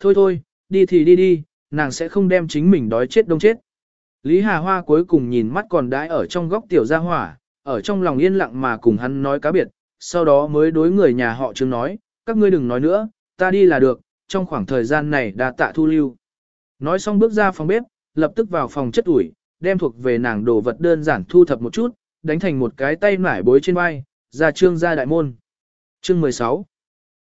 Thôi thôi, đi thì đi đi, nàng sẽ không đem chính mình đói chết đông chết. Lý Hà Hoa cuối cùng nhìn mắt còn đãi ở trong góc tiểu gia hỏa, ở trong lòng yên lặng mà cùng hắn nói cá biệt, sau đó mới đối người nhà họ Trương nói, các ngươi đừng nói nữa, ta đi là được, trong khoảng thời gian này đã tạ thu lưu. Nói xong bước ra phòng bếp, lập tức vào phòng chất ủi, đem thuộc về nàng đồ vật đơn giản thu thập một chút, đánh thành một cái tay nải bối trên vai, ra trương gia đại môn. Chương 16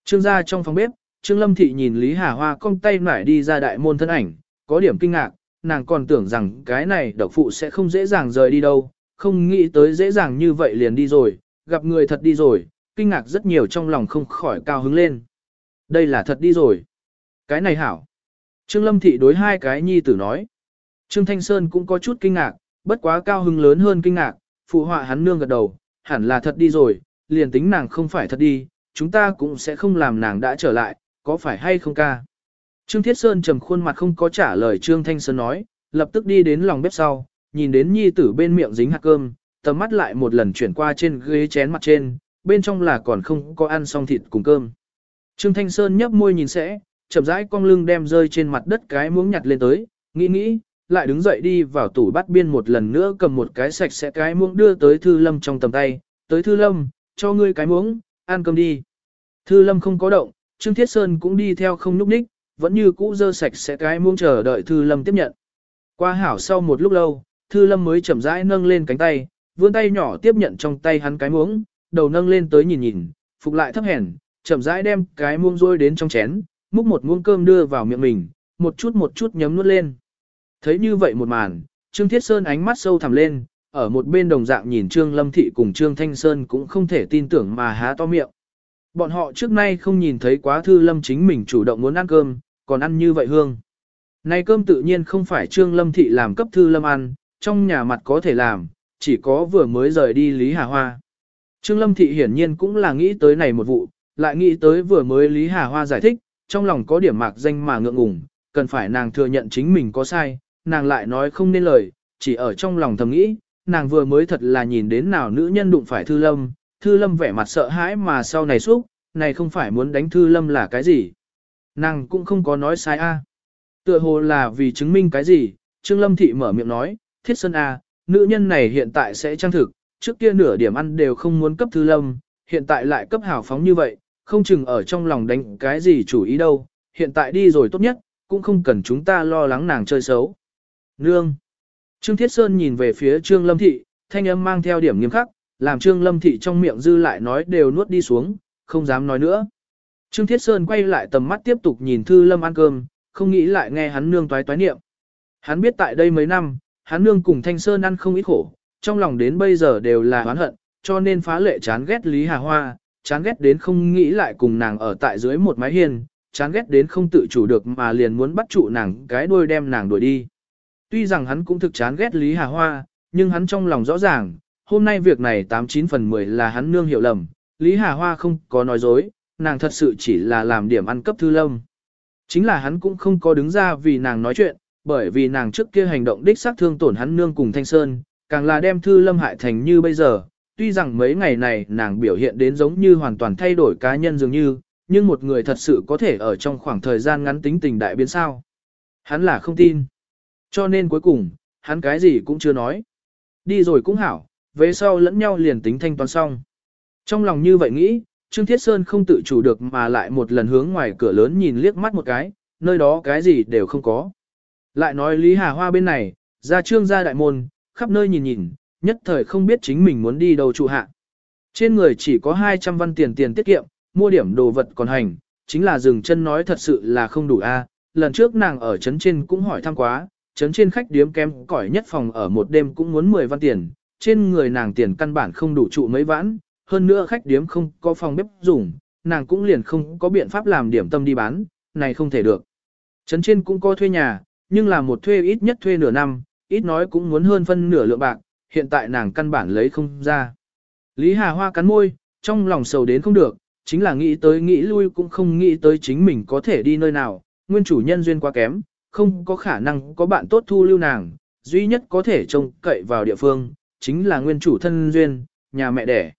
Trương gia trong phòng bếp, Trương Lâm Thị nhìn Lý Hà Hoa cong tay nải đi ra đại môn thân ảnh, có điểm kinh ngạc, nàng còn tưởng rằng cái này độc phụ sẽ không dễ dàng rời đi đâu, không nghĩ tới dễ dàng như vậy liền đi rồi, gặp người thật đi rồi, kinh ngạc rất nhiều trong lòng không khỏi cao hứng lên. Đây là thật đi rồi. Cái này hảo. Trương Lâm Thị đối hai cái nhi tử nói. Trương Thanh Sơn cũng có chút kinh ngạc, bất quá cao hứng lớn hơn kinh ngạc, phụ họa hắn nương gật đầu, hẳn là thật đi rồi, liền tính nàng không phải thật đi, chúng ta cũng sẽ không làm nàng đã trở lại, có phải hay không ca. Trương Thiết Sơn trầm khuôn mặt không có trả lời Trương Thanh Sơn nói, lập tức đi đến lòng bếp sau, nhìn đến nhi tử bên miệng dính hạt cơm, tầm mắt lại một lần chuyển qua trên ghế chén mặt trên, bên trong là còn không có ăn xong thịt cùng cơm. Trương Thanh Sơn nhấp môi nhìn sẽ, chậm rãi cong lưng đem rơi trên mặt đất cái muỗng nhặt lên tới, nghĩ nghĩ, lại đứng dậy đi vào tủ bắt biên một lần nữa cầm một cái sạch sẽ cái muỗng đưa tới Thư Lâm trong tầm tay, tới Thư Lâm, cho ngươi cái muỗng, ăn cơm đi. Thư Lâm không có động, Trương Thiết Sơn cũng đi theo không núp ních, vẫn như cũ dơ sạch sẽ cái muông chờ đợi Thư Lâm tiếp nhận. Qua hảo sau một lúc lâu, Thư Lâm mới chậm rãi nâng lên cánh tay, vươn tay nhỏ tiếp nhận trong tay hắn cái muỗng, đầu nâng lên tới nhìn nhìn, phục lại thấp hèn, chậm rãi đem cái muông rôi đến trong chén, múc một muỗng cơm đưa vào miệng mình, một chút một chút nhấm nuốt lên. Thấy như vậy một màn, Trương Thiết Sơn ánh mắt sâu thẳm lên, ở một bên đồng dạng nhìn Trương Lâm Thị cùng Trương Thanh Sơn cũng không thể tin tưởng mà há to miệng. Bọn họ trước nay không nhìn thấy quá thư Lâm chính mình chủ động muốn ăn cơm, còn ăn như vậy hương. Này cơm tự nhiên không phải Trương Lâm Thị làm cấp thư Lâm ăn, trong nhà mặt có thể làm, chỉ có vừa mới rời đi Lý Hà Hoa. Trương Lâm Thị hiển nhiên cũng là nghĩ tới này một vụ, lại nghĩ tới vừa mới Lý Hà Hoa giải thích, trong lòng có điểm mạc danh mà ngượng ngùng, cần phải nàng thừa nhận chính mình có sai, nàng lại nói không nên lời, chỉ ở trong lòng thầm nghĩ, nàng vừa mới thật là nhìn đến nào nữ nhân đụng phải Thư Lâm, Thư Lâm vẻ mặt sợ hãi mà sau này xúc, này không phải muốn đánh Thư Lâm là cái gì. Nàng cũng không có nói sai a. Tựa hồ là vì chứng minh cái gì, Trương Lâm Thị mở miệng nói, thiết sơn a, nữ nhân này hiện tại sẽ trang thực, trước kia nửa điểm ăn đều không muốn cấp Thư Lâm, hiện tại lại cấp hào phóng như vậy, không chừng ở trong lòng đánh cái gì chủ ý đâu, hiện tại đi rồi tốt nhất, cũng không cần chúng ta lo lắng nàng chơi xấu. Nương. Trương Thiết Sơn nhìn về phía Trương Lâm Thị, thanh âm mang theo điểm nghiêm khắc, làm Trương Lâm Thị trong miệng dư lại nói đều nuốt đi xuống, không dám nói nữa. Trương Thiết Sơn quay lại tầm mắt tiếp tục nhìn Thư Lâm ăn cơm, không nghĩ lại nghe hắn nương toái toái niệm. Hắn biết tại đây mấy năm, hắn nương cùng Thanh Sơn ăn không ít khổ, trong lòng đến bây giờ đều là oán hận, cho nên phá lệ chán ghét Lý Hà Hoa, chán ghét đến không nghĩ lại cùng nàng ở tại dưới một mái hiên, chán ghét đến không tự chủ được mà liền muốn bắt trụ nàng cái đuôi đem nàng đuổi đi. Tuy rằng hắn cũng thực chán ghét Lý Hà Hoa, nhưng hắn trong lòng rõ ràng, hôm nay việc này 89 phần 10 là hắn nương hiểu lầm, Lý Hà Hoa không có nói dối, nàng thật sự chỉ là làm điểm ăn cấp thư lâm. Chính là hắn cũng không có đứng ra vì nàng nói chuyện, bởi vì nàng trước kia hành động đích xác thương tổn hắn nương cùng Thanh Sơn, càng là đem thư lâm hại thành như bây giờ. Tuy rằng mấy ngày này nàng biểu hiện đến giống như hoàn toàn thay đổi cá nhân dường như, nhưng một người thật sự có thể ở trong khoảng thời gian ngắn tính tình đại biến sao. Hắn là không tin. Cho nên cuối cùng, hắn cái gì cũng chưa nói. Đi rồi cũng hảo, về sau lẫn nhau liền tính thanh toán xong. Trong lòng như vậy nghĩ, Trương Thiết Sơn không tự chủ được mà lại một lần hướng ngoài cửa lớn nhìn liếc mắt một cái, nơi đó cái gì đều không có. Lại nói Lý Hà Hoa bên này, ra trương ra đại môn, khắp nơi nhìn nhìn, nhất thời không biết chính mình muốn đi đâu trụ hạ. Trên người chỉ có 200 văn tiền tiền tiết kiệm, mua điểm đồ vật còn hành, chính là dừng chân nói thật sự là không đủ a. Lần trước nàng ở trấn trên cũng hỏi thăm quá, trấn trên khách điếm kém cỏi nhất phòng ở một đêm cũng muốn 10 văn tiền, trên người nàng tiền căn bản không đủ trụ mấy vãn, hơn nữa khách điếm không có phòng bếp dùng, nàng cũng liền không có biện pháp làm điểm tâm đi bán, này không thể được. Trấn trên cũng có thuê nhà, nhưng là một thuê ít nhất thuê nửa năm, ít nói cũng muốn hơn phân nửa lượng bạc, hiện tại nàng căn bản lấy không ra. Lý Hà Hoa cắn môi, trong lòng sầu đến không được, chính là nghĩ tới nghĩ lui cũng không nghĩ tới chính mình có thể đi nơi nào, nguyên chủ nhân duyên quá kém, không có khả năng có bạn tốt thu lưu nàng, duy nhất có thể trông cậy vào địa phương, chính là nguyên chủ thân duyên, nhà mẹ đẻ.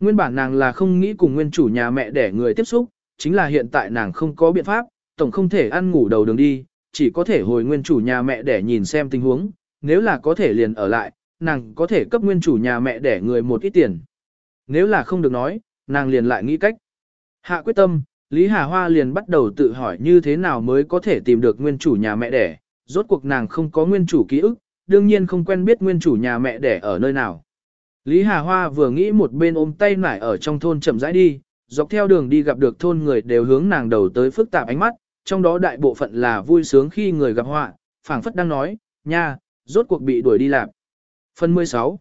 Nguyên bản nàng là không nghĩ cùng nguyên chủ nhà mẹ đẻ người tiếp xúc, chính là hiện tại nàng không có biện pháp, tổng không thể ăn ngủ đầu đường đi, chỉ có thể hồi nguyên chủ nhà mẹ để nhìn xem tình huống, nếu là có thể liền ở lại, nàng có thể cấp nguyên chủ nhà mẹ để người một ít tiền. Nếu là không được nói, nàng liền lại nghĩ cách. Hạ quyết tâm, Lý Hà Hoa liền bắt đầu tự hỏi như thế nào mới có thể tìm được nguyên chủ nhà mẹ đẻ, rốt cuộc nàng không có nguyên chủ ký ức, đương nhiên không quen biết nguyên chủ nhà mẹ đẻ ở nơi nào. Lý Hà Hoa vừa nghĩ một bên ôm tay nải ở trong thôn chậm rãi đi, dọc theo đường đi gặp được thôn người đều hướng nàng đầu tới phức tạp ánh mắt, trong đó đại bộ phận là vui sướng khi người gặp họa, phảng phất đang nói, nha, rốt cuộc bị đuổi đi làm. Phần 16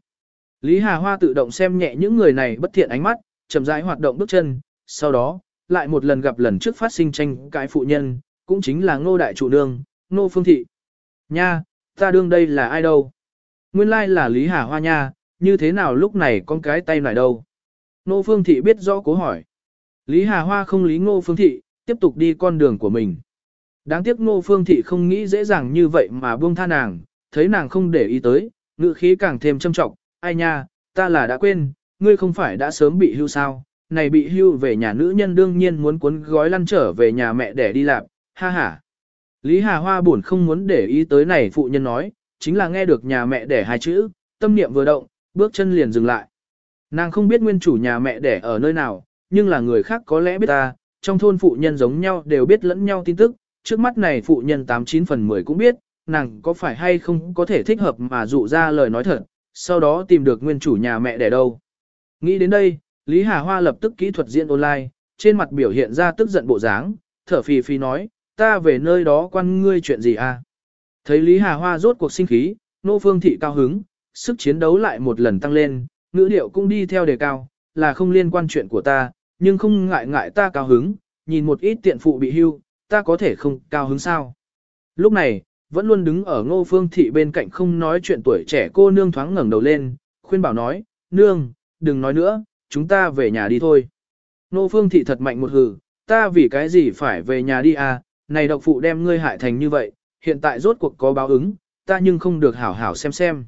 Lý Hà Hoa tự động xem nhẹ những người này bất thiện ánh mắt, chậm rãi hoạt động bước chân, sau đó, lại một lần gặp lần trước phát sinh tranh cãi phụ nhân, cũng chính là ngô đại chủ nương, ngô phương thị. Nha, ta đương đây là ai đâu? Nguyên lai là Lý Hà Hoa nha, như thế nào lúc này con cái tay lại đâu? Ngô phương thị biết rõ cố hỏi. Lý Hà Hoa không lý ngô phương thị, tiếp tục đi con đường của mình. Đáng tiếc ngô phương thị không nghĩ dễ dàng như vậy mà buông tha nàng, thấy nàng không để ý tới, ngự khí càng thêm châm trọng, ai nha, ta là đã quên, ngươi không phải đã sớm bị hưu sao, này bị hưu về nhà nữ nhân đương nhiên muốn cuốn gói lăn trở về nhà mẹ để đi làm, ha ha. Lý Hà Hoa buồn không muốn để ý tới này phụ nhân nói, chính là nghe được nhà mẹ đẻ hai chữ, tâm niệm vừa động, bước chân liền dừng lại. Nàng không biết nguyên chủ nhà mẹ đẻ ở nơi nào, nhưng là người khác có lẽ biết ta, trong thôn phụ nhân giống nhau đều biết lẫn nhau tin tức, trước mắt này phụ nhân 89 phần 10 cũng biết, nàng có phải hay không có thể thích hợp mà dụ ra lời nói thật, sau đó tìm được nguyên chủ nhà mẹ đẻ đâu. Nghĩ đến đây, Lý Hà Hoa lập tức kỹ thuật diễn online, trên mặt biểu hiện ra tức giận bộ dáng, thở phì phì nói, ta về nơi đó quan ngươi chuyện gì à? Thấy Lý Hà Hoa rốt cuộc sinh khí, nô phương thị cao hứng, sức chiến đấu lại một lần tăng lên, ngữ điệu cũng đi theo đề cao, là không liên quan chuyện của ta, nhưng không ngại ngại ta cao hứng, nhìn một ít tiện phụ bị hưu, ta có thể không cao hứng sao. Lúc này, vẫn luôn đứng ở ngô phương thị bên cạnh không nói chuyện tuổi trẻ cô nương thoáng ngẩng đầu lên, khuyên bảo nói, nương, đừng nói nữa, chúng ta về nhà đi thôi. Ngô phương thị thật mạnh một hừ, ta vì cái gì phải về nhà đi à, này độc phụ đem ngươi hại thành như vậy, hiện tại rốt cuộc có báo ứng, ta nhưng không được hảo hảo xem xem.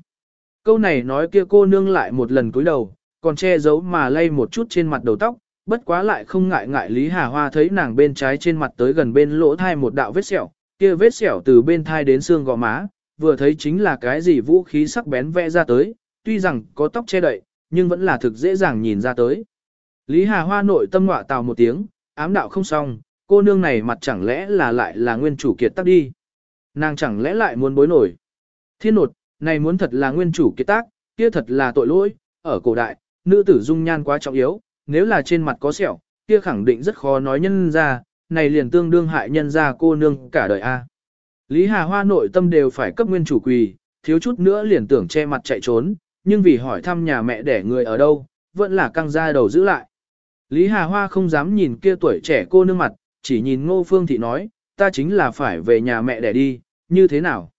Câu này nói kia cô nương lại một lần cúi đầu, còn che giấu mà lay một chút trên mặt đầu tóc, bất quá lại không ngại ngại Lý Hà Hoa thấy nàng bên trái trên mặt tới gần bên lỗ thai một đạo vết sẹo, kia vết sẹo từ bên thai đến xương gò má, vừa thấy chính là cái gì vũ khí sắc bén vẽ ra tới, tuy rằng có tóc che đậy, nhưng vẫn là thực dễ dàng nhìn ra tới. Lý Hà Hoa nội tâm ngọa tào một tiếng, ám đạo không xong, cô nương này mặt chẳng lẽ là lại là nguyên chủ kiệt tác đi. Nàng chẳng lẽ lại muốn bối nổi. Thiên nột, này muốn thật là nguyên chủ kiệt tác, kia thật là tội lỗi, ở cổ đại, nữ tử dung nhan quá trọng yếu, nếu là trên mặt có sẹo, kia khẳng định rất khó nói nhân ra, này liền tương đương hại nhân ra cô nương cả đời a. Lý Hà Hoa nội tâm đều phải cấp nguyên chủ quỳ, thiếu chút nữa liền tưởng che mặt chạy trốn, nhưng vì hỏi thăm nhà mẹ đẻ người ở đâu, vẫn là căng ra đầu giữ lại. Lý Hà Hoa không dám nhìn kia tuổi trẻ cô nương mặt, chỉ nhìn Ngô Phương Thị nói, ta chính là phải về nhà mẹ để đi, như thế nào?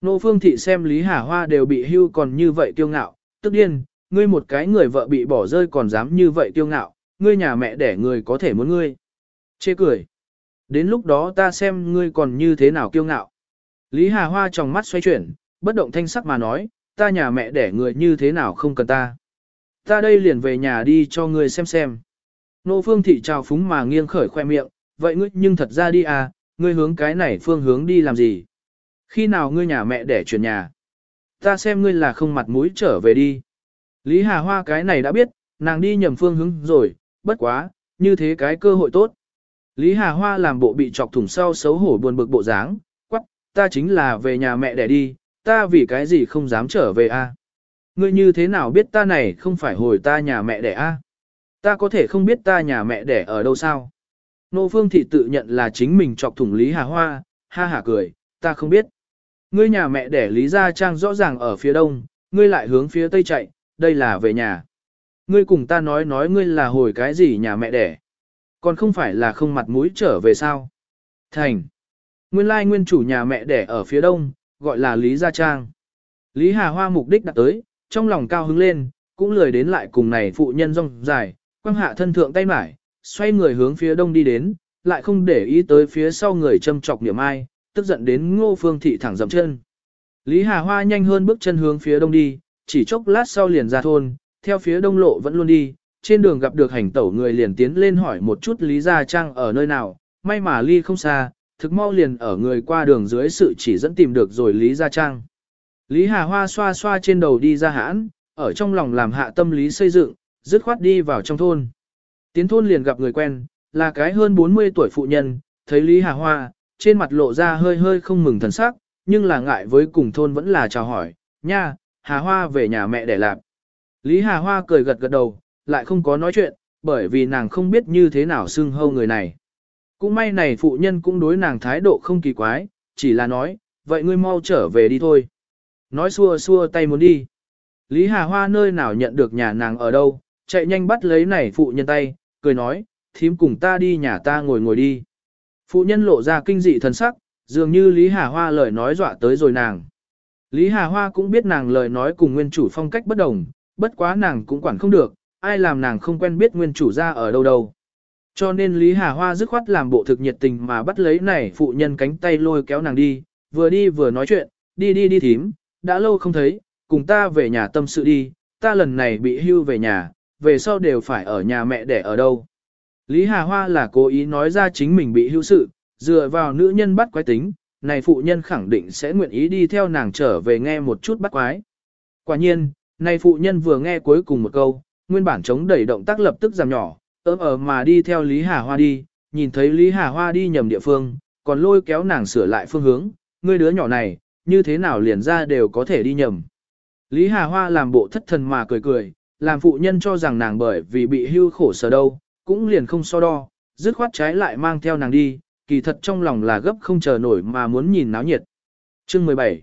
Ngô Phương Thị xem Lý Hà Hoa đều bị hưu còn như vậy kiêu ngạo, tức điên, ngươi một cái người vợ bị bỏ rơi còn dám như vậy kiêu ngạo, ngươi nhà mẹ đẻ người có thể muốn ngươi. Chê cười. Đến lúc đó ta xem ngươi còn như thế nào kiêu ngạo. Lý Hà Hoa trong mắt xoay chuyển, bất động thanh sắc mà nói, ta nhà mẹ đẻ người như thế nào không cần ta. Ta đây liền về nhà đi cho ngươi xem xem. Nô phương thị trào phúng mà nghiêng khởi khoe miệng, vậy ngươi nhưng thật ra đi à, ngươi hướng cái này phương hướng đi làm gì? Khi nào ngươi nhà mẹ để chuyển nhà? Ta xem ngươi là không mặt mũi trở về đi. Lý Hà Hoa cái này đã biết, nàng đi nhầm phương hướng rồi, bất quá, như thế cái cơ hội tốt. Lý Hà Hoa làm bộ bị chọc thủng sau xấu hổ buồn bực bộ dáng, quắc, ta chính là về nhà mẹ để đi, ta vì cái gì không dám trở về a? Ngươi như thế nào biết ta này không phải hồi ta nhà mẹ đẻ a? À? Ta có thể không biết ta nhà mẹ đẻ ở đâu sao? Nô Phương Thị tự nhận là chính mình chọc thủng Lý Hà Hoa, ha hả cười, ta không biết. Ngươi nhà mẹ đẻ Lý Gia Trang rõ ràng ở phía đông, ngươi lại hướng phía tây chạy, đây là về nhà. Ngươi cùng ta nói nói ngươi là hồi cái gì nhà mẹ đẻ. Còn không phải là không mặt mũi trở về sao. Thành. Nguyên lai nguyên chủ nhà mẹ đẻ ở phía đông, gọi là Lý Gia Trang. Lý Hà Hoa mục đích đặt tới, trong lòng cao hứng lên, cũng lười đến lại cùng này phụ nhân rong dài, quăng hạ thân thượng tay mải, xoay người hướng phía đông đi đến, lại không để ý tới phía sau người châm chọc niệm ai, tức giận đến ngô phương thị thẳng dậm chân. Lý Hà Hoa nhanh hơn bước chân hướng phía đông đi, chỉ chốc lát sau liền ra thôn, theo phía đông lộ vẫn luôn đi, trên đường gặp được hành tẩu người liền tiến lên hỏi một chút Lý Gia Trang ở nơi nào, may mà ly không xa, thực mau liền ở người qua đường dưới sự chỉ dẫn tìm được rồi Lý Gia Trang. Lý Hà Hoa xoa xoa trên đầu đi ra hãn, ở trong lòng làm hạ tâm lý xây dựng, dứt khoát đi vào trong thôn. Tiến thôn liền gặp người quen, là cái hơn 40 tuổi phụ nhân, thấy Lý Hà Hoa, trên mặt lộ ra hơi hơi không mừng thần sắc, nhưng là ngại với cùng thôn vẫn là chào hỏi, nha, Hà Hoa về nhà mẹ để làm Lý Hà Hoa cười gật gật đầu, lại không có nói chuyện, bởi vì nàng không biết như thế nào xưng hâu người này. Cũng may này phụ nhân cũng đối nàng thái độ không kỳ quái, chỉ là nói, vậy ngươi mau trở về đi thôi. Nói xua xua tay muốn đi. Lý Hà Hoa nơi nào nhận được nhà nàng ở đâu, chạy nhanh bắt lấy này phụ nhân tay, cười nói, thím cùng ta đi nhà ta ngồi ngồi đi. Phụ nhân lộ ra kinh dị thần sắc, dường như Lý Hà Hoa lời nói dọa tới rồi nàng. Lý Hà Hoa cũng biết nàng lời nói cùng nguyên chủ phong cách bất đồng, bất quá nàng cũng quản không được, ai làm nàng không quen biết nguyên chủ ra ở đâu đâu. Cho nên Lý Hà Hoa dứt khoát làm bộ thực nhiệt tình mà bắt lấy này phụ nhân cánh tay lôi kéo nàng đi, vừa đi vừa nói chuyện, đi đi đi thím, đã lâu không thấy, cùng ta về nhà tâm sự đi, ta lần này bị hưu về nhà, về sau đều phải ở nhà mẹ để ở đâu. Lý Hà Hoa là cố ý nói ra chính mình bị hưu sự, dựa vào nữ nhân bắt quái tính, này phụ nhân khẳng định sẽ nguyện ý đi theo nàng trở về nghe một chút bắt quái. Quả nhiên, này phụ nhân vừa nghe cuối cùng một câu, nguyên bản chống đẩy động tác lập tức giảm nhỏ, ớm ở mà đi theo Lý Hà Hoa đi, nhìn thấy Lý Hà Hoa đi nhầm địa phương, còn lôi kéo nàng sửa lại phương hướng, ngươi đứa nhỏ này, như thế nào liền ra đều có thể đi nhầm. Lý Hà Hoa làm bộ thất thần mà cười cười, làm phụ nhân cho rằng nàng bởi vì bị hưu khổ sở đâu, cũng liền không so đo, dứt khoát trái lại mang theo nàng đi, kỳ thật trong lòng là gấp không chờ nổi mà muốn nhìn náo nhiệt. Chương 17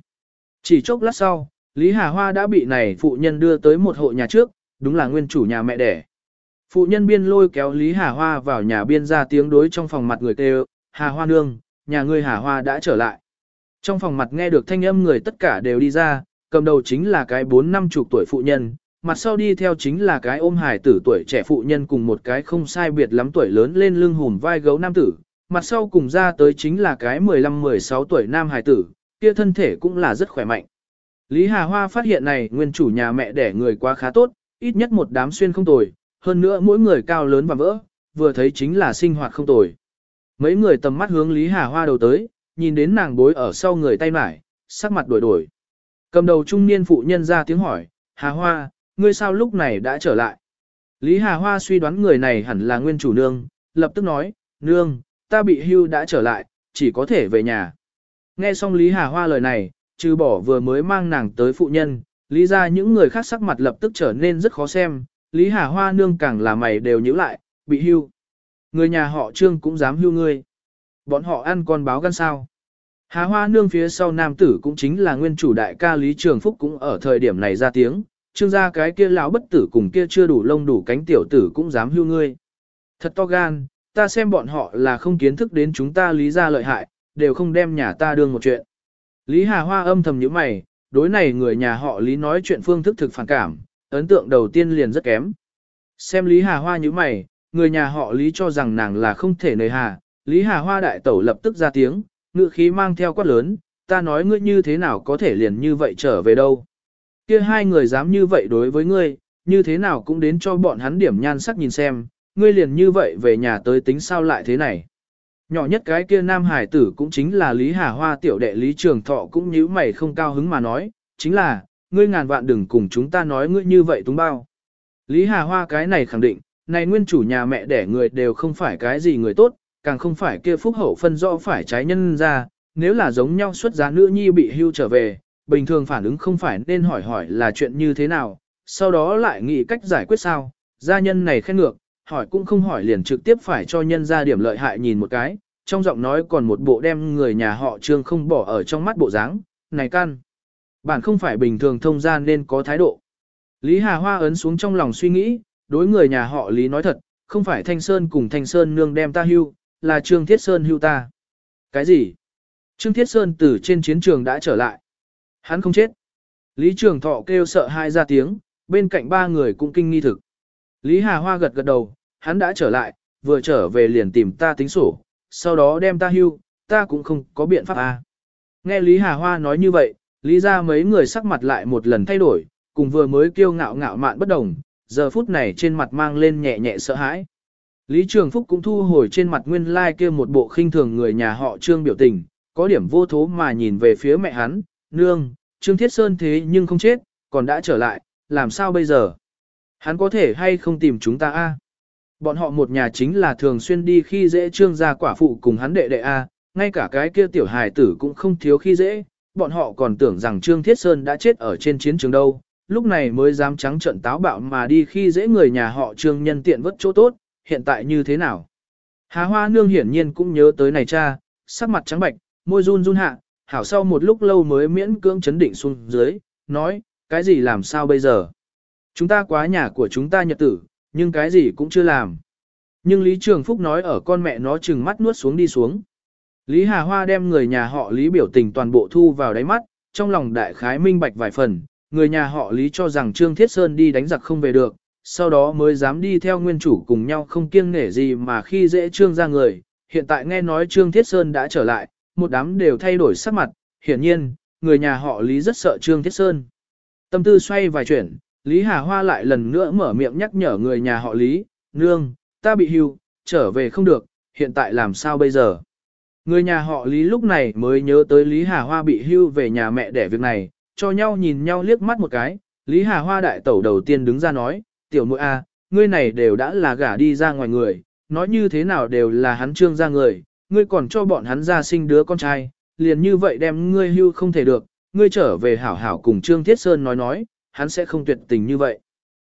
Chỉ chốc lát sau, Lý Hà Hoa đã bị này phụ nhân đưa tới một hộ nhà trước, đúng là nguyên chủ nhà mẹ đẻ. Phụ nhân biên lôi kéo Lý Hà Hoa vào nhà biên ra tiếng đối trong phòng mặt người kêu, Hà Hoa nương, nhà ngươi Hà Hoa đã trở lại. Trong phòng mặt nghe được thanh âm người tất cả đều đi ra, cầm đầu chính là cái bốn năm chục tuổi phụ nhân, mặt sau đi theo chính là cái ôm hài tử tuổi trẻ phụ nhân cùng một cái không sai biệt lắm tuổi lớn lên lưng hùm vai gấu nam tử, mặt sau cùng ra tới chính là cái 15-16 tuổi nam hài tử, kia thân thể cũng là rất khỏe mạnh. Lý Hà Hoa phát hiện này nguyên chủ nhà mẹ đẻ người quá khá tốt, ít nhất một đám xuyên không tồi, hơn nữa mỗi người cao lớn và vỡ, vừa thấy chính là sinh hoạt không tồi. Mấy người tầm mắt hướng Lý Hà Hoa đầu tới, nhìn đến nàng bối ở sau người tay mải, sắc mặt đổi đổi. Cầm đầu trung niên phụ nhân ra tiếng hỏi, Hà Hoa, ngươi sao lúc này đã trở lại? Lý Hà Hoa suy đoán người này hẳn là nguyên chủ nương, lập tức nói, nương, ta bị hưu đã trở lại, chỉ có thể về nhà. Nghe xong Lý Hà Hoa lời này, trừ bỏ vừa mới mang nàng tới phụ nhân, lý ra những người khác sắc mặt lập tức trở nên rất khó xem, Lý Hà Hoa nương càng là mày đều nhíu lại, bị hưu. Người nhà họ trương cũng dám hưu ngươi. Bọn họ ăn con báo gan sao. Hà Hoa nương phía sau nam tử cũng chính là nguyên chủ đại ca Lý Trường Phúc cũng ở thời điểm này ra tiếng, trương gia cái kia lão bất tử cùng kia chưa đủ lông đủ cánh tiểu tử cũng dám hưu ngươi. Thật to gan, ta xem bọn họ là không kiến thức đến chúng ta lý ra lợi hại, đều không đem nhà ta đương một chuyện. Lý Hà Hoa âm thầm như mày, đối này người nhà họ Lý nói chuyện phương thức thực phản cảm, ấn tượng đầu tiên liền rất kém. Xem Lý Hà Hoa như mày, người nhà họ Lý cho rằng nàng là không thể nề hà, Lý Hà Hoa đại tẩu lập tức ra tiếng, ngựa khí mang theo quát lớn, ta nói ngươi như thế nào có thể liền như vậy trở về đâu. Kia hai người dám như vậy đối với ngươi, như thế nào cũng đến cho bọn hắn điểm nhan sắc nhìn xem, ngươi liền như vậy về nhà tới tính sao lại thế này. Nhỏ nhất cái kia nam hải tử cũng chính là Lý Hà Hoa tiểu đệ Lý Trường Thọ cũng nhíu mày không cao hứng mà nói, chính là, ngươi ngàn vạn đừng cùng chúng ta nói ngươi như vậy túng bao. Lý Hà Hoa cái này khẳng định, này nguyên chủ nhà mẹ đẻ người đều không phải cái gì người tốt, càng không phải kia phúc hậu phân rõ phải trái nhân ra, nếu là giống nhau xuất giá nữ nhi bị hưu trở về, bình thường phản ứng không phải nên hỏi hỏi là chuyện như thế nào, sau đó lại nghĩ cách giải quyết sao, gia nhân này khen ngược, hỏi cũng không hỏi liền trực tiếp phải cho nhân ra điểm lợi hại nhìn một cái, trong giọng nói còn một bộ đem người nhà họ trương không bỏ ở trong mắt bộ dáng, này can. Bản không phải bình thường thông gian nên có thái độ. Lý Hà Hoa ấn xuống trong lòng suy nghĩ, đối người nhà họ Lý nói thật, không phải Thanh Sơn cùng Thanh Sơn nương đem ta hưu, là Trương Thiết Sơn hưu ta. Cái gì? Trương Thiết Sơn từ trên chiến trường đã trở lại. Hắn không chết. Lý Trường Thọ kêu sợ hai ra tiếng, bên cạnh ba người cũng kinh nghi thực. Lý Hà Hoa gật gật đầu, hắn đã trở lại, vừa trở về liền tìm ta tính sổ, sau đó đem ta hưu, ta cũng không có biện pháp à. Nghe Lý Hà Hoa nói như vậy, Lý ra mấy người sắc mặt lại một lần thay đổi, cùng vừa mới kiêu ngạo ngạo mạn bất đồng, giờ phút này trên mặt mang lên nhẹ nhẹ sợ hãi. Lý Trường Phúc cũng thu hồi trên mặt nguyên lai like kia một bộ khinh thường người nhà họ Trương biểu tình, có điểm vô thố mà nhìn về phía mẹ hắn, nương, Trương Thiết Sơn thế nhưng không chết, còn đã trở lại, làm sao bây giờ? Hắn có thể hay không tìm chúng ta a? Bọn họ một nhà chính là thường xuyên đi khi dễ Trương gia quả phụ cùng hắn đệ đệ a, ngay cả cái kia tiểu hài tử cũng không thiếu khi dễ, bọn họ còn tưởng rằng Trương Thiết Sơn đã chết ở trên chiến trường đâu, lúc này mới dám trắng trận táo bạo mà đi khi dễ người nhà họ Trương nhân tiện vất chỗ tốt, hiện tại như thế nào? Hà Hoa Nương hiển nhiên cũng nhớ tới này cha, sắc mặt trắng bạch, môi run run hạ, hảo sau một lúc lâu mới miễn cưỡng chấn định xuống dưới, nói, cái gì làm sao bây giờ? Chúng ta quá nhà của chúng ta nhật tử, nhưng cái gì cũng chưa làm. Nhưng Lý Trường Phúc nói ở con mẹ nó chừng mắt nuốt xuống đi xuống. Lý Hà Hoa đem người nhà họ Lý biểu tình toàn bộ thu vào đáy mắt, trong lòng đại khái minh bạch vài phần, người nhà họ Lý cho rằng Trương Thiết Sơn đi đánh giặc không về được, sau đó mới dám đi theo nguyên chủ cùng nhau không kiêng nể gì mà khi dễ Trương ra người, hiện tại nghe nói Trương Thiết Sơn đã trở lại, một đám đều thay đổi sắc mặt, hiển nhiên, người nhà họ Lý rất sợ Trương Thiết Sơn. Tâm tư xoay vài chuyển, Lý Hà Hoa lại lần nữa mở miệng nhắc nhở người nhà họ Lý, nương, ta bị hưu, trở về không được, hiện tại làm sao bây giờ? Người nhà họ Lý lúc này mới nhớ tới Lý Hà Hoa bị hưu về nhà mẹ để việc này, cho nhau nhìn nhau liếc mắt một cái, Lý Hà Hoa đại tẩu đầu tiên đứng ra nói, tiểu muội a, ngươi này đều đã là gả đi ra ngoài người, nói như thế nào đều là hắn trương ra người, ngươi còn cho bọn hắn ra sinh đứa con trai, liền như vậy đem ngươi hưu không thể được, ngươi trở về hảo hảo cùng Trương Thiết Sơn nói nói, hắn sẽ không tuyệt tình như vậy.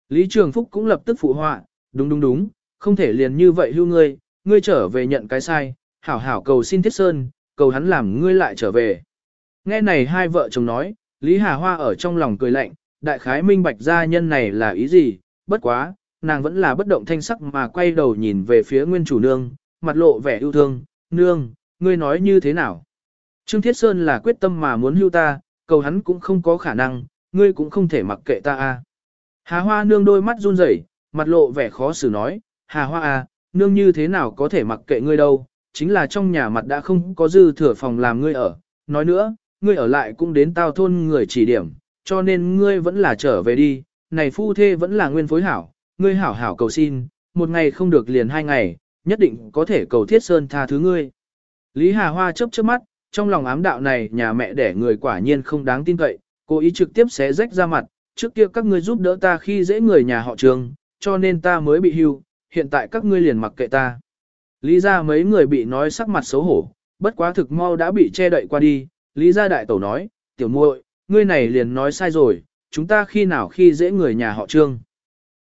Lý Trường Phúc cũng lập tức phụ họa, đúng đúng đúng, không thể liền như vậy hưu ngươi, ngươi trở về nhận cái sai, hảo hảo cầu xin Thiết Sơn, cầu hắn làm ngươi lại trở về. Nghe này hai vợ chồng nói, Lý Hà Hoa ở trong lòng cười lạnh, đại khái minh bạch gia nhân này là ý gì, bất quá, nàng vẫn là bất động thanh sắc mà quay đầu nhìn về phía nguyên chủ nương, mặt lộ vẻ yêu thương, nương, ngươi nói như thế nào? Trương Thiết Sơn là quyết tâm mà muốn hưu ta, cầu hắn cũng không có khả năng, ngươi cũng không thể mặc kệ ta a. Hà Hoa nương đôi mắt run rẩy, mặt lộ vẻ khó xử nói, Hà Hoa à, nương như thế nào có thể mặc kệ ngươi đâu, chính là trong nhà mặt đã không có dư thừa phòng làm ngươi ở. Nói nữa, ngươi ở lại cũng đến tao thôn người chỉ điểm, cho nên ngươi vẫn là trở về đi, này phu thê vẫn là nguyên phối hảo, ngươi hảo hảo cầu xin, một ngày không được liền hai ngày, nhất định có thể cầu thiết sơn tha thứ ngươi. Lý Hà Hoa chớp chớp mắt, trong lòng ám đạo này nhà mẹ đẻ người quả nhiên không đáng tin cậy, cố ý trực tiếp xé rách ra mặt, trước kia các ngươi giúp đỡ ta khi dễ người nhà họ trường, cho nên ta mới bị hưu, hiện tại các ngươi liền mặc kệ ta. Lý ra mấy người bị nói sắc mặt xấu hổ, bất quá thực mau đã bị che đậy qua đi, Lý gia đại tẩu nói, tiểu muội, ngươi này liền nói sai rồi, chúng ta khi nào khi dễ người nhà họ trương.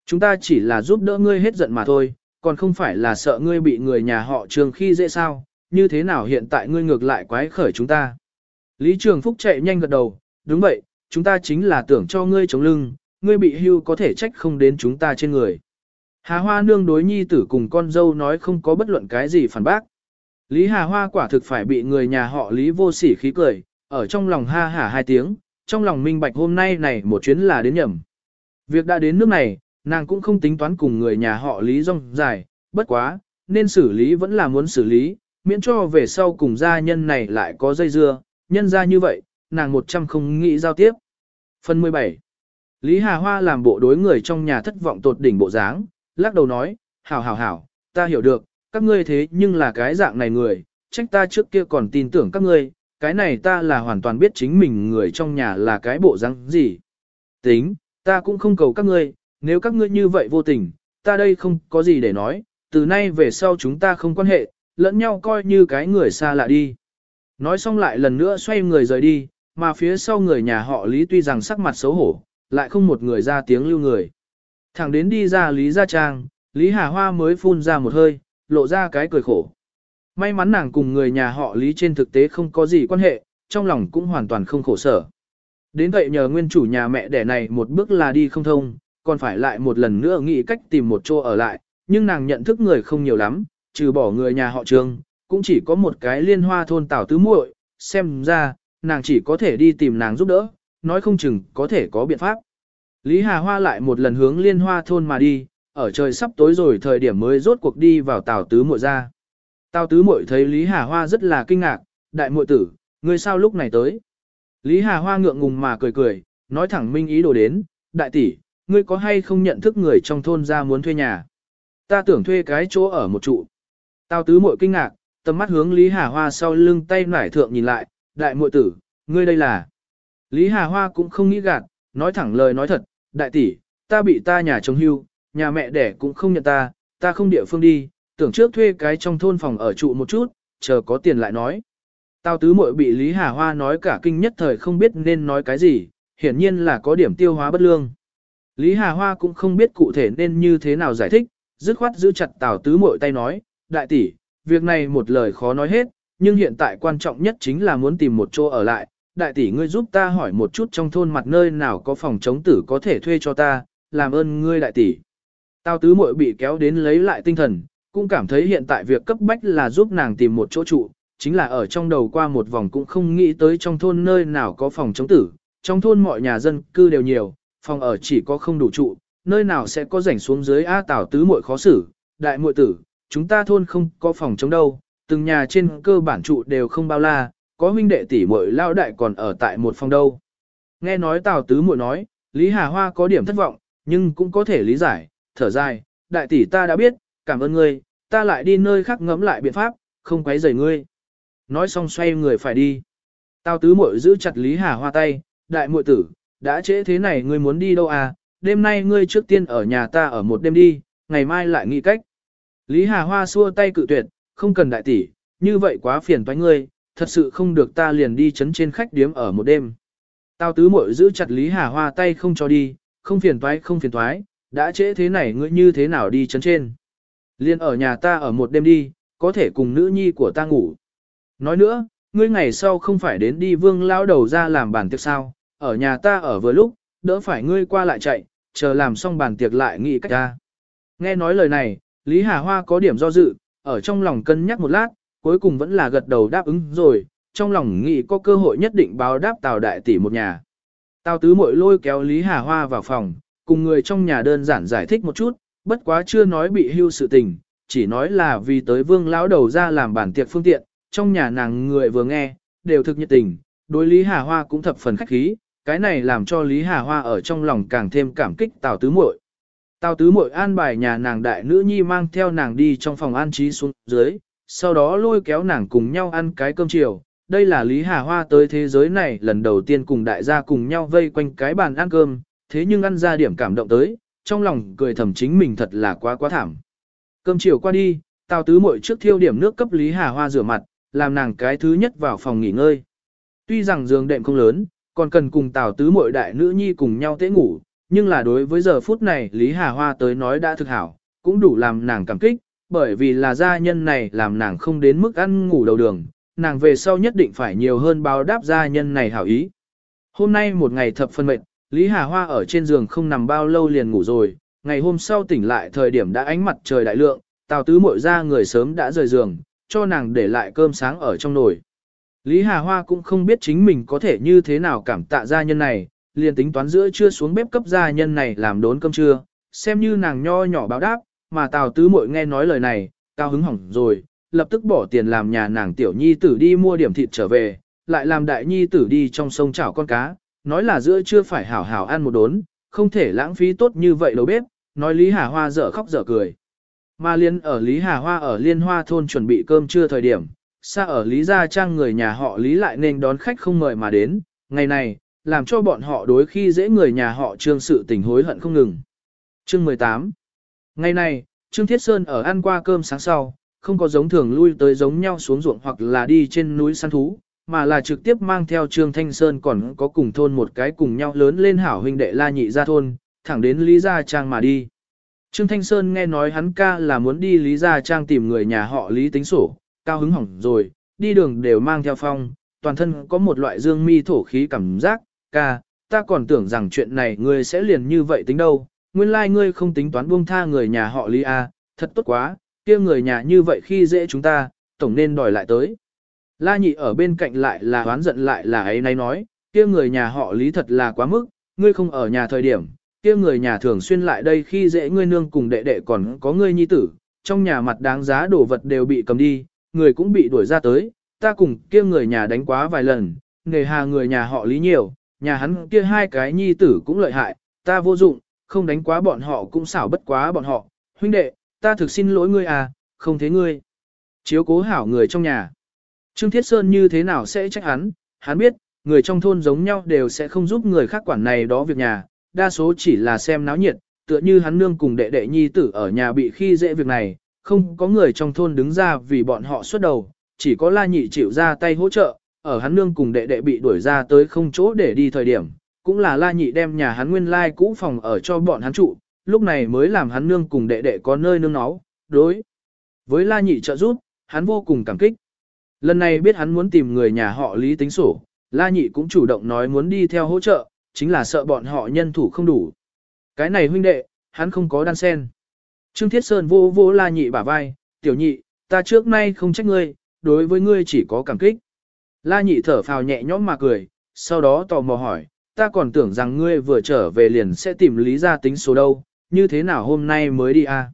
Chúng ta chỉ là giúp đỡ ngươi hết giận mà thôi, còn không phải là sợ ngươi bị người nhà họ trường khi dễ sao, như thế nào hiện tại ngươi ngược lại quái khởi chúng ta. Lý Trường Phúc chạy nhanh gật đầu, đúng vậy, chúng ta chính là tưởng cho ngươi chống lưng, ngươi bị hưu có thể trách không đến chúng ta trên người. Hà Hoa nương đối nhi tử cùng con dâu nói không có bất luận cái gì phản bác. Lý Hà Hoa quả thực phải bị người nhà họ Lý vô sỉ khí cười, ở trong lòng ha hả hai tiếng, trong lòng minh bạch hôm nay này một chuyến là đến nhầm. Việc đã đến nước này, nàng cũng không tính toán cùng người nhà họ Lý rong dài, bất quá, nên xử lý vẫn là muốn xử lý, miễn cho về sau cùng gia nhân này lại có dây dưa, nhân ra như vậy, nàng một trăm không nghĩ giao tiếp. Phần 17 Lý Hà Hoa làm bộ đối người trong nhà thất vọng tột đỉnh bộ dáng, lắc đầu nói, hảo hảo hảo, ta hiểu được, các ngươi thế nhưng là cái dạng này người, trách ta trước kia còn tin tưởng các ngươi, cái này ta là hoàn toàn biết chính mình người trong nhà là cái bộ dáng gì. Tính, ta cũng không cầu các ngươi, nếu các ngươi như vậy vô tình, ta đây không có gì để nói, từ nay về sau chúng ta không quan hệ, lẫn nhau coi như cái người xa lạ đi. Nói xong lại lần nữa xoay người rời đi, mà phía sau người nhà họ Lý tuy rằng sắc mặt xấu hổ, lại không một người ra tiếng lưu người. Thẳng đến đi ra Lý Gia Trang, Lý Hà Hoa mới phun ra một hơi, lộ ra cái cười khổ. May mắn nàng cùng người nhà họ Lý trên thực tế không có gì quan hệ, trong lòng cũng hoàn toàn không khổ sở. Đến vậy nhờ nguyên chủ nhà mẹ đẻ này một bước là đi không thông, còn phải lại một lần nữa nghĩ cách tìm một chỗ ở lại, nhưng nàng nhận thức người không nhiều lắm, trừ bỏ người nhà họ Trương, cũng chỉ có một cái liên hoa thôn tảo tứ muội, xem ra, nàng chỉ có thể đi tìm nàng giúp đỡ, nói không chừng có thể có biện pháp. Lý Hà Hoa lại một lần hướng liên hoa thôn mà đi, ở trời sắp tối rồi thời điểm mới rốt cuộc đi vào tảo tứ muội ra. Tào tứ muội thấy Lý Hà Hoa rất là kinh ngạc, đại muội tử, ngươi sao lúc này tới? Lý Hà Hoa ngượng ngùng mà cười cười, nói thẳng minh ý đồ đến, đại tỷ, ngươi có hay không nhận thức người trong thôn ra muốn thuê nhà? ta tưởng thuê cái chỗ ở một trụ. Tao tứ muội kinh ngạc, tầm mắt hướng Lý Hà Hoa sau lưng tay nải thượng nhìn lại, đại muội tử, ngươi đây là. Lý Hà Hoa cũng không nghĩ gạt, nói thẳng lời nói thật, đại tỷ, ta bị ta nhà chồng hưu, nhà mẹ đẻ cũng không nhận ta, ta không địa phương đi, tưởng trước thuê cái trong thôn phòng ở trụ một chút, chờ có tiền lại nói. Tao tứ muội bị Lý Hà Hoa nói cả kinh nhất thời không biết nên nói cái gì, hiển nhiên là có điểm tiêu hóa bất lương. Lý Hà Hoa cũng không biết cụ thể nên như thế nào giải thích, dứt khoát giữ chặt Tào tứ muội tay nói, đại tỷ, việc này một lời khó nói hết, nhưng hiện tại quan trọng nhất chính là muốn tìm một chỗ ở lại. Đại tỷ ngươi giúp ta hỏi một chút trong thôn mặt nơi nào có phòng chống tử có thể thuê cho ta, làm ơn ngươi đại tỷ. Tào tứ muội bị kéo đến lấy lại tinh thần, cũng cảm thấy hiện tại việc cấp bách là giúp nàng tìm một chỗ trụ, chính là ở trong đầu qua một vòng cũng không nghĩ tới trong thôn nơi nào có phòng chống tử, trong thôn mọi nhà dân cư đều nhiều, phòng ở chỉ có không đủ trụ, nơi nào sẽ có rảnh xuống dưới A tảo tứ muội khó xử, đại muội tử, chúng ta thôn không có phòng chống đâu, từng nhà trên cơ bản trụ đều không bao la, có huynh đệ tỷ muội lao đại còn ở tại một phòng đâu. Nghe nói tào tứ muội nói, Lý Hà Hoa có điểm thất vọng, nhưng cũng có thể lý giải, thở dài, đại tỷ ta đã biết, cảm ơn ngươi, ta lại đi nơi khác ngẫm lại biện pháp, không quấy rầy ngươi. Nói xong xoay người phải đi. Tào tứ muội giữ chặt Lý Hà Hoa tay, đại muội tử, đã trễ thế này ngươi muốn đi đâu à, đêm nay ngươi trước tiên ở nhà ta ở một đêm đi, ngày mai lại nghĩ cách. Lý Hà Hoa xua tay cự tuyệt, không cần đại tỷ, như vậy quá phiền toái ngươi, thật sự không được ta liền đi chấn trên khách điếm ở một đêm. Tào tứ muội giữ chặt Lý Hà Hoa tay không cho đi, không phiền toái không phiền toái, đã trễ thế này ngươi như thế nào đi chấn trên. Liên ở nhà ta ở một đêm đi, có thể cùng nữ nhi của ta ngủ. Nói nữa, ngươi ngày sau không phải đến đi vương lao đầu ra làm bàn tiệc sao, ở nhà ta ở vừa lúc, đỡ phải ngươi qua lại chạy, chờ làm xong bàn tiệc lại nghĩ cách ta. Nghe nói lời này, Lý Hà Hoa có điểm do dự, ở trong lòng cân nhắc một lát, cuối cùng vẫn là gật đầu đáp ứng rồi, trong lòng nghĩ có cơ hội nhất định báo đáp Tào đại tỷ một nhà. Tào tứ Mội lôi kéo Lý Hà Hoa vào phòng, cùng người trong nhà đơn giản giải thích một chút, bất quá chưa nói bị hưu sự tình, chỉ nói là vì tới vương lão đầu ra làm bản tiệc phương tiện, trong nhà nàng người vừa nghe, đều thực nhiệt tình, đối Lý Hà Hoa cũng thập phần khách khí, cái này làm cho Lý Hà Hoa ở trong lòng càng thêm cảm kích Tào Tứ Muội. Tào Tứ Muội an bài nhà nàng đại nữ nhi mang theo nàng đi trong phòng an trí xuống dưới, sau đó lôi kéo nàng cùng nhau ăn cái cơm chiều. Đây là Lý Hà Hoa tới thế giới này lần đầu tiên cùng đại gia cùng nhau vây quanh cái bàn ăn cơm, thế nhưng ăn ra điểm cảm động tới, trong lòng cười thầm chính mình thật là quá quá thảm. Cơm chiều qua đi, Tào Tứ Muội trước thiêu điểm nước cấp Lý Hà Hoa rửa mặt, làm nàng cái thứ nhất vào phòng nghỉ ngơi. Tuy rằng giường đệm không lớn, còn cần cùng Tào Tứ Muội đại nữ nhi cùng nhau tế ngủ, nhưng là đối với giờ phút này Lý Hà Hoa tới nói đã thực hảo, cũng đủ làm nàng cảm kích, bởi vì là gia nhân này làm nàng không đến mức ăn ngủ đầu đường, nàng về sau nhất định phải nhiều hơn báo đáp gia nhân này hảo ý. Hôm nay một ngày thập phân mệt, Lý Hà Hoa ở trên giường không nằm bao lâu liền ngủ rồi, ngày hôm sau tỉnh lại thời điểm đã ánh mặt trời đại lượng, Tào Tứ Muội ra người sớm đã rời giường, cho nàng để lại cơm sáng ở trong nồi. Lý Hà Hoa cũng không biết chính mình có thể như thế nào cảm tạ gia nhân này, liền tính toán giữa trưa xuống bếp cấp gia nhân này làm đốn cơm trưa, xem như nàng nho nhỏ báo đáp, mà Tào Tứ Muội nghe nói lời này, cao hứng hỏng rồi, lập tức bỏ tiền làm nhà nàng tiểu nhi tử đi mua điểm thịt trở về, lại làm đại nhi tử đi trong sông chảo con cá, nói là giữa trưa phải hảo hảo ăn một đốn, không thể lãng phí tốt như vậy đâu bếp, nói Lý Hà Hoa dở khóc dở cười. Mà liên ở Lý Hà Hoa ở Liên Hoa thôn chuẩn bị cơm trưa thời điểm, xa ở Lý Gia Trang người nhà họ Lý lại nên đón khách không mời mà đến, ngày này, làm cho bọn họ đối khi dễ người nhà họ Trương sự tình hối hận không ngừng. Chương 18 Ngày này, Trương Thiết Sơn ở ăn qua cơm sáng sau, không có giống thường lui tới giống nhau xuống ruộng hoặc là đi trên núi săn thú, mà là trực tiếp mang theo Trương Thanh Sơn còn có cùng thôn một cái cùng nhau lớn lên hảo huynh đệ La Nhị ra thôn, thẳng đến Lý Gia Trang mà đi. Trương Thanh Sơn nghe nói hắn ca là muốn đi Lý Gia Trang tìm người nhà họ Lý tính sổ, cao hứng hỏng rồi, đi đường đều mang theo phong, toàn thân có một loại dương mi thổ khí cảm giác, ca, ta còn tưởng rằng chuyện này ngươi sẽ liền như vậy tính đâu, nguyên lai like ngươi không tính toán buông tha người nhà họ Lý A, thật tốt quá, kia người nhà như vậy khi dễ chúng ta, tổng nên đòi lại tới. La nhị ở bên cạnh lại là oán giận lại là ấy nay nói, kia người nhà họ Lý thật là quá mức, ngươi không ở nhà thời điểm, kia người nhà thường xuyên lại đây khi dễ ngươi nương cùng đệ đệ còn có ngươi nhi tử, trong nhà mặt đáng giá đồ vật đều bị cầm đi, người cũng bị đuổi ra tới, ta cùng kia người nhà đánh quá vài lần, nghề hà người nhà họ lý nhiều, nhà hắn kia hai cái nhi tử cũng lợi hại, ta vô dụng, không đánh quá bọn họ cũng xảo bất quá bọn họ, huynh đệ, ta thực xin lỗi ngươi à, không thế ngươi. Chiếu cố hảo người trong nhà. Trương Thiết Sơn như thế nào sẽ trách hắn, hắn biết, người trong thôn giống nhau đều sẽ không giúp người khác quản này đó việc nhà, đa số chỉ là xem náo nhiệt, tựa như hắn nương cùng đệ đệ nhi tử ở nhà bị khi dễ việc này, không có người trong thôn đứng ra vì bọn họ xuất đầu, chỉ có la nhị chịu ra tay hỗ trợ, ở hắn nương cùng đệ đệ bị đuổi ra tới không chỗ để đi thời điểm, cũng là la nhị đem nhà hắn nguyên lai cũ phòng ở cho bọn hắn trụ, lúc này mới làm hắn nương cùng đệ đệ có nơi nương náu, đối. Với la nhị trợ giúp, hắn vô cùng cảm kích. Lần này biết hắn muốn tìm người nhà họ lý tính sổ, la nhị cũng chủ động nói muốn đi theo hỗ trợ, chính là sợ bọn họ nhân thủ không đủ. Cái này huynh đệ, hắn không có đan sen. Trương Thiết Sơn vô vô la nhị bả vai, tiểu nhị, ta trước nay không trách ngươi, đối với ngươi chỉ có cảm kích. La nhị thở phào nhẹ nhõm mà cười, sau đó tò mò hỏi, ta còn tưởng rằng ngươi vừa trở về liền sẽ tìm lý ra tính số đâu, như thế nào hôm nay mới đi à?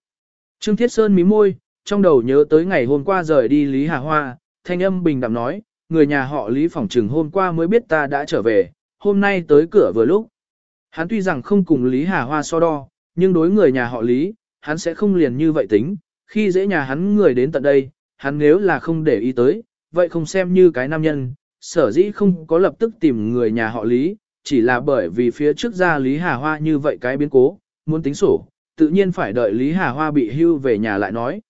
Trương Thiết Sơn mím môi, trong đầu nhớ tới ngày hôm qua rời đi Lý Hà Hoa, thanh âm bình đạm nói, người nhà họ Lý phỏng trừng hôm qua mới biết ta đã trở về, hôm nay tới cửa vừa lúc. Hắn tuy rằng không cùng Lý Hà Hoa so đo, nhưng đối người nhà họ Lý, hắn sẽ không liền như vậy tính, khi dễ nhà hắn người đến tận đây, hắn nếu là không để ý tới, vậy không xem như cái nam nhân, sở dĩ không có lập tức tìm người nhà họ Lý, chỉ là bởi vì phía trước ra Lý Hà Hoa như vậy cái biến cố, muốn tính sổ, tự nhiên phải đợi Lý Hà Hoa bị hưu về nhà lại nói.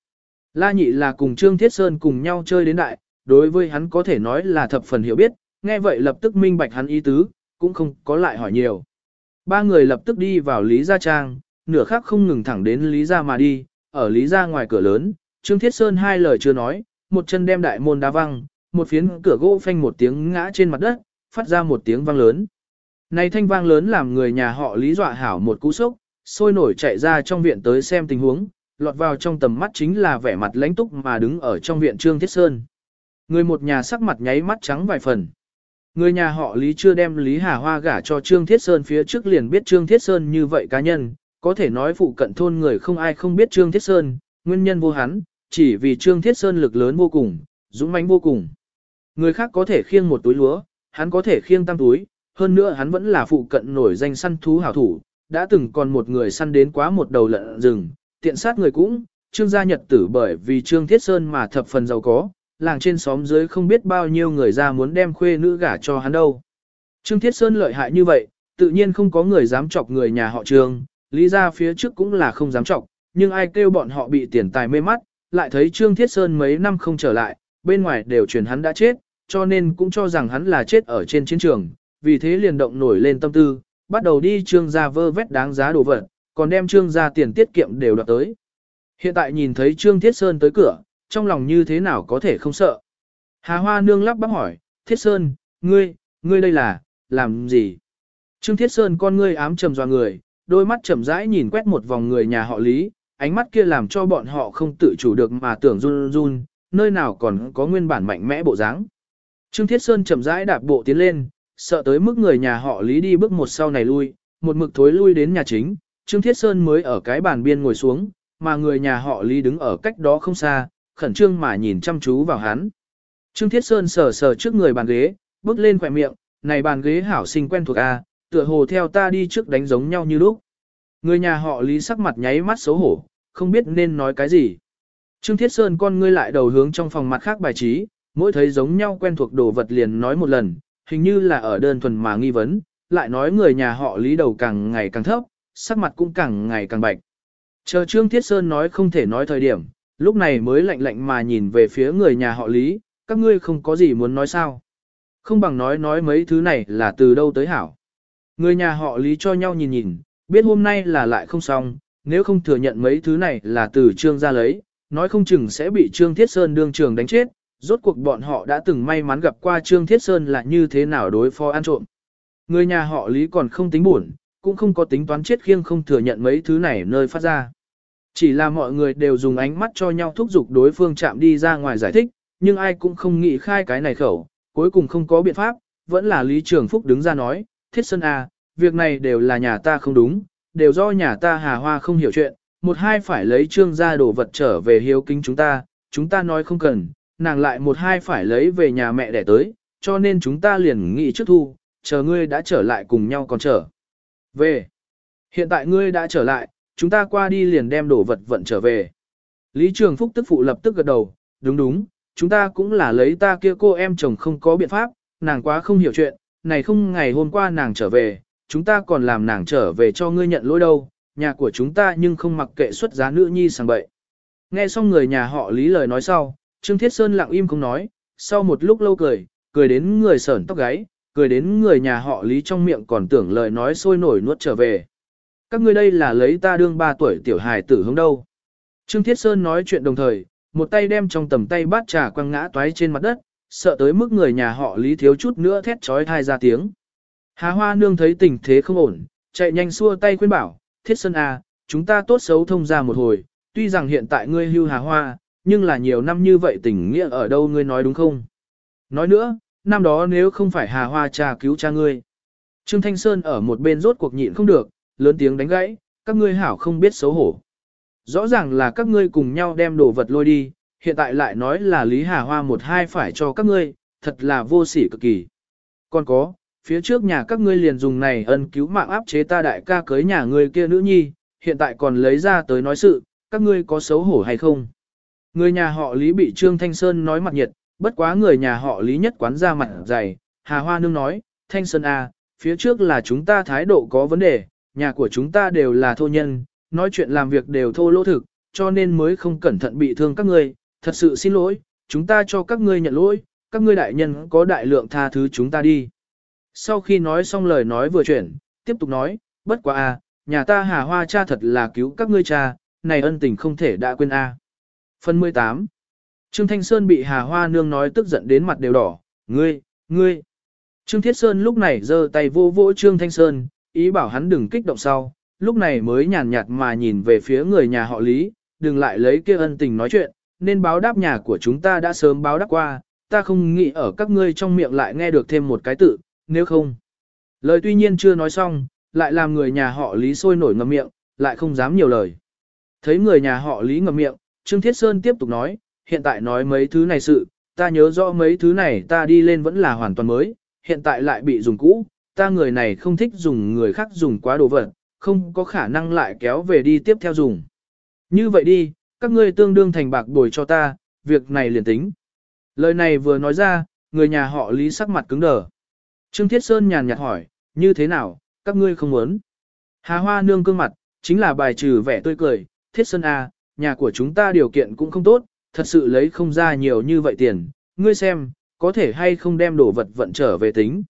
La nhị là cùng Trương Thiết Sơn cùng nhau chơi đến đại, đối với hắn có thể nói là thập phần hiểu biết, nghe vậy lập tức minh bạch hắn ý tứ, cũng không có lại hỏi nhiều. Ba người lập tức đi vào Lý Gia Trang, nửa khác không ngừng thẳng đến Lý Gia mà đi, ở Lý Gia ngoài cửa lớn, Trương Thiết Sơn hai lời chưa nói, một chân đem đại môn đá văng, một phiến cửa gỗ phanh một tiếng ngã trên mặt đất, phát ra một tiếng vang lớn. Này thanh vang lớn làm người nhà họ Lý dọa hảo một cú sốc, sôi nổi chạy ra trong viện tới xem tình huống, lọt vào trong tầm mắt chính là vẻ mặt lãnh túc mà đứng ở trong viện Trương Thiết Sơn. Người một nhà sắc mặt nháy mắt trắng vài phần. Người nhà họ Lý chưa đem Lý Hà Hoa gả cho Trương Thiết Sơn phía trước liền biết Trương Thiết Sơn như vậy cá nhân, có thể nói phụ cận thôn người không ai không biết Trương Thiết Sơn, nguyên nhân vô hắn, chỉ vì Trương Thiết Sơn lực lớn vô cùng, dũng mãnh vô cùng. Người khác có thể khiêng một túi lúa, hắn có thể khiêng tam túi, hơn nữa hắn vẫn là phụ cận nổi danh săn thú hảo thủ, đã từng còn một người săn đến quá một đầu lợn rừng, tiện sát người cũng, Trương gia nhật tử bởi vì Trương Thiết Sơn mà thập phần giàu có, làng trên xóm dưới không biết bao nhiêu người ra muốn đem khuê nữ gả cho hắn đâu. Trương Thiết Sơn lợi hại như vậy, tự nhiên không có người dám chọc người nhà họ Trương, lý ra phía trước cũng là không dám trọng, nhưng ai kêu bọn họ bị tiền tài mê mắt, lại thấy Trương Thiết Sơn mấy năm không trở lại, bên ngoài đều truyền hắn đã chết, cho nên cũng cho rằng hắn là chết ở trên chiến trường, vì thế liền động nổi lên tâm tư, bắt đầu đi trương gia vơ vét đáng giá đồ vật, còn đem trương gia tiền tiết kiệm đều đoạt tới. Hiện tại nhìn thấy trương Thiết Sơn tới cửa, trong lòng như thế nào có thể không sợ. Hà Hoa nương lắp bắp hỏi, Thiết Sơn, ngươi, ngươi đây là, làm gì? Trương Thiết Sơn con ngươi ám trầm dò người, đôi mắt chậm rãi nhìn quét một vòng người nhà họ Lý, ánh mắt kia làm cho bọn họ không tự chủ được mà tưởng run run, nơi nào còn có nguyên bản mạnh mẽ bộ dáng. Trương Thiết Sơn chậm rãi đạp bộ tiến lên, sợ tới mức người nhà họ Lý đi bước một sau này lui, một mực thối lui đến nhà chính, Trương Thiết Sơn mới ở cái bàn biên ngồi xuống, mà người nhà họ Lý đứng ở cách đó không xa, khẩn trương mà nhìn chăm chú vào hắn. Trương Thiết Sơn sờ sờ trước người bàn ghế, bước lên khỏe miệng, này bàn ghế hảo sinh quen thuộc A, tựa hồ theo ta đi trước đánh giống nhau như lúc. Người nhà họ Lý sắc mặt nháy mắt xấu hổ, không biết nên nói cái gì. Trương Thiết Sơn con ngươi lại đầu hướng trong phòng mặt khác bài trí, mỗi thấy giống nhau quen thuộc đồ vật liền nói một lần, hình như là ở đơn thuần mà nghi vấn, lại nói người nhà họ Lý đầu càng ngày càng thấp, sắc mặt cũng càng ngày càng bạch. Chờ Trương Thiết Sơn nói không thể nói thời điểm, lúc này mới lạnh lạnh mà nhìn về phía người nhà họ Lý, các ngươi không có gì muốn nói sao. Không bằng nói nói mấy thứ này là từ đâu tới hảo. Người nhà họ Lý cho nhau nhìn nhìn, biết hôm nay là lại không xong, nếu không thừa nhận mấy thứ này là từ Trương ra lấy, nói không chừng sẽ bị Trương Thiết Sơn đương trường đánh chết, rốt cuộc bọn họ đã từng may mắn gặp qua Trương Thiết Sơn là như thế nào đối phó ăn trộm. Người nhà họ Lý còn không tính buồn, cũng không có tính toán chết khiêng không thừa nhận mấy thứ này nơi phát ra. Chỉ là mọi người đều dùng ánh mắt cho nhau thúc giục đối phương chạm đi ra ngoài giải thích, nhưng ai cũng không nghĩ khai cái này khẩu, cuối cùng không có biện pháp, vẫn là Lý Trường Phúc đứng ra nói, Thiết Sơn à, việc này đều là nhà ta không đúng, đều do nhà ta hà hoa không hiểu chuyện, một hai phải lấy trương gia đồ vật trở về hiếu kính chúng ta, chúng ta nói không cần, nàng lại một hai phải lấy về nhà mẹ đẻ tới, cho nên chúng ta liền nghĩ trước thu, chờ ngươi đã trở lại cùng nhau còn trở. Về. Hiện tại ngươi đã trở lại, chúng ta qua đi liền đem đồ vật vận trở về. Lý Trường Phúc tức phụ lập tức gật đầu, đúng đúng, chúng ta cũng là lấy ta kia cô em chồng không có biện pháp, nàng quá không hiểu chuyện, này không ngày hôm qua nàng trở về, chúng ta còn làm nàng trở về cho ngươi nhận lỗi đâu, nhà của chúng ta nhưng không mặc kệ xuất giá nữ nhi sang bậy. Nghe xong người nhà họ Lý lời nói sau, Trương Thiết Sơn lặng im không nói, sau một lúc lâu cười, cười đến người sởn tóc gáy, cười đến người nhà họ Lý trong miệng còn tưởng lời nói sôi nổi nuốt trở về. Các ngươi đây là lấy ta đương ba tuổi tiểu hài tử hướng đâu. Trương Thiết Sơn nói chuyện đồng thời, một tay đem trong tầm tay bát trà quăng ngã toái trên mặt đất, sợ tới mức người nhà họ Lý thiếu chút nữa thét trói thai ra tiếng. Hà Hoa Nương thấy tình thế không ổn, chạy nhanh xua tay khuyên bảo, Thiết Sơn à, chúng ta tốt xấu thông ra một hồi, tuy rằng hiện tại ngươi hưu Hà Hoa, nhưng là nhiều năm như vậy tình nghĩa ở đâu ngươi nói đúng không? Nói nữa, năm đó nếu không phải Hà Hoa cha cứu cha ngươi. Trương Thanh Sơn ở một bên rốt cuộc nhịn không được, lớn tiếng đánh gãy, các ngươi hảo không biết xấu hổ. Rõ ràng là các ngươi cùng nhau đem đồ vật lôi đi, hiện tại lại nói là Lý Hà Hoa một hai phải cho các ngươi, thật là vô sỉ cực kỳ. Còn có, phía trước nhà các ngươi liền dùng này ân cứu mạng áp chế ta đại ca cưới nhà ngươi kia nữ nhi, hiện tại còn lấy ra tới nói sự, các ngươi có xấu hổ hay không? Người nhà họ Lý bị Trương Thanh Sơn nói mặt nhiệt, bất quá người nhà họ Lý nhất quán ra mặt dày, Hà Hoa Nương nói, Thanh Sơn A, à, phía trước là chúng ta thái độ có vấn đề, nhà của chúng ta đều là thô nhân, nói chuyện làm việc đều thô lỗ thực, cho nên mới không cẩn thận bị thương các ngươi, thật sự xin lỗi, chúng ta cho các ngươi nhận lỗi, các ngươi đại nhân có đại lượng tha thứ chúng ta đi. Sau khi nói xong lời nói vừa chuyển, tiếp tục nói, bất quá a, nhà ta Hà Hoa cha thật là cứu các ngươi cha, này ân tình không thể đã quên a. Phần 18 Trương Thanh Sơn bị Hà Hoa nương nói tức giận đến mặt đều đỏ, ngươi, ngươi. Trương Thiết Sơn lúc này giơ tay vô vỗ Trương Thanh Sơn, ý bảo hắn đừng kích động sau, lúc này mới nhàn nhạt mà nhìn về phía người nhà họ Lý, đừng lại lấy kia ân tình nói chuyện, nên báo đáp nhà của chúng ta đã sớm báo đáp qua, ta không nghĩ ở các ngươi trong miệng lại nghe được thêm một cái tự, nếu không. Lời tuy nhiên chưa nói xong, lại làm người nhà họ Lý sôi nổi ngậm miệng, lại không dám nhiều lời. Thấy người nhà họ Lý ngậm miệng, Trương Thiết Sơn tiếp tục nói, hiện tại nói mấy thứ này sự, ta nhớ rõ mấy thứ này ta đi lên vẫn là hoàn toàn mới, hiện tại lại bị dùng cũ, ta người này không thích dùng người khác dùng quá đồ vật, không có khả năng lại kéo về đi tiếp theo dùng. Như vậy đi, các ngươi tương đương thành bạc đổi cho ta, việc này liền tính. Lời này vừa nói ra, người nhà họ Lý sắc mặt cứng đờ. Trương Thiết Sơn nhàn nhạt hỏi, như thế nào, các ngươi không muốn. Hà Hoa nương cương mặt, chính là bài trừ vẻ tươi cười, Thiết Sơn A, nhà của chúng ta điều kiện cũng không tốt, thật sự lấy không ra nhiều như vậy tiền, ngươi xem, có thể hay không đem đồ vật vận trở về tính.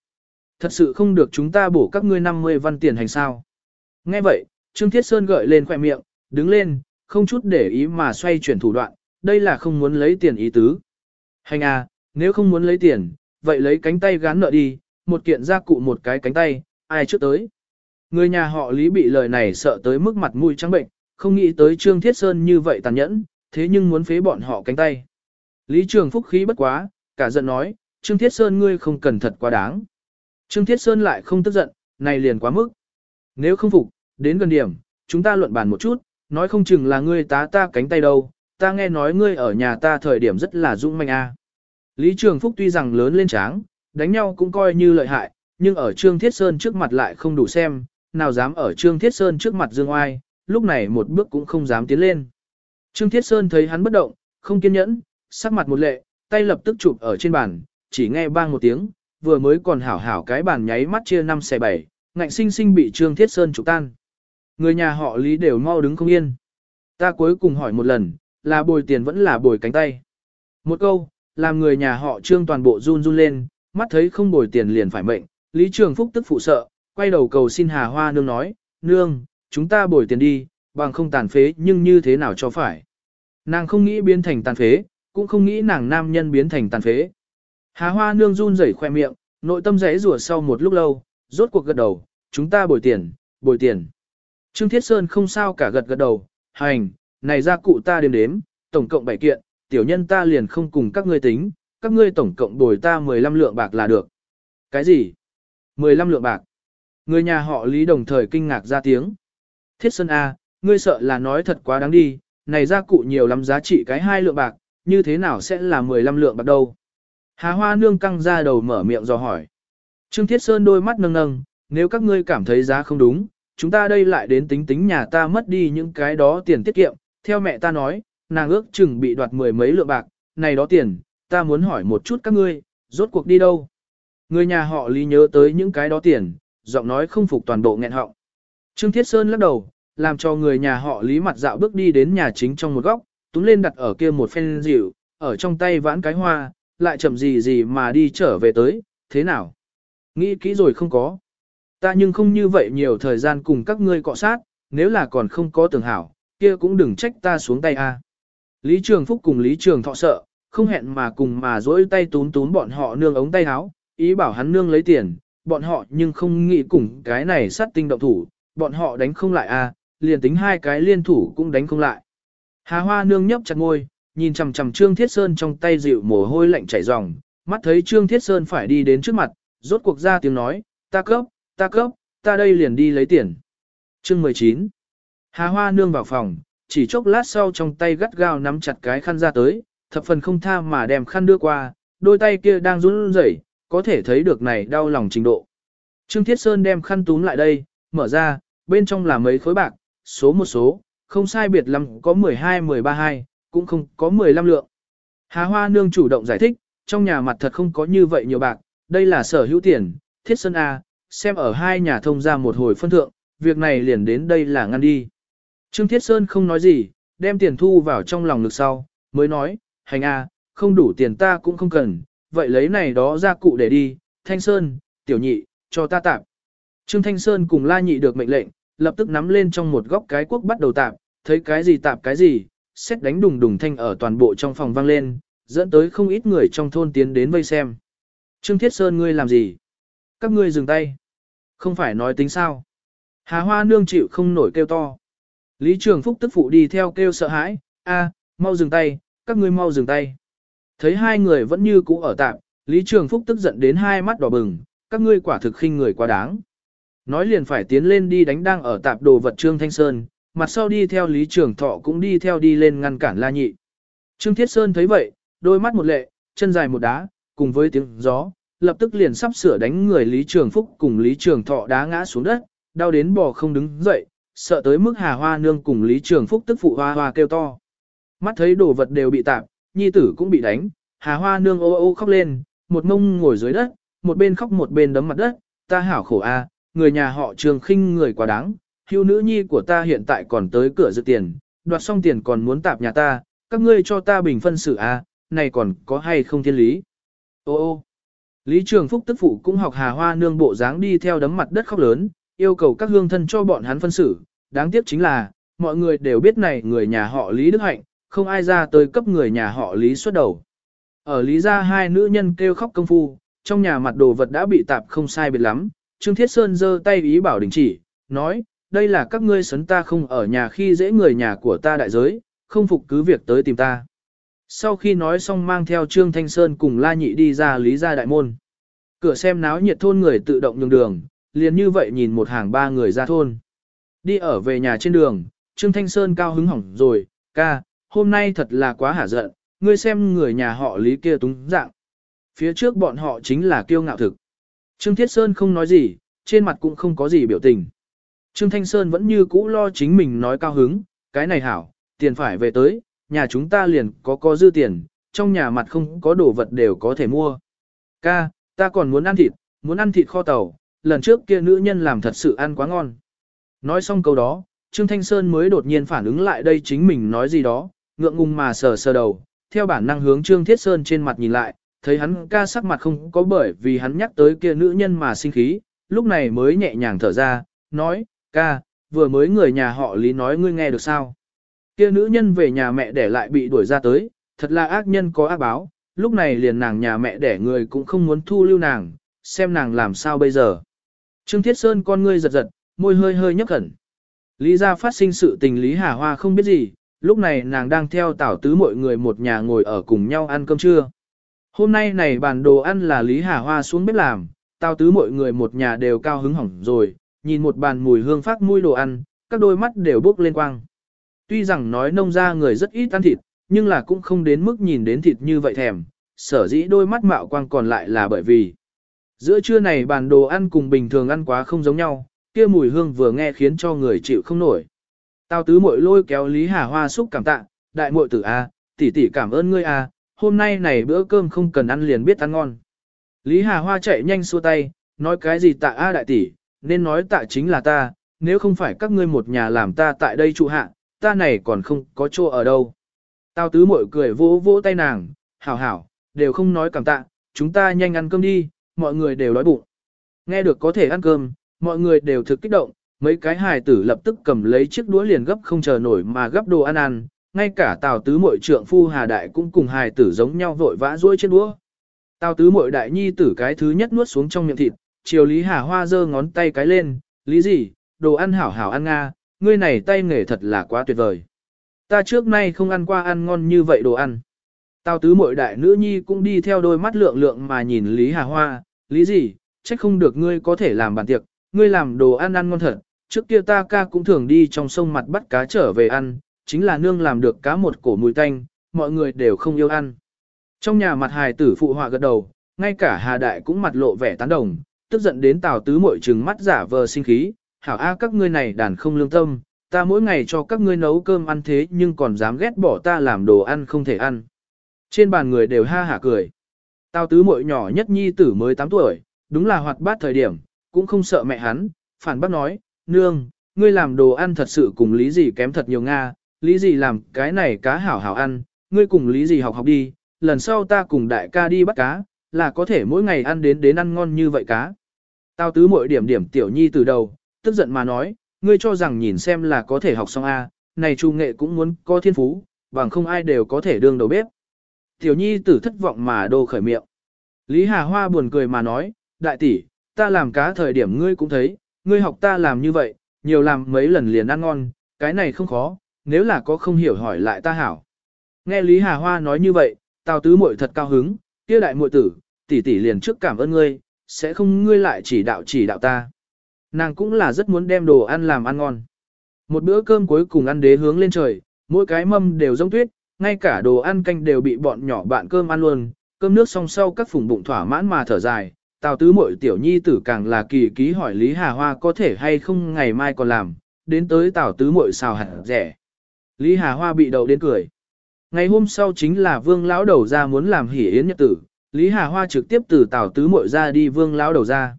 Thật sự không được chúng ta bổ các ngươi 50 văn tiền hành sao. Nghe vậy, Trương Thiết Sơn gợi lên khỏe miệng, đứng lên, không chút để ý mà xoay chuyển thủ đoạn, đây là không muốn lấy tiền ý tứ. Hành à, nếu không muốn lấy tiền, vậy lấy cánh tay gán nợ đi, một kiện gia cụ một cái cánh tay, ai trước tới. Người nhà họ Lý bị lời này sợ tới mức mặt mũi trắng bệnh, không nghĩ tới Trương Thiết Sơn như vậy tàn nhẫn, thế nhưng muốn phế bọn họ cánh tay. Lý Trường Phúc khí bất quá, cả giận nói, Trương Thiết Sơn ngươi không cần thật quá đáng. Trương Thiết Sơn lại không tức giận, này liền quá mức. Nếu không phục, đến gần điểm, chúng ta luận bàn một chút, nói không chừng là ngươi tá ta cánh tay đâu, ta nghe nói ngươi ở nhà ta thời điểm rất là dũng manh a. Lý Trường Phúc tuy rằng lớn lên tráng, đánh nhau cũng coi như lợi hại, nhưng ở Trương Thiết Sơn trước mặt lại không đủ xem, nào dám ở Trương Thiết Sơn trước mặt dương oai, lúc này một bước cũng không dám tiến lên. Trương Thiết Sơn thấy hắn bất động, không kiên nhẫn, sắc mặt một lệ, tay lập tức chụp ở trên bàn, chỉ nghe bang một tiếng, vừa mới còn hảo hảo cái bàn nháy mắt chia năm xẻ bảy, ngạnh sinh sinh bị Trương Thiết Sơn chụp tan. Người nhà họ Lý đều mau đứng không yên. Ta cuối cùng hỏi một lần, là bồi tiền vẫn là bồi cánh tay. Một câu, làm người nhà họ Trương toàn bộ run run lên, mắt thấy không bồi tiền liền phải mệnh. Lý Trường Phúc tức phụ sợ, quay đầu cầu xin Hà Hoa Nương nói, Nương, chúng ta bồi tiền đi, bằng không tàn phế nhưng như thế nào cho phải. Nàng không nghĩ biến thành tàn phế, cũng không nghĩ nàng nam nhân biến thành tàn phế. Hà Hoa Nương run rẩy khoe miệng, nội tâm rẽ rủa sau một lúc lâu, rốt cuộc gật đầu, chúng ta bồi tiền, bồi tiền. Trương Thiết Sơn không sao cả gật gật đầu, hành, này ra cụ ta đếm đếm, tổng cộng 7 kiện, tiểu nhân ta liền không cùng các ngươi tính, các ngươi tổng cộng bồi ta 15 lượng bạc là được. Cái gì? 15 lượng bạc. Người nhà họ Lý đồng thời kinh ngạc ra tiếng. Thiết Sơn A, ngươi sợ là nói thật quá đáng đi, này ra cụ nhiều lắm giá trị cái hai lượng bạc, như thế nào sẽ là 15 lượng bạc đâu? Hà Hoa Nương căng ra đầu mở miệng dò hỏi. Trương Thiết Sơn đôi mắt nâng nâng, nếu các ngươi cảm thấy giá không đúng, chúng ta đây lại đến tính tính nhà ta mất đi những cái đó tiền tiết kiệm, theo mẹ ta nói, nàng ước chừng bị đoạt mười mấy lượng bạc, này đó tiền, ta muốn hỏi một chút các ngươi, rốt cuộc đi đâu? Người nhà họ Lý nhớ tới những cái đó tiền, giọng nói không phục toàn bộ nghẹn họng. Trương Thiết Sơn lắc đầu, làm cho người nhà họ Lý mặt dạo bước đi đến nhà chính trong một góc, túm lên đặt ở kia một phen rượu, ở trong tay vãn cái hoa, lại chậm gì gì mà đi trở về tới, thế nào? Nghĩ kỹ rồi không có. Ta nhưng không như vậy nhiều thời gian cùng các ngươi cọ sát, nếu là còn không có tưởng hảo, kia cũng đừng trách ta xuống tay a. Lý Trường Phúc cùng Lý Trường Thọ sợ, không hẹn mà cùng mà dỗi tay tún tún bọn họ nương ống tay áo, ý bảo hắn nương lấy tiền, bọn họ nhưng không nghĩ cùng cái này sát tinh động thủ, bọn họ đánh không lại a, liền tính hai cái liên thủ cũng đánh không lại. Hà Hoa nương nhấp chặt ngôi, nhìn chằm chằm Trương Thiết Sơn trong tay dịu mồ hôi lạnh chảy ròng, mắt thấy Trương Thiết Sơn phải đi đến trước mặt, rốt cuộc ra tiếng nói, ta cấp, ta cấp, ta đây liền đi lấy tiền. Chương 19 Hà Hoa nương vào phòng, chỉ chốc lát sau trong tay gắt gao nắm chặt cái khăn ra tới, thập phần không tha mà đem khăn đưa qua, đôi tay kia đang run rẩy, có thể thấy được này đau lòng trình độ. Trương Thiết Sơn đem khăn túm lại đây, mở ra, bên trong là mấy khối bạc, số một số, không sai biệt lắm có 12-13-2, cũng không có 15 lượng. Hà Hoa Nương chủ động giải thích, trong nhà mặt thật không có như vậy nhiều bạc, đây là sở hữu tiền, Thiết Sơn A, xem ở hai nhà thông ra một hồi phân thượng, việc này liền đến đây là ngăn đi. Trương Thiết Sơn không nói gì, đem tiền thu vào trong lòng lực sau, mới nói, hành A, không đủ tiền ta cũng không cần, vậy lấy này đó ra cụ để đi, Thanh Sơn, tiểu nhị, cho ta tạm. Trương Thanh Sơn cùng La Nhị được mệnh lệnh, lập tức nắm lên trong một góc cái quốc bắt đầu tạm, thấy cái gì tạm cái gì, xét đánh đùng đùng thanh ở toàn bộ trong phòng vang lên, dẫn tới không ít người trong thôn tiến đến vây xem. Trương Thiết Sơn ngươi làm gì? Các ngươi dừng tay. Không phải nói tính sao? Hà Hoa nương chịu không nổi kêu to. Lý Trường Phúc tức phụ đi theo kêu sợ hãi, a, mau dừng tay, các ngươi mau dừng tay. Thấy hai người vẫn như cũ ở tạm, Lý Trường Phúc tức giận đến hai mắt đỏ bừng, các ngươi quả thực khinh người quá đáng. Nói liền phải tiến lên đi đánh đang ở tạp đồ vật Trương Thanh Sơn, mặt sau đi theo Lý Trường Thọ cũng đi theo đi lên ngăn cản La Nhị. Trương Thiết Sơn thấy vậy, đôi mắt một lệ, chân dài một đá, cùng với tiếng gió, lập tức liền sắp sửa đánh người Lý Trường Phúc cùng Lý Trường Thọ đá ngã xuống đất, đau đến bò không đứng dậy, sợ tới mức Hà Hoa Nương cùng Lý Trường Phúc tức phụ hoa hoa kêu to. Mắt thấy đồ vật đều bị tạp, nhi tử cũng bị đánh, Hà Hoa Nương ô ô khóc lên, một mông ngồi dưới đất, một bên khóc một bên đấm mặt đất, ta hảo khổ a, người nhà họ Trường khinh người quá đáng, hưu nữ nhi của ta hiện tại còn tới cửa dự tiền, đoạt xong tiền còn muốn tạp nhà ta, các ngươi cho ta bình phân xử a, này còn có hay không thiên lý. Ô ô, Lý Trường Phúc tức phụ cũng học Hà Hoa Nương bộ dáng đi theo đấm mặt đất khóc lớn, yêu cầu các hương thân cho bọn hắn phân xử, đáng tiếc chính là, mọi người đều biết này người nhà họ Lý Đức Hạnh, không ai ra tới cấp người nhà họ Lý xuất đầu. Ở Lý gia hai nữ nhân kêu khóc công phu, trong nhà mặt đồ vật đã bị tạp không sai biệt lắm, Trương Thiết Sơn giơ tay ý bảo đình chỉ, nói, đây là các ngươi sấn ta không ở nhà khi dễ người nhà của ta đại giới, không phục cứ việc tới tìm ta. Sau khi nói xong mang theo Trương Thanh Sơn cùng La Nhị đi ra Lý gia đại môn. Cửa xem náo nhiệt thôn người tự động nhường đường, liền như vậy nhìn một hàng ba người ra thôn. Đi ở về nhà trên đường, Trương Thanh Sơn cao hứng hỏng rồi, ca, hôm nay thật là quá hả giận, ngươi xem người nhà họ Lý kia túng dạng. Phía trước bọn họ chính là kiêu ngạo thực. Trương Thiết Sơn không nói gì, trên mặt cũng không có gì biểu tình. Trương Thanh Sơn vẫn như cũ lo chính mình nói cao hứng, cái này hảo, tiền phải về tới, nhà chúng ta liền có có dư tiền, trong nhà mặt không có đồ vật đều có thể mua. Ca, ta còn muốn ăn thịt, muốn ăn thịt kho tàu, lần trước kia nữ nhân làm thật sự ăn quá ngon. Nói xong câu đó, Trương Thanh Sơn mới đột nhiên phản ứng lại đây chính mình nói gì đó, ngượng ngùng mà sờ sờ đầu, theo bản năng hướng Trương Thiết Sơn trên mặt nhìn lại, thấy hắn ca sắc mặt không có bởi vì hắn nhắc tới kia nữ nhân mà sinh khí, lúc này mới nhẹ nhàng thở ra, nói, ca, vừa mới người nhà họ Lý nói ngươi nghe được sao. Kia nữ nhân về nhà mẹ để lại bị đuổi ra tới, thật là ác nhân có ác báo, lúc này liền nàng nhà mẹ để người cũng không muốn thu lưu nàng, xem nàng làm sao bây giờ. Trương Thiết Sơn con ngươi giật giật, môi hơi hơi nhấp khẩn. Lý ra phát sinh sự tình Lý Hà Hoa không biết gì, lúc này nàng đang theo tảo tứ mọi người một nhà ngồi ở cùng nhau ăn cơm trưa. Hôm nay này bàn đồ ăn là Lý Hà Hoa xuống bếp làm, tao tứ mọi người một nhà đều cao hứng hỏng rồi, nhìn một bàn mùi hương phát mùi đồ ăn, các đôi mắt đều bốc lên quang. Tuy rằng nói nông ra người rất ít ăn thịt, nhưng là cũng không đến mức nhìn đến thịt như vậy thèm, sở dĩ đôi mắt mạo quang còn lại là bởi vì giữa trưa này bàn đồ ăn cùng bình thường ăn quá không giống nhau, kia mùi hương vừa nghe khiến cho người chịu không nổi. Tao tứ muội lôi kéo Lý Hà Hoa xúc cảm tạ, đại muội tử a, tỷ tỷ cảm ơn ngươi a, hôm nay này bữa cơm không cần ăn liền biết ăn ngon. Lý Hà Hoa chạy nhanh xua tay, nói cái gì tạ a đại tỷ, nên nói tạ chính là ta, nếu không phải các ngươi một nhà làm ta tại đây trụ hạ, ta này còn không có chỗ ở đâu. Tao tứ mội cười vỗ vỗ tay nàng, hảo hảo, đều không nói cảm tạ, chúng ta nhanh ăn cơm đi, mọi người đều đói bụng. Nghe được có thể ăn cơm, mọi người đều thực kích động, mấy cái hài tử lập tức cầm lấy chiếc đũa liền gấp không chờ nổi mà gấp đồ ăn ăn, ngay cả tào tứ mội trượng phu hà đại cũng cùng hài tử giống nhau vội vã duỗi trên đũa. Tào tứ mội đại nhi tử cái thứ nhất nuốt xuống trong miệng thịt, chiều Lý Hà Hoa giơ ngón tay cái lên, lý gì, đồ ăn hảo hảo ăn nga, ngươi này tay nghề thật là quá tuyệt vời. Ta trước nay không ăn qua ăn ngon như vậy đồ ăn. Tào tứ mội đại nữ nhi cũng đi theo đôi mắt lượng lượng mà nhìn Lý Hà Hoa, lý gì, trách không được ngươi có thể làm bàn tiệc, ngươi làm đồ ăn ăn ngon thật, trước kia ta ca cũng thường đi trong sông mặt bắt cá trở về ăn, chính là nương làm được cá một cổ mùi tanh, mọi người đều không yêu ăn. Trong nhà mặt hài tử phụ họa gật đầu, ngay cả Hà Đại cũng mặt lộ vẻ tán đồng, tức giận đến Tào Tứ mội trừng mắt giả vờ sinh khí, hảo a các ngươi này đàn không lương tâm, ta mỗi ngày cho các ngươi nấu cơm ăn thế nhưng còn dám ghét bỏ ta làm đồ ăn không thể ăn. Trên bàn người đều ha hả cười. Tào Tứ muội nhỏ nhất nhi tử mới 8 tuổi, đúng là hoạt bát thời điểm, cũng không sợ mẹ hắn, phản bác nói, nương, ngươi làm đồ ăn thật sự cùng lý gì kém thật nhiều Nga, lý gì làm cái này cá hảo hảo ăn, ngươi cùng lý gì học học đi, lần sau ta cùng đại ca đi bắt cá, là có thể mỗi ngày ăn đến đến ăn ngon như vậy cá. Tao tứ mỗi điểm điểm tiểu nhi từ đầu, tức giận mà nói, ngươi cho rằng nhìn xem là có thể học xong A, này chu nghệ cũng muốn có thiên phú, bằng không ai đều có thể đương đầu bếp. Tiểu nhi tử thất vọng mà đô khởi miệng. Lý Hà Hoa buồn cười mà nói, đại tỷ, ta làm cá thời điểm ngươi cũng thấy, ngươi học ta làm như vậy, nhiều làm mấy lần liền ăn ngon, cái này không khó, nếu là có không hiểu hỏi lại ta hảo. Nghe Lý Hà Hoa nói như vậy, Tào tứ muội thật cao hứng, kia đại muội tử, tỷ tỷ liền trước cảm ơn ngươi, sẽ không ngươi lại chỉ đạo chỉ đạo ta. Nàng cũng là rất muốn đem đồ ăn làm ăn ngon. Một bữa cơm cuối cùng ăn đế hướng lên trời, mỗi cái mâm đều giống tuyết, ngay cả đồ ăn canh đều bị bọn nhỏ bạn cơm ăn luôn, cơm nước xong sau các phùng bụng thỏa mãn mà thở dài. Tào tứ muội tiểu nhi tử càng là kỳ ký hỏi Lý Hà Hoa có thể hay không ngày mai còn làm, đến tới tào tứ muội xào hẳn rẻ. Lý Hà Hoa bị đầu đến cười. Ngày hôm sau chính là vương lão đầu ra muốn làm hỉ yến nhật tử, Lý Hà Hoa trực tiếp từ Tào tứ muội ra đi vương lão đầu ra.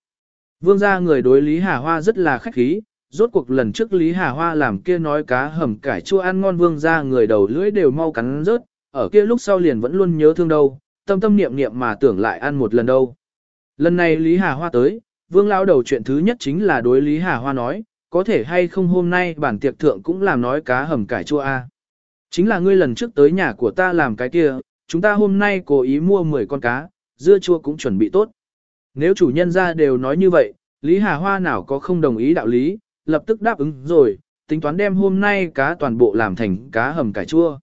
Vương gia người đối Lý Hà Hoa rất là khách khí, rốt cuộc lần trước Lý Hà Hoa làm kia nói cá hầm cải chua ăn ngon vương gia người đầu lưỡi đều mau cắn rớt, ở kia lúc sau liền vẫn luôn nhớ thương đâu, tâm tâm niệm niệm mà tưởng lại ăn một lần đâu. Lần này Lý Hà Hoa tới, vương lão đầu chuyện thứ nhất chính là đối Lý Hà Hoa nói, có thể hay không hôm nay bản tiệc thượng cũng làm nói cá hầm cải chua a. Chính là ngươi lần trước tới nhà của ta làm cái kia, chúng ta hôm nay cố ý mua 10 con cá, dưa chua cũng chuẩn bị tốt. Nếu chủ nhân ra đều nói như vậy, Lý Hà Hoa nào có không đồng ý đạo lý, lập tức đáp ứng rồi, tính toán đem hôm nay cá toàn bộ làm thành cá hầm cải chua.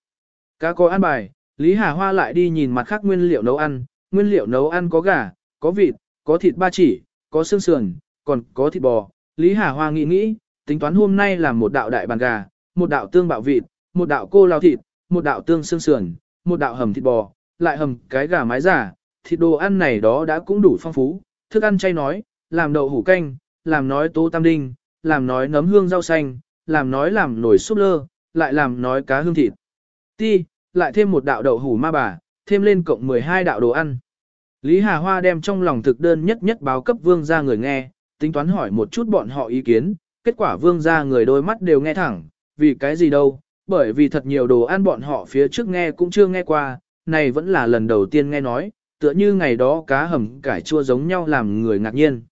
Cá có ăn bài, Lý Hà Hoa lại đi nhìn mặt khác nguyên liệu nấu ăn, nguyên liệu nấu ăn có gà, có vịt, có thịt ba chỉ, có xương sườn, còn có thịt bò. Lý Hà Hoa nghĩ nghĩ, tính toán hôm nay làm một đạo đại bàn gà, một đạo tương bạo vịt, một đạo cô lao thịt, một đạo tương xương sườn, một đạo hầm thịt bò, lại hầm cái gà mái giả, thịt đồ ăn này đó đã cũng đủ phong phú, thức ăn chay nói, làm đậu hủ canh, làm nói tô tam đinh, làm nói nấm hương rau xanh, làm nói làm nồi súp lơ, lại làm nói cá hương thịt. Ti, lại thêm một đạo đậu hủ ma bà, thêm lên cộng 12 đạo đồ ăn. Lý Hà Hoa đem trong lòng thực đơn nhất nhất báo cấp vương ra người nghe, tính toán hỏi một chút bọn họ ý kiến, kết quả vương ra người đôi mắt đều nghe thẳng, vì cái gì đâu, bởi vì thật nhiều đồ ăn bọn họ phía trước nghe cũng chưa nghe qua, này vẫn là lần đầu tiên nghe nói, tựa như ngày đó cá hầm cải chua giống nhau làm người ngạc nhiên.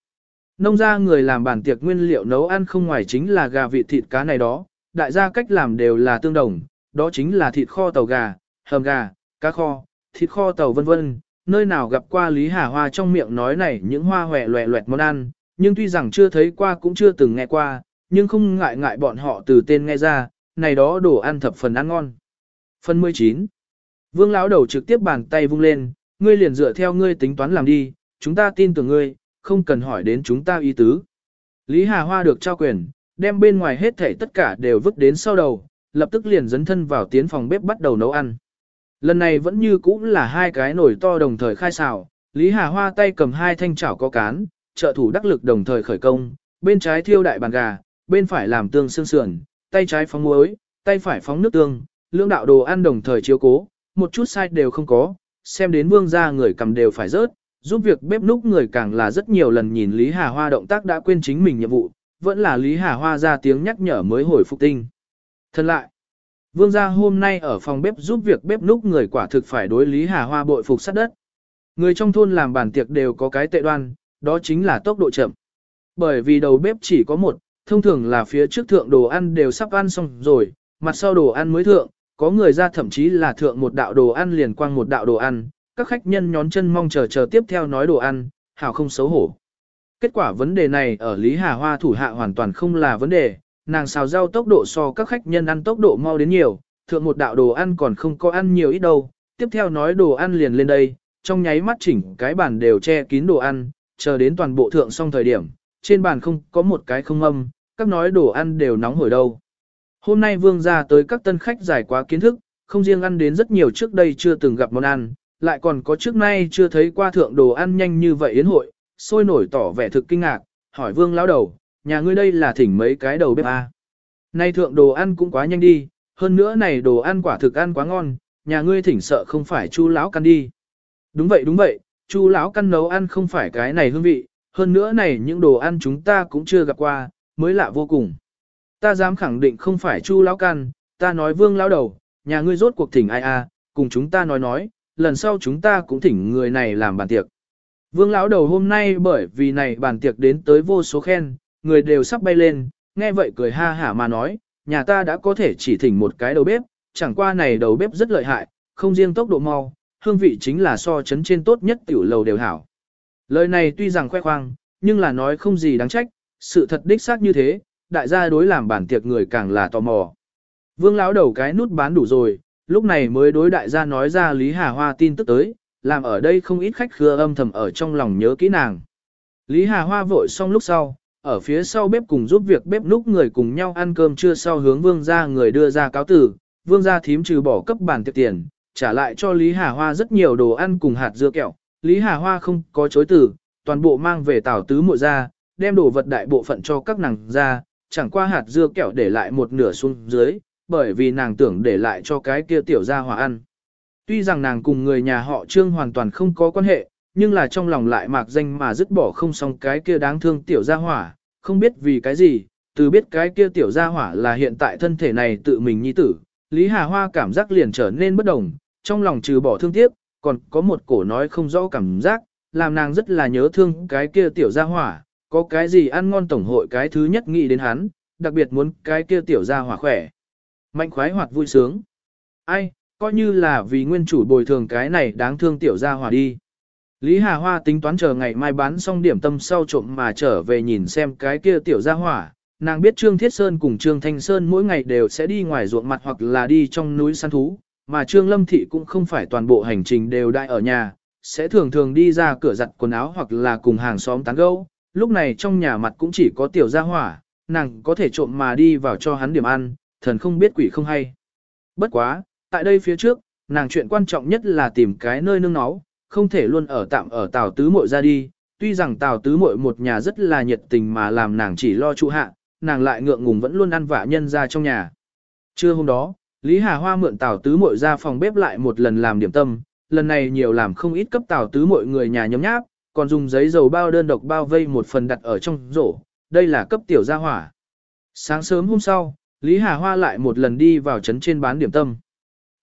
Nông gia người làm bản tiệc nguyên liệu nấu ăn không ngoài chính là gà vịt thịt cá này đó, đại gia cách làm đều là tương đồng, đó chính là thịt kho tàu gà, hầm gà, cá kho, thịt kho tàu vân vân. Nơi nào gặp qua Lý Hà Hoa trong miệng nói này những hoa hòe loẹ loẹt món ăn, nhưng tuy rằng chưa thấy qua cũng chưa từng nghe qua, nhưng không ngại ngại bọn họ từ tên nghe ra, này đó đồ ăn thập phần ăn ngon. Phần 19 Vương lão đầu trực tiếp bàn tay vung lên, ngươi liền dựa theo ngươi tính toán làm đi, chúng ta tin tưởng ngươi, không cần hỏi đến chúng ta ý tứ. Lý Hà Hoa được trao quyền, đem bên ngoài hết thảy tất cả đều vứt đến sau đầu, lập tức liền dấn thân vào tiến phòng bếp bắt đầu nấu ăn. Lần này vẫn như cũ là hai cái nồi to đồng thời khai xào, Lý Hà Hoa tay cầm hai thanh chảo có cán, trợ thủ đắc lực đồng thời khởi công, bên trái thiêu đại bàn gà, bên phải làm tương xương sườn, tay trái phóng muối, tay phải phóng nước tương, lưỡng đạo đồ ăn đồng thời chiếu cố, một chút sai đều không có, xem đến vương gia người cầm đều phải rớt, giúp việc bếp núc người càng là rất nhiều lần nhìn Lý Hà Hoa động tác đã quên chính mình nhiệm vụ, vẫn là Lý Hà Hoa ra tiếng nhắc nhở mới hồi phục tinh. Thân lại, vương gia hôm nay ở phòng bếp giúp việc bếp núc người quả thực phải đối Lý Hà Hoa bội phục sát đất. Người trong thôn làm bàn tiệc đều có cái tệ đoan, đó chính là tốc độ chậm. Bởi vì đầu bếp chỉ có một, thông thường là phía trước thượng đồ ăn đều sắp ăn xong rồi, mặt sau đồ ăn mới thượng, có người ra thậm chí là thượng một đạo đồ ăn liền quang một đạo đồ ăn, các khách nhân nhón chân mong chờ chờ tiếp theo nói đồ ăn, hảo không xấu hổ. Kết quả vấn đề này ở Lý Hà Hoa thủ hạ hoàn toàn không là vấn đề, nàng xào rau tốc độ so các khách nhân ăn tốc độ mau đến nhiều, thượng một đạo đồ ăn còn không có ăn nhiều ít đâu, tiếp theo nói đồ ăn liền lên đây, trong nháy mắt chỉnh cái bàn đều che kín đồ ăn, chờ đến toàn bộ thượng xong thời điểm, trên bàn không có một cái không âm, các nói đồ ăn đều nóng hổi đâu. Hôm nay vương ra tới các tân khách giải quá kiến thức, không riêng ăn đến rất nhiều trước đây chưa từng gặp món ăn, lại còn có trước nay chưa thấy qua thượng đồ ăn nhanh như vậy yến hội, sôi nổi tỏ vẻ thực kinh ngạc, hỏi vương lão đầu, nhà ngươi đây là thỉnh mấy cái đầu bếp à. Nay thượng đồ ăn cũng quá nhanh đi, hơn nữa này đồ ăn quả thực ăn quá ngon, nhà ngươi thỉnh sợ không phải chu lão căn đi. Đúng vậy đúng vậy, chu lão căn nấu ăn không phải cái này hương vị, hơn nữa này những đồ ăn chúng ta cũng chưa gặp qua, mới lạ vô cùng. Ta dám khẳng định không phải chu lão căn, ta nói vương lão đầu, nhà ngươi rốt cuộc thỉnh ai à, cùng chúng ta nói nói, lần sau chúng ta cũng thỉnh người này làm bàn tiệc. Vương lão đầu hôm nay bởi vì này bàn tiệc đến tới vô số khen, người đều sắp bay lên, nghe vậy cười ha hả mà nói, nhà ta đã có thể chỉ thỉnh một cái đầu bếp, chẳng qua này đầu bếp rất lợi hại, không riêng tốc độ mau, hương vị chính là so chấn trên tốt nhất tiểu lầu đều hảo. Lời này tuy rằng khoe khoang, nhưng là nói không gì đáng trách, sự thật đích xác như thế, đại gia đối làm bản tiệc người càng là tò mò. Vương lão đầu cái nút bán đủ rồi, lúc này mới đối đại gia nói ra Lý Hà Hoa tin tức tới, làm ở đây không ít khách khứa âm thầm ở trong lòng nhớ kỹ nàng. Lý Hà Hoa vội xong lúc sau, ở phía sau bếp cùng giúp việc bếp núc người cùng nhau ăn cơm trưa sau hướng vương gia người đưa ra cáo tử, vương gia thím trừ bỏ cấp bản tiệc tiền, trả lại cho Lý Hà Hoa rất nhiều đồ ăn cùng hạt dưa kẹo. Lý Hà Hoa không có chối từ, toàn bộ mang về tảo tứ mộ ra, đem đồ vật đại bộ phận cho các nàng ra, chẳng qua hạt dưa kẹo để lại một nửa xuống dưới, bởi vì nàng tưởng để lại cho cái kia tiểu gia hòa ăn. Tuy rằng nàng cùng người nhà họ trương hoàn toàn không có quan hệ, nhưng là trong lòng lại mạc danh mà dứt bỏ không xong cái kia đáng thương tiểu gia hỏa, không biết vì cái gì, từ biết cái kia tiểu gia hỏa là hiện tại thân thể này tự mình nhi tử, Lý Hà Hoa cảm giác liền trở nên bất đồng, trong lòng trừ bỏ thương tiếc, còn có một cổ nói không rõ cảm giác, làm nàng rất là nhớ thương cái kia tiểu gia hỏa, có cái gì ăn ngon tổng hội cái thứ nhất nghĩ đến hắn, đặc biệt muốn cái kia tiểu gia hỏa khỏe. Mạnh khoái hoạt vui sướng. Ai, coi như là vì nguyên chủ bồi thường cái này đáng thương tiểu gia hỏa đi. Lý Hà Hoa tính toán chờ ngày mai bán xong điểm tâm sau trộm mà trở về nhìn xem cái kia tiểu gia hỏa. Nàng biết Trương Thiết Sơn cùng Trương Thanh Sơn mỗi ngày đều sẽ đi ngoài ruộng mặt hoặc là đi trong núi săn thú, mà Trương Lâm Thị cũng không phải toàn bộ hành trình đều đại ở nhà, sẽ thường thường đi ra cửa giặt quần áo hoặc là cùng hàng xóm tán gẫu. Lúc này trong nhà mặt cũng chỉ có tiểu gia hỏa, nàng có thể trộm mà đi vào cho hắn điểm ăn, thần không biết quỷ không hay. Bất quá, tại đây phía trước, nàng chuyện quan trọng nhất là tìm cái nơi nương náu, không thể luôn ở tạm ở Tào Tứ Muội ra đi. Tuy rằng Tào Tứ Muội một nhà rất là nhiệt tình mà làm nàng chỉ lo trụ hạ, nàng lại ngượng ngùng vẫn luôn ăn vạ nhân ra trong nhà. Trưa hôm đó, Lý Hà Hoa mượn Tào Tứ Muội ra phòng bếp lại một lần làm điểm tâm, lần này nhiều làm không ít cấp Tào Tứ Muội người nhà nhóm nháp, còn dùng giấy dầu bao đơn độc bao vây một phần đặt ở trong rổ, đây là cấp tiểu gia hỏa. Sáng sớm hôm sau, Lý Hà Hoa lại một lần đi vào trấn trên bán điểm tâm.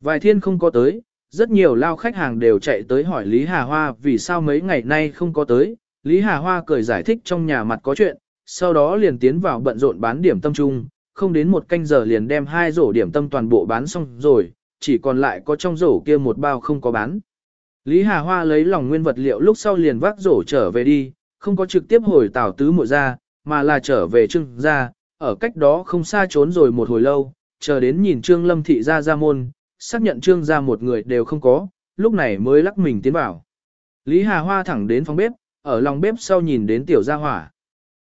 Vài thiên không có tới, rất nhiều lao khách hàng đều chạy tới hỏi Lý Hà Hoa vì sao mấy ngày nay không có tới. Lý Hà Hoa cười giải thích trong nhà mặt có chuyện, sau đó liền tiến vào bận rộn bán điểm tâm chung, không đến một canh giờ liền đem hai rổ điểm tâm toàn bộ bán xong rồi, chỉ còn lại có trong rổ kia một bao không có bán. Lý Hà Hoa lấy lòng nguyên vật liệu lúc sau liền vác rổ trở về đi, không có trực tiếp hồi tảo tứ mộ ra, mà là trở về trưng ra, ở cách đó không xa trốn rồi một hồi lâu, chờ đến nhìn Trương Lâm Thị ra ra môn, xác nhận Trương ra một người đều không có, lúc này mới lắc mình tiến vào. Lý Hà Hoa thẳng đến phòng bếp, ở lòng bếp sau nhìn đến tiểu gia hỏa.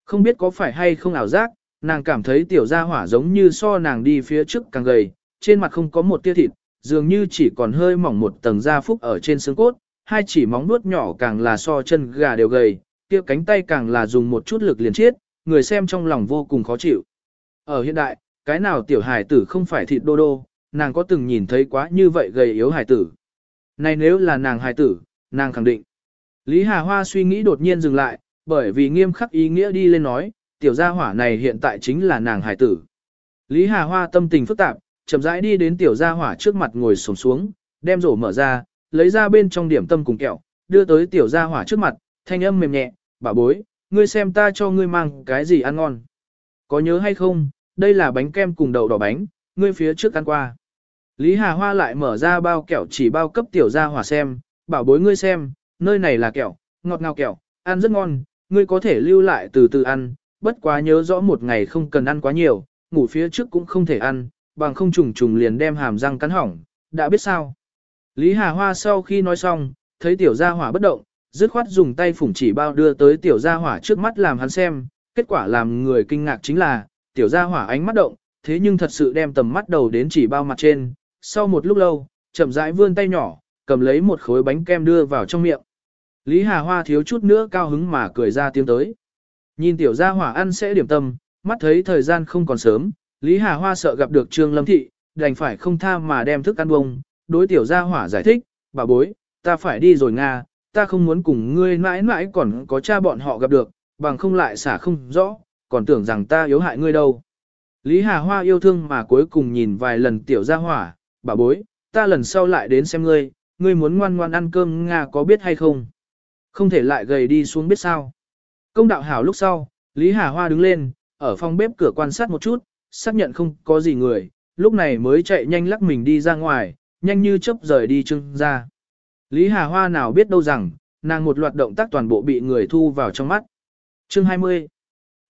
Không biết có phải hay không ảo giác, nàng cảm thấy tiểu gia hỏa giống như so nàng đi phía trước càng gầy, trên mặt không có một tia thịt, dường như chỉ còn hơi mỏng một tầng da phúc ở trên xương cốt, hai chỉ móng nuốt nhỏ càng là so chân gà đều gầy, kia cánh tay càng là dùng một chút lực liền chết, người xem trong lòng vô cùng khó chịu. Ở hiện đại, cái nào tiểu hải tử không phải thịt đô đô, nàng có từng nhìn thấy quá như vậy gầy yếu hải tử. Này nếu là nàng hải tử, nàng khẳng định. Lý Hà Hoa suy nghĩ đột nhiên dừng lại, bởi vì nghiêm khắc ý nghĩa đi lên nói, tiểu gia hỏa này hiện tại chính là nàng hải tử. Lý Hà Hoa tâm tình phức tạp, chậm rãi đi đến tiểu gia hỏa trước mặt ngồi xổm xuống, đem rổ mở ra, lấy ra bên trong điểm tâm cùng kẹo, đưa tới tiểu gia hỏa trước mặt, thanh âm mềm nhẹ, bà bối, ngươi xem ta cho ngươi mang cái gì ăn ngon. Có nhớ hay không, đây là bánh kem cùng đậu đỏ bánh, ngươi phía trước ăn qua. Lý Hà Hoa lại mở ra bao kẹo chỉ bao cấp tiểu gia hỏa xem, bảo bối ngươi xem, nơi này là kẹo, ngọt ngào kẹo, ăn rất ngon, ngươi có thể lưu lại từ từ ăn, bất quá nhớ rõ một ngày không cần ăn quá nhiều, ngủ phía trước cũng không thể ăn, bằng không trùng trùng liền đem hàm răng cắn hỏng, đã biết sao. Lý Hà Hoa sau khi nói xong, thấy tiểu gia hỏa bất động, dứt khoát dùng tay phủng chỉ bao đưa tới tiểu gia hỏa trước mắt làm hắn xem, kết quả làm người kinh ngạc chính là, tiểu gia hỏa ánh mắt động, thế nhưng thật sự đem tầm mắt đầu đến chỉ bao mặt trên, sau một lúc lâu, chậm rãi vươn tay nhỏ, cầm lấy một khối bánh kem đưa vào trong miệng. Lý Hà Hoa thiếu chút nữa cao hứng mà cười ra tiếng tới. Nhìn tiểu gia hỏa ăn sẽ điểm tâm, mắt thấy thời gian không còn sớm, Lý Hà Hoa sợ gặp được Trương Lâm Thị, đành phải không tha mà đem thức ăn bông, đối tiểu gia hỏa giải thích, bà bối, ta phải đi rồi Nga, ta không muốn cùng ngươi mãi mãi còn có cha bọn họ gặp được, bằng không lại xả không rõ, còn tưởng rằng ta yếu hại ngươi đâu. Lý Hà Hoa yêu thương mà cuối cùng nhìn vài lần tiểu gia hỏa, bà bối, ta lần sau lại đến xem ngươi, ngươi muốn ngoan ngoan ăn cơm Nga có biết hay không? Không thể lại gầy đi xuống biết sao. Công đạo hảo lúc sau, Lý Hà Hoa đứng lên, ở phòng bếp cửa quan sát một chút, xác nhận không có gì người, lúc này mới chạy nhanh lắc mình đi ra ngoài, nhanh như chớp rời đi trưng ra. Lý Hà Hoa nào biết đâu rằng, nàng một loạt động tác toàn bộ bị người thu vào trong mắt. Chương 20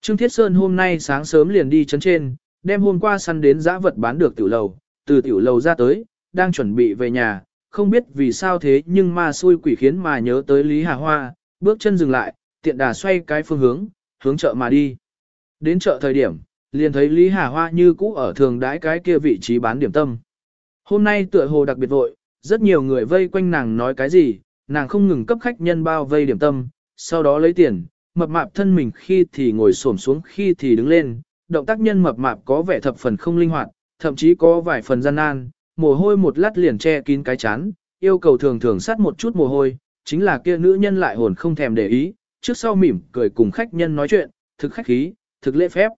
Trương Thiết Sơn hôm nay sáng sớm liền đi chấn trên, đem hôm qua săn đến giã vật bán được tiểu lầu, từ tiểu lầu ra tới, đang chuẩn bị về nhà, không biết vì sao thế nhưng ma xui quỷ khiến mà nhớ tới Lý Hà Hoa, bước chân dừng lại, tiện đà xoay cái phương hướng, hướng chợ mà đi. Đến chợ thời điểm, liền thấy Lý Hà Hoa như cũ ở thường đãi cái kia vị trí bán điểm tâm. Hôm nay tựa hồ đặc biệt vội, rất nhiều người vây quanh nàng nói cái gì, nàng không ngừng cấp khách nhân bao vây điểm tâm, sau đó lấy tiền, mập mạp thân mình khi thì ngồi xổm xuống khi thì đứng lên, động tác nhân mập mạp có vẻ thập phần không linh hoạt, thậm chí có vài phần gian nan, mồ hôi một lát liền che kín cái chán, yêu cầu thường thường sát một chút mồ hôi, chính là kia nữ nhân lại hồn không thèm để ý, trước sau mỉm cười cùng khách nhân nói chuyện, thực khách khí, thực lễ phép.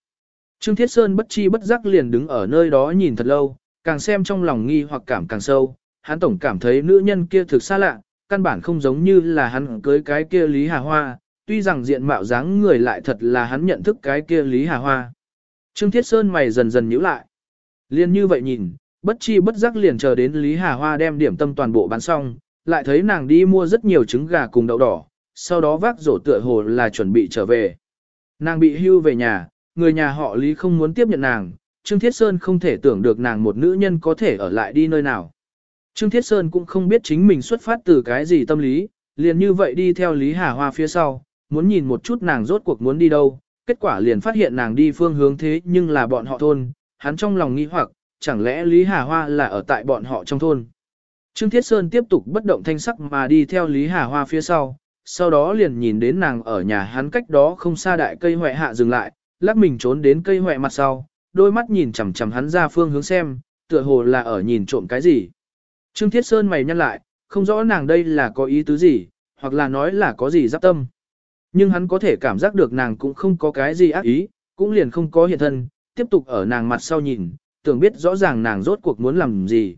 Trương Thiết Sơn bất chi bất giác liền đứng ở nơi đó nhìn thật lâu, càng xem trong lòng nghi hoặc cảm càng sâu, hắn tổng cảm thấy nữ nhân kia thực xa lạ, căn bản không giống như là hắn cưới cái kia Lý Hà Hoa, tuy rằng diện mạo dáng người lại thật là hắn nhận thức cái kia Lý Hà Hoa. Trương Thiết Sơn mày dần dần nhíu lại. Liên như vậy nhìn, bất chi bất giác liền chờ đến Lý Hà Hoa đem điểm tâm toàn bộ bán xong, lại thấy nàng đi mua rất nhiều trứng gà cùng đậu đỏ, sau đó vác rổ tựa hồ là chuẩn bị trở về. Nàng bị hưu về nhà, người nhà họ Lý không muốn tiếp nhận nàng, Trương Thiết Sơn không thể tưởng được nàng một nữ nhân có thể ở lại đi nơi nào. Trương Thiết Sơn cũng không biết chính mình xuất phát từ cái gì tâm lý, liền như vậy đi theo Lý Hà Hoa phía sau, muốn nhìn một chút nàng rốt cuộc muốn đi đâu, kết quả liền phát hiện nàng đi phương hướng thế nhưng là bọn họ thôn, hắn trong lòng nghi hoặc, chẳng lẽ Lý Hà Hoa là ở tại bọn họ trong thôn. Trương Thiết Sơn tiếp tục bất động thanh sắc mà đi theo Lý Hà Hoa phía sau, sau đó liền nhìn đến nàng ở nhà hắn cách đó không xa đại cây hoại hạ dừng lại, lắc mình trốn đến cây hoẹ mặt sau, đôi mắt nhìn chằm chằm hắn ra phương hướng xem, tựa hồ là ở nhìn trộm cái gì. Trương Thiết Sơn mày nhăn lại, không rõ nàng đây là có ý tứ gì, hoặc là nói là có gì giáp tâm. Nhưng hắn có thể cảm giác được nàng cũng không có cái gì ác ý, cũng liền không có hiện thân, tiếp tục ở nàng mặt sau nhìn, tưởng biết rõ ràng nàng rốt cuộc muốn làm gì.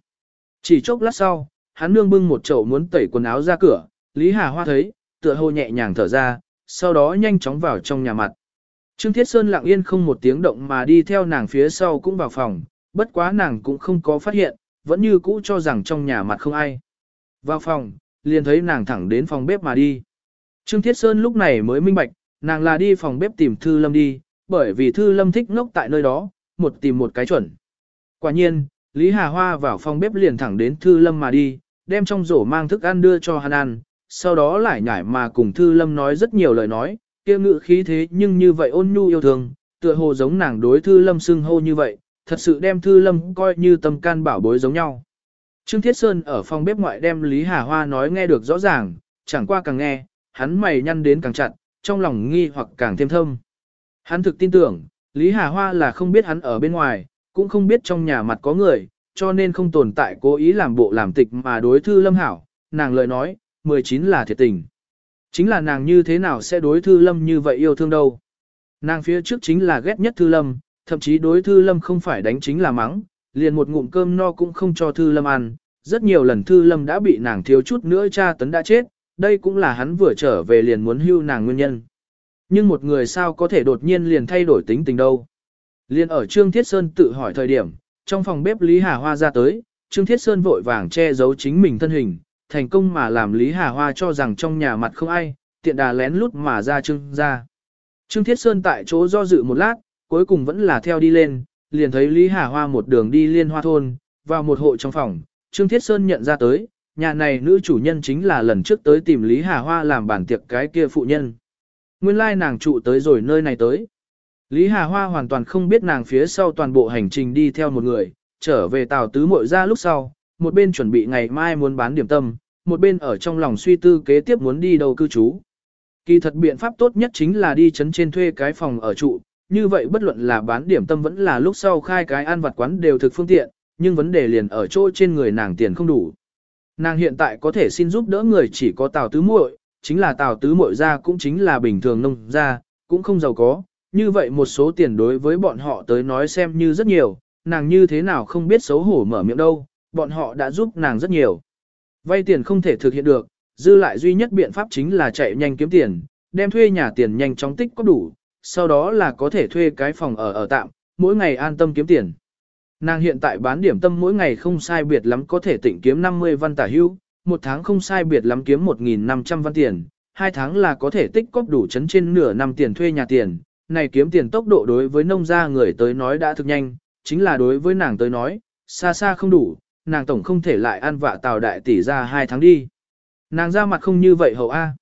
Chỉ chốc lát sau, hắn nương bưng một chậu muốn tẩy quần áo ra cửa, Lý Hà Hoa thấy, tựa hồ nhẹ nhàng thở ra, sau đó nhanh chóng vào trong nhà mặt. Trương Thiết Sơn lặng yên không một tiếng động mà đi theo nàng phía sau cũng vào phòng, bất quá nàng cũng không có phát hiện, vẫn như cũ cho rằng trong nhà mặt không ai. Vào phòng, liền thấy nàng thẳng đến phòng bếp mà đi. Trương Thiết Sơn lúc này mới minh bạch, nàng là đi phòng bếp tìm Thư Lâm đi, bởi vì Thư Lâm thích ngốc tại nơi đó, một tìm một cái chuẩn. Quả nhiên, Lý Hà Hoa vào phòng bếp liền thẳng đến Thư Lâm mà đi, đem trong rổ mang thức ăn đưa cho hắn ăn, sau đó lại nhảy mà cùng Thư Lâm nói rất nhiều lời nói, kia ngự khí thế nhưng như vậy ôn nhu yêu thương, tựa hồ giống nàng đối Thư Lâm xưng hô như vậy, thật sự đem Thư Lâm coi như tâm can bảo bối giống nhau. Trương Thiết Sơn ở phòng bếp ngoại đem Lý Hà Hoa nói nghe được rõ ràng, chẳng qua càng nghe, hắn mày nhăn đến càng chặt, trong lòng nghi hoặc càng thêm thâm. Hắn thực tin tưởng, Lý Hà Hoa là không biết hắn ở bên ngoài, cũng không biết trong nhà mặt có người, cho nên không tồn tại cố ý làm bộ làm tịch mà đối thư lâm hảo, nàng lời nói, 19 là thiệt tình. Chính là nàng như thế nào sẽ đối thư lâm như vậy yêu thương đâu. Nàng phía trước chính là ghét nhất thư lâm, thậm chí đối thư lâm không phải đánh chính là mắng, liền một ngụm cơm no cũng không cho thư lâm ăn. Rất nhiều lần thư lâm đã bị nàng thiếu chút nữa cha tấn đã chết, đây cũng là hắn vừa trở về liền muốn hưu nàng nguyên nhân. Nhưng một người sao có thể đột nhiên liền thay đổi tính tình đâu. Liên ở Trương Thiết Sơn tự hỏi thời điểm, trong phòng bếp Lý Hà Hoa ra tới, Trương Thiết Sơn vội vàng che giấu chính mình thân hình, thành công mà làm Lý Hà Hoa cho rằng trong nhà mặt không ai, tiện đà lén lút mà ra trưng ra. Trương Thiết Sơn tại chỗ do dự một lát, cuối cùng vẫn là theo đi lên, liền thấy Lý Hà Hoa một đường đi liên hoa thôn, vào một hộ trong phòng, Trương Thiết Sơn nhận ra tới, nhà này nữ chủ nhân chính là lần trước tới tìm Lý Hà Hoa làm bản tiệc cái kia phụ nhân. Nguyên lai nàng trụ tới rồi nơi này tới. Lý Hà Hoa hoàn toàn không biết nàng phía sau toàn bộ hành trình đi theo một người, trở về Tào Tứ Mội ra lúc sau, một bên chuẩn bị ngày mai muốn bán điểm tâm, một bên ở trong lòng suy tư kế tiếp muốn đi đâu cư trú. Kỳ thật biện pháp tốt nhất chính là đi chấn trên thuê cái phòng ở trụ, như vậy bất luận là bán điểm tâm vẫn là lúc sau khai cái ăn vặt quán đều thực phương tiện, nhưng vấn đề liền ở chỗ trên người nàng tiền không đủ. Nàng hiện tại có thể xin giúp đỡ người chỉ có Tào Tứ Muội, chính là Tào Tứ Muội ra cũng chính là bình thường nông gia, cũng không giàu có, như vậy một số tiền đối với bọn họ tới nói xem như rất nhiều, nàng như thế nào không biết xấu hổ mở miệng đâu, bọn họ đã giúp nàng rất nhiều. Vay tiền không thể thực hiện được, dư lại duy nhất biện pháp chính là chạy nhanh kiếm tiền, đem thuê nhà tiền nhanh chóng tích có đủ, sau đó là có thể thuê cái phòng ở ở tạm, mỗi ngày an tâm kiếm tiền. Nàng hiện tại bán điểm tâm mỗi ngày không sai biệt lắm có thể tịnh kiếm 50 văn tả hưu, một tháng không sai biệt lắm kiếm 1.500 văn tiền, hai tháng là có thể tích cóp đủ chấn trên nửa năm tiền thuê nhà tiền, này kiếm tiền tốc độ đối với nông gia người tới nói đã thực nhanh, chính là đối với nàng tới nói, xa xa không đủ, nàng tổng không thể lại ăn vạ tào đại tỷ ra hai tháng đi. Nàng ra mặt không như vậy hậu A.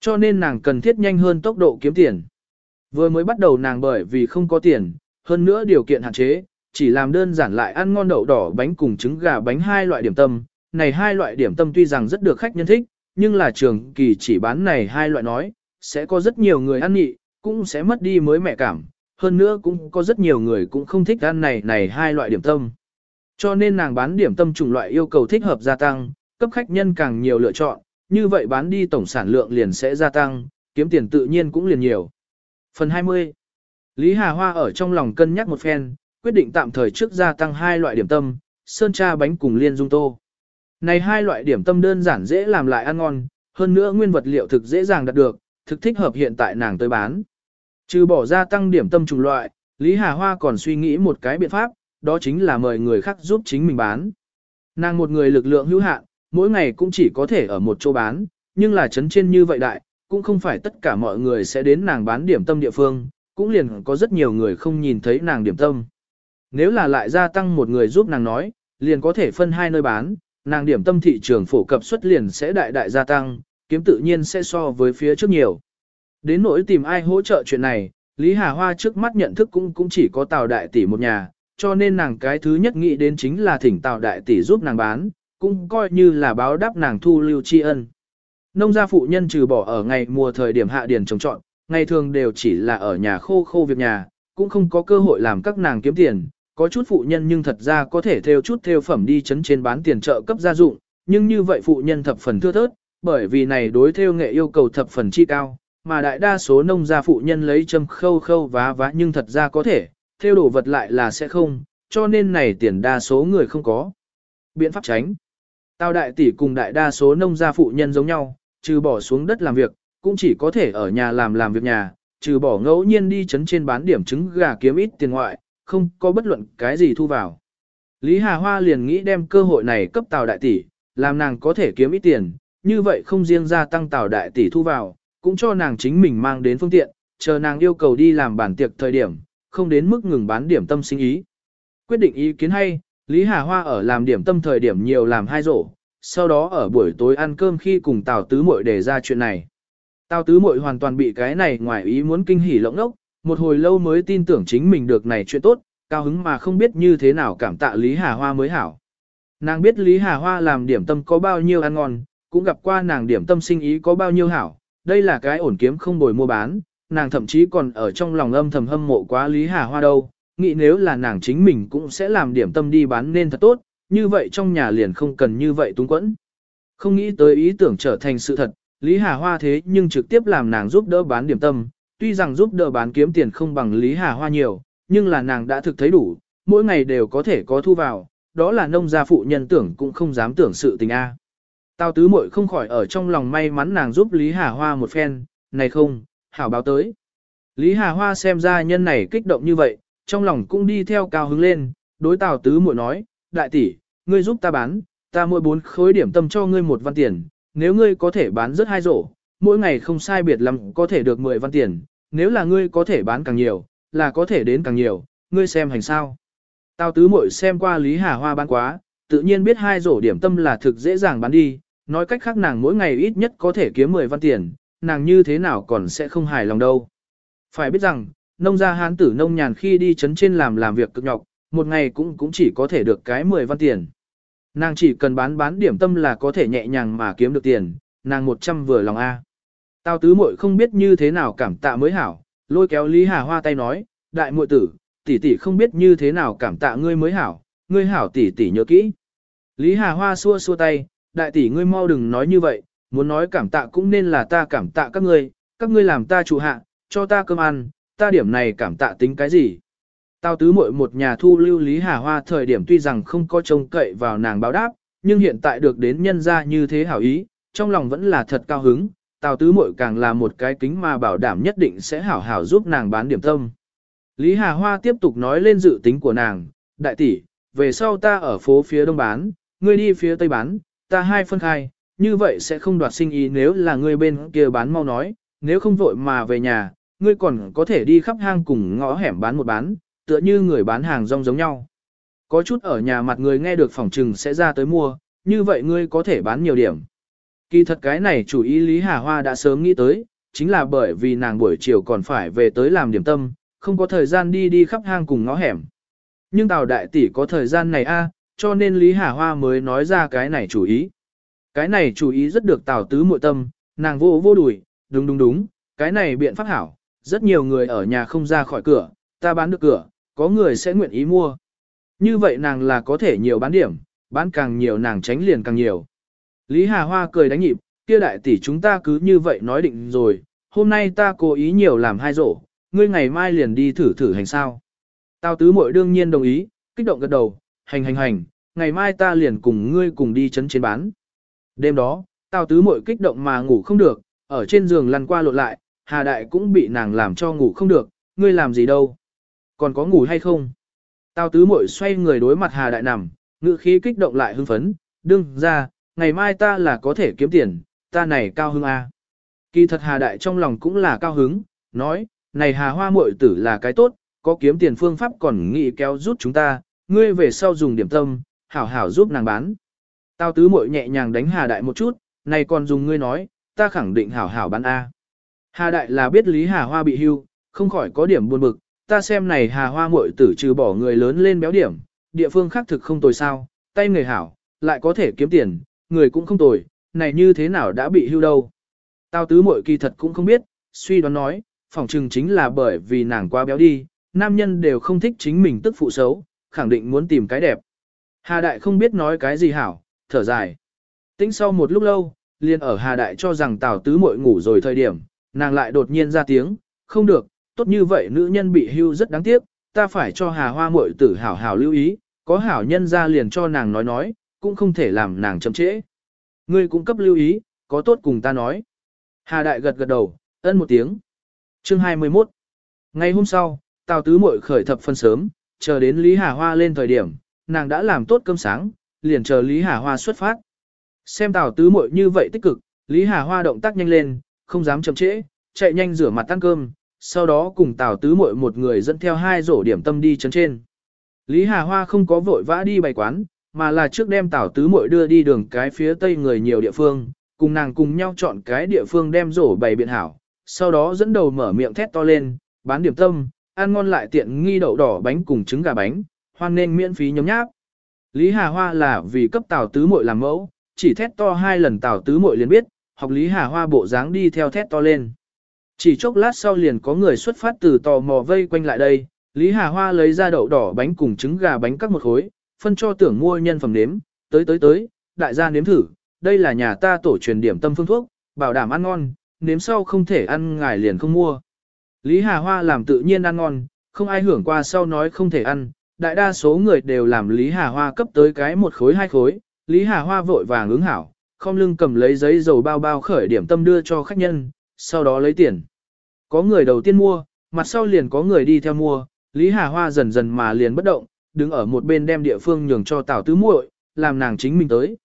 Cho nên nàng cần thiết nhanh hơn tốc độ kiếm tiền. Vừa mới bắt đầu nàng bởi vì không có tiền, hơn nữa điều kiện hạn chế, chỉ làm đơn giản lại ăn ngon đậu đỏ bánh cùng trứng gà bánh hai loại điểm tâm. Này hai loại điểm tâm tuy rằng rất được khách nhân thích, nhưng là trường kỳ chỉ bán này hai loại nói, sẽ có rất nhiều người ăn nhị, cũng sẽ mất đi mới mẹ cảm. Hơn nữa cũng có rất nhiều người cũng không thích ăn này này hai loại điểm tâm. Cho nên nàng bán điểm tâm chủng loại yêu cầu thích hợp gia tăng, cấp khách nhân càng nhiều lựa chọn, như vậy bán đi tổng sản lượng liền sẽ gia tăng, kiếm tiền tự nhiên cũng liền nhiều. Phần 20. Lý Hà Hoa ở trong lòng cân nhắc một phen, quyết định tạm thời trước gia tăng hai loại điểm tâm, sơn tra bánh cùng liên dung tô. Này hai loại điểm tâm đơn giản dễ làm lại ăn ngon, hơn nữa nguyên vật liệu thực dễ dàng đạt được, thực thích hợp hiện tại nàng tới bán. Trừ bỏ gia tăng điểm tâm chủng loại, Lý Hà Hoa còn suy nghĩ một cái biện pháp, đó chính là mời người khác giúp chính mình bán. Nàng một người lực lượng hữu hạn, mỗi ngày cũng chỉ có thể ở một chỗ bán, nhưng là chấn trên như vậy đại, cũng không phải tất cả mọi người sẽ đến nàng bán điểm tâm địa phương, cũng liền có rất nhiều người không nhìn thấy nàng điểm tâm. Nếu là lại gia tăng một người giúp nàng nói, liền có thể phân hai nơi bán, nàng điểm tâm thị trường phổ cập xuất liền sẽ đại đại gia tăng, kiếm tự nhiên sẽ so với phía trước nhiều. Đến nỗi tìm ai hỗ trợ chuyện này, Lý Hà Hoa trước mắt nhận thức cũng cũng chỉ có Tào Đại Tỷ một nhà, cho nên nàng cái thứ nhất nghĩ đến chính là thỉnh Tào Đại Tỷ giúp nàng bán, cũng coi như là báo đáp nàng thu lưu tri ân. Nông gia phụ nhân trừ bỏ ở ngày mùa thời điểm hạ điển trồng trọn, ngày thường đều chỉ là ở nhà khô khô việc nhà, cũng không có cơ hội làm các nàng kiếm tiền. Có chút phụ nhân nhưng thật ra có thể theo chút theo phẩm đi chấn trên bán tiền trợ cấp gia dụng, nhưng như vậy phụ nhân thập phần thưa thớt, bởi vì này đối theo nghệ yêu cầu thập phần chi cao, mà đại đa số nông gia phụ nhân lấy châm khâu khâu vá vá nhưng thật ra có thể, theo đồ vật lại là sẽ không, cho nên này tiền đa số người không có. Biện pháp tránh. Tào đại tỷ cùng đại đa số nông gia phụ nhân giống nhau, trừ bỏ xuống đất làm việc, cũng chỉ có thể ở nhà làm làm việc nhà, trừ bỏ ngẫu nhiên đi chấn trên bán điểm trứng gà kiếm ít tiền ngoại, không có bất luận cái gì thu vào. Lý Hà Hoa liền nghĩ đem cơ hội này cấp Tào đại tỷ, làm nàng có thể kiếm ít tiền, như vậy không riêng gia tăng Tào đại tỷ thu vào, cũng cho nàng chính mình mang đến phương tiện, chờ nàng yêu cầu đi làm bản tiệc thời điểm, không đến mức ngừng bán điểm tâm sinh ý. Quyết định ý kiến hay, Lý Hà Hoa ở làm điểm tâm thời điểm nhiều làm hai rổ, sau đó ở buổi tối ăn cơm khi cùng Tào Tứ Mội đề ra chuyện này. Tào Tứ Mội hoàn toàn bị cái này ngoài ý muốn kinh hỉ lộng ốc, một hồi lâu mới tin tưởng chính mình được này chuyện tốt, cao hứng mà không biết như thế nào cảm tạ Lý Hà Hoa mới hảo. Nàng biết Lý Hà Hoa làm điểm tâm có bao nhiêu ăn ngon, cũng gặp qua nàng điểm tâm sinh ý có bao nhiêu hảo, đây là cái ổn kiếm không bồi mua bán, nàng thậm chí còn ở trong lòng âm thầm hâm mộ quá Lý Hà Hoa đâu, nghĩ nếu là nàng chính mình cũng sẽ làm điểm tâm đi bán nên thật tốt, như vậy trong nhà liền không cần như vậy túng quẫn. Không nghĩ tới ý tưởng trở thành sự thật, Lý Hà Hoa thế nhưng trực tiếp làm nàng giúp đỡ bán điểm tâm, tuy rằng giúp đỡ bán kiếm tiền không bằng Lý Hà Hoa nhiều, nhưng là nàng đã thực thấy đủ, mỗi ngày đều có thể có thu vào, đó là nông gia phụ nhân tưởng cũng không dám tưởng sự tình A. Tào tứ muội không khỏi ở trong lòng may mắn nàng giúp Lý Hà Hoa một phen, này không, hảo báo tới. Lý Hà Hoa xem ra nhân này kích động như vậy, trong lòng cũng đi theo cao hứng lên, đối Tào tứ muội nói, đại tỷ, ngươi giúp ta bán, ta mua bốn khối điểm tâm cho ngươi một văn tiền, nếu ngươi có thể bán rất hai rổ, mỗi ngày không sai biệt lắm có thể được 10 văn tiền, nếu là ngươi có thể bán càng nhiều, là có thể đến càng nhiều, ngươi xem hành sao. Tào tứ muội xem qua Lý Hà Hoa bán quá, tự nhiên biết hai rổ điểm tâm là thực dễ dàng bán đi, nói cách khác nàng mỗi ngày ít nhất có thể kiếm 10 văn tiền, nàng như thế nào còn sẽ không hài lòng đâu. Phải biết rằng, nông gia hán tử nông nhàn khi đi chấn trên làm làm việc cực nhọc, một ngày cũng cũng chỉ có thể được cái 10 văn tiền. Nàng chỉ cần bán bán điểm tâm là có thể nhẹ nhàng mà kiếm được tiền, nàng 100 vừa lòng A. Tao tứ muội không biết như thế nào cảm tạ mới hảo, lôi kéo Lý Hà Hoa tay nói, đại muội tử, tỷ tỷ không biết như thế nào cảm tạ ngươi mới hảo, ngươi hảo tỷ tỷ nhớ kỹ. Lý Hà Hoa xua xua tay, đại tỷ ngươi mau đừng nói như vậy, muốn nói cảm tạ cũng nên là ta cảm tạ các ngươi, các ngươi làm ta chủ hạ, cho ta cơm ăn, ta điểm này cảm tạ tính cái gì. Tao tứ muội một nhà thu lưu Lý Hà Hoa thời điểm tuy rằng không có trông cậy vào nàng báo đáp, nhưng hiện tại được đến nhân ra như thế hảo ý, trong lòng vẫn là thật cao hứng, Tào tứ muội càng là một cái kính mà bảo đảm nhất định sẽ hảo hảo giúp nàng bán điểm tâm. Lý Hà Hoa tiếp tục nói lên dự tính của nàng, đại tỷ, về sau ta ở phố phía đông bán, ngươi đi phía tây bán, ta hai phân khai, như vậy sẽ không đoạt sinh ý nếu là ngươi bên kia bán mau nói, nếu không vội mà về nhà, ngươi còn có thể đi khắp hang cùng ngõ hẻm bán một bán, tựa như người bán hàng rong giống nhau. Có chút ở nhà mặt người nghe được phòng trừng sẽ ra tới mua, như vậy ngươi có thể bán nhiều điểm. Kỳ thật cái này chủ ý Lý Hà Hoa đã sớm nghĩ tới, chính là bởi vì nàng buổi chiều còn phải về tới làm điểm tâm, không có thời gian đi đi khắp hang cùng ngõ hẻm. Nhưng Tào Đại Tỷ có thời gian này a, cho nên Lý Hà Hoa mới nói ra cái này chủ ý. Cái này chủ ý rất được Tào Tứ muội tâm, nàng vô vô đùi, đúng đúng đúng, cái này biện pháp hảo, rất nhiều người ở nhà không ra khỏi cửa, ta bán được cửa, có người sẽ nguyện ý mua. Như vậy nàng là có thể nhiều bán điểm, bán càng nhiều nàng tránh liền càng nhiều. Lý Hà Hoa cười đánh nhịp, kia đại tỷ chúng ta cứ như vậy nói định rồi, hôm nay ta cố ý nhiều làm hai rổ, ngươi ngày mai liền đi thử thử hành sao. Tao tứ muội đương nhiên đồng ý, kích động gật đầu, hành hành hành, ngày mai ta liền cùng ngươi cùng đi chấn chiến bán. Đêm đó, tao tứ muội kích động mà ngủ không được, ở trên giường lăn qua lộn lại, Hà Đại cũng bị nàng làm cho ngủ không được, ngươi làm gì đâu. Còn có ngủ hay không? Tào tứ muội xoay người đối mặt Hà Đại nằm, ngự khí kích động lại hưng phấn, đương ra, ngày mai ta là có thể kiếm tiền, ta này cao hưng a. À? Kỳ thật Hà Đại trong lòng cũng là cao hứng, nói, này Hà Hoa muội tử là cái tốt, có kiếm tiền phương pháp còn nghĩ kéo rút chúng ta, ngươi về sau dùng điểm tâm, hảo hảo giúp nàng bán. Tao tứ muội nhẹ nhàng đánh Hà Đại một chút, này còn dùng ngươi nói, ta khẳng định hảo hảo bán A. Hà Đại là biết Lý Hà Hoa bị hưu, không khỏi có điểm buồn bực, ta xem này Hà Hoa muội tử trừ bỏ người lớn lên béo điểm, địa phương khác thực không tồi sao, tay người hảo, lại có thể kiếm tiền, người cũng không tồi, này như thế nào đã bị hưu đâu. Tao tứ muội kỳ thật cũng không biết, suy đoán nói, phỏng chừng chính là bởi vì nàng quá béo đi, nam nhân đều không thích chính mình tức phụ xấu, khẳng định muốn tìm cái đẹp. Hà Đại không biết nói cái gì hảo, thở dài. Tính sau một lúc lâu, liền ở Hà Đại cho rằng Tào Tứ muội ngủ rồi thời điểm, nàng lại đột nhiên ra tiếng, không được, tốt như vậy nữ nhân bị hưu rất đáng tiếc, ta phải cho Hà Hoa muội tử hảo hảo lưu ý, có hảo nhân ra liền cho nàng nói nói, cũng không thể làm nàng chậm trễ. Ngươi cũng cấp lưu ý, có tốt cùng ta nói. Hà Đại gật gật đầu, ân một tiếng. Chương 21 Ngày hôm sau, Tào Tứ Mội khởi thập phân sớm, chờ đến Lý Hà Hoa lên thời điểm, nàng đã làm tốt cơm sáng, liền chờ Lý Hà Hoa xuất phát. Xem Tào Tứ Mội như vậy tích cực, Lý Hà Hoa động tác nhanh lên, không dám chậm trễ, chạy nhanh rửa mặt ăn cơm, sau đó cùng Tào Tứ Mội một người dẫn theo hai rổ điểm tâm đi chấn trên. Lý Hà Hoa không có vội vã đi bày quán, mà là trước đem Tào Tứ Mội đưa đi đường cái phía tây người nhiều địa phương, cùng nàng cùng nhau chọn cái địa phương đem rổ bày biện hảo, sau đó dẫn đầu mở miệng thét to lên, bán điểm tâm, ăn ngon lại tiện nghi đậu đỏ bánh cùng trứng gà bánh, hoan nên miễn phí nhóm nháp. Lý Hà Hoa là vì cấp Tào Tứ Muội làm mẫu, chỉ thét to hai lần Tào Tứ Muội liền biết, học Lý Hà Hoa bộ dáng đi theo thét to lên. Chỉ chốc lát sau liền có người xuất phát từ tò mò vây quanh lại đây, Lý Hà Hoa lấy ra đậu đỏ bánh cùng trứng gà bánh cắt một khối, phân cho tưởng mua nhân phẩm nếm, tới tới tới, đại gia nếm thử, đây là nhà ta tổ truyền điểm tâm phương thuốc, bảo đảm ăn ngon, nếm sau không thể ăn ngài liền không mua. Lý Hà Hoa làm tự nhiên ăn ngon, không ai hưởng qua sau nói không thể ăn, đại đa số người đều làm Lý Hà Hoa cấp tới cái một khối hai khối, Lý Hà Hoa vội vàng ứng hảo, không lưng cầm lấy giấy dầu bao bao khởi điểm tâm đưa cho khách nhân, sau đó lấy tiền. Có người đầu tiên mua, mặt sau liền có người đi theo mua, Lý Hà Hoa dần dần mà liền bất động, đứng ở một bên đem địa phương nhường cho Tào Tứ Muội, làm nàng chính mình tới.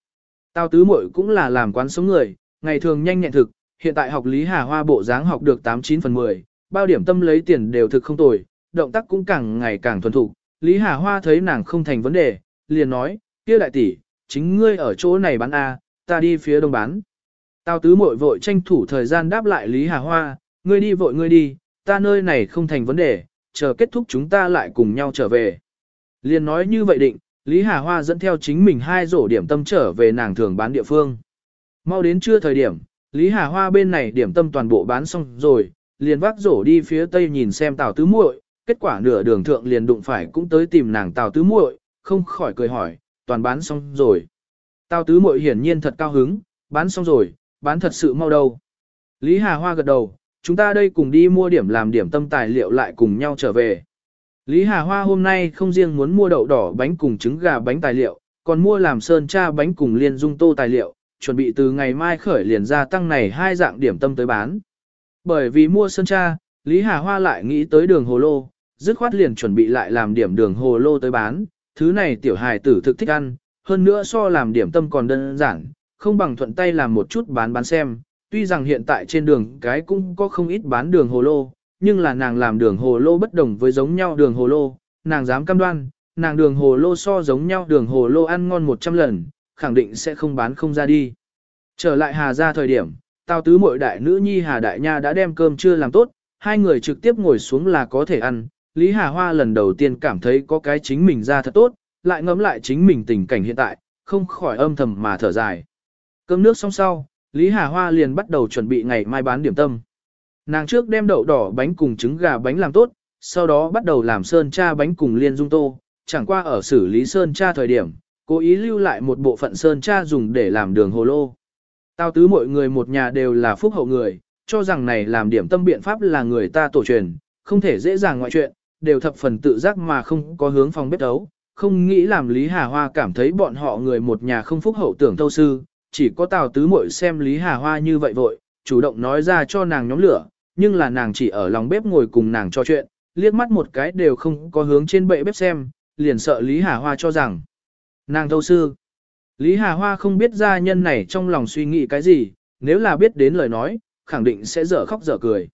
Tào Tứ Muội cũng là làm quán sống người, ngày thường nhanh nhẹn thực, hiện tại học Lý Hà Hoa bộ dáng học được 89 phần 10, bao điểm tâm lấy tiền đều thực không tồi, động tác cũng càng ngày càng thuần thục. Lý Hà Hoa thấy nàng không thành vấn đề, liền nói, kia đại tỷ, chính ngươi ở chỗ này bán A, ta đi phía đông bán. Tào tứ muội vội tranh thủ thời gian đáp lại Lý Hà Hoa, ngươi đi vội ngươi đi, ta nơi này không thành vấn đề, chờ kết thúc chúng ta lại cùng nhau trở về. Liền nói như vậy định, Lý Hà Hoa dẫn theo chính mình hai rổ điểm tâm trở về nàng thường bán địa phương. Mau đến trưa thời điểm, Lý Hà Hoa bên này điểm tâm toàn bộ bán xong rồi, liền vác rổ đi phía tây nhìn xem Tào Tứ Muội, kết quả nửa đường thượng liền đụng phải cũng tới tìm nàng Tào Tứ Muội, không khỏi cười hỏi, toàn bán xong rồi. Tào Tứ Muội hiển nhiên thật cao hứng, bán xong rồi, bán thật sự mau đâu. Lý Hà Hoa gật đầu, chúng ta đây cùng đi mua điểm làm điểm tâm tài liệu lại cùng nhau trở về. Lý Hà Hoa hôm nay không riêng muốn mua đậu đỏ bánh cùng trứng gà bánh tài liệu, còn mua làm sơn cha bánh cùng liên dung tô tài liệu, chuẩn bị từ ngày mai khởi liền ra tăng này hai dạng điểm tâm tới bán. Bởi vì mua sơn cha, Lý Hà Hoa lại nghĩ tới đường hồ lô, dứt khoát liền chuẩn bị lại làm điểm đường hồ lô tới bán, thứ này tiểu hài tử thực thích ăn, hơn nữa so làm điểm tâm còn đơn giản, không bằng thuận tay làm một chút bán bán xem, tuy rằng hiện tại trên đường cái cũng có không ít bán đường hồ lô, nhưng là nàng làm đường hồ lô bất đồng với giống nhau đường hồ lô, nàng dám cam đoan, nàng đường hồ lô so giống nhau đường hồ lô ăn ngon 100 lần, khẳng định sẽ không bán không ra đi. Trở lại Hà ra thời điểm, Tào tứ muội đại nữ nhi Hà Đại Nha đã đem cơm chưa làm tốt, hai người trực tiếp ngồi xuống là có thể ăn. Lý Hà Hoa lần đầu tiên cảm thấy có cái chính mình ra thật tốt, lại ngẫm lại chính mình tình cảnh hiện tại, không khỏi âm thầm mà thở dài. Cơm nước xong sau, Lý Hà Hoa liền bắt đầu chuẩn bị ngày mai bán điểm tâm. Nàng trước đem đậu đỏ bánh cùng trứng gà bánh làm tốt, sau đó bắt đầu làm sơn cha bánh cùng liên dung tô, chẳng qua ở xử lý sơn cha thời điểm, cố ý lưu lại một bộ phận sơn cha dùng để làm đường hồ lô. Tao tứ mọi người một nhà đều là phúc hậu người, cho rằng này làm điểm tâm biện pháp là người ta tổ truyền, không thể dễ dàng ngoại chuyện, đều thập phần tự giác mà không có hướng phòng bếp đấu, không nghĩ làm Lý Hà Hoa cảm thấy bọn họ người một nhà không phúc hậu tưởng thâu sư, chỉ có Tào Tứ Muội xem Lý Hà Hoa như vậy vội, chủ động nói ra cho nàng nhóm lửa, nhưng là nàng chỉ ở lòng bếp ngồi cùng nàng trò chuyện, liếc mắt một cái đều không có hướng trên bệ bếp xem, liền sợ Lý Hà Hoa cho rằng nàng thâu sư. Lý Hà Hoa không biết gia nhân này trong lòng suy nghĩ cái gì, nếu là biết đến lời nói, khẳng định sẽ dở khóc dở cười.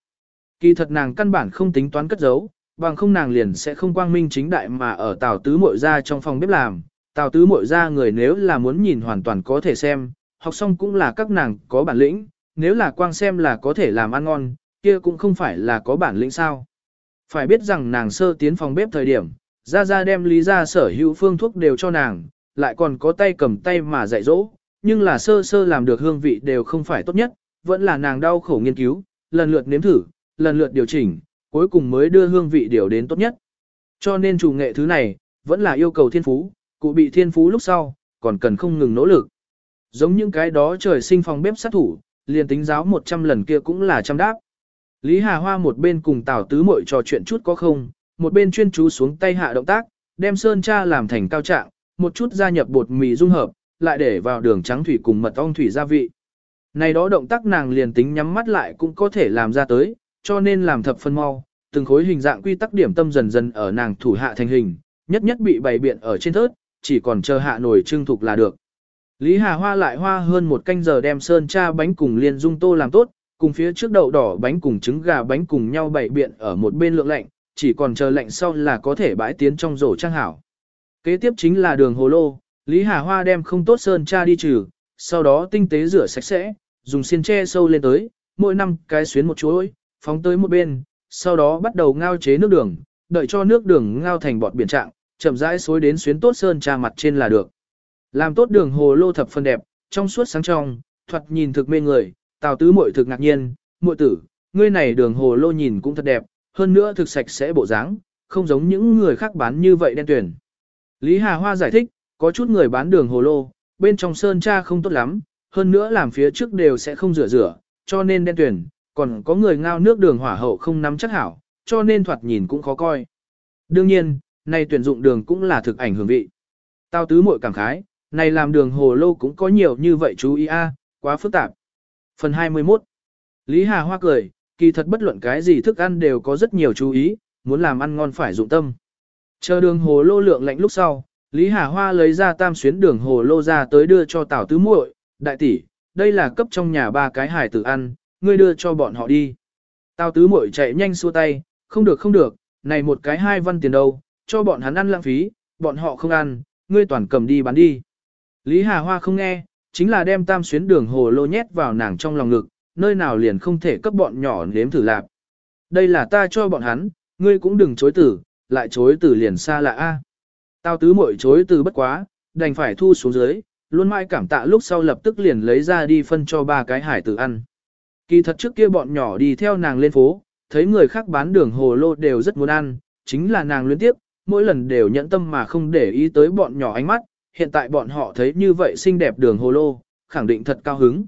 Kỳ thật nàng căn bản không tính toán cất giấu, bằng không nàng liền sẽ không quang minh chính đại mà ở Tào Tứ Mội ra trong phòng bếp làm. Tào Tứ Mội ra người nếu là muốn nhìn hoàn toàn có thể xem, học xong cũng là các nàng có bản lĩnh, nếu là quang xem là có thể làm ăn ngon, kia cũng không phải là có bản lĩnh sao. Phải biết rằng nàng sơ tiến phòng bếp thời điểm, ra ra đem lý ra sở hữu phương thuốc đều cho nàng, lại còn có tay cầm tay mà dạy dỗ, nhưng là sơ sơ làm được hương vị đều không phải tốt nhất, vẫn là nàng đau khổ nghiên cứu, lần lượt nếm thử, lần lượt điều chỉnh, cuối cùng mới đưa hương vị điều đến tốt nhất. Cho nên chủ nghệ thứ này, vẫn là yêu cầu thiên phú, cụ bị thiên phú lúc sau, còn cần không ngừng nỗ lực. Giống những cái đó trời sinh phòng bếp sát thủ, liền tính giáo 100 lần kia cũng là trăm đáp. Lý Hà Hoa một bên cùng Tào Tứ Mội trò chuyện chút có không, một bên chuyên chú xuống tay hạ động tác, đem sơn cha làm thành cao trạng, một chút gia nhập bột mì dung hợp, lại để vào đường trắng thủy cùng mật ong thủy gia vị. Này đó động tác nàng liền tính nhắm mắt lại cũng có thể làm ra tới, cho nên làm thập phân mau, từng khối hình dạng quy tắc điểm tâm dần dần ở nàng thủ hạ thành hình, nhất nhất bị bày biện ở trên thớt, chỉ còn chờ hạ nổi trưng thục là được. Lý Hà Hoa lại hoa hơn một canh giờ đem sơn cha bánh cùng liên dung tô làm tốt, cùng phía trước đậu đỏ bánh cùng trứng gà bánh cùng nhau bày biện ở một bên lượng lạnh, chỉ còn chờ lạnh sau là có thể bãi tiến trong rổ trang hảo. Kế tiếp chính là đường hồ lô, Lý Hà Hoa đem không tốt sơn cha đi trừ, sau đó tinh tế rửa sạch sẽ, dùng xiên tre sâu lên tới, mỗi năm cái xuyến một chuỗi, phóng tới một bên, sau đó bắt đầu ngao chế nước đường, đợi cho nước đường ngao thành bọt biển trạng, chậm rãi xối đến xuyến tốt sơn trà mặt trên là được. Làm tốt đường hồ lô thập phân đẹp, trong suốt sáng trong, thoạt nhìn thực mê người, Tào Tứ muội thực ngạc nhiên, "Muội tử, ngươi này đường hồ lô nhìn cũng thật đẹp, hơn nữa thực sạch sẽ bộ dáng, không giống những người khác bán như vậy đen tuyển." Lý Hà Hoa giải thích, Có chút người bán đường hồ lô, bên trong sơn cha không tốt lắm, hơn nữa làm phía trước đều sẽ không rửa rửa, cho nên đen tuyển, còn có người ngao nước đường hỏa hậu không nắm chắc hảo, cho nên thoạt nhìn cũng khó coi. Đương nhiên, này tuyển dụng đường cũng là thực ảnh hưởng vị. Tao tứ muội cảm khái, này làm đường hồ lô cũng có nhiều như vậy chú ý a, quá phức tạp. Phần 21 Lý Hà Hoa cười, kỳ thật bất luận cái gì thức ăn đều có rất nhiều chú ý, muốn làm ăn ngon phải dụng tâm. Chờ đường hồ lô lượng lạnh lúc sau, Lý Hà Hoa lấy ra tam xuyến đường hồ lô ra tới đưa cho Tào Tứ muội, đại tỷ, đây là cấp trong nhà ba cái hải tử ăn, ngươi đưa cho bọn họ đi. Tào Tứ muội chạy nhanh xua tay, không được không được, này một cái hai văn tiền đâu, cho bọn hắn ăn lãng phí, bọn họ không ăn, ngươi toàn cầm đi bán đi. Lý Hà Hoa không nghe, chính là đem tam xuyến đường hồ lô nhét vào nàng trong lòng ngực, nơi nào liền không thể cấp bọn nhỏ nếm thử lạp. Đây là ta cho bọn hắn, ngươi cũng đừng chối tử, lại chối tử liền xa lạ a. Tao tứ muội chối từ bất quá, đành phải thu xuống dưới, luôn mãi cảm tạ lúc sau lập tức liền lấy ra đi phân cho ba cái hải tử ăn. Kỳ thật trước kia bọn nhỏ đi theo nàng lên phố, thấy người khác bán đường hồ lô đều rất muốn ăn, chính là nàng luyến tiếp, mỗi lần đều nhẫn tâm mà không để ý tới bọn nhỏ ánh mắt, hiện tại bọn họ thấy như vậy xinh đẹp đường hồ lô, khẳng định thật cao hứng.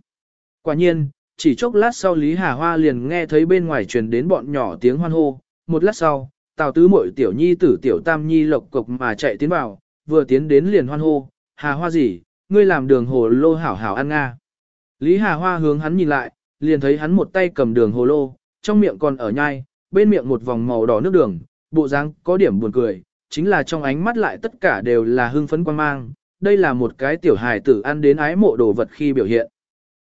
Quả nhiên, chỉ chốc lát sau Lý Hà Hoa liền nghe thấy bên ngoài truyền đến bọn nhỏ tiếng hoan hô, một lát sau, Tào tứ Mội tiểu nhi tử tiểu tam nhi lộc cục mà chạy tiến vào, vừa tiến đến liền hoan hô, Hà Hoa gì, ngươi làm đường hồ lô hảo hảo ăn nga. Lý Hà Hoa hướng hắn nhìn lại, liền thấy hắn một tay cầm đường hồ lô, trong miệng còn ở nhai, bên miệng một vòng màu đỏ nước đường, bộ dáng có điểm buồn cười, chính là trong ánh mắt lại tất cả đều là hưng phấn quan mang, đây là một cái tiểu hài tử ăn đến ái mộ đồ vật khi biểu hiện.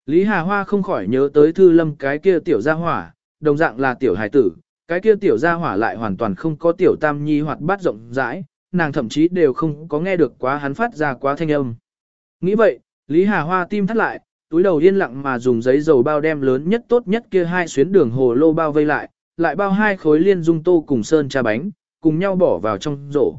Lý Hà Hoa không khỏi nhớ tới thư lâm cái kia tiểu gia hỏa, đồng dạng là tiểu hài tử, cái kia tiểu gia hỏa lại hoàn toàn không có tiểu tam nhi hoạt bát rộng rãi, nàng thậm chí đều không có nghe được quá hắn phát ra quá thanh âm. Nghĩ vậy, Lý Hà Hoa tim thắt lại, túi đầu yên lặng mà dùng giấy dầu bao đem lớn nhất tốt nhất kia hai xuyến đường hồ lô bao vây lại, lại bao hai khối liên dung tô cùng sơn trà bánh, cùng nhau bỏ vào trong rổ.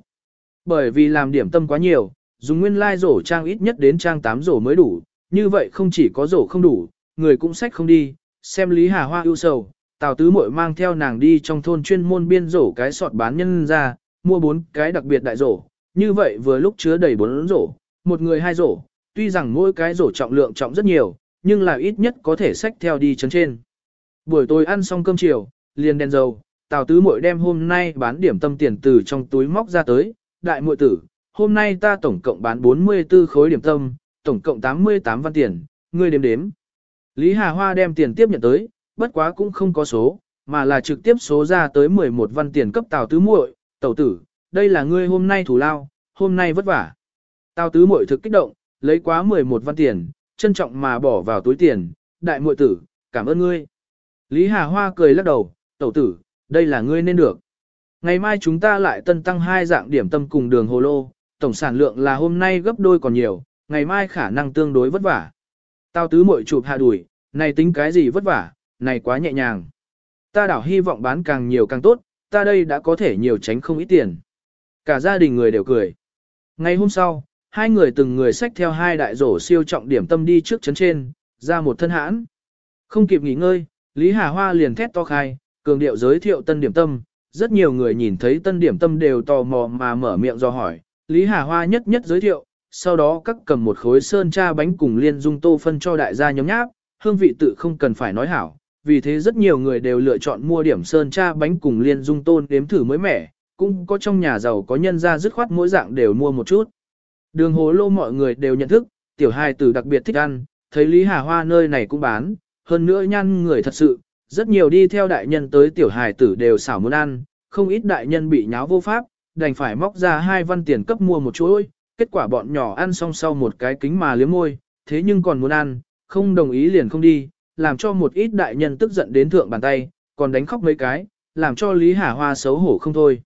Bởi vì làm điểm tâm quá nhiều, dùng nguyên lai rổ trang ít nhất đến trang 8 rổ mới đủ, như vậy không chỉ có rổ không đủ, người cũng sách không đi, xem Lý Hà Hoa ưu sầu, Tào Tứ Mội mang theo nàng đi trong thôn chuyên môn biên rổ cái sọt bán nhân ra, mua bốn cái đặc biệt đại rổ, như vậy vừa lúc chứa đầy bốn rổ, một người hai rổ, tuy rằng mỗi cái rổ trọng lượng trọng rất nhiều, nhưng là ít nhất có thể xách theo đi chấn trên. Buổi tối ăn xong cơm chiều, liền đèn dầu, Tào Tứ Mội đem hôm nay bán điểm tâm tiền từ trong túi móc ra tới, đại muội tử, hôm nay ta tổng cộng bán 44 khối điểm tâm, tổng cộng 88 văn tiền, ngươi đếm đếm. Lý Hà Hoa đem tiền tiếp nhận tới, bất quá cũng không có số, mà là trực tiếp số ra tới 11 văn tiền cấp Tào Tứ muội, "Tẩu tử, đây là ngươi hôm nay thủ lao, hôm nay vất vả." Tào Tứ muội thực kích động, lấy quá 11 văn tiền, trân trọng mà bỏ vào túi tiền, "Đại muội tử, cảm ơn ngươi." Lý Hà Hoa cười lắc đầu, "Tẩu tử, đây là ngươi nên được. Ngày mai chúng ta lại tân tăng hai dạng điểm tâm cùng đường hồ lô, tổng sản lượng là hôm nay gấp đôi còn nhiều, ngày mai khả năng tương đối vất vả." Tào Tứ muội chụp hạ đùi, "Này tính cái gì vất vả, này quá nhẹ nhàng. Ta đảo hy vọng bán càng nhiều càng tốt, ta đây đã có thể nhiều tránh không ít tiền. Cả gia đình người đều cười. Ngày hôm sau, hai người từng người xách theo hai đại rổ siêu trọng điểm tâm đi trước chấn trên, ra một thân hãn. Không kịp nghỉ ngơi, Lý Hà Hoa liền thét to khai, cường điệu giới thiệu tân điểm tâm. Rất nhiều người nhìn thấy tân điểm tâm đều tò mò mà mở miệng do hỏi. Lý Hà Hoa nhất nhất giới thiệu, sau đó cắt cầm một khối sơn cha bánh cùng liên dung tô phân cho đại gia nhóm nháp, hương vị tự không cần phải nói hảo, vì thế rất nhiều người đều lựa chọn mua điểm sơn cha bánh cùng liên dung tôn đếm thử mới mẻ, cũng có trong nhà giàu có nhân ra dứt khoát mỗi dạng đều mua một chút. Đường hồ lô mọi người đều nhận thức, tiểu hài tử đặc biệt thích ăn, thấy Lý Hà Hoa nơi này cũng bán, hơn nữa nhăn người thật sự, rất nhiều đi theo đại nhân tới tiểu hài tử đều xảo muốn ăn, không ít đại nhân bị nháo vô pháp, đành phải móc ra hai văn tiền cấp mua một chuỗi, kết quả bọn nhỏ ăn xong sau một cái kính mà liếm môi, thế nhưng còn muốn ăn, không đồng ý liền không đi, làm cho một ít đại nhân tức giận đến thượng bàn tay, còn đánh khóc mấy cái, làm cho Lý Hà Hoa xấu hổ không thôi.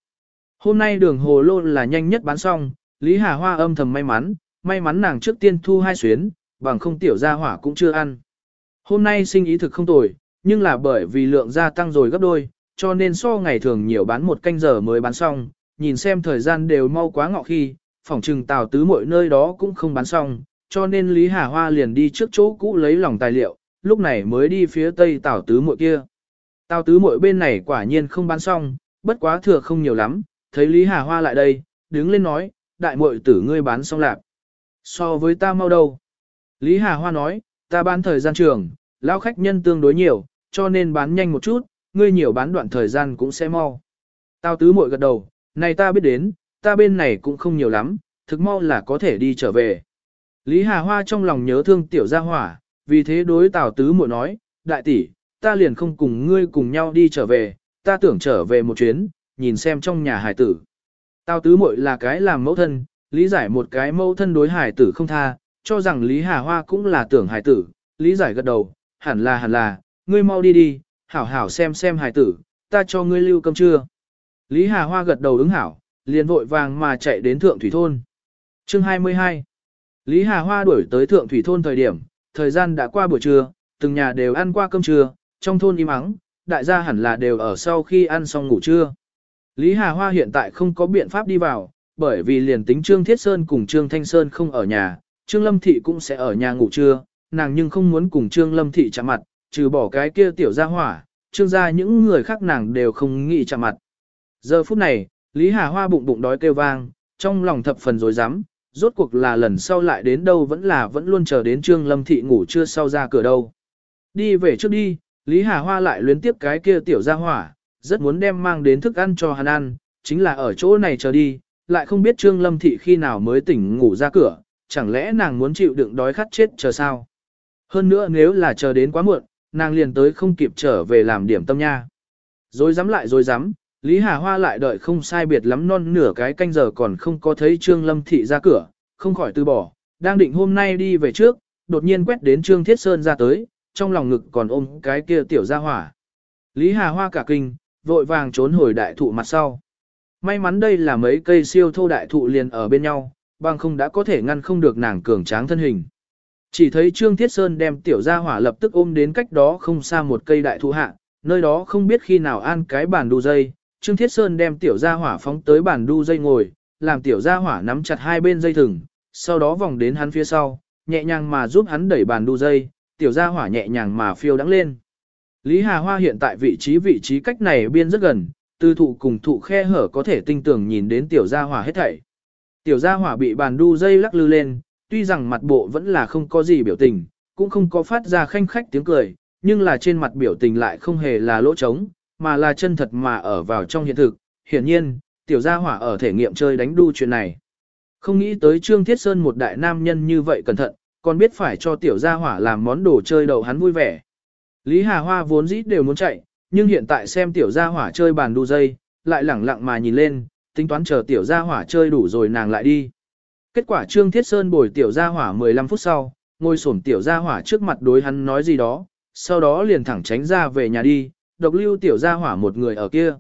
Hôm nay đường hồ lô là nhanh nhất bán xong, Lý Hà Hoa âm thầm may mắn, may mắn nàng trước tiên thu hai xuyến, bằng không tiểu gia hỏa cũng chưa ăn. Hôm nay sinh ý thực không tồi, nhưng là bởi vì lượng gia tăng rồi gấp đôi, cho nên so ngày thường nhiều bán một canh giờ mới bán xong, nhìn xem thời gian đều mau quá ngọ khi, phòng trừng tào tứ mọi nơi đó cũng không bán xong, cho nên Lý Hà Hoa liền đi trước chỗ cũ lấy lòng tài liệu, lúc này mới đi phía tây tảo tứ muội kia. Tào tứ muội bên này quả nhiên không bán xong, bất quá thừa không nhiều lắm, thấy Lý Hà Hoa lại đây, đứng lên nói, đại muội tử ngươi bán xong lạc. So với ta mau đâu. Lý Hà Hoa nói, ta bán thời gian trường, lao khách nhân tương đối nhiều, cho nên bán nhanh một chút, ngươi nhiều bán đoạn thời gian cũng sẽ mau. Tao tứ muội gật đầu, này ta biết đến, ta bên này cũng không nhiều lắm, thực mau là có thể đi trở về. Lý Hà Hoa trong lòng nhớ thương tiểu gia hỏa, vì thế đối Tào Tứ muội nói, đại tỷ, ta liền không cùng ngươi cùng nhau đi trở về, ta tưởng trở về một chuyến, nhìn xem trong nhà hải tử. Tào Tứ muội là cái làm mẫu thân, lý giải một cái mẫu thân đối hải tử không tha, cho rằng Lý Hà Hoa cũng là tưởng hải tử, lý giải gật đầu, hẳn là hẳn là, ngươi mau đi đi, hảo hảo xem xem hải tử, ta cho ngươi lưu cơm trưa. Lý Hà Hoa gật đầu ứng hảo, liền vội vàng mà chạy đến Thượng Thủy Thôn. Chương 22 Lý Hà Hoa đuổi tới Thượng Thủy Thôn thời điểm, thời gian đã qua buổi trưa, từng nhà đều ăn qua cơm trưa, trong thôn im ắng, đại gia hẳn là đều ở sau khi ăn xong ngủ trưa. Lý Hà Hoa hiện tại không có biện pháp đi vào, bởi vì liền tính Trương Thiết Sơn cùng Trương Thanh Sơn không ở nhà, Trương Lâm Thị cũng sẽ ở nhà ngủ trưa, nàng nhưng không muốn cùng Trương Lâm Thị chạm mặt, trừ bỏ cái kia tiểu gia hỏa, Trương gia những người khác nàng đều không nghĩ chạm mặt. Giờ phút này, Lý Hà Hoa bụng bụng đói kêu vang, trong lòng thập phần rối rắm, rốt cuộc là lần sau lại đến đâu vẫn là vẫn luôn chờ đến Trương Lâm Thị ngủ trưa sau ra cửa đâu. Đi về trước đi, Lý Hà Hoa lại luyến tiếp cái kia tiểu gia hỏa, rất muốn đem mang đến thức ăn cho hắn ăn, chính là ở chỗ này chờ đi, lại không biết Trương Lâm Thị khi nào mới tỉnh ngủ ra cửa, chẳng lẽ nàng muốn chịu đựng đói khát chết chờ sao. Hơn nữa nếu là chờ đến quá muộn, nàng liền tới không kịp trở về làm điểm tâm nha. Rồi dám lại rồi dám, Lý Hà Hoa lại đợi không sai biệt lắm non nửa cái canh giờ còn không có thấy Trương Lâm Thị ra cửa, không khỏi từ bỏ, đang định hôm nay đi về trước, đột nhiên quét đến Trương Thiết Sơn ra tới, trong lòng ngực còn ôm cái kia tiểu gia hỏa. Lý Hà Hoa cả kinh, vội vàng trốn hồi đại thụ mặt sau. May mắn đây là mấy cây siêu thô đại thụ liền ở bên nhau, bằng không đã có thể ngăn không được nàng cường tráng thân hình. Chỉ thấy Trương Thiết Sơn đem tiểu gia hỏa lập tức ôm đến cách đó không xa một cây đại thụ hạ, nơi đó không biết khi nào an cái bàn đu dây, Trương Thiết Sơn đem tiểu gia hỏa phóng tới bàn đu dây ngồi, làm tiểu gia hỏa nắm chặt hai bên dây thừng, sau đó vòng đến hắn phía sau, nhẹ nhàng mà giúp hắn đẩy bàn đu dây, tiểu gia hỏa nhẹ nhàng mà phiêu đắng lên. Lý Hà Hoa hiện tại vị trí vị trí cách này biên rất gần, tư thụ cùng thụ khe hở có thể tinh tường nhìn đến tiểu gia hỏa hết thảy. Tiểu gia hỏa bị bàn đu dây lắc lư lên, tuy rằng mặt bộ vẫn là không có gì biểu tình, cũng không có phát ra khanh khách tiếng cười, nhưng là trên mặt biểu tình lại không hề là lỗ trống, mà là chân thật mà ở vào trong hiện thực. Hiển nhiên, tiểu gia hỏa ở thể nghiệm chơi đánh đu chuyện này. Không nghĩ tới Trương Thiết Sơn một đại nam nhân như vậy cẩn thận, còn biết phải cho tiểu gia hỏa làm món đồ chơi đầu hắn vui vẻ. Lý Hà Hoa vốn dĩ đều muốn chạy, nhưng hiện tại xem tiểu gia hỏa chơi bàn đu dây, lại lẳng lặng mà nhìn lên, tính toán chờ tiểu gia hỏa chơi đủ rồi nàng lại đi. Kết quả Trương Thiết Sơn bồi tiểu gia hỏa 15 phút sau, ngồi xổm tiểu gia hỏa trước mặt đối hắn nói gì đó, sau đó liền thẳng tránh ra về nhà đi, độc lưu tiểu gia hỏa một người ở kia.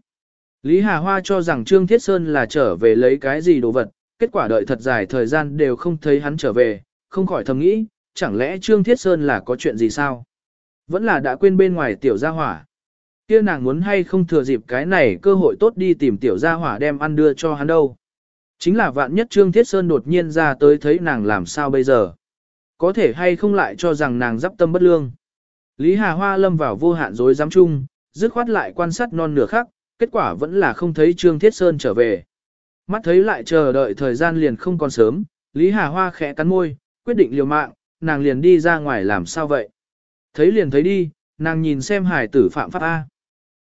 Lý Hà Hoa cho rằng Trương Thiết Sơn là trở về lấy cái gì đồ vật, kết quả đợi thật dài thời gian đều không thấy hắn trở về, không khỏi thầm nghĩ, chẳng lẽ Trương Thiết Sơn là có chuyện gì sao? Vẫn là đã quên bên ngoài tiểu gia hỏa. Kia nàng muốn hay không thừa dịp cái này cơ hội tốt đi tìm tiểu gia hỏa đem ăn đưa cho hắn đâu. Chính là vạn nhất Trương Thiết Sơn đột nhiên ra tới thấy nàng làm sao bây giờ. Có thể hay không lại cho rằng nàng dắp tâm bất lương. Lý Hà Hoa lâm vào vô hạn dối dám chung, dứt khoát lại quan sát non nửa khắc, kết quả vẫn là không thấy Trương Thiết Sơn trở về. Mắt thấy lại chờ đợi thời gian liền không còn sớm, Lý Hà Hoa khẽ cắn môi, quyết định liều mạng, nàng liền đi ra ngoài làm sao vậy. Thấy liền thấy đi, nàng nhìn xem hải tử phạm pháp A.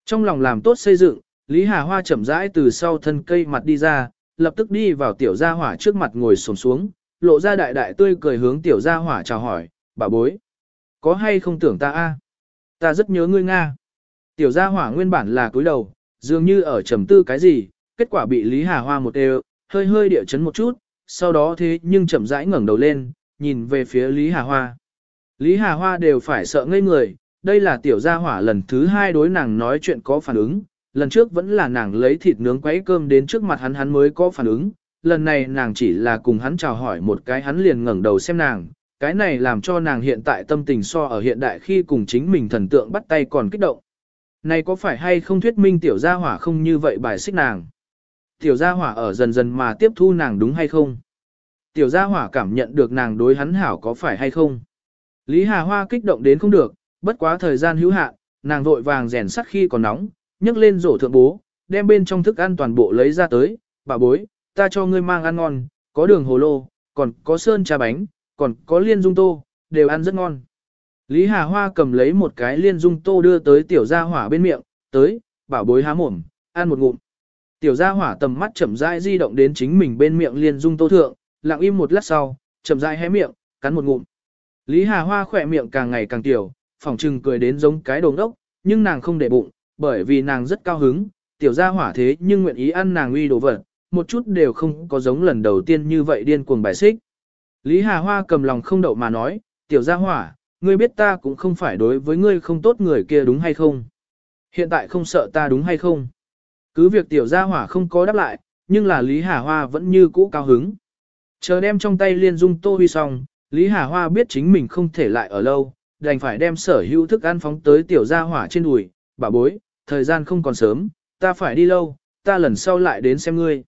Trong lòng làm tốt xây dựng, Lý Hà Hoa chậm rãi từ sau thân cây mặt đi ra, lập tức đi vào tiểu gia hỏa trước mặt ngồi xổm xuống, lộ ra đại đại tươi cười hướng tiểu gia hỏa chào hỏi, bà bối. Có hay không tưởng ta a? Ta rất nhớ ngươi Nga. Tiểu gia hỏa nguyên bản là cúi đầu, dường như ở trầm tư cái gì, kết quả bị Lý Hà Hoa một đều, hơi hơi địa chấn một chút, sau đó thế nhưng chậm rãi ngẩng đầu lên, nhìn về phía Lý Hà Hoa. Lý Hà Hoa đều phải sợ ngây người, đây là tiểu gia hỏa lần thứ hai đối nàng nói chuyện có phản ứng, lần trước vẫn là nàng lấy thịt nướng quấy cơm đến trước mặt hắn hắn mới có phản ứng, lần này nàng chỉ là cùng hắn chào hỏi một cái hắn liền ngẩng đầu xem nàng, cái này làm cho nàng hiện tại tâm tình so ở hiện đại khi cùng chính mình thần tượng bắt tay còn kích động. Này có phải hay không thuyết minh tiểu gia hỏa không như vậy bài xích nàng? Tiểu gia hỏa ở dần dần mà tiếp thu nàng đúng hay không? Tiểu gia hỏa cảm nhận được nàng đối hắn hảo có phải hay không? Lý Hà Hoa kích động đến không được, bất quá thời gian hữu hạn, nàng vội vàng rèn sắt khi còn nóng, nhấc lên rổ thượng bố, đem bên trong thức ăn toàn bộ lấy ra tới, bà bối, ta cho ngươi mang ăn ngon, có đường hồ lô, còn có sơn trà bánh, còn có liên dung tô, đều ăn rất ngon. Lý Hà Hoa cầm lấy một cái liên dung tô đưa tới tiểu gia hỏa bên miệng, tới, bảo bối há mồm, ăn một ngụm. Tiểu gia hỏa tầm mắt chậm rãi di động đến chính mình bên miệng liên dung tô thượng, lặng im một lát sau, chậm rãi hé miệng, cắn một ngụm. Lý Hà Hoa khỏe miệng càng ngày càng tiểu, phỏng trừng cười đến giống cái đồng đốc, nhưng nàng không để bụng, bởi vì nàng rất cao hứng, tiểu gia hỏa thế nhưng nguyện ý ăn nàng uy đồ vật, một chút đều không có giống lần đầu tiên như vậy điên cuồng bài xích. Lý Hà Hoa cầm lòng không đậu mà nói, tiểu gia hỏa, ngươi biết ta cũng không phải đối với ngươi không tốt người kia đúng hay không? Hiện tại không sợ ta đúng hay không? Cứ việc tiểu gia hỏa không có đáp lại, nhưng là Lý Hà Hoa vẫn như cũ cao hứng. Chờ đem trong tay liên dung tô huy xong, Lý Hà Hoa biết chính mình không thể lại ở lâu, đành phải đem sở hữu thức ăn phóng tới tiểu gia hỏa trên đùi, bà bối, thời gian không còn sớm, ta phải đi lâu, ta lần sau lại đến xem ngươi.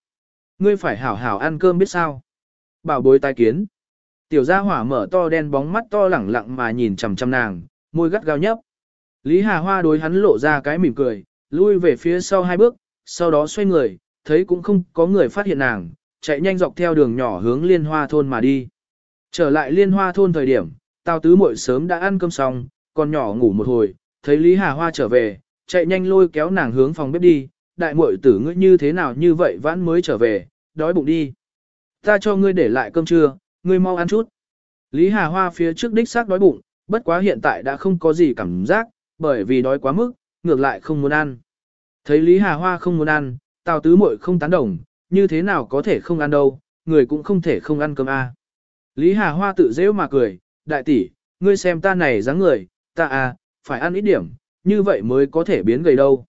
Ngươi phải hảo hảo ăn cơm biết sao. Bảo bối tai kiến. Tiểu gia hỏa mở to đen bóng mắt to lẳng lặng mà nhìn chằm chằm nàng, môi gắt gao nhấp. Lý Hà Hoa đối hắn lộ ra cái mỉm cười, lui về phía sau hai bước, sau đó xoay người, thấy cũng không có người phát hiện nàng, chạy nhanh dọc theo đường nhỏ hướng liên hoa thôn mà đi. Trở lại liên hoa thôn thời điểm, tao tứ muội sớm đã ăn cơm xong, còn nhỏ ngủ một hồi, thấy Lý Hà Hoa trở về, chạy nhanh lôi kéo nàng hướng phòng bếp đi, đại muội tử ngươi như thế nào như vậy vãn mới trở về, đói bụng đi. Ta cho ngươi để lại cơm trưa, ngươi mau ăn chút. Lý Hà Hoa phía trước đích xác đói bụng, bất quá hiện tại đã không có gì cảm giác, bởi vì đói quá mức, ngược lại không muốn ăn. Thấy Lý Hà Hoa không muốn ăn, Tào Tứ Muội không tán đồng, như thế nào có thể không ăn đâu, người cũng không thể không ăn cơm a. À. Lý Hà Hoa tự dễ mà cười, đại tỷ, ngươi xem ta này dáng người, ta à, phải ăn ít điểm, như vậy mới có thể biến gầy đâu.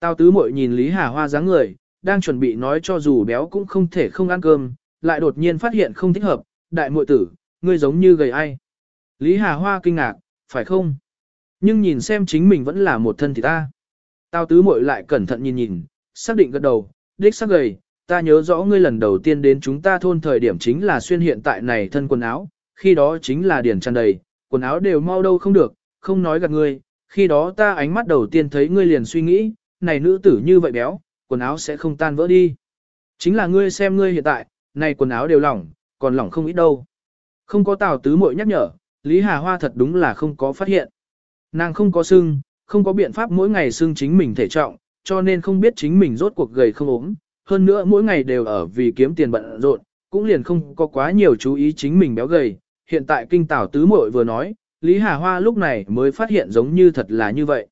Tao Tứ Muội nhìn Lý Hà Hoa dáng người, đang chuẩn bị nói cho dù béo cũng không thể không ăn cơm, lại đột nhiên phát hiện không thích hợp, đại muội tử, ngươi giống như gầy ai. Lý Hà Hoa kinh ngạc, phải không? Nhưng nhìn xem chính mình vẫn là một thân thì ta. Tao tứ muội lại cẩn thận nhìn nhìn, xác định gật đầu, đích xác gầy, ta nhớ rõ ngươi lần đầu tiên đến chúng ta thôn thời điểm chính là xuyên hiện tại này thân quần áo, khi đó chính là điển tràn đầy, quần áo đều mau đâu không được, không nói gạt ngươi, khi đó ta ánh mắt đầu tiên thấy ngươi liền suy nghĩ, này nữ tử như vậy béo, quần áo sẽ không tan vỡ đi. Chính là ngươi xem ngươi hiện tại, này quần áo đều lỏng, còn lỏng không ít đâu. Không có tào tứ mội nhắc nhở, Lý Hà Hoa thật đúng là không có phát hiện. Nàng không có sưng, không có biện pháp mỗi ngày sưng chính mình thể trọng, cho nên không biết chính mình rốt cuộc gầy không ốm. Hơn nữa mỗi ngày đều ở vì kiếm tiền bận rộn, cũng liền không có quá nhiều chú ý chính mình béo gầy. Hiện tại kinh tảo tứ muội vừa nói, Lý Hà Hoa lúc này mới phát hiện giống như thật là như vậy.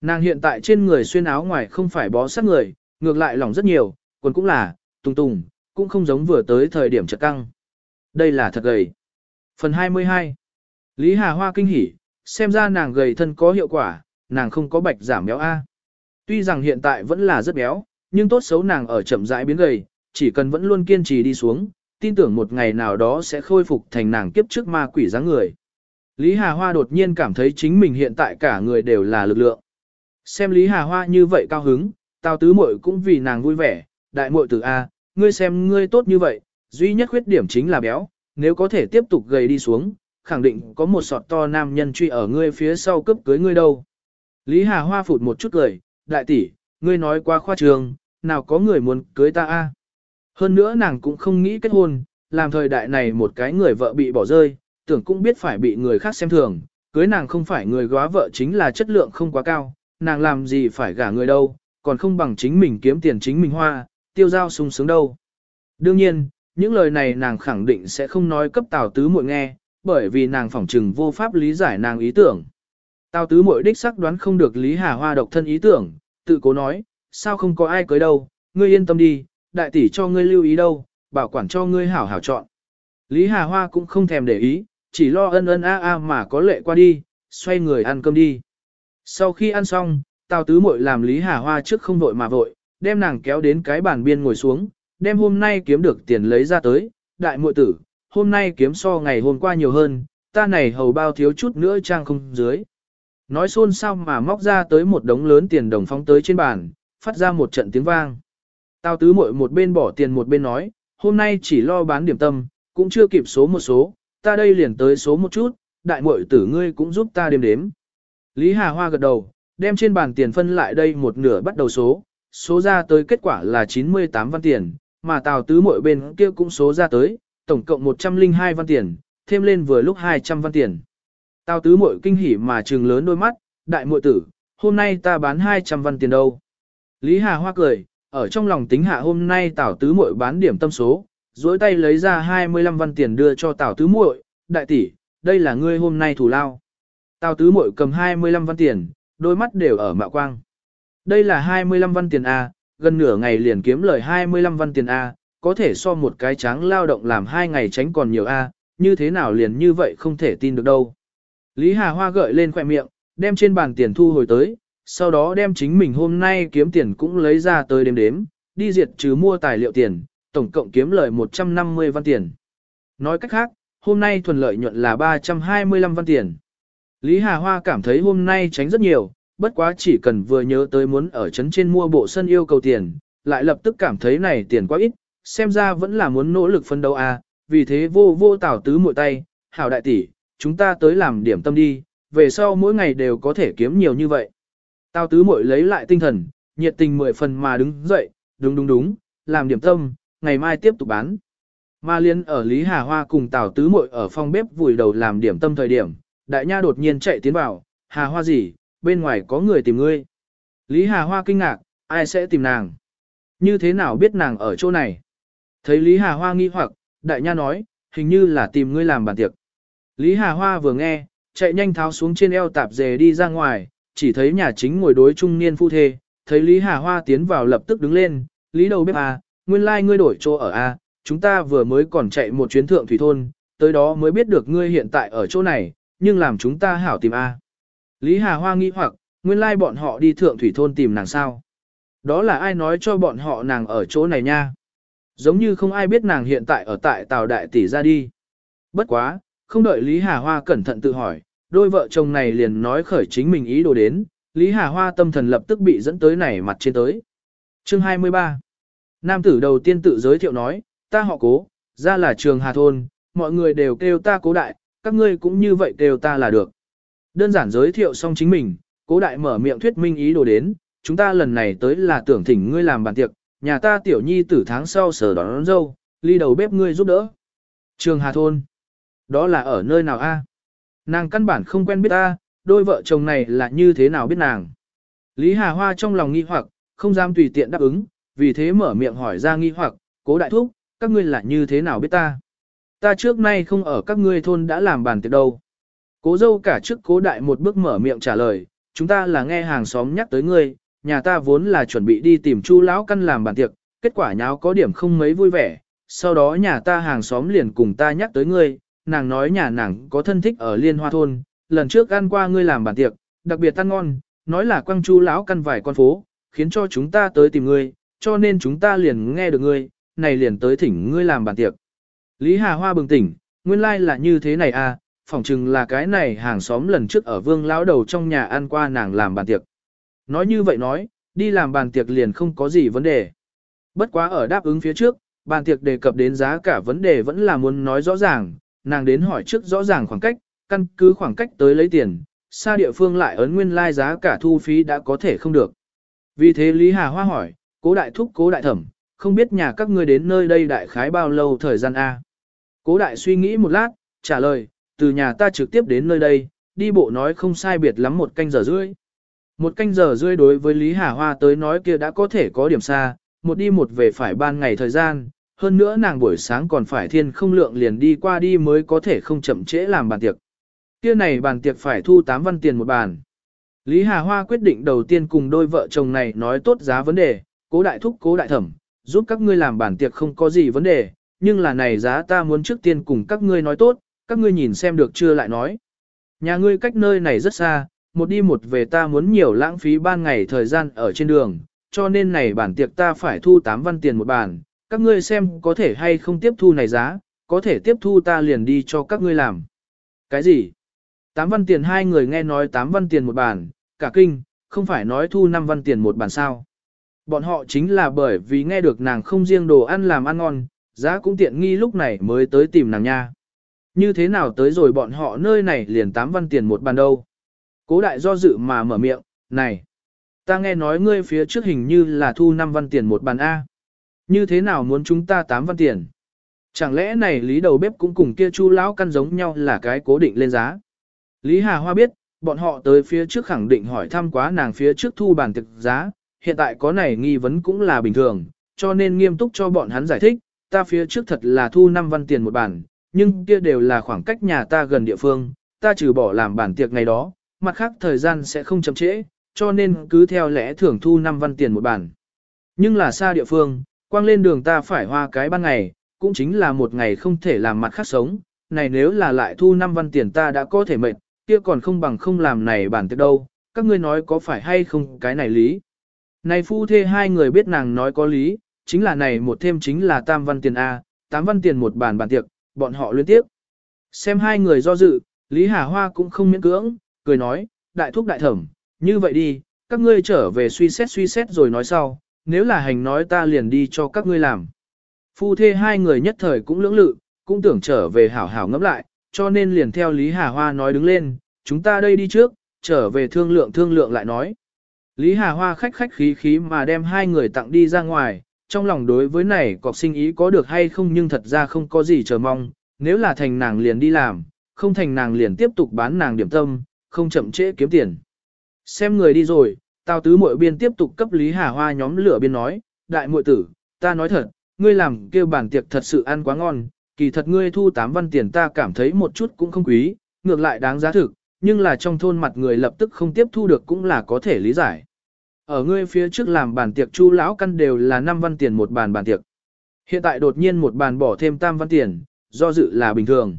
Nàng hiện tại trên người xuyên áo ngoài không phải bó sát người, ngược lại lỏng rất nhiều, quần cũng là, tùng tùng, cũng không giống vừa tới thời điểm chật căng. Đây là thật gầy. Phần 22 Lý Hà Hoa kinh hỉ, xem ra nàng gầy thân có hiệu quả, nàng không có bạch giảm béo A. Tuy rằng hiện tại vẫn là rất béo, nhưng tốt xấu nàng ở chậm rãi biến gầy, chỉ cần vẫn luôn kiên trì đi xuống, tin tưởng một ngày nào đó sẽ khôi phục thành nàng kiếp trước ma quỷ dáng người. Lý Hà Hoa đột nhiên cảm thấy chính mình hiện tại cả người đều là lực lượng. Xem Lý Hà Hoa như vậy cao hứng, Tào Tứ Muội cũng vì nàng vui vẻ, đại muội tử A, ngươi xem ngươi tốt như vậy, duy nhất khuyết điểm chính là béo, nếu có thể tiếp tục gầy đi xuống, khẳng định có một sọt to nam nhân truy ở ngươi phía sau cướp cưới ngươi đâu. Lý Hà Hoa phụt một chút cười, đại tỷ, ngươi nói qua khoa trường, nào có người muốn cưới ta a? Hơn nữa nàng cũng không nghĩ kết hôn, làm thời đại này một cái người vợ bị bỏ rơi, tưởng cũng biết phải bị người khác xem thường, cưới nàng không phải người góa vợ chính là chất lượng không quá cao, nàng làm gì phải gả người đâu, còn không bằng chính mình kiếm tiền chính mình hoa, tiêu giao sung sướng đâu. Đương nhiên, những lời này nàng khẳng định sẽ không nói cấp Tào Tứ Muội nghe, bởi vì nàng phỏng trừng vô pháp lý giải nàng ý tưởng. Tào Tứ Muội đích xác đoán không được Lý Hà Hoa độc thân ý tưởng, tự cố nói, sao không có ai cưới đâu, ngươi yên tâm đi, đại tỷ cho ngươi lưu ý đâu, bảo quản cho ngươi hảo hảo chọn. Lý Hà Hoa cũng không thèm để ý, chỉ lo ân ân a a mà có lệ qua đi, xoay người ăn cơm đi. Sau khi ăn xong, Tào Tứ Muội làm Lý Hà Hoa trước không vội mà vội, đem nàng kéo đến cái bàn biên ngồi xuống, đem hôm nay kiếm được tiền lấy ra tới, đại muội tử, hôm nay kiếm so ngày hôm qua nhiều hơn, ta này hầu bao thiếu chút nữa trang không dưới. Nói xôn sao mà móc ra tới một đống lớn tiền đồng phóng tới trên bàn, phát ra một trận tiếng vang. Tao tứ muội một bên bỏ tiền một bên nói, hôm nay chỉ lo bán điểm tâm, cũng chưa kịp số một số, ta đây liền tới số một chút, đại muội tử ngươi cũng giúp ta đếm đếm. Lý Hà Hoa gật đầu, đem trên bàn tiền phân lại đây một nửa bắt đầu số, số ra tới kết quả là 98 văn tiền, mà Tào Tứ muội bên kia cũng số ra tới, tổng cộng 102 văn tiền, thêm lên vừa lúc 200 văn tiền. Tào tứ muội kinh hỉ mà trừng lớn đôi mắt, đại muội tử, hôm nay ta bán 200 văn tiền đâu. Lý Hà Hoa cười, ở trong lòng tính hạ hôm nay Tảo tứ muội bán điểm tâm số, duỗi tay lấy ra 25 văn tiền đưa cho Tảo tứ muội, đại tỷ, đây là ngươi hôm nay thủ lao. Tào tứ muội cầm 25 văn tiền, đôi mắt đều ở mạo quang. Đây là 25 văn tiền A, gần nửa ngày liền kiếm lời 25 văn tiền A, có thể so một cái tráng lao động làm hai ngày tránh còn nhiều A, như thế nào liền như vậy không thể tin được đâu. Lý Hà Hoa gợi lên khoẻ miệng, đem trên bàn tiền thu hồi tới, sau đó đem chính mình hôm nay kiếm tiền cũng lấy ra tới đếm đếm, đi diệt trừ mua tài liệu tiền, tổng cộng kiếm lời 150 văn tiền. Nói cách khác, hôm nay thuần lợi nhuận là 325 văn tiền. Lý Hà Hoa cảm thấy hôm nay tránh rất nhiều, bất quá chỉ cần vừa nhớ tới muốn ở trấn trên mua bộ sân yêu cầu tiền, lại lập tức cảm thấy này tiền quá ít, xem ra vẫn là muốn nỗ lực phân đấu à, vì thế vô vô tảo tứ muội tay, hảo đại tỷ, chúng ta tới làm điểm tâm đi, về sau mỗi ngày đều có thể kiếm nhiều như vậy. Tào tứ muội lấy lại tinh thần, nhiệt tình mười phần mà đứng dậy, đúng đúng đúng, làm điểm tâm, ngày mai tiếp tục bán. Ma liên ở Lý Hà Hoa cùng Tào tứ muội ở phòng bếp vùi đầu làm điểm tâm thời điểm, đại nha đột nhiên chạy tiến vào, Hà Hoa gì, bên ngoài có người tìm ngươi. Lý Hà Hoa kinh ngạc, ai sẽ tìm nàng? Như thế nào biết nàng ở chỗ này? Thấy Lý Hà Hoa nghi hoặc, đại nha nói, hình như là tìm ngươi làm bàn tiệc. Lý Hà Hoa vừa nghe, chạy nhanh tháo xuống trên eo tạp dề đi ra ngoài, chỉ thấy nhà chính ngồi đối trung niên phu thê, thấy Lý Hà Hoa tiến vào lập tức đứng lên, Lý đầu bếp à, nguyên lai like ngươi đổi chỗ ở a, à, chúng ta vừa mới còn chạy một chuyến thượng thủy thôn, tới đó mới biết được ngươi hiện tại ở chỗ này, nhưng làm chúng ta hảo tìm a. À. Lý Hà Hoa nghĩ hoặc, nguyên lai like bọn họ đi thượng thủy thôn tìm nàng sao. Đó là ai nói cho bọn họ nàng ở chỗ này nha. Giống như không ai biết nàng hiện tại ở tại Tào Đại Tỷ ra đi. Bất quá, không đợi Lý Hà Hoa cẩn thận tự hỏi, đôi vợ chồng này liền nói khởi chính mình ý đồ đến, Lý Hà Hoa tâm thần lập tức bị dẫn tới này mặt trên tới. Chương 23 Nam tử đầu tiên tự giới thiệu nói, ta họ cố, ra là trường Hà Thôn, mọi người đều kêu ta cố đại, các ngươi cũng như vậy kêu ta là được. Đơn giản giới thiệu xong chính mình, cố đại mở miệng thuyết minh ý đồ đến, chúng ta lần này tới là tưởng thỉnh ngươi làm bàn tiệc, nhà ta tiểu nhi tử tháng sau sở đón, đón dâu, ly đầu bếp ngươi giúp đỡ. Trường Hà Thôn đó là ở nơi nào a? Nàng căn bản không quen biết ta, đôi vợ chồng này là như thế nào biết nàng. Lý Hà Hoa trong lòng nghi hoặc, không dám tùy tiện đáp ứng, vì thế mở miệng hỏi ra nghi hoặc, cố đại thúc, các ngươi là như thế nào biết ta. Ta trước nay không ở các ngươi thôn đã làm bàn tiệc đâu. Cố dâu cả trước cố đại một bước mở miệng trả lời, chúng ta là nghe hàng xóm nhắc tới ngươi, nhà ta vốn là chuẩn bị đi tìm chu lão căn làm bàn tiệc, kết quả nháo có điểm không mấy vui vẻ, sau đó nhà ta hàng xóm liền cùng ta nhắc tới ngươi, nàng nói nhà nàng có thân thích ở Liên Hoa Thôn, lần trước ăn qua ngươi làm bàn tiệc, đặc biệt ăn ngon, nói là quang chu lão căn vài con phố, khiến cho chúng ta tới tìm ngươi, cho nên chúng ta liền nghe được ngươi, này liền tới thỉnh ngươi làm bàn tiệc. Lý Hà Hoa bừng tỉnh, nguyên lai like là như thế này à, phỏng chừng là cái này hàng xóm lần trước ở vương lão đầu trong nhà ăn qua nàng làm bàn tiệc. Nói như vậy nói, đi làm bàn tiệc liền không có gì vấn đề. Bất quá ở đáp ứng phía trước, bàn tiệc đề cập đến giá cả vấn đề vẫn là muốn nói rõ ràng, nàng đến hỏi trước rõ ràng khoảng cách, căn cứ khoảng cách tới lấy tiền, xa địa phương lại ấn nguyên lai giá cả thu phí đã có thể không được. Vì thế Lý Hà Hoa hỏi, cố đại thúc cố đại thẩm, không biết nhà các ngươi đến nơi đây đại khái bao lâu thời gian A. Cố đại suy nghĩ một lát, trả lời, từ nhà ta trực tiếp đến nơi đây, đi bộ nói không sai biệt lắm một canh giờ rưỡi. Một canh giờ rưỡi đối với Lý Hà Hoa tới nói kia đã có thể có điểm xa, một đi một về phải ban ngày thời gian, hơn nữa nàng buổi sáng còn phải thiên không lượng liền đi qua đi mới có thể không chậm trễ làm bàn tiệc. Kia này bàn tiệc phải thu 8 văn tiền một bàn. Lý Hà Hoa quyết định đầu tiên cùng đôi vợ chồng này nói tốt giá vấn đề, cố đại thúc cố đại thẩm, giúp các ngươi làm bàn tiệc không có gì vấn đề, nhưng là này giá ta muốn trước tiên cùng các ngươi nói tốt, các ngươi nhìn xem được chưa lại nói. Nhà ngươi cách nơi này rất xa, một đi một về ta muốn nhiều lãng phí ban ngày thời gian ở trên đường, cho nên này bản tiệc ta phải thu 8 văn tiền một bàn, các ngươi xem có thể hay không tiếp thu này giá, có thể tiếp thu ta liền đi cho các ngươi làm. Cái gì? Tám văn tiền hai người nghe nói tám văn tiền một bàn, cả kinh, không phải nói thu năm văn tiền một bàn sao. Bọn họ chính là bởi vì nghe được nàng không riêng đồ ăn làm ăn ngon, giá cũng tiện nghi lúc này mới tới tìm nàng nha. Như thế nào tới rồi bọn họ nơi này liền tám văn tiền một bàn đâu. Cố đại do dự mà mở miệng, này, ta nghe nói ngươi phía trước hình như là thu năm văn tiền một bàn A. Như thế nào muốn chúng ta tám văn tiền? Chẳng lẽ này lý đầu bếp cũng cùng kia chu lão căn giống nhau là cái cố định lên giá. Lý Hà Hoa biết, bọn họ tới phía trước khẳng định hỏi thăm quá nàng phía trước thu bản thực giá, hiện tại có này nghi vấn cũng là bình thường, cho nên nghiêm túc cho bọn hắn giải thích, ta phía trước thật là thu 5 văn tiền một bản, nhưng kia đều là khoảng cách nhà ta gần địa phương, ta trừ bỏ làm bản tiệc ngày đó, mặt khác thời gian sẽ không chậm trễ, cho nên cứ theo lẽ thưởng thu 5 văn tiền một bản. Nhưng là xa địa phương, quang lên đường ta phải hoa cái ban ngày, cũng chính là một ngày không thể làm mặt khác sống, này nếu là lại thu 5 văn tiền ta đã có thể mệt, kia còn không bằng không làm này bản tiệc đâu, các ngươi nói có phải hay không cái này lý. Này phu thê hai người biết nàng nói có lý, chính là này một thêm chính là tam văn tiền A, tám văn tiền một bản bản tiệc, bọn họ liên tiếp. Xem hai người do dự, Lý Hà Hoa cũng không miễn cưỡng, cười nói, đại thúc đại thẩm, như vậy đi, các ngươi trở về suy xét suy xét rồi nói sau, nếu là hành nói ta liền đi cho các ngươi làm. Phu thê hai người nhất thời cũng lưỡng lự, cũng tưởng trở về hảo hảo ngẫm lại, cho nên liền theo Lý Hà Hoa nói đứng lên, chúng ta đây đi trước, trở về thương lượng thương lượng lại nói. Lý Hà Hoa khách khách khí khí mà đem hai người tặng đi ra ngoài, trong lòng đối với này cọc sinh ý có được hay không nhưng thật ra không có gì chờ mong, nếu là thành nàng liền đi làm, không thành nàng liền tiếp tục bán nàng điểm tâm, không chậm trễ kiếm tiền. Xem người đi rồi, Tào tứ muội biên tiếp tục cấp Lý Hà Hoa nhóm lửa biên nói, đại muội tử, ta nói thật, ngươi làm kêu bản tiệc thật sự ăn quá ngon, kỳ thật ngươi thu 8 văn tiền ta cảm thấy một chút cũng không quý, ngược lại đáng giá thực, nhưng là trong thôn mặt người lập tức không tiếp thu được cũng là có thể lý giải. Ở ngươi phía trước làm bàn tiệc chu lão căn đều là 5 văn tiền một bàn bàn tiệc. Hiện tại đột nhiên một bàn bỏ thêm tam văn tiền, do dự là bình thường.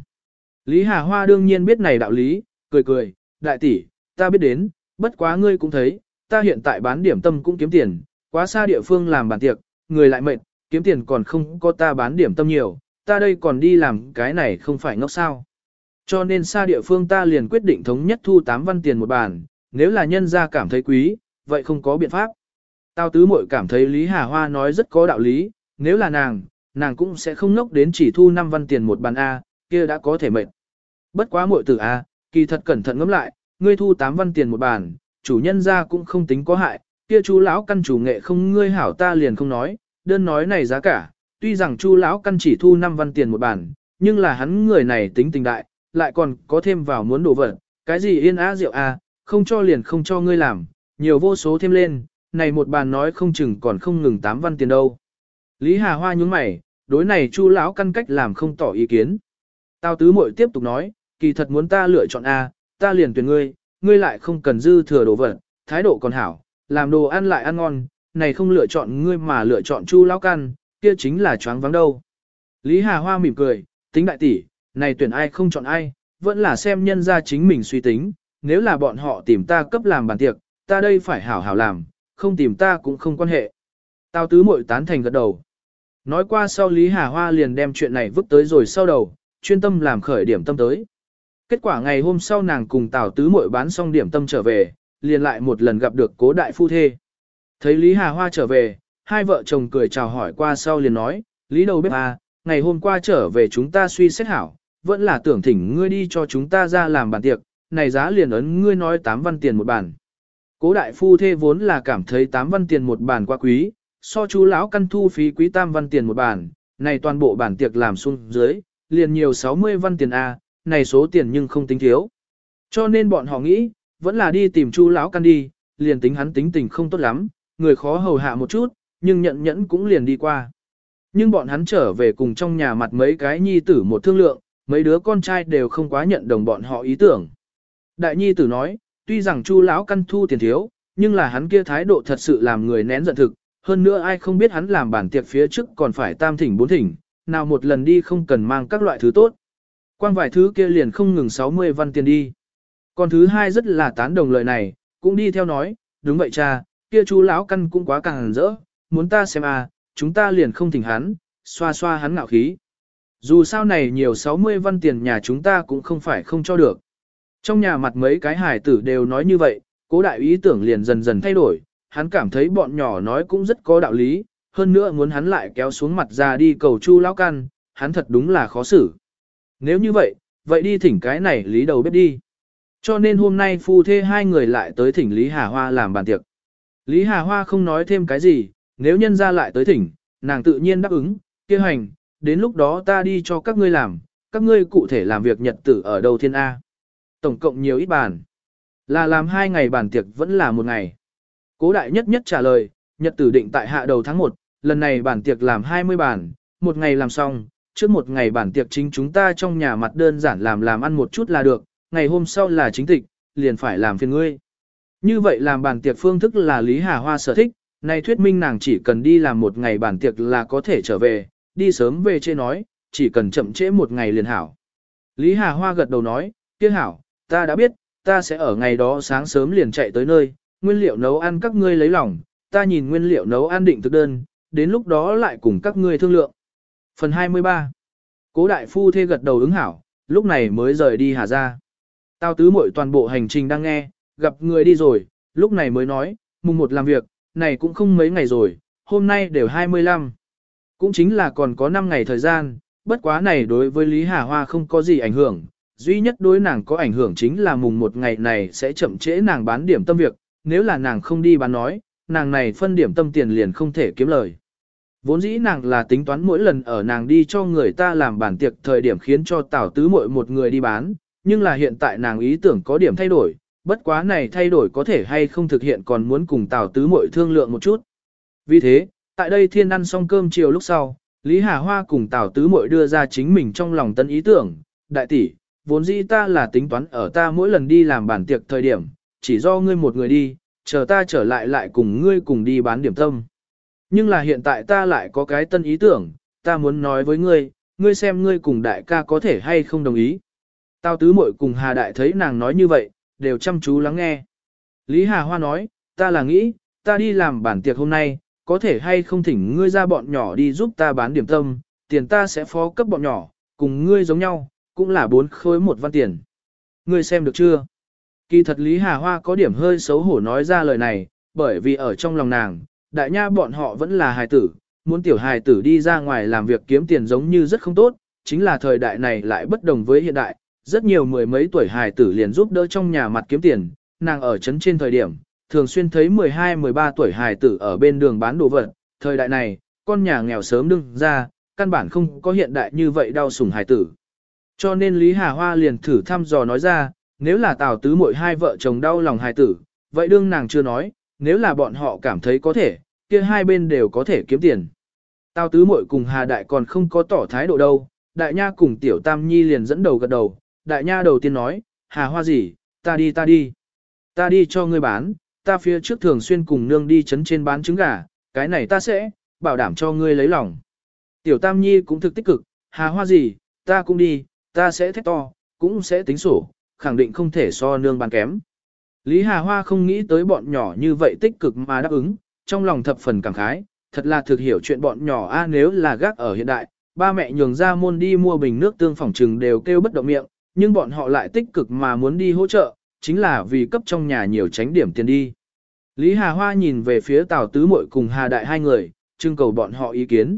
Lý Hà Hoa đương nhiên biết này đạo lý, cười cười, đại tỷ, ta biết đến, bất quá ngươi cũng thấy, ta hiện tại bán điểm tâm cũng kiếm tiền, quá xa địa phương làm bàn tiệc, người lại mệt, kiếm tiền còn không có ta bán điểm tâm nhiều, ta đây còn đi làm cái này không phải ngốc sao. Cho nên xa địa phương ta liền quyết định thống nhất thu 8 văn tiền một bàn, nếu là nhân gia cảm thấy quý, vậy không có biện pháp. Tao tứ muội cảm thấy Lý Hà Hoa nói rất có đạo lý, nếu là nàng, nàng cũng sẽ không ngốc đến chỉ thu 5 văn tiền một bàn A, kia đã có thể mệt. Bất quá muội tử A, kỳ thật cẩn thận ngẫm lại, ngươi thu 8 văn tiền một bàn, chủ nhân ra cũng không tính có hại, kia chú lão căn chủ nghệ không ngươi hảo ta liền không nói, đơn nói này giá cả, tuy rằng chú lão căn chỉ thu 5 văn tiền một bản, nhưng là hắn người này tính tình đại, lại còn có thêm vào muốn đổ vật, cái gì yên á rượu à, không cho liền không cho ngươi làm, nhiều vô số thêm lên, này một bàn nói không chừng còn không ngừng 8 văn tiền đâu. Lý Hà Hoa nhúng mày, đối này chu lão căn cách làm không tỏ ý kiến. Tao tứ muội tiếp tục nói, kỳ thật muốn ta lựa chọn A, ta liền tuyển ngươi, ngươi lại không cần dư thừa đồ vật, thái độ còn hảo, làm đồ ăn lại ăn ngon, này không lựa chọn ngươi mà lựa chọn chu lão căn, kia chính là choáng vắng đâu. Lý Hà Hoa mỉm cười, tính đại tỷ, này tuyển ai không chọn ai, vẫn là xem nhân ra chính mình suy tính, nếu là bọn họ tìm ta cấp làm bàn tiệc, ta đây phải hảo hảo làm, không tìm ta cũng không quan hệ. Tao tứ Mội tán thành gật đầu. Nói qua sau Lý Hà Hoa liền đem chuyện này vứt tới rồi sau đầu, chuyên tâm làm khởi điểm tâm tới. Kết quả ngày hôm sau nàng cùng Tào Tứ Muội bán xong điểm tâm trở về, liền lại một lần gặp được cố đại phu thê. Thấy Lý Hà Hoa trở về, hai vợ chồng cười chào hỏi qua sau liền nói, Lý đầu bếp à, ngày hôm qua trở về chúng ta suy xét hảo, vẫn là tưởng thỉnh ngươi đi cho chúng ta ra làm bàn tiệc, này giá liền ấn ngươi nói 8 văn tiền một bàn. Cố đại phu thê vốn là cảm thấy 8 văn tiền một bàn quá quý, so chú lão căn thu phí quý tam văn tiền một bàn, này toàn bộ bàn tiệc làm xuống dưới, liền nhiều 60 văn tiền A, này số tiền nhưng không tính thiếu. Cho nên bọn họ nghĩ, vẫn là đi tìm chu lão căn đi, liền tính hắn tính tình không tốt lắm, người khó hầu hạ một chút, nhưng nhận nhẫn cũng liền đi qua. Nhưng bọn hắn trở về cùng trong nhà mặt mấy cái nhi tử một thương lượng, mấy đứa con trai đều không quá nhận đồng bọn họ ý tưởng. Đại nhi tử nói, tuy rằng chu lão căn thu tiền thiếu, nhưng là hắn kia thái độ thật sự làm người nén giận thực, hơn nữa ai không biết hắn làm bản tiệc phía trước còn phải tam thỉnh bốn thỉnh, nào một lần đi không cần mang các loại thứ tốt. Quang vài thứ kia liền không ngừng 60 văn tiền đi. Còn thứ hai rất là tán đồng lời này, cũng đi theo nói, đúng vậy cha, kia chú lão căn cũng quá càng rỡ, muốn ta xem à, chúng ta liền không thỉnh hắn, xoa xoa hắn ngạo khí. Dù sao này nhiều 60 văn tiền nhà chúng ta cũng không phải không cho được. Trong nhà mặt mấy cái hải tử đều nói như vậy, cố đại ý tưởng liền dần dần thay đổi, hắn cảm thấy bọn nhỏ nói cũng rất có đạo lý, hơn nữa muốn hắn lại kéo xuống mặt ra đi cầu chu lão căn, hắn thật đúng là khó xử. Nếu như vậy, vậy đi thỉnh cái này lý đầu bếp đi. Cho nên hôm nay phu thê hai người lại tới thỉnh Lý Hà Hoa làm bàn tiệc. Lý Hà Hoa không nói thêm cái gì, nếu nhân ra lại tới thỉnh, nàng tự nhiên đáp ứng, kia hành, đến lúc đó ta đi cho các ngươi làm, các ngươi cụ thể làm việc nhật tử ở đầu thiên A. Tổng cộng nhiều ít bàn. Là làm hai ngày bàn tiệc vẫn là một ngày. Cố đại nhất nhất trả lời, nhật tử định tại hạ đầu tháng 1, lần này bàn tiệc làm 20 bàn, một ngày làm xong, trước một ngày bản tiệc chính chúng ta trong nhà mặt đơn giản làm làm ăn một chút là được, ngày hôm sau là chính tịch, liền phải làm phiền ngươi. Như vậy làm bản tiệc phương thức là Lý Hà Hoa sở thích, nay thuyết minh nàng chỉ cần đi làm một ngày bản tiệc là có thể trở về, đi sớm về chê nói, chỉ cần chậm trễ một ngày liền hảo. Lý Hà Hoa gật đầu nói, kia hảo, ta đã biết, ta sẽ ở ngày đó sáng sớm liền chạy tới nơi, nguyên liệu nấu ăn các ngươi lấy lòng, ta nhìn nguyên liệu nấu ăn định thực đơn, đến lúc đó lại cùng các ngươi thương lượng. Phần 23 Cố đại phu thê gật đầu ứng hảo, lúc này mới rời đi Hà ra. Tao tứ muội toàn bộ hành trình đang nghe, gặp người đi rồi, lúc này mới nói, mùng một làm việc, này cũng không mấy ngày rồi, hôm nay đều 25. Cũng chính là còn có 5 ngày thời gian, bất quá này đối với Lý Hà Hoa không có gì ảnh hưởng, duy nhất đối nàng có ảnh hưởng chính là mùng một ngày này sẽ chậm trễ nàng bán điểm tâm việc, nếu là nàng không đi bán nói, nàng này phân điểm tâm tiền liền không thể kiếm lời. Vốn dĩ nàng là tính toán mỗi lần ở nàng đi cho người ta làm bản tiệc thời điểm khiến cho tảo tứ muội một người đi bán, nhưng là hiện tại nàng ý tưởng có điểm thay đổi, bất quá này thay đổi có thể hay không thực hiện còn muốn cùng tảo tứ muội thương lượng một chút. Vì thế, tại đây thiên ăn xong cơm chiều lúc sau, Lý Hà Hoa cùng tảo tứ muội đưa ra chính mình trong lòng tân ý tưởng, đại tỷ, vốn dĩ ta là tính toán ở ta mỗi lần đi làm bản tiệc thời điểm, chỉ do ngươi một người đi, chờ ta trở lại lại cùng ngươi cùng đi bán điểm tâm. Nhưng là hiện tại ta lại có cái tân ý tưởng, ta muốn nói với ngươi, ngươi xem ngươi cùng đại ca có thể hay không đồng ý. Tao tứ muội cùng Hà Đại thấy nàng nói như vậy, đều chăm chú lắng nghe. Lý Hà Hoa nói, ta là nghĩ, ta đi làm bản tiệc hôm nay, có thể hay không thỉnh ngươi ra bọn nhỏ đi giúp ta bán điểm tâm, tiền ta sẽ phó cấp bọn nhỏ, cùng ngươi giống nhau, cũng là bốn khối một văn tiền. Ngươi xem được chưa? Kỳ thật Lý Hà Hoa có điểm hơi xấu hổ nói ra lời này, bởi vì ở trong lòng nàng, đại nha bọn họ vẫn là hài tử, muốn tiểu hài tử đi ra ngoài làm việc kiếm tiền giống như rất không tốt, chính là thời đại này lại bất đồng với hiện đại, rất nhiều mười mấy tuổi hài tử liền giúp đỡ trong nhà mặt kiếm tiền, nàng ở trấn trên thời điểm, thường xuyên thấy 12-13 tuổi hài tử ở bên đường bán đồ vật, thời đại này, con nhà nghèo sớm đương ra, căn bản không có hiện đại như vậy đau sủng hài tử. Cho nên Lý Hà Hoa liền thử thăm dò nói ra, nếu là Tào Tứ mỗi hai vợ chồng đau lòng hài tử, vậy đương nàng chưa nói, nếu là bọn họ cảm thấy có thể, kia hai bên đều có thể kiếm tiền. Tao tứ muội cùng Hà Đại còn không có tỏ thái độ đâu, Đại Nha cùng Tiểu Tam Nhi liền dẫn đầu gật đầu, Đại Nha đầu tiên nói, Hà Hoa gì, ta đi ta đi. Ta đi cho ngươi bán, ta phía trước thường xuyên cùng nương đi chấn trên bán trứng gà, cái này ta sẽ, bảo đảm cho ngươi lấy lòng. Tiểu Tam Nhi cũng thực tích cực, Hà Hoa gì, ta cũng đi, ta sẽ thét to, cũng sẽ tính sổ, khẳng định không thể so nương bán kém. Lý Hà Hoa không nghĩ tới bọn nhỏ như vậy tích cực mà đáp ứng, trong lòng thập phần cảm khái, thật là thực hiểu chuyện bọn nhỏ a nếu là gác ở hiện đại, ba mẹ nhường ra môn đi mua bình nước tương phòng trừng đều kêu bất động miệng, nhưng bọn họ lại tích cực mà muốn đi hỗ trợ, chính là vì cấp trong nhà nhiều tránh điểm tiền đi. Lý Hà Hoa nhìn về phía Tào Tứ Mội cùng Hà Đại hai người, trưng cầu bọn họ ý kiến.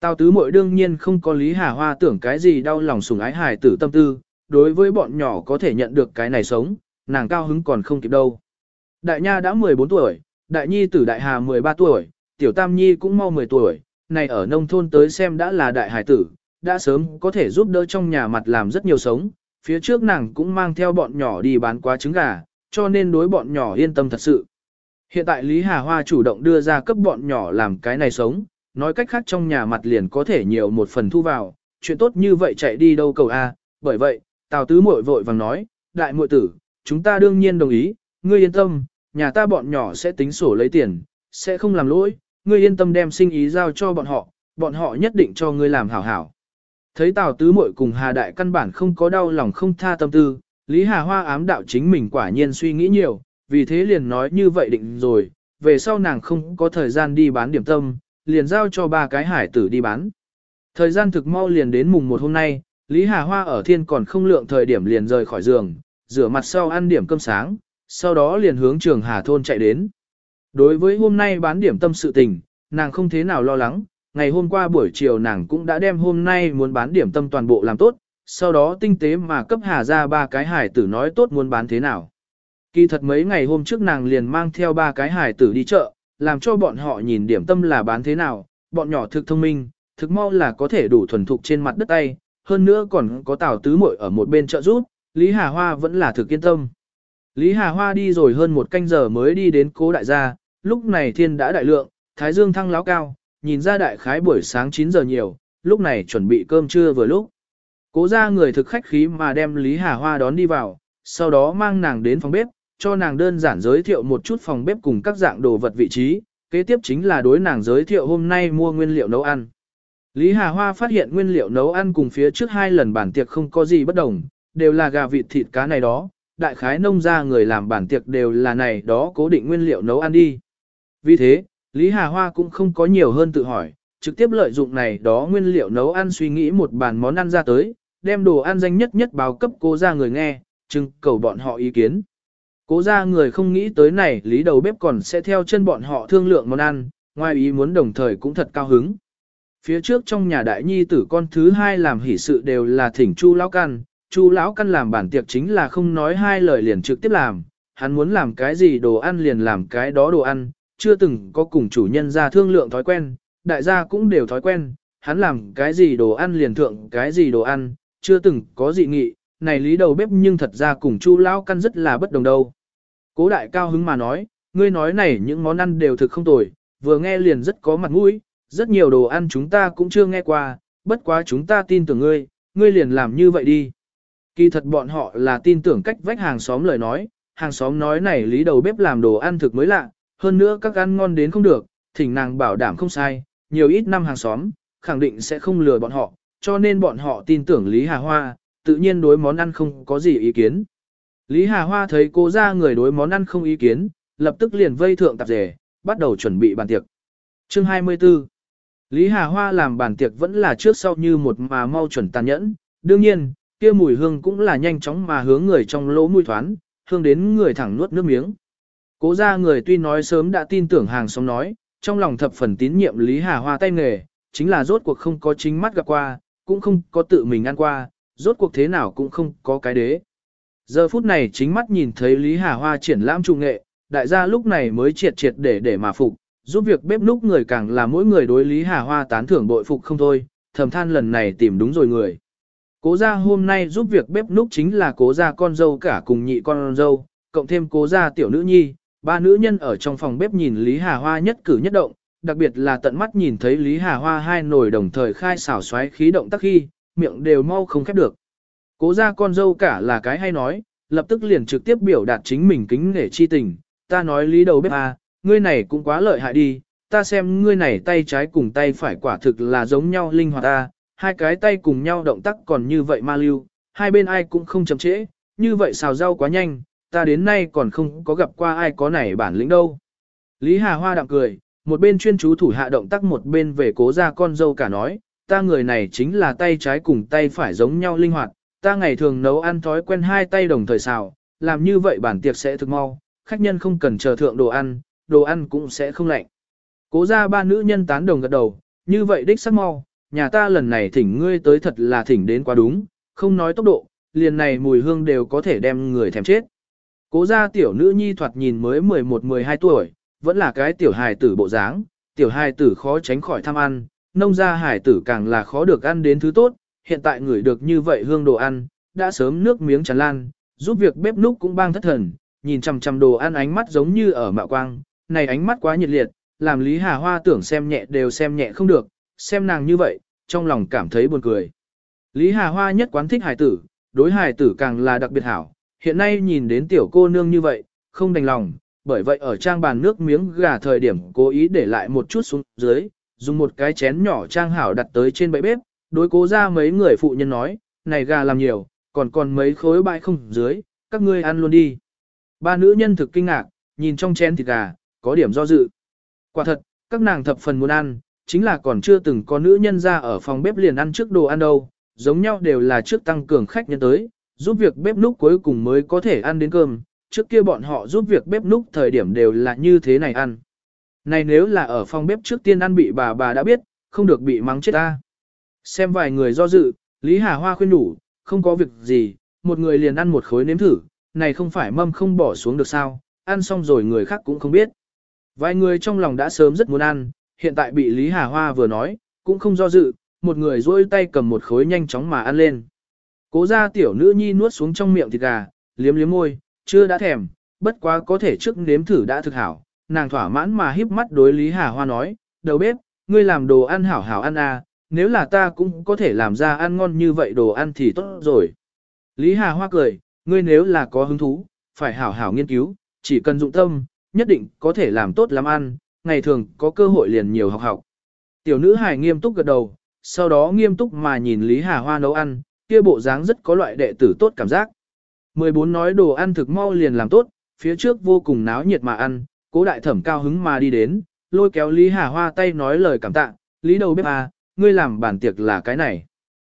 Tào Tứ Mội đương nhiên không có Lý Hà Hoa tưởng cái gì đau lòng sùng ái hài tử tâm tư, đối với bọn nhỏ có thể nhận được cái này sống, nàng cao hứng còn không kịp đâu. Đại Nha đã 14 tuổi, đại nhi tử đại hà 13 tuổi, tiểu tam nhi cũng mau 10 tuổi, này ở nông thôn tới xem đã là đại hải tử, đã sớm có thể giúp đỡ trong nhà mặt làm rất nhiều sống, phía trước nàng cũng mang theo bọn nhỏ đi bán quá trứng gà, cho nên đối bọn nhỏ yên tâm thật sự. Hiện tại Lý Hà Hoa chủ động đưa ra cấp bọn nhỏ làm cái này sống, nói cách khác trong nhà mặt liền có thể nhiều một phần thu vào, chuyện tốt như vậy chạy đi đâu cầu A, bởi vậy, Tào Tứ muội vội vàng nói, đại muội tử, chúng ta đương nhiên đồng ý, ngươi yên tâm, nhà ta bọn nhỏ sẽ tính sổ lấy tiền, sẽ không làm lỗi, ngươi yên tâm đem sinh ý giao cho bọn họ, bọn họ nhất định cho ngươi làm hảo hảo. Thấy Tào Tứ Muội cùng Hà Đại căn bản không có đau lòng không tha tâm tư, Lý Hà Hoa ám đạo chính mình quả nhiên suy nghĩ nhiều, vì thế liền nói như vậy định rồi, về sau nàng không có thời gian đi bán điểm tâm, liền giao cho ba cái hải tử đi bán. Thời gian thực mau liền đến mùng một hôm nay, Lý Hà Hoa ở thiên còn không lượng thời điểm liền rời khỏi giường, rửa mặt sau ăn điểm cơm sáng, sau đó liền hướng trường Hà Thôn chạy đến. Đối với hôm nay bán điểm tâm sự tình, nàng không thế nào lo lắng, ngày hôm qua buổi chiều nàng cũng đã đem hôm nay muốn bán điểm tâm toàn bộ làm tốt, sau đó tinh tế mà cấp Hà ra ba cái hải tử nói tốt muốn bán thế nào. Kỳ thật mấy ngày hôm trước nàng liền mang theo ba cái hải tử đi chợ, làm cho bọn họ nhìn điểm tâm là bán thế nào, bọn nhỏ thực thông minh, thực mau là có thể đủ thuần thục trên mặt đất tay, hơn nữa còn có tảo Tứ Muội ở một bên chợ giúp, Lý Hà Hoa vẫn là thực kiên tâm. Lý Hà Hoa đi rồi hơn một canh giờ mới đi đến cố đại gia, lúc này thiên đã đại lượng, thái dương thăng láo cao, nhìn ra đại khái buổi sáng 9 giờ nhiều, lúc này chuẩn bị cơm trưa vừa lúc. Cố ra người thực khách khí mà đem Lý Hà Hoa đón đi vào, sau đó mang nàng đến phòng bếp, cho nàng đơn giản giới thiệu một chút phòng bếp cùng các dạng đồ vật vị trí, kế tiếp chính là đối nàng giới thiệu hôm nay mua nguyên liệu nấu ăn. Lý Hà Hoa phát hiện nguyên liệu nấu ăn cùng phía trước hai lần bản tiệc không có gì bất đồng, đều là gà vịt thịt cá này đó, đại khái nông gia người làm bản tiệc đều là này đó cố định nguyên liệu nấu ăn đi. Vì thế, Lý Hà Hoa cũng không có nhiều hơn tự hỏi, trực tiếp lợi dụng này đó nguyên liệu nấu ăn suy nghĩ một bàn món ăn ra tới, đem đồ ăn danh nhất nhất báo cấp cố ra người nghe, chừng cầu bọn họ ý kiến. Cố ra người không nghĩ tới này lý đầu bếp còn sẽ theo chân bọn họ thương lượng món ăn, ngoài ý muốn đồng thời cũng thật cao hứng. Phía trước trong nhà đại nhi tử con thứ hai làm hỷ sự đều là thỉnh chu lão căn, chu lão căn làm bản tiệc chính là không nói hai lời liền trực tiếp làm, hắn muốn làm cái gì đồ ăn liền làm cái đó đồ ăn, chưa từng có cùng chủ nhân ra thương lượng thói quen, đại gia cũng đều thói quen, hắn làm cái gì đồ ăn liền thượng cái gì đồ ăn, chưa từng có dị nghị, này lý đầu bếp nhưng thật ra cùng chu lão căn rất là bất đồng đâu. Cố đại cao hứng mà nói, ngươi nói này những món ăn đều thực không tồi, vừa nghe liền rất có mặt mũi, rất nhiều đồ ăn chúng ta cũng chưa nghe qua, bất quá chúng ta tin tưởng ngươi, ngươi liền làm như vậy đi. Kỳ thật bọn họ là tin tưởng cách vách hàng xóm lời nói, hàng xóm nói này lý đầu bếp làm đồ ăn thực mới lạ, hơn nữa các ăn ngon đến không được, thỉnh nàng bảo đảm không sai, nhiều ít năm hàng xóm, khẳng định sẽ không lừa bọn họ, cho nên bọn họ tin tưởng Lý Hà Hoa, tự nhiên đối món ăn không có gì ý kiến. Lý Hà Hoa thấy cô ra người đối món ăn không ý kiến, lập tức liền vây thượng tạp rể, bắt đầu chuẩn bị bàn tiệc. Chương 24 Lý Hà Hoa làm bàn tiệc vẫn là trước sau như một mà mau chuẩn tàn nhẫn, đương nhiên, kia mùi hương cũng là nhanh chóng mà hướng người trong lỗ mũi thoán, hương đến người thẳng nuốt nước miếng. Cố ra người tuy nói sớm đã tin tưởng hàng xóm nói, trong lòng thập phần tín nhiệm Lý Hà Hoa tay nghề, chính là rốt cuộc không có chính mắt gặp qua, cũng không có tự mình ăn qua, rốt cuộc thế nào cũng không có cái đế. Giờ phút này chính mắt nhìn thấy Lý Hà Hoa triển lãm trung nghệ, đại gia lúc này mới triệt triệt để để mà phục, giúp việc bếp núc người càng là mỗi người đối Lý Hà Hoa tán thưởng bội phục không thôi, thầm than lần này tìm đúng rồi người. Cố gia hôm nay giúp việc bếp núc chính là cố gia con dâu cả cùng nhị con dâu, cộng thêm cố gia tiểu nữ nhi, ba nữ nhân ở trong phòng bếp nhìn Lý Hà Hoa nhất cử nhất động, đặc biệt là tận mắt nhìn thấy Lý Hà Hoa hai nồi đồng thời khai xảo xoáy khí động tác khi, miệng đều mau không khép được. Cố gia con dâu cả là cái hay nói, lập tức liền trực tiếp biểu đạt chính mình kính nể chi tình, ta nói lý đầu bếp à, ngươi này cũng quá lợi hại đi, ta xem ngươi này tay trái cùng tay phải quả thực là giống nhau linh hoạt ta, hai cái tay cùng nhau động tác còn như vậy ma lưu, hai bên ai cũng không chậm trễ, như vậy xào rau quá nhanh, ta đến nay còn không có gặp qua ai có này bản lĩnh đâu. Lý Hà Hoa đạm cười, một bên chuyên chú thủ hạ động tác một bên về cố ra con dâu cả nói, ta người này chính là tay trái cùng tay phải giống nhau linh hoạt, ta ngày thường nấu ăn thói quen hai tay đồng thời xào, làm như vậy bản tiệc sẽ thực mau, khách nhân không cần chờ thượng đồ ăn, đồ ăn cũng sẽ không lạnh. Cố ra ba nữ nhân tán đồng gật đầu, như vậy đích sắc mau, nhà ta lần này thỉnh ngươi tới thật là thỉnh đến quá đúng, không nói tốc độ, liền này mùi hương đều có thể đem người thèm chết. Cố gia tiểu nữ nhi thoạt nhìn mới 11-12 tuổi, vẫn là cái tiểu hài tử bộ dáng, tiểu hài tử khó tránh khỏi tham ăn, nông gia hài tử càng là khó được ăn đến thứ tốt, hiện tại người được như vậy hương đồ ăn, đã sớm nước miếng tràn lan, giúp việc bếp núc cũng bang thất thần, nhìn chằm chằm đồ ăn ánh mắt giống như ở mạo quang, này ánh mắt quá nhiệt liệt, làm Lý Hà Hoa tưởng xem nhẹ đều xem nhẹ không được, xem nàng như vậy, trong lòng cảm thấy buồn cười. Lý Hà Hoa nhất quán thích hài tử, đối hài tử càng là đặc biệt hảo, hiện nay nhìn đến tiểu cô nương như vậy, không đành lòng, bởi vậy ở trang bàn nước miếng gà thời điểm cố ý để lại một chút xuống dưới, dùng một cái chén nhỏ trang hảo đặt tới trên bẫy bếp, đối cố ra mấy người phụ nhân nói, này gà làm nhiều, còn còn mấy khối bãi không dưới, các ngươi ăn luôn đi. Ba nữ nhân thực kinh ngạc, nhìn trong chén thịt gà, có điểm do dự. Quả thật, các nàng thập phần muốn ăn, chính là còn chưa từng có nữ nhân ra ở phòng bếp liền ăn trước đồ ăn đâu, giống nhau đều là trước tăng cường khách nhân tới, giúp việc bếp núc cuối cùng mới có thể ăn đến cơm, trước kia bọn họ giúp việc bếp núc thời điểm đều là như thế này ăn. Này nếu là ở phòng bếp trước tiên ăn bị bà bà đã biết, không được bị mắng chết ta. Xem vài người do dự, Lý Hà Hoa khuyên đủ, không có việc gì, một người liền ăn một khối nếm thử, này không phải mâm không bỏ xuống được sao, ăn xong rồi người khác cũng không biết. Vài người trong lòng đã sớm rất muốn ăn, hiện tại bị Lý Hà Hoa vừa nói, cũng không do dự, một người duỗi tay cầm một khối nhanh chóng mà ăn lên. Cố ra tiểu nữ nhi nuốt xuống trong miệng thịt gà, liếm liếm môi, chưa đã thèm, bất quá có thể trước nếm thử đã thực hảo. Nàng thỏa mãn mà híp mắt đối Lý Hà Hoa nói, đầu bếp, ngươi làm đồ ăn hảo hảo ăn à, nếu là ta cũng có thể làm ra ăn ngon như vậy đồ ăn thì tốt rồi. Lý Hà Hoa cười, ngươi nếu là có hứng thú, phải hảo hảo nghiên cứu, chỉ cần dụng tâm, nhất định có thể làm tốt lắm ăn, ngày thường có cơ hội liền nhiều học học. Tiểu nữ hài nghiêm túc gật đầu, sau đó nghiêm túc mà nhìn Lý Hà Hoa nấu ăn, kia bộ dáng rất có loại đệ tử tốt cảm giác. 14 nói đồ ăn thực mau liền làm tốt, phía trước vô cùng náo nhiệt mà ăn, cố đại thẩm cao hứng mà đi đến, lôi kéo Lý Hà Hoa tay nói lời cảm tạ, Lý đầu bếp à, ngươi làm bản tiệc là cái này.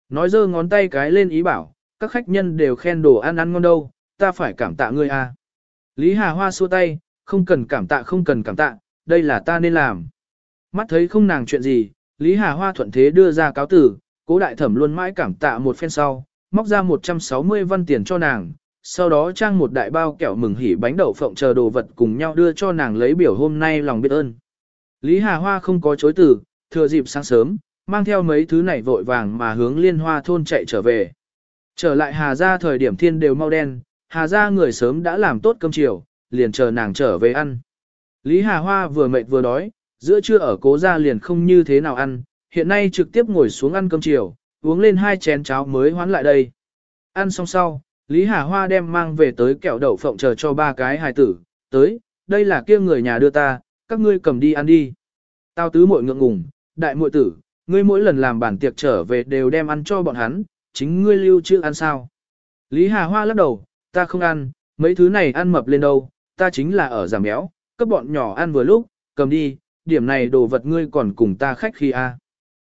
Nói giơ ngón tay cái lên ý bảo, các khách nhân đều khen đồ ăn ăn ngon đâu, ta phải cảm tạ ngươi à. Lý Hà Hoa xua tay, không cần cảm tạ không cần cảm tạ, đây là ta nên làm. Mắt thấy không nàng chuyện gì, Lý Hà Hoa thuận thế đưa ra cáo tử, cố đại thẩm luôn mãi cảm tạ một phen sau, móc ra 160 văn tiền cho nàng, sau đó trang một đại bao kẹo mừng hỉ bánh đậu phộng chờ đồ vật cùng nhau đưa cho nàng lấy biểu hôm nay lòng biết ơn. Lý Hà Hoa không có chối từ, thừa dịp sáng sớm, mang theo mấy thứ này vội vàng mà hướng liên hoa thôn chạy trở về. Trở lại Hà Gia thời điểm thiên đều mau đen, Hà Gia người sớm đã làm tốt cơm chiều, liền chờ nàng trở về ăn. Lý Hà Hoa vừa mệt vừa đói, giữa trưa ở cố gia liền không như thế nào ăn, hiện nay trực tiếp ngồi xuống ăn cơm chiều, uống lên hai chén cháo mới hoán lại đây. Ăn xong sau, Lý Hà Hoa đem mang về tới kẹo đậu phộng chờ cho ba cái hài tử, tới, đây là kia người nhà đưa ta, các ngươi cầm đi ăn đi. Tao tứ muội ngượng ngùng, đại muội tử, ngươi mỗi lần làm bản tiệc trở về đều đem ăn cho bọn hắn, chính ngươi lưu chưa ăn sao. Lý Hà Hoa lắc đầu, ta không ăn, mấy thứ này ăn mập lên đâu, ta chính là ở giảm béo, cấp bọn nhỏ ăn vừa lúc, cầm đi, điểm này đồ vật ngươi còn cùng ta khách khi a.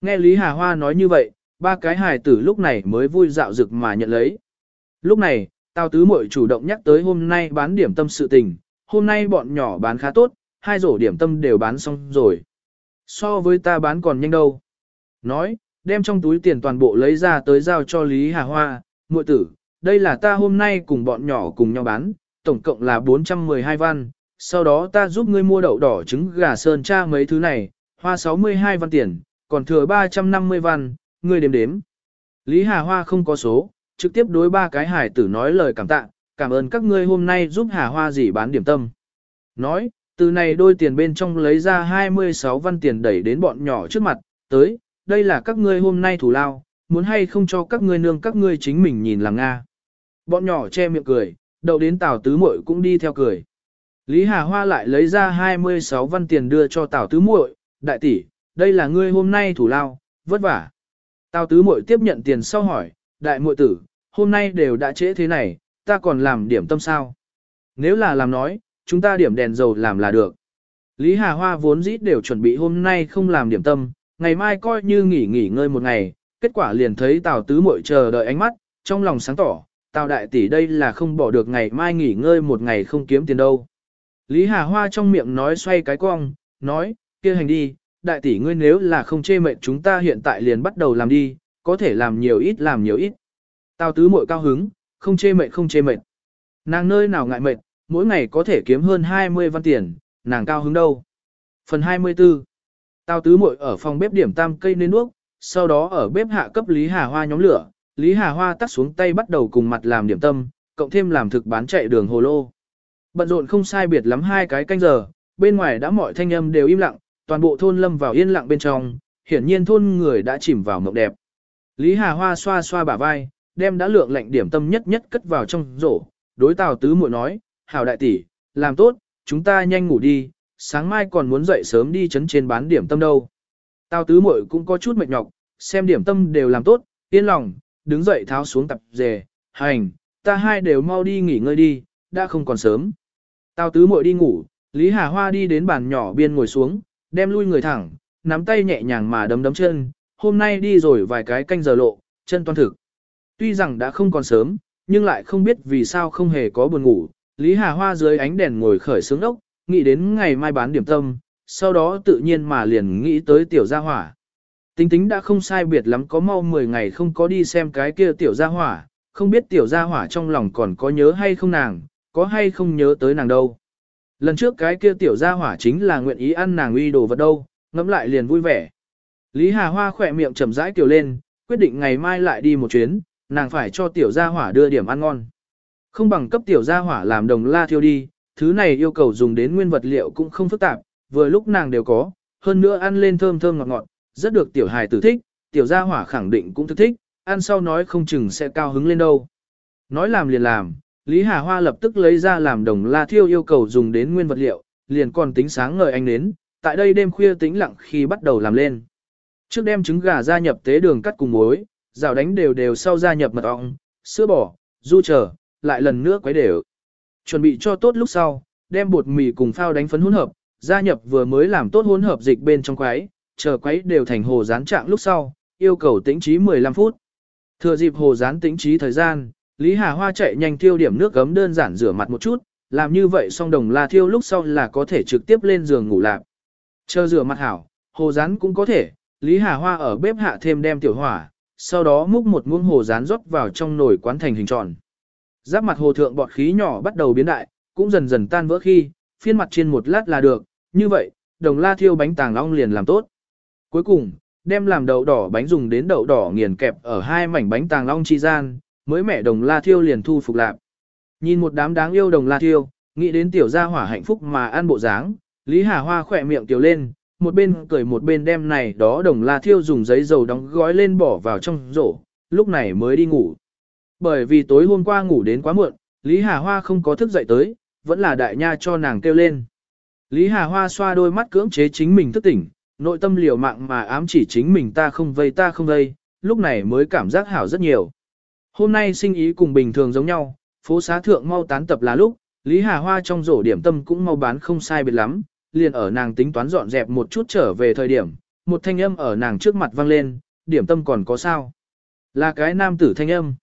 Nghe Lý Hà Hoa nói như vậy, ba cái hài tử lúc này mới vui dạo dực mà nhận lấy. Lúc này, Tào Tứ Muội chủ động nhắc tới hôm nay bán điểm tâm sự tình, hôm nay bọn nhỏ bán khá tốt, hai rổ điểm tâm đều bán xong rồi. So với ta bán còn nhanh đâu. Nói, đem trong túi tiền toàn bộ lấy ra tới giao cho Lý Hà Hoa, muội tử, đây là ta hôm nay cùng bọn nhỏ cùng nhau bán, tổng cộng là 412 văn, sau đó ta giúp ngươi mua đậu đỏ trứng gà sơn cha mấy thứ này, hoa 62 văn tiền, còn thừa 350 văn, ngươi đếm đếm. Lý Hà Hoa không có số, trực tiếp đối ba cái hải tử nói lời cảm tạ, cảm ơn các ngươi hôm nay giúp Hà Hoa gì bán điểm tâm. Nói, từ này đôi tiền bên trong lấy ra 26 văn tiền đẩy đến bọn nhỏ trước mặt, tới, đây là các ngươi hôm nay thủ lao, muốn hay không cho các ngươi nương các ngươi chính mình nhìn làm Nga. Bọn nhỏ che miệng cười, đậu đến Tào Tứ Muội cũng đi theo cười. Lý Hà Hoa lại lấy ra 26 văn tiền đưa cho Tào Tứ Muội, đại tỷ, đây là ngươi hôm nay thủ lao, vất vả. Tào Tứ Muội tiếp nhận tiền sau hỏi, đại muội tử, hôm nay đều đã trễ thế này, ta còn làm điểm tâm sao? Nếu là làm nói, chúng ta điểm đèn dầu làm là được. Lý Hà Hoa vốn dĩ đều chuẩn bị hôm nay không làm điểm tâm, ngày mai coi như nghỉ nghỉ ngơi một ngày, kết quả liền thấy Tào Tứ Muội chờ đợi ánh mắt, trong lòng sáng tỏ, Tào đại tỷ đây là không bỏ được ngày mai nghỉ ngơi một ngày không kiếm tiền đâu. Lý Hà Hoa trong miệng nói xoay cái cong, nói, kia hành đi, đại tỷ ngươi nếu là không chê mệnh chúng ta hiện tại liền bắt đầu làm đi, có thể làm nhiều ít làm nhiều ít. Tào tứ muội cao hứng, không chê mệnh không chê mệnh. Nàng nơi nào ngại mệnh, mỗi ngày có thể kiếm hơn 20 văn tiền, nàng cao hứng đâu. Phần 24 Tào tứ muội ở phòng bếp điểm tam cây nên nước, sau đó ở bếp hạ cấp Lý Hà Hoa nhóm lửa, Lý Hà Hoa tắt xuống tay bắt đầu cùng mặt làm điểm tâm, cộng thêm làm thực bán chạy đường hồ lô. Bận rộn không sai biệt lắm hai cái canh giờ, bên ngoài đã mọi thanh âm đều im lặng, toàn bộ thôn lâm vào yên lặng bên trong, hiển nhiên thôn người đã chìm vào mộng đẹp. Lý Hà Hoa xoa xoa bả vai, đem đã lượng lệnh điểm tâm nhất nhất cất vào trong rổ, đối Tào Tứ muội nói, hảo đại tỷ, làm tốt, chúng ta nhanh ngủ đi, sáng mai còn muốn dậy sớm đi chấn trên bán điểm tâm đâu. Tào Tứ muội cũng có chút mệt nhọc, xem điểm tâm đều làm tốt, yên lòng, đứng dậy tháo xuống tập dề, hành, ta hai đều mau đi nghỉ ngơi đi, đã không còn sớm. Tào Tứ muội đi ngủ, Lý Hà Hoa đi đến bàn nhỏ biên ngồi xuống, đem lui người thẳng, nắm tay nhẹ nhàng mà đấm đấm chân, hôm nay đi rồi vài cái canh giờ lộ, chân toan thực. Tuy rằng đã không còn sớm, nhưng lại không biết vì sao không hề có buồn ngủ, Lý Hà Hoa dưới ánh đèn ngồi khởi sướng ốc, nghĩ đến ngày mai bán điểm tâm, sau đó tự nhiên mà liền nghĩ tới tiểu gia hỏa. Tính tính đã không sai biệt lắm có mau 10 ngày không có đi xem cái kia tiểu gia hỏa, không biết tiểu gia hỏa trong lòng còn có nhớ hay không nàng, có hay không nhớ tới nàng đâu. Lần trước cái kia tiểu gia hỏa chính là nguyện ý ăn nàng uy đồ vật đâu, ngẫm lại liền vui vẻ. Lý Hà Hoa khỏe miệng chậm rãi kiều lên, quyết định ngày mai lại đi một chuyến, nàng phải cho tiểu gia hỏa đưa điểm ăn ngon. Không bằng cấp tiểu gia hỏa làm đồng la thiêu đi, thứ này yêu cầu dùng đến nguyên vật liệu cũng không phức tạp, vừa lúc nàng đều có, hơn nữa ăn lên thơm thơm ngọt ngọt, rất được tiểu hài tử thích, tiểu gia hỏa khẳng định cũng thức thích, ăn sau nói không chừng sẽ cao hứng lên đâu. Nói làm liền làm, Lý Hà Hoa lập tức lấy ra làm đồng la thiêu yêu cầu dùng đến nguyên vật liệu, liền còn tính sáng ngời anh đến, tại đây đêm khuya tĩnh lặng khi bắt đầu làm lên. Trước đem trứng gà gia nhập tế đường cắt cùng muối, rào đánh đều đều sau gia nhập mật ong, sữa bò, du chờ, lại lần nữa quấy đều. Chuẩn bị cho tốt lúc sau, đem bột mì cùng phao đánh phấn hỗn hợp, gia nhập vừa mới làm tốt hỗn hợp dịch bên trong quấy, chờ quấy đều thành hồ rán trạng lúc sau, yêu cầu tĩnh trí 15 phút. Thừa dịp hồ rán tĩnh trí thời gian, Lý Hà Hoa chạy nhanh tiêu điểm nước gấm đơn giản rửa mặt một chút, làm như vậy xong đồng la thiêu lúc sau là có thể trực tiếp lên giường ngủ lạc. Chờ rửa mặt hảo, hồ rán cũng có thể, Lý Hà Hoa ở bếp hạ thêm đem tiểu hỏa, sau đó múc một muỗng hồ rán rót vào trong nồi quán thành hình tròn. Giáp mặt hồ thượng bọt khí nhỏ bắt đầu biến đại, cũng dần dần tan vỡ khi, phiên mặt trên một lát là được, như vậy, đồng la thiêu bánh tàng long liền làm tốt. Cuối cùng, đem làm đậu đỏ bánh dùng đến đậu đỏ nghiền kẹp ở hai mảnh bánh tàng long chi gian, mới mẹ đồng la thiêu liền thu phục lạp. Nhìn một đám đáng yêu đồng la thiêu, nghĩ đến tiểu gia hỏa hạnh phúc mà ăn bộ dáng, Lý Hà Hoa khỏe miệng tiểu lên, một bên cười một bên đem này đó đồng la thiêu dùng giấy dầu đóng gói lên bỏ vào trong rổ, lúc này mới đi ngủ. Bởi vì tối hôm qua ngủ đến quá muộn, Lý Hà Hoa không có thức dậy tới, vẫn là đại nha cho nàng kêu lên. Lý Hà Hoa xoa đôi mắt cưỡng chế chính mình thức tỉnh, nội tâm liều mạng mà ám chỉ chính mình ta không vây ta không vây, lúc này mới cảm giác hảo rất nhiều. Hôm nay sinh ý cùng bình thường giống nhau, phố xá thượng mau tán tập là lúc, Lý Hà Hoa trong rổ điểm tâm cũng mau bán không sai biệt lắm, liền ở nàng tính toán dọn dẹp một chút trở về thời điểm, một thanh âm ở nàng trước mặt vang lên, điểm tâm còn có sao? Là cái nam tử thanh âm.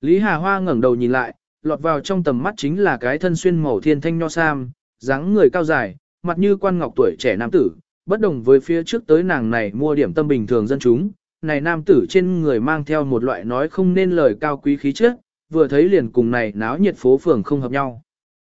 Lý Hà Hoa ngẩng đầu nhìn lại, lọt vào trong tầm mắt chính là cái thân xuyên màu thiên thanh nho sam, dáng người cao dài, mặt như quan ngọc tuổi trẻ nam tử, bất đồng với phía trước tới nàng này mua điểm tâm bình thường dân chúng, này nam tử trên người mang theo một loại nói không nên lời cao quý khí chất, vừa thấy liền cùng này náo nhiệt phố phường không hợp nhau.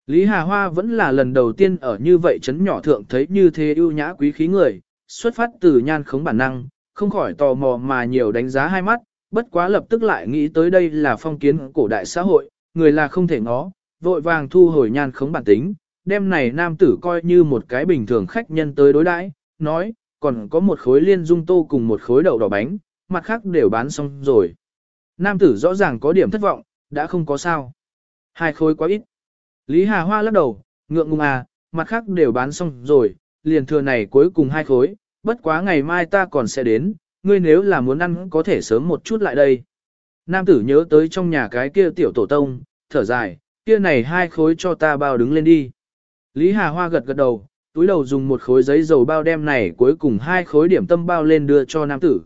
Lý Hà Hoa vẫn là lần đầu tiên ở như vậy chấn nhỏ thượng thấy như thế ưu nhã quý khí người, xuất phát từ nhan khống bản năng, không khỏi tò mò mà nhiều đánh giá hai mắt, bất quá lập tức lại nghĩ tới đây là phong kiến cổ đại xã hội, người là không thể ngó, vội vàng thu hồi nhan khống bản tính, đem này nam tử coi như một cái bình thường khách nhân tới đối đãi, nói, còn có một khối liên dung tô cùng một khối đậu đỏ bánh, mặt khác đều bán xong rồi. Nam tử rõ ràng có điểm thất vọng, đã không có sao. Hai khối quá ít. Lý Hà Hoa lắc đầu, ngượng ngùng à, mặt khác đều bán xong rồi, liền thừa này cuối cùng hai khối, bất quá ngày mai ta còn sẽ đến, ngươi nếu là muốn ăn có thể sớm một chút lại đây. Nam tử nhớ tới trong nhà cái kia tiểu tổ tông, thở dài, kia này hai khối cho ta bao đứng lên đi. Lý Hà Hoa gật gật đầu, túi đầu dùng một khối giấy dầu bao đem này cuối cùng hai khối điểm tâm bao lên đưa cho nam tử.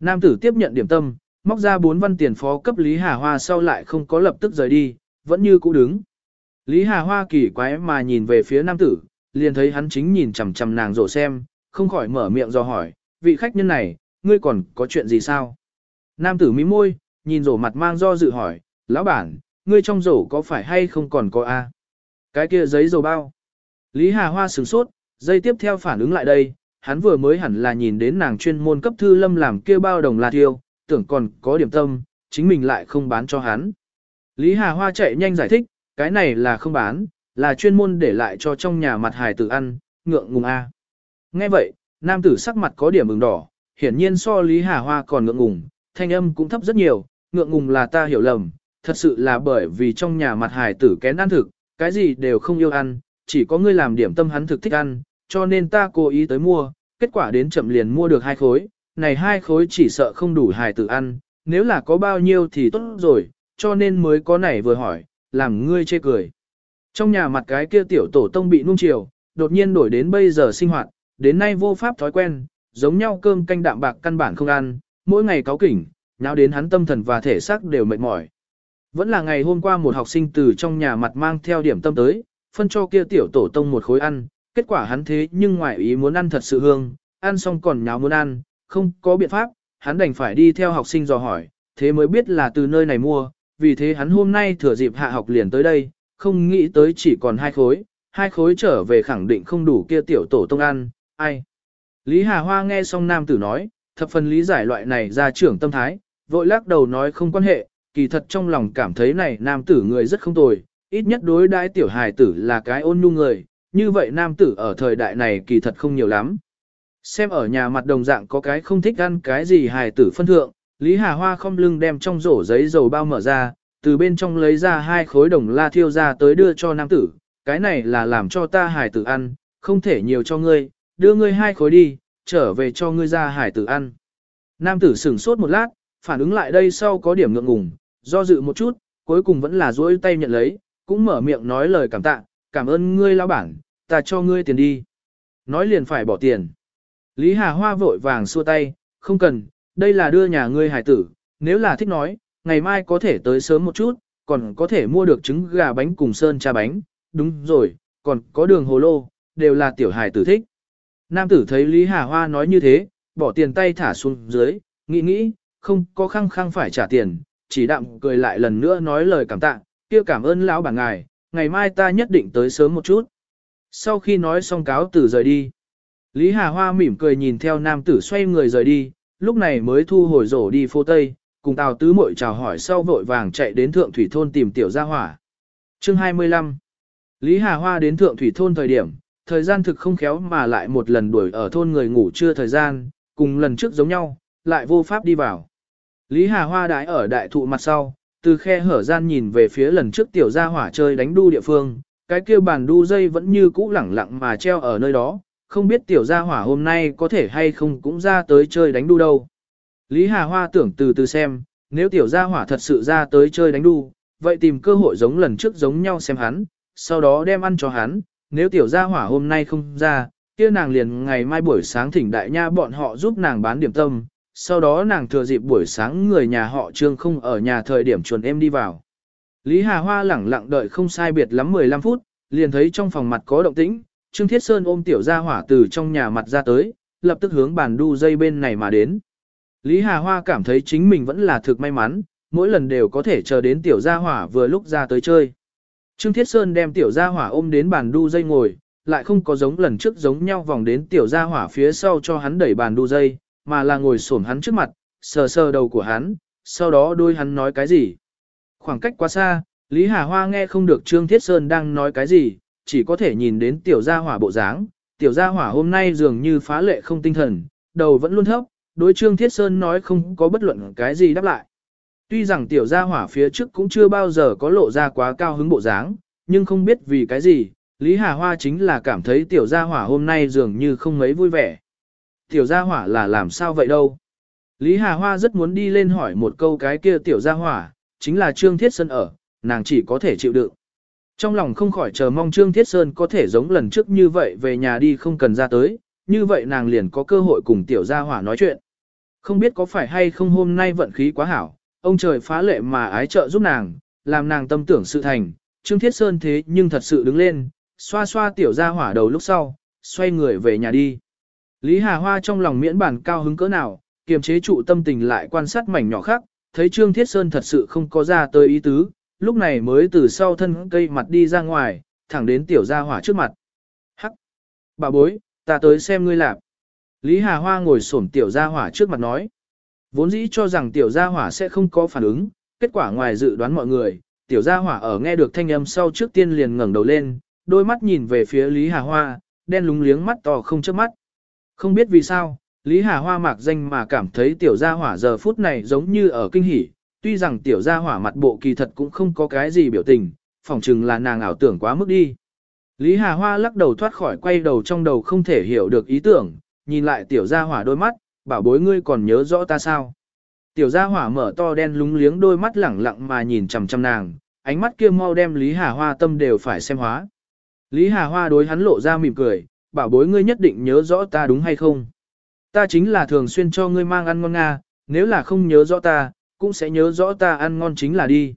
Nam tử tiếp nhận điểm tâm, móc ra bốn văn tiền phó cấp Lý Hà Hoa sau lại không có lập tức rời đi, vẫn như cũ đứng. Lý Hà Hoa kỳ quái mà nhìn về phía nam tử, liền thấy hắn chính nhìn chằm chằm nàng rổ xem, không khỏi mở miệng do hỏi, vị khách nhân này, ngươi còn có chuyện gì sao? Nam tử mím môi, nhìn rổ mặt mang do dự hỏi, lão bản, ngươi trong rổ có phải hay không còn có a? Cái kia giấy dầu bao. Lý Hà Hoa sửng sốt, dây tiếp theo phản ứng lại đây, hắn vừa mới hẳn là nhìn đến nàng chuyên môn cấp thư lâm làm kia bao đồng là tiêu, tưởng còn có điểm tâm, chính mình lại không bán cho hắn. Lý Hà Hoa chạy nhanh giải thích, cái này là không bán, là chuyên môn để lại cho trong nhà mặt hài tử ăn, ngượng ngùng a. Nghe vậy, nam tử sắc mặt có điểm ửng đỏ, hiển nhiên so Lý Hà Hoa còn ngượng ngùng, thanh âm cũng thấp rất nhiều, ngượng ngùng là ta hiểu lầm, thật sự là bởi vì trong nhà mặt hài tử kén ăn thực, cái gì đều không yêu ăn, chỉ có ngươi làm điểm tâm hắn thực thích ăn, cho nên ta cố ý tới mua, kết quả đến chậm liền mua được hai khối, này hai khối chỉ sợ không đủ hài tử ăn, nếu là có bao nhiêu thì tốt rồi, cho nên mới có này vừa hỏi, làm ngươi chê cười. Trong nhà mặt cái kia tiểu tổ tông bị nung chiều, đột nhiên đổi đến bây giờ sinh hoạt, đến nay vô pháp thói quen, giống nhau cơm canh đạm bạc căn bản không ăn, mỗi ngày cáo kỉnh, nháo đến hắn tâm thần và thể xác đều mệt mỏi. Vẫn là ngày hôm qua một học sinh từ trong nhà mặt mang theo điểm tâm tới, phân cho kia tiểu tổ tông một khối ăn, kết quả hắn thế nhưng ngoại ý muốn ăn thật sự hương, ăn xong còn nháo muốn ăn, không có biện pháp, hắn đành phải đi theo học sinh dò hỏi, thế mới biết là từ nơi này mua, vì thế hắn hôm nay thừa dịp hạ học liền tới đây, không nghĩ tới chỉ còn hai khối, hai khối trở về khẳng định không đủ kia tiểu tổ tông ăn, ai. Lý Hà Hoa nghe xong nam tử nói, thập phần lý giải loại này ra trưởng tâm thái, vội lắc đầu nói không quan hệ, kỳ thật trong lòng cảm thấy này nam tử người rất không tồi, ít nhất đối đãi tiểu hài tử là cái ôn nhu người, như vậy nam tử ở thời đại này kỳ thật không nhiều lắm. Xem ở nhà mặt đồng dạng có cái không thích ăn cái gì hài tử phân thượng, Lý Hà Hoa không lưng đem trong rổ giấy dầu bao mở ra, từ bên trong lấy ra hai khối đồng la thiêu ra tới đưa cho nam tử, cái này là làm cho ta hài tử ăn, không thể nhiều cho ngươi, đưa ngươi hai khối đi, trở về cho ngươi ra hài tử ăn. Nam tử sửng sốt một lát, phản ứng lại đây sau có điểm ngượng ngùng, do dự một chút, cuối cùng vẫn là duỗi tay nhận lấy, cũng mở miệng nói lời cảm tạ, cảm ơn ngươi lão bản, ta cho ngươi tiền đi. Nói liền phải bỏ tiền. Lý Hà Hoa vội vàng xua tay, không cần, đây là đưa nhà ngươi hải tử, nếu là thích nói, ngày mai có thể tới sớm một chút, còn có thể mua được trứng gà bánh cùng sơn trà bánh, đúng rồi, còn có đường hồ lô, đều là tiểu hải tử thích. Nam tử thấy Lý Hà Hoa nói như thế, bỏ tiền tay thả xuống dưới, nghĩ nghĩ, không có khăng khăng phải trả tiền, chỉ đạm cười lại lần nữa nói lời cảm tạ, kia cảm ơn lão bản ngài, ngày mai ta nhất định tới sớm một chút. Sau khi nói xong cáo tử rời đi, Lý Hà Hoa mỉm cười nhìn theo nam tử xoay người rời đi, lúc này mới thu hồi rổ đi phố Tây, cùng Tào Tứ Mội chào hỏi sau vội vàng chạy đến Thượng Thủy Thôn tìm Tiểu Gia Hỏa. Chương 25 Lý Hà Hoa đến Thượng Thủy Thôn thời điểm, thời gian thực không khéo mà lại một lần đuổi ở thôn người ngủ trưa thời gian, cùng lần trước giống nhau, lại vô pháp đi vào. Lý Hà Hoa đãi ở đại thụ mặt sau, từ khe hở gian nhìn về phía lần trước Tiểu Gia Hỏa chơi đánh đu địa phương, cái kia bàn đu dây vẫn như cũ lẳng lặng mà treo ở nơi đó, không biết Tiểu Gia Hỏa hôm nay có thể hay không cũng ra tới chơi đánh đu đâu. Lý Hà Hoa tưởng từ từ xem, nếu tiểu gia hỏa thật sự ra tới chơi đánh đu, vậy tìm cơ hội giống lần trước giống nhau xem hắn, sau đó đem ăn cho hắn, nếu tiểu gia hỏa hôm nay không ra, kia nàng liền ngày mai buổi sáng thỉnh đại nha bọn họ giúp nàng bán điểm tâm, sau đó nàng thừa dịp buổi sáng người nhà họ trương không ở nhà thời điểm chuồn em đi vào. Lý Hà Hoa lẳng lặng đợi không sai biệt lắm 15 phút, liền thấy trong phòng mặt có động tĩnh, Trương Thiết Sơn ôm tiểu gia hỏa từ trong nhà mặt ra tới, lập tức hướng bàn đu dây bên này mà đến. Lý Hà Hoa cảm thấy chính mình vẫn là thực may mắn, mỗi lần đều có thể chờ đến tiểu gia hỏa vừa lúc ra tới chơi. Trương Thiết Sơn đem tiểu gia hỏa ôm đến bàn đu dây ngồi, lại không có giống lần trước giống nhau vòng đến tiểu gia hỏa phía sau cho hắn đẩy bàn đu dây, mà là ngồi xổm hắn trước mặt, sờ sờ đầu của hắn, sau đó đôi hắn nói cái gì. Khoảng cách quá xa, Lý Hà Hoa nghe không được Trương Thiết Sơn đang nói cái gì, chỉ có thể nhìn đến tiểu gia hỏa bộ dáng. Tiểu gia hỏa hôm nay dường như phá lệ không tinh thần, đầu vẫn luôn thấp, đối Trương Thiết Sơn nói không có bất luận cái gì đáp lại. Tuy rằng tiểu gia hỏa phía trước cũng chưa bao giờ có lộ ra quá cao hứng bộ dáng, nhưng không biết vì cái gì, Lý Hà Hoa chính là cảm thấy tiểu gia hỏa hôm nay dường như không mấy vui vẻ. Tiểu gia hỏa là làm sao vậy đâu? Lý Hà Hoa rất muốn đi lên hỏi một câu cái kia tiểu gia hỏa, chính là Trương Thiết Sơn ở, nàng chỉ có thể chịu đựng. Trong lòng không khỏi chờ mong Trương Thiết Sơn có thể giống lần trước như vậy về nhà đi không cần ra tới, như vậy nàng liền có cơ hội cùng tiểu gia hỏa nói chuyện. Không biết có phải hay không hôm nay vận khí quá hảo, ông trời phá lệ mà ái trợ giúp nàng, làm nàng tâm tưởng sự thành, Trương Thiết Sơn thế nhưng thật sự đứng lên, xoa xoa tiểu gia hỏa đầu lúc sau, xoay người về nhà đi. Lý Hà Hoa trong lòng miễn bản cao hứng cỡ nào, kiềm chế trụ tâm tình lại quan sát mảnh nhỏ khác, thấy Trương Thiết Sơn thật sự không có ra tới ý tứ, lúc này mới từ sau thân cây mặt đi ra ngoài, thẳng đến tiểu gia hỏa trước mặt. Hắc! Bà bối, ta tới xem ngươi làm. Lý Hà Hoa ngồi xổm tiểu gia hỏa trước mặt nói. Vốn dĩ cho rằng tiểu gia hỏa sẽ không có phản ứng, kết quả ngoài dự đoán mọi người, tiểu gia hỏa ở nghe được thanh âm sau trước tiên liền ngẩng đầu lên, đôi mắt nhìn về phía Lý Hà Hoa, đen lúng liếng mắt to không chớp mắt. Không biết vì sao, Lý Hà Hoa mạc danh mà cảm thấy tiểu gia hỏa giờ phút này giống như ở kinh hỉ, tuy rằng tiểu gia hỏa mặt bộ kỳ thật cũng không có cái gì biểu tình, phỏng chừng là nàng ảo tưởng quá mức đi. Lý Hà Hoa lắc đầu thoát khỏi quay đầu trong đầu không thể hiểu được ý tưởng, nhìn lại tiểu gia hỏa đôi mắt, bảo bối ngươi còn nhớ rõ ta sao. Tiểu gia hỏa mở to đen lúng liếng đôi mắt lẳng lặng mà nhìn chằm chằm nàng, ánh mắt kia mau đem Lý Hà Hoa tâm đều phải xem hóa. Lý Hà Hoa đối hắn lộ ra mỉm cười, bảo bối ngươi nhất định nhớ rõ ta đúng hay không. Ta chính là thường xuyên cho ngươi mang ăn ngon nga, nếu là không nhớ rõ ta, cũng sẽ nhớ rõ ta ăn ngon chính là đi.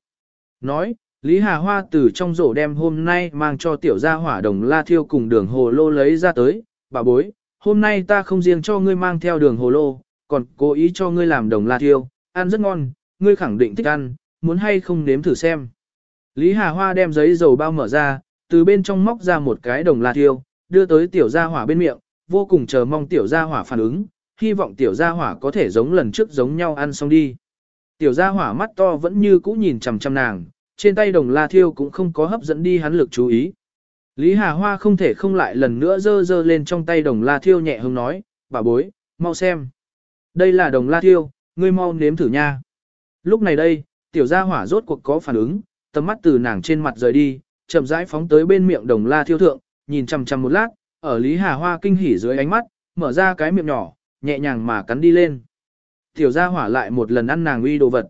Nói, Lý Hà Hoa từ trong rổ đem hôm nay mang cho tiểu gia hỏa đồng la thiêu cùng đường hồ lô lấy ra tới, bà bối, hôm nay ta không riêng cho ngươi mang theo đường hồ lô, còn cố ý cho ngươi làm đồng la thiêu, ăn rất ngon, ngươi khẳng định thích ăn, muốn hay không nếm thử xem. Lý Hà Hoa đem giấy dầu bao mở ra, từ bên trong móc ra một cái đồng la thiêu, đưa tới tiểu gia hỏa bên miệng, vô cùng chờ mong tiểu gia hỏa phản ứng, hy vọng tiểu gia hỏa có thể giống lần trước giống nhau ăn xong đi. Tiểu gia hỏa mắt to vẫn như cũ nhìn chằm chằm nàng, trên tay đồng la thiêu cũng không có hấp dẫn đi hắn lực chú ý. Lý Hà Hoa không thể không lại lần nữa dơ dơ lên trong tay đồng la thiêu nhẹ hứng nói, bà bối, mau xem. Đây là đồng la thiêu, ngươi mau nếm thử nha. Lúc này đây, tiểu gia hỏa rốt cuộc có phản ứng, tầm mắt từ nàng trên mặt rời đi, chậm rãi phóng tới bên miệng đồng la thiêu thượng, nhìn chằm chằm một lát, ở Lý Hà Hoa kinh hỉ dưới ánh mắt, mở ra cái miệng nhỏ, nhẹ nhàng mà cắn đi lên. Tiểu gia hỏa lại một lần ăn nàng uy đồ vật.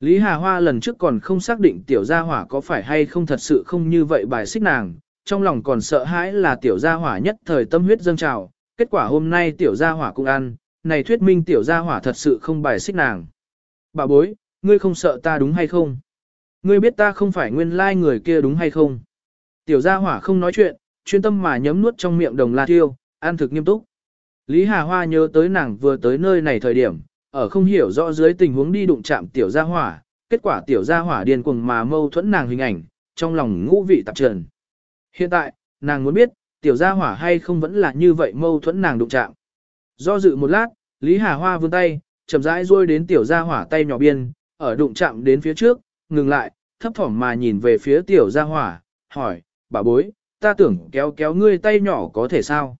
Lý Hà Hoa lần trước còn không xác định tiểu gia hỏa có phải hay không thật sự không như vậy bài xích nàng, trong lòng còn sợ hãi là tiểu gia hỏa nhất thời tâm huyết dâng trào, kết quả hôm nay tiểu gia hỏa cũng ăn, này thuyết minh tiểu gia hỏa thật sự không bài xích nàng. Bà bối, ngươi không sợ ta đúng hay không? Ngươi biết ta không phải nguyên lai người kia đúng hay không? Tiểu gia hỏa không nói chuyện, chuyên tâm mà nhấm nuốt trong miệng đồng la tiêu ăn thực nghiêm túc. Lý Hà Hoa nhớ tới nàng vừa tới nơi này thời điểm, ở không hiểu rõ dưới tình huống đi đụng chạm tiểu gia hỏa, kết quả tiểu gia hỏa điên cuồng mà mâu thuẫn nàng hình ảnh, trong lòng ngũ vị tạp trần. Hiện tại, nàng muốn biết, tiểu gia hỏa hay không vẫn là như vậy mâu thuẫn nàng đụng chạm. Do dự một lát, Lý Hà Hoa vươn tay, chậm rãi rôi đến tiểu gia hỏa tay nhỏ biên, ở đụng chạm đến phía trước, ngừng lại, thấp thỏm mà nhìn về phía tiểu gia hỏa, hỏi, bà bối, ta tưởng kéo kéo ngươi tay nhỏ có thể sao?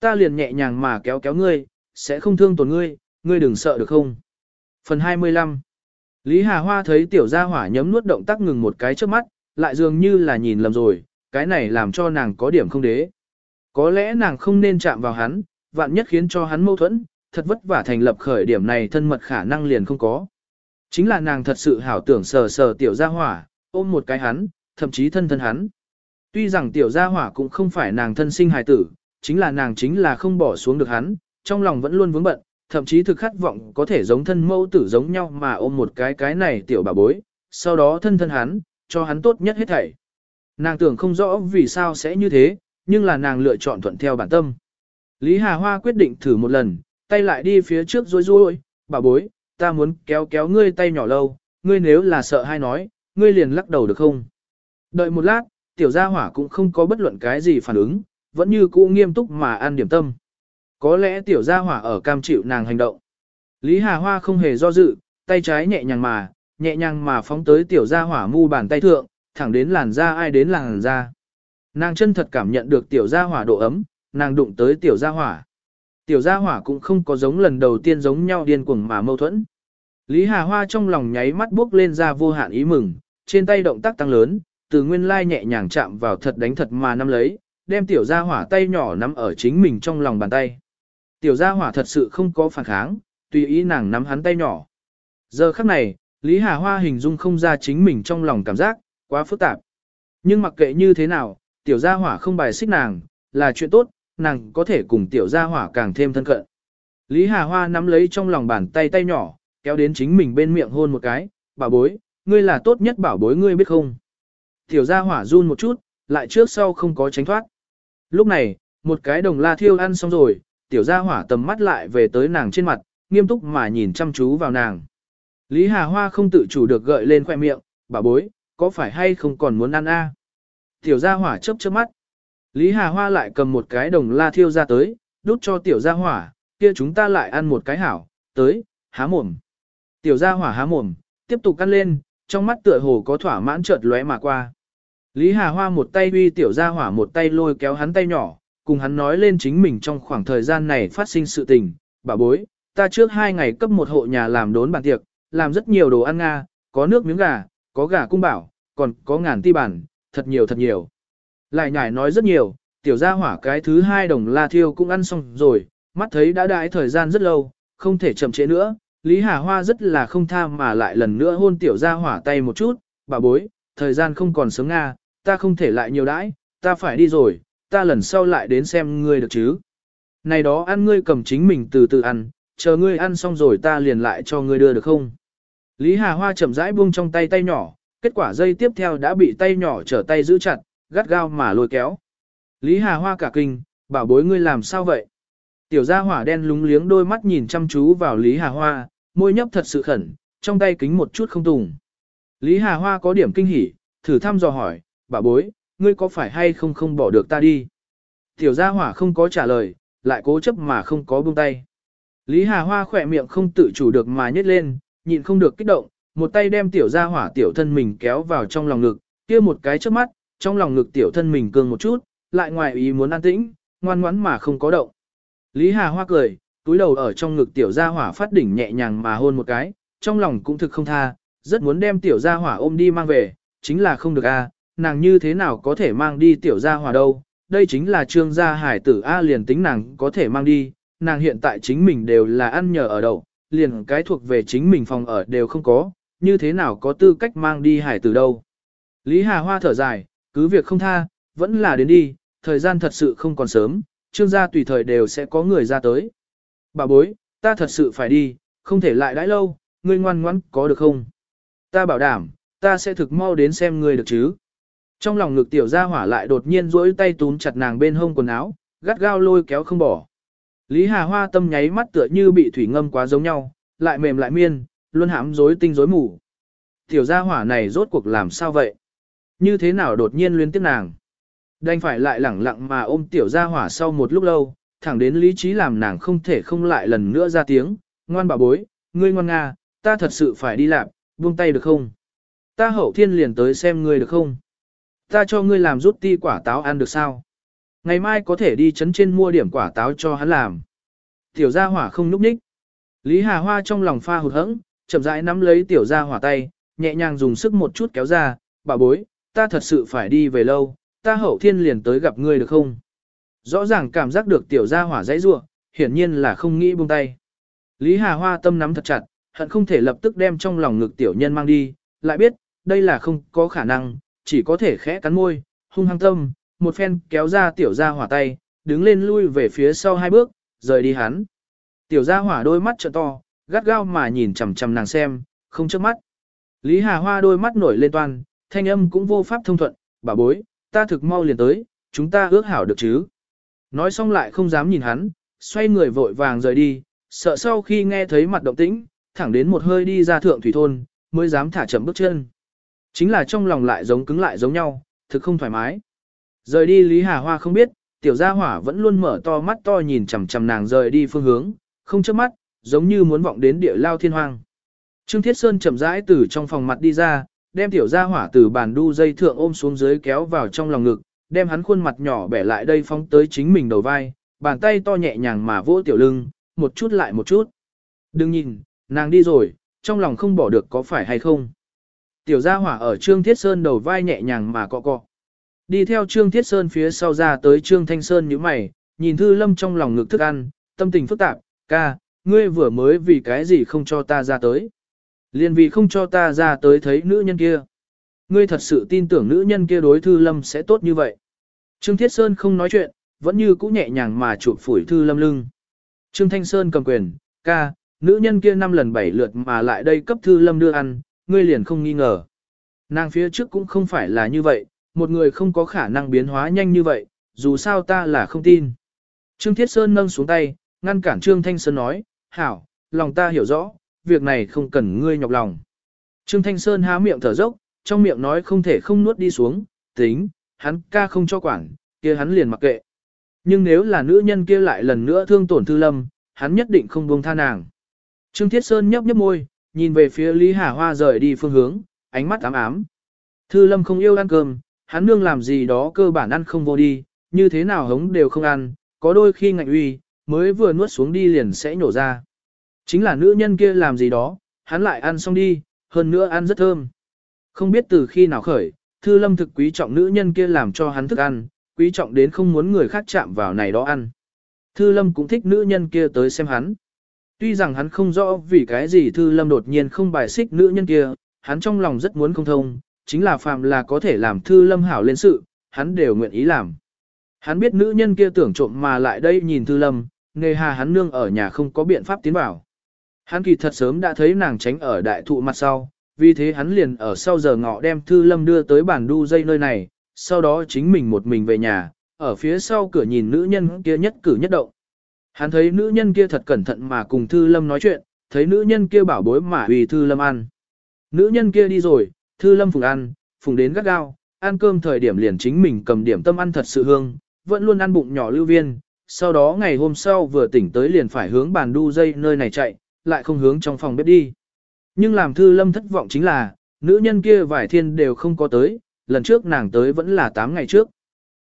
Ta liền nhẹ nhàng mà kéo kéo ngươi, sẽ không thương tổn ngươi, ngươi đừng sợ được không? Phần 25 Lý Hà Hoa thấy tiểu gia hỏa nhấm nuốt động tác ngừng một cái trước mắt, lại dường như là nhìn lầm rồi, cái này làm cho nàng có điểm không đế. Có lẽ nàng không nên chạm vào hắn, vạn nhất khiến cho hắn mâu thuẫn, thật vất vả thành lập khởi điểm này thân mật khả năng liền không có. Chính là nàng thật sự hảo tưởng sờ sờ tiểu gia hỏa, ôm một cái hắn, thậm chí thân thân hắn. Tuy rằng tiểu gia hỏa cũng không phải nàng thân sinh hài tử, chính là nàng chính là không bỏ xuống được hắn, trong lòng vẫn luôn vướng bận, thậm chí thực khát vọng có thể giống thân mẫu tử giống nhau mà ôm một cái cái này tiểu bà bối, sau đó thân thân hắn, cho hắn tốt nhất hết thảy. Nàng tưởng không rõ vì sao sẽ như thế, nhưng là nàng lựa chọn thuận theo bản tâm. Lý Hà Hoa quyết định thử một lần, tay lại đi phía trước rối rối, bà bối, ta muốn kéo kéo ngươi tay nhỏ lâu, ngươi nếu là sợ hay nói, ngươi liền lắc đầu được không? Đợi một lát, tiểu gia hỏa cũng không có bất luận cái gì phản ứng, vẫn như cũ nghiêm túc mà ăn điểm tâm. Có lẽ tiểu gia hỏa ở cam chịu nàng hành động. Lý Hà Hoa không hề do dự, tay trái nhẹ nhàng mà, nhẹ nhàng mà phóng tới tiểu gia hỏa mu bàn tay thượng, thẳng đến làn da ai đến làn da. Nàng chân thật cảm nhận được tiểu gia hỏa độ ấm, nàng đụng tới tiểu gia hỏa. Tiểu gia hỏa cũng không có giống lần đầu tiên giống nhau điên cuồng mà mâu thuẫn. Lý Hà Hoa trong lòng nháy mắt bước lên ra vô hạn ý mừng, trên tay động tác tăng lớn, từ nguyên lai nhẹ nhàng chạm vào thật đánh thật mà nắm lấy, đem tiểu gia hỏa tay nhỏ nắm ở chính mình trong lòng bàn tay. Tiểu gia hỏa thật sự không có phản kháng, tùy ý nàng nắm hắn tay nhỏ. Giờ khắc này, Lý Hà Hoa hình dung không ra chính mình trong lòng cảm giác, quá phức tạp. Nhưng mặc kệ như thế nào, tiểu gia hỏa không bài xích nàng, là chuyện tốt, nàng có thể cùng tiểu gia hỏa càng thêm thân cận. Lý Hà Hoa nắm lấy trong lòng bàn tay tay nhỏ, kéo đến chính mình bên miệng hôn một cái, bảo bối, ngươi là tốt nhất bảo bối ngươi biết không. Tiểu gia hỏa run một chút, lại trước sau không có tránh thoát. Lúc này, một cái đồng la thiêu ăn xong rồi, tiểu gia hỏa tầm mắt lại về tới nàng trên mặt, nghiêm túc mà nhìn chăm chú vào nàng. Lý Hà Hoa không tự chủ được gợi lên khoe miệng, bà bối, có phải hay không còn muốn ăn a? Tiểu gia hỏa chớp chớp mắt. Lý Hà Hoa lại cầm một cái đồng la thiêu ra tới, đút cho tiểu gia hỏa, kia chúng ta lại ăn một cái hảo, tới, há mồm. Tiểu gia hỏa há mồm, tiếp tục ăn lên, trong mắt tựa hồ có thỏa mãn chợt lóe mà qua. Lý Hà Hoa một tay uy tiểu gia hỏa một tay lôi kéo hắn tay nhỏ, cùng hắn nói lên chính mình trong khoảng thời gian này phát sinh sự tình. Bà bối, ta trước hai ngày cấp một hộ nhà làm đốn bàn tiệc, làm rất nhiều đồ ăn Nga, có nước miếng gà, có gà cung bảo, còn có ngàn ti bản, thật nhiều thật nhiều. Lại nhải nói rất nhiều, tiểu gia hỏa cái thứ hai đồng la thiêu cũng ăn xong rồi, mắt thấy đã đãi thời gian rất lâu, không thể chậm trễ nữa. Lý Hà Hoa rất là không tha mà lại lần nữa hôn tiểu gia hỏa tay một chút, bà bối, thời gian không còn sớm Nga, ta không thể lại nhiều đãi, ta phải đi rồi, ta lần sau lại đến xem ngươi được chứ. Này đó ăn ngươi cầm chính mình từ từ ăn, chờ ngươi ăn xong rồi ta liền lại cho ngươi đưa được không? Lý Hà Hoa chậm rãi buông trong tay tay nhỏ, kết quả dây tiếp theo đã bị tay nhỏ trở tay giữ chặt, gắt gao mà lôi kéo. Lý Hà Hoa cả kinh, bảo bối ngươi làm sao vậy? Tiểu gia hỏa đen lúng liếng đôi mắt nhìn chăm chú vào Lý Hà Hoa, môi nhấp thật sự khẩn, trong tay kính một chút không tùng. Lý Hà Hoa có điểm kinh hỉ, thử thăm dò hỏi, bà bối, ngươi có phải hay không không bỏ được ta đi? Tiểu gia hỏa không có trả lời, lại cố chấp mà không có buông tay. Lý Hà Hoa khỏe miệng không tự chủ được mà nhếch lên, nhịn không được kích động, một tay đem tiểu gia hỏa tiểu thân mình kéo vào trong lòng ngực, kia một cái trước mắt, trong lòng ngực tiểu thân mình cương một chút, lại ngoài ý muốn an tĩnh, ngoan ngoãn mà không có động. Lý Hà Hoa cười, túi đầu ở trong ngực tiểu gia hỏa phát đỉnh nhẹ nhàng mà hôn một cái, trong lòng cũng thực không tha, rất muốn đem tiểu gia hỏa ôm đi mang về, chính là không được a, nàng như thế nào có thể mang đi tiểu gia hòa đâu, đây chính là trương gia hải tử a liền tính nàng có thể mang đi, nàng hiện tại chính mình đều là ăn nhờ ở đậu, liền cái thuộc về chính mình phòng ở đều không có, như thế nào có tư cách mang đi hải tử đâu. Lý Hà Hoa thở dài, cứ việc không tha, vẫn là đến đi, thời gian thật sự không còn sớm, trương gia tùy thời đều sẽ có người ra tới. Bà bối, ta thật sự phải đi, không thể lại đãi lâu, ngươi ngoan ngoãn có được không? Ta bảo đảm, ta sẽ thực mau đến xem ngươi được chứ. Trong lòng ngực tiểu gia hỏa lại đột nhiên duỗi tay túm chặt nàng bên hông quần áo, gắt gao lôi kéo không bỏ. Lý Hà Hoa tâm nháy mắt tựa như bị thủy ngâm quá giống nhau, lại mềm lại miên, luôn hãm rối tinh rối mù. Tiểu gia hỏa này rốt cuộc làm sao vậy? Như thế nào đột nhiên liên tiếp nàng? Đành phải lại lẳng lặng mà ôm tiểu gia hỏa sau một lúc lâu, thẳng đến lý trí làm nàng không thể không lại lần nữa ra tiếng, ngoan bà bối, ngươi ngoan nga, ta thật sự phải đi làm, buông tay được không? Ta hậu thiên liền tới xem ngươi được không? Ta cho ngươi làm rút ti quả táo ăn được sao? Ngày mai có thể đi chấn trên mua điểm quả táo cho hắn làm. Tiểu gia hỏa không núp ních. Lý Hà Hoa trong lòng pha hụt hẫng, chậm rãi nắm lấy tiểu gia hỏa tay, nhẹ nhàng dùng sức một chút kéo ra, bà bối, ta thật sự phải đi về lâu, ta hậu thiên liền tới gặp ngươi được không? Rõ ràng cảm giác được tiểu gia hỏa dãy ruộng, hiển nhiên là không nghĩ buông tay. Lý Hà Hoa tâm nắm thật chặt, hận không thể lập tức đem trong lòng ngực tiểu nhân mang đi, lại biết, đây là không có khả năng, chỉ có thể khẽ cắn môi, hung hăng tâm, một phen kéo ra tiểu gia hỏa tay, đứng lên lui về phía sau hai bước, rời đi hắn. Tiểu gia hỏa đôi mắt trợ to, gắt gao mà nhìn chằm chằm nàng xem, không chớp mắt. Lý Hà Hoa đôi mắt nổi lên toàn thanh âm cũng vô pháp thông thuận, bà bối, ta thực mau liền tới, chúng ta ước hảo được chứ. Nói xong lại không dám nhìn hắn, xoay người vội vàng rời đi, sợ sau khi nghe thấy mặt động tĩnh, thẳng đến một hơi đi ra thượng thủy thôn, mới dám thả chậm bước chân. Chính là trong lòng lại giống cứng lại giống nhau, thực không thoải mái. Rời đi Lý Hà Hoa không biết, tiểu gia hỏa vẫn luôn mở to mắt to nhìn chằm chằm nàng rời đi phương hướng, không chớp mắt, giống như muốn vọng đến địa lao thiên hoang. Trương Thiết Sơn chậm rãi từ trong phòng mặt đi ra, đem tiểu gia hỏa từ bàn đu dây thượng ôm xuống dưới kéo vào trong lòng ngực, đem hắn khuôn mặt nhỏ bẻ lại đây phóng tới chính mình đầu vai, bàn tay to nhẹ nhàng mà vỗ tiểu lưng, một chút lại một chút. Đừng nhìn, nàng đi rồi, trong lòng không bỏ được có phải hay không. Tiểu gia hỏa ở Trương Thiết Sơn đầu vai nhẹ nhàng mà cọ cọ. Đi theo Trương Thiết Sơn phía sau ra tới Trương Thanh Sơn như mày, nhìn Thư Lâm trong lòng ngực thức ăn, tâm tình phức tạp, ca, ngươi vừa mới vì cái gì không cho ta ra tới. Liên vì không cho ta ra tới thấy nữ nhân kia. Ngươi thật sự tin tưởng nữ nhân kia đối Thư Lâm sẽ tốt như vậy. Trương Thiết Sơn không nói chuyện, vẫn như cũ nhẹ nhàng mà chụp phủi Thư Lâm lưng. Trương Thanh Sơn cầm quyền, ca, nữ nhân kia năm lần bảy lượt mà lại đây cấp Thư Lâm đưa ăn, ngươi liền không nghi ngờ. Nàng phía trước cũng không phải là như vậy, một người không có khả năng biến hóa nhanh như vậy, dù sao ta là không tin. Trương Thiết Sơn nâng xuống tay, ngăn cản Trương Thanh Sơn nói, hảo, lòng ta hiểu rõ, việc này không cần ngươi nhọc lòng. Trương Thanh Sơn há miệng thở dốc, trong miệng nói không thể không nuốt đi xuống, tính, hắn ca không cho quản, kia hắn liền mặc kệ. Nhưng nếu là nữ nhân kia lại lần nữa thương tổn Thư Lâm, hắn nhất định không buông tha nàng. Trương Thiết Sơn nhấp nhấp môi, nhìn về phía Lý Hà Hoa rời đi phương hướng, ánh mắt ám ám. Thư Lâm không yêu ăn cơm, hắn nương làm gì đó cơ bản ăn không vô đi, như thế nào hống đều không ăn, có đôi khi ngạnh uy, mới vừa nuốt xuống đi liền sẽ nhổ ra. Chính là nữ nhân kia làm gì đó, hắn lại ăn xong đi, hơn nữa ăn rất thơm. Không biết từ khi nào khởi, Thư Lâm thực quý trọng nữ nhân kia làm cho hắn thức ăn, quý trọng đến không muốn người khác chạm vào này đó ăn. Thư Lâm cũng thích nữ nhân kia tới xem hắn. Tuy rằng hắn không rõ vì cái gì Thư Lâm đột nhiên không bài xích nữ nhân kia, hắn trong lòng rất muốn không thông, chính là phàm là có thể làm Thư Lâm hảo lên sự, hắn đều nguyện ý làm. Hắn biết nữ nhân kia tưởng trộm mà lại đây nhìn Thư Lâm, nghề hà hắn nương ở nhà không có biện pháp tiến vào. Hắn kỳ thật sớm đã thấy nàng tránh ở đại thụ mặt sau, vì thế hắn liền ở sau giờ ngọ đem Thư Lâm đưa tới bản đu dây nơi này, sau đó chính mình một mình về nhà, ở phía sau cửa nhìn nữ nhân kia nhất cử nhất động. Hắn thấy nữ nhân kia thật cẩn thận mà cùng Thư Lâm nói chuyện, thấy nữ nhân kia bảo bối mà vì Thư Lâm ăn. Nữ nhân kia đi rồi, Thư Lâm phùng ăn, phùng đến gắt gao, ăn cơm thời điểm liền chính mình cầm điểm tâm ăn thật sự hương, vẫn luôn ăn bụng nhỏ lưu viên, sau đó ngày hôm sau vừa tỉnh tới liền phải hướng bàn đu dây nơi này chạy, lại không hướng trong phòng bếp đi. Nhưng làm thư lâm thất vọng chính là, nữ nhân kia vài thiên đều không có tới, lần trước nàng tới vẫn là 8 ngày trước.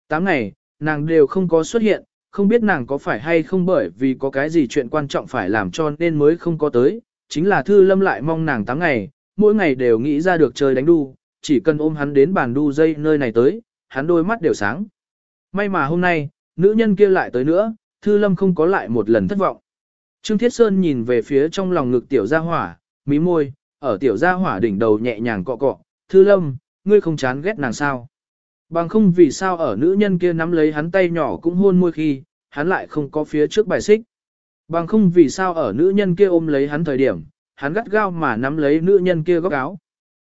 8 ngày, nàng đều không có xuất hiện, không biết nàng có phải hay không bởi vì có cái gì chuyện quan trọng phải làm cho nên mới không có tới, chính là thư lâm lại mong nàng 8 ngày, mỗi ngày đều nghĩ ra được chơi đánh đu, chỉ cần ôm hắn đến bàn đu dây nơi này tới, hắn đôi mắt đều sáng. May mà hôm nay, nữ nhân kia lại tới nữa, thư lâm không có lại một lần thất vọng. Trương Thiết Sơn nhìn về phía trong lòng ngực tiểu gia hỏa, mí môi, ở tiểu gia hỏa đỉnh đầu nhẹ nhàng cọ cọ, thư lâm, ngươi không chán ghét nàng sao. Bằng không vì sao ở nữ nhân kia nắm lấy hắn tay nhỏ cũng hôn môi khi, hắn lại không có phía trước bài xích. Bằng không vì sao ở nữ nhân kia ôm lấy hắn thời điểm, hắn gắt gao mà nắm lấy nữ nhân kia góc áo.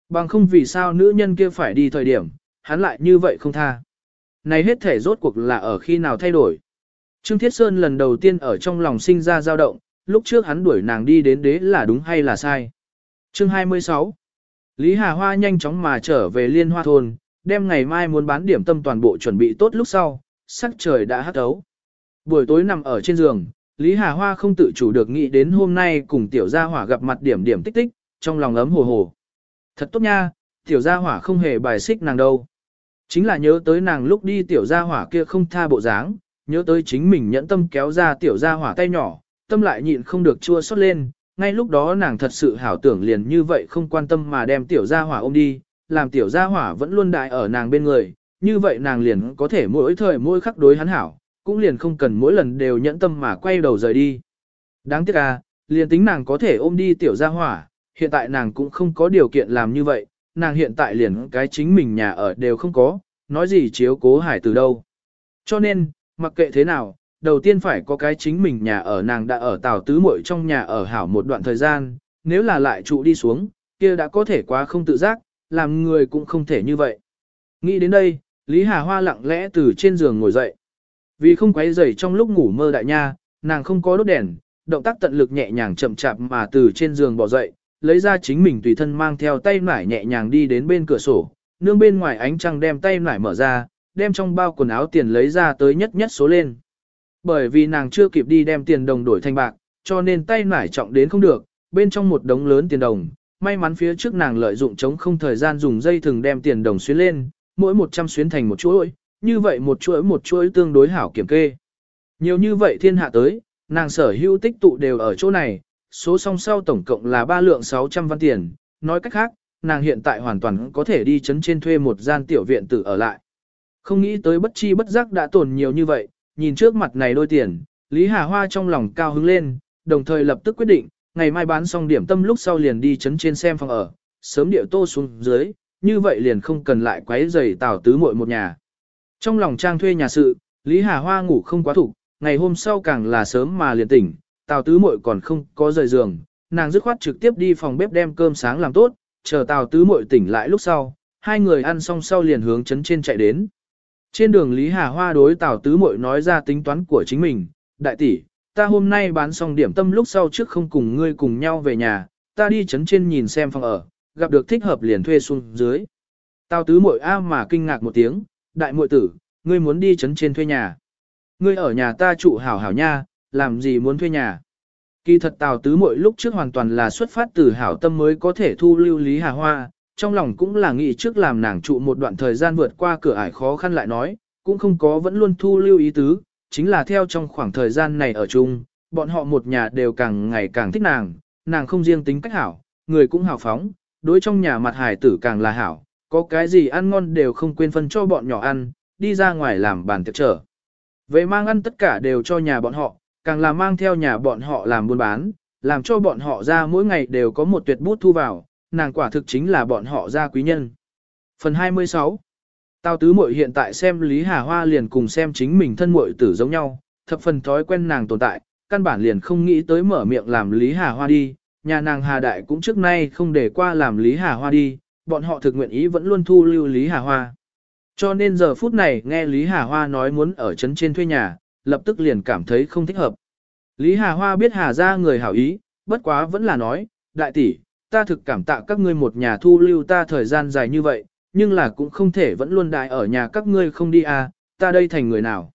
Bằng không vì sao nữ nhân kia phải đi thời điểm, hắn lại như vậy không tha. Này hết thể rốt cuộc là ở khi nào thay đổi. Trương Thiết Sơn lần đầu tiên ở trong lòng sinh ra dao động, lúc trước hắn đuổi nàng đi đến đế là đúng hay là sai. Chương 26 Lý Hà Hoa nhanh chóng mà trở về liên hoa thôn, đem ngày mai muốn bán điểm tâm toàn bộ chuẩn bị tốt lúc sau, sắc trời đã hắt ấu. Buổi tối nằm ở trên giường, Lý Hà Hoa không tự chủ được nghĩ đến hôm nay cùng tiểu gia hỏa gặp mặt điểm điểm tích tích, trong lòng ấm hồ hồ. Thật tốt nha, tiểu gia hỏa không hề bài xích nàng đâu. Chính là nhớ tới nàng lúc đi tiểu gia hỏa kia không tha bộ dáng, nhớ tới chính mình nhẫn tâm kéo ra tiểu gia hỏa tay nhỏ, tâm lại nhịn không được chua xót lên, ngay lúc đó nàng thật sự hảo tưởng liền như vậy không quan tâm mà đem tiểu gia hỏa ôm đi, làm tiểu gia hỏa vẫn luôn đại ở nàng bên người, như vậy nàng liền có thể mỗi thời mỗi khắc đối hắn hảo, cũng liền không cần mỗi lần đều nhẫn tâm mà quay đầu rời đi. Đáng tiếc à, liền tính nàng có thể ôm đi tiểu gia hỏa, hiện tại nàng cũng không có điều kiện làm như vậy, nàng hiện tại liền cái chính mình nhà ở đều không có, nói gì chiếu cố hải từ đâu. Cho nên, mặc kệ thế nào, đầu tiên phải có cái chính mình nhà ở nàng đã ở tào tứ muội trong nhà ở hảo một đoạn thời gian, nếu là lại trụ đi xuống, kia đã có thể quá không tự giác, làm người cũng không thể như vậy. Nghĩ đến đây, Lý Hà Hoa lặng lẽ từ trên giường ngồi dậy. Vì không quấy rầy trong lúc ngủ mơ đại nha, nàng không có đốt đèn, động tác tận lực nhẹ nhàng chậm chạp mà từ trên giường bỏ dậy, lấy ra chính mình tùy thân mang theo tay nải nhẹ nhàng đi đến bên cửa sổ, nương bên ngoài ánh trăng đem tay nải mở ra, đem trong bao quần áo tiền lấy ra tới nhất nhất số lên. Bởi vì nàng chưa kịp đi đem tiền đồng đổi thành bạc, cho nên tay nải trọng đến không được, bên trong một đống lớn tiền đồng, may mắn phía trước nàng lợi dụng chống không thời gian dùng dây thừng đem tiền đồng xuyến lên, mỗi 100 xuyến thành một chuỗi, như vậy một chuỗi một chuỗi tương đối hảo kiểm kê. Nhiều như vậy thiên hạ tới, nàng sở hữu tích tụ đều ở chỗ này, số song sau tổng cộng là 3 lượng 600 văn tiền, nói cách khác, nàng hiện tại hoàn toàn có thể đi chấn trên thuê một gian tiểu viện tử ở lại. Không nghĩ tới bất chi bất giác đã tổn nhiều như vậy, nhìn trước mặt này đôi tiền, Lý Hà Hoa trong lòng cao hứng lên, đồng thời lập tức quyết định, ngày mai bán xong điểm tâm lúc sau liền đi chấn trên xem phòng ở, sớm điệu tô xuống dưới, như vậy liền không cần lại quấy rầy tào tứ muội một nhà. Trong lòng trang thuê nhà sự, Lý Hà Hoa ngủ không quá thủ, ngày hôm sau càng là sớm mà liền tỉnh, tào tứ muội còn không có rời giường, nàng dứt khoát trực tiếp đi phòng bếp đem cơm sáng làm tốt, chờ tào tứ muội tỉnh lại lúc sau, hai người ăn xong sau liền hướng chấn trên chạy đến. Trên đường Lý Hà Hoa đối Tào Tứ muội nói ra tính toán của chính mình, đại tỷ, ta hôm nay bán xong điểm tâm lúc sau trước không cùng ngươi cùng nhau về nhà, ta đi chấn trên nhìn xem phòng ở, gặp được thích hợp liền thuê xuống dưới. Tào Tứ muội a mà kinh ngạc một tiếng, đại muội tử, ngươi muốn đi chấn trên thuê nhà. Ngươi ở nhà ta trụ hảo hảo nha, làm gì muốn thuê nhà. Kỳ thật Tào Tứ muội lúc trước hoàn toàn là xuất phát từ hảo tâm mới có thể thu lưu Lý Hà Hoa, trong lòng cũng là nghĩ trước làm nàng trụ một đoạn thời gian vượt qua cửa ải khó khăn lại nói, cũng không có vẫn luôn thu lưu ý tứ, chính là theo trong khoảng thời gian này ở chung, bọn họ một nhà đều càng ngày càng thích nàng, nàng không riêng tính cách hảo, người cũng hảo phóng, đối trong nhà mặt hải tử càng là hảo, có cái gì ăn ngon đều không quên phân cho bọn nhỏ ăn, đi ra ngoài làm bàn tiệc trở. Vậy mang ăn tất cả đều cho nhà bọn họ, càng là mang theo nhà bọn họ làm buôn bán, làm cho bọn họ ra mỗi ngày đều có một tuyệt bút thu vào, nàng quả thực chính là bọn họ gia quý nhân. Phần 26 Tào tứ muội hiện tại xem Lý Hà Hoa liền cùng xem chính mình thân muội tử giống nhau, thập phần thói quen nàng tồn tại, căn bản liền không nghĩ tới mở miệng làm Lý Hà Hoa đi, nhà nàng Hà Đại cũng trước nay không để qua làm Lý Hà Hoa đi, bọn họ thực nguyện ý vẫn luôn thu lưu Lý Hà Hoa. Cho nên giờ phút này nghe Lý Hà Hoa nói muốn ở trấn trên thuê nhà, lập tức liền cảm thấy không thích hợp. Lý Hà Hoa biết Hà ra người hảo ý, bất quá vẫn là nói, đại tỷ, ta thực cảm tạ các ngươi một nhà thu lưu ta thời gian dài như vậy, nhưng là cũng không thể vẫn luôn đại ở nhà các ngươi không đi à, ta đây thành người nào.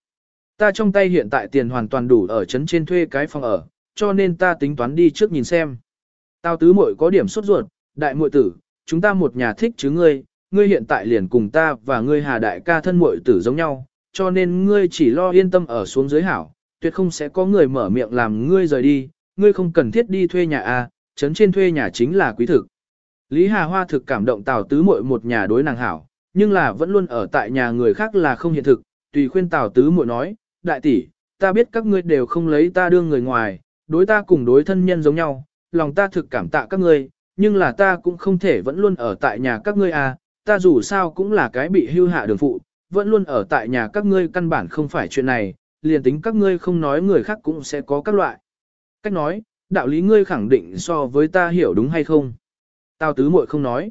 Ta trong tay hiện tại tiền hoàn toàn đủ ở trấn trên thuê cái phòng ở, cho nên ta tính toán đi trước nhìn xem. Tao tứ muội có điểm sốt ruột, đại muội tử, chúng ta một nhà thích chứ ngươi, ngươi hiện tại liền cùng ta và ngươi hà đại ca thân muội tử giống nhau, cho nên ngươi chỉ lo yên tâm ở xuống dưới hảo, tuyệt không sẽ có người mở miệng làm ngươi rời đi, ngươi không cần thiết đi thuê nhà à? trấn trên thuê nhà chính là quý thực. Lý Hà Hoa thực cảm động Tào Tứ Muội một nhà đối nàng hảo, nhưng là vẫn luôn ở tại nhà người khác là không hiện thực, tùy khuyên Tào Tứ Muội nói, đại tỷ, ta biết các ngươi đều không lấy ta đương người ngoài, đối ta cùng đối thân nhân giống nhau, lòng ta thực cảm tạ các ngươi, nhưng là ta cũng không thể vẫn luôn ở tại nhà các ngươi à, ta dù sao cũng là cái bị hưu hạ đường phụ, vẫn luôn ở tại nhà các ngươi căn bản không phải chuyện này, liền tính các ngươi không nói người khác cũng sẽ có các loại. Cách nói, đạo lý ngươi khẳng định so với ta hiểu đúng hay không? Tào tứ muội không nói.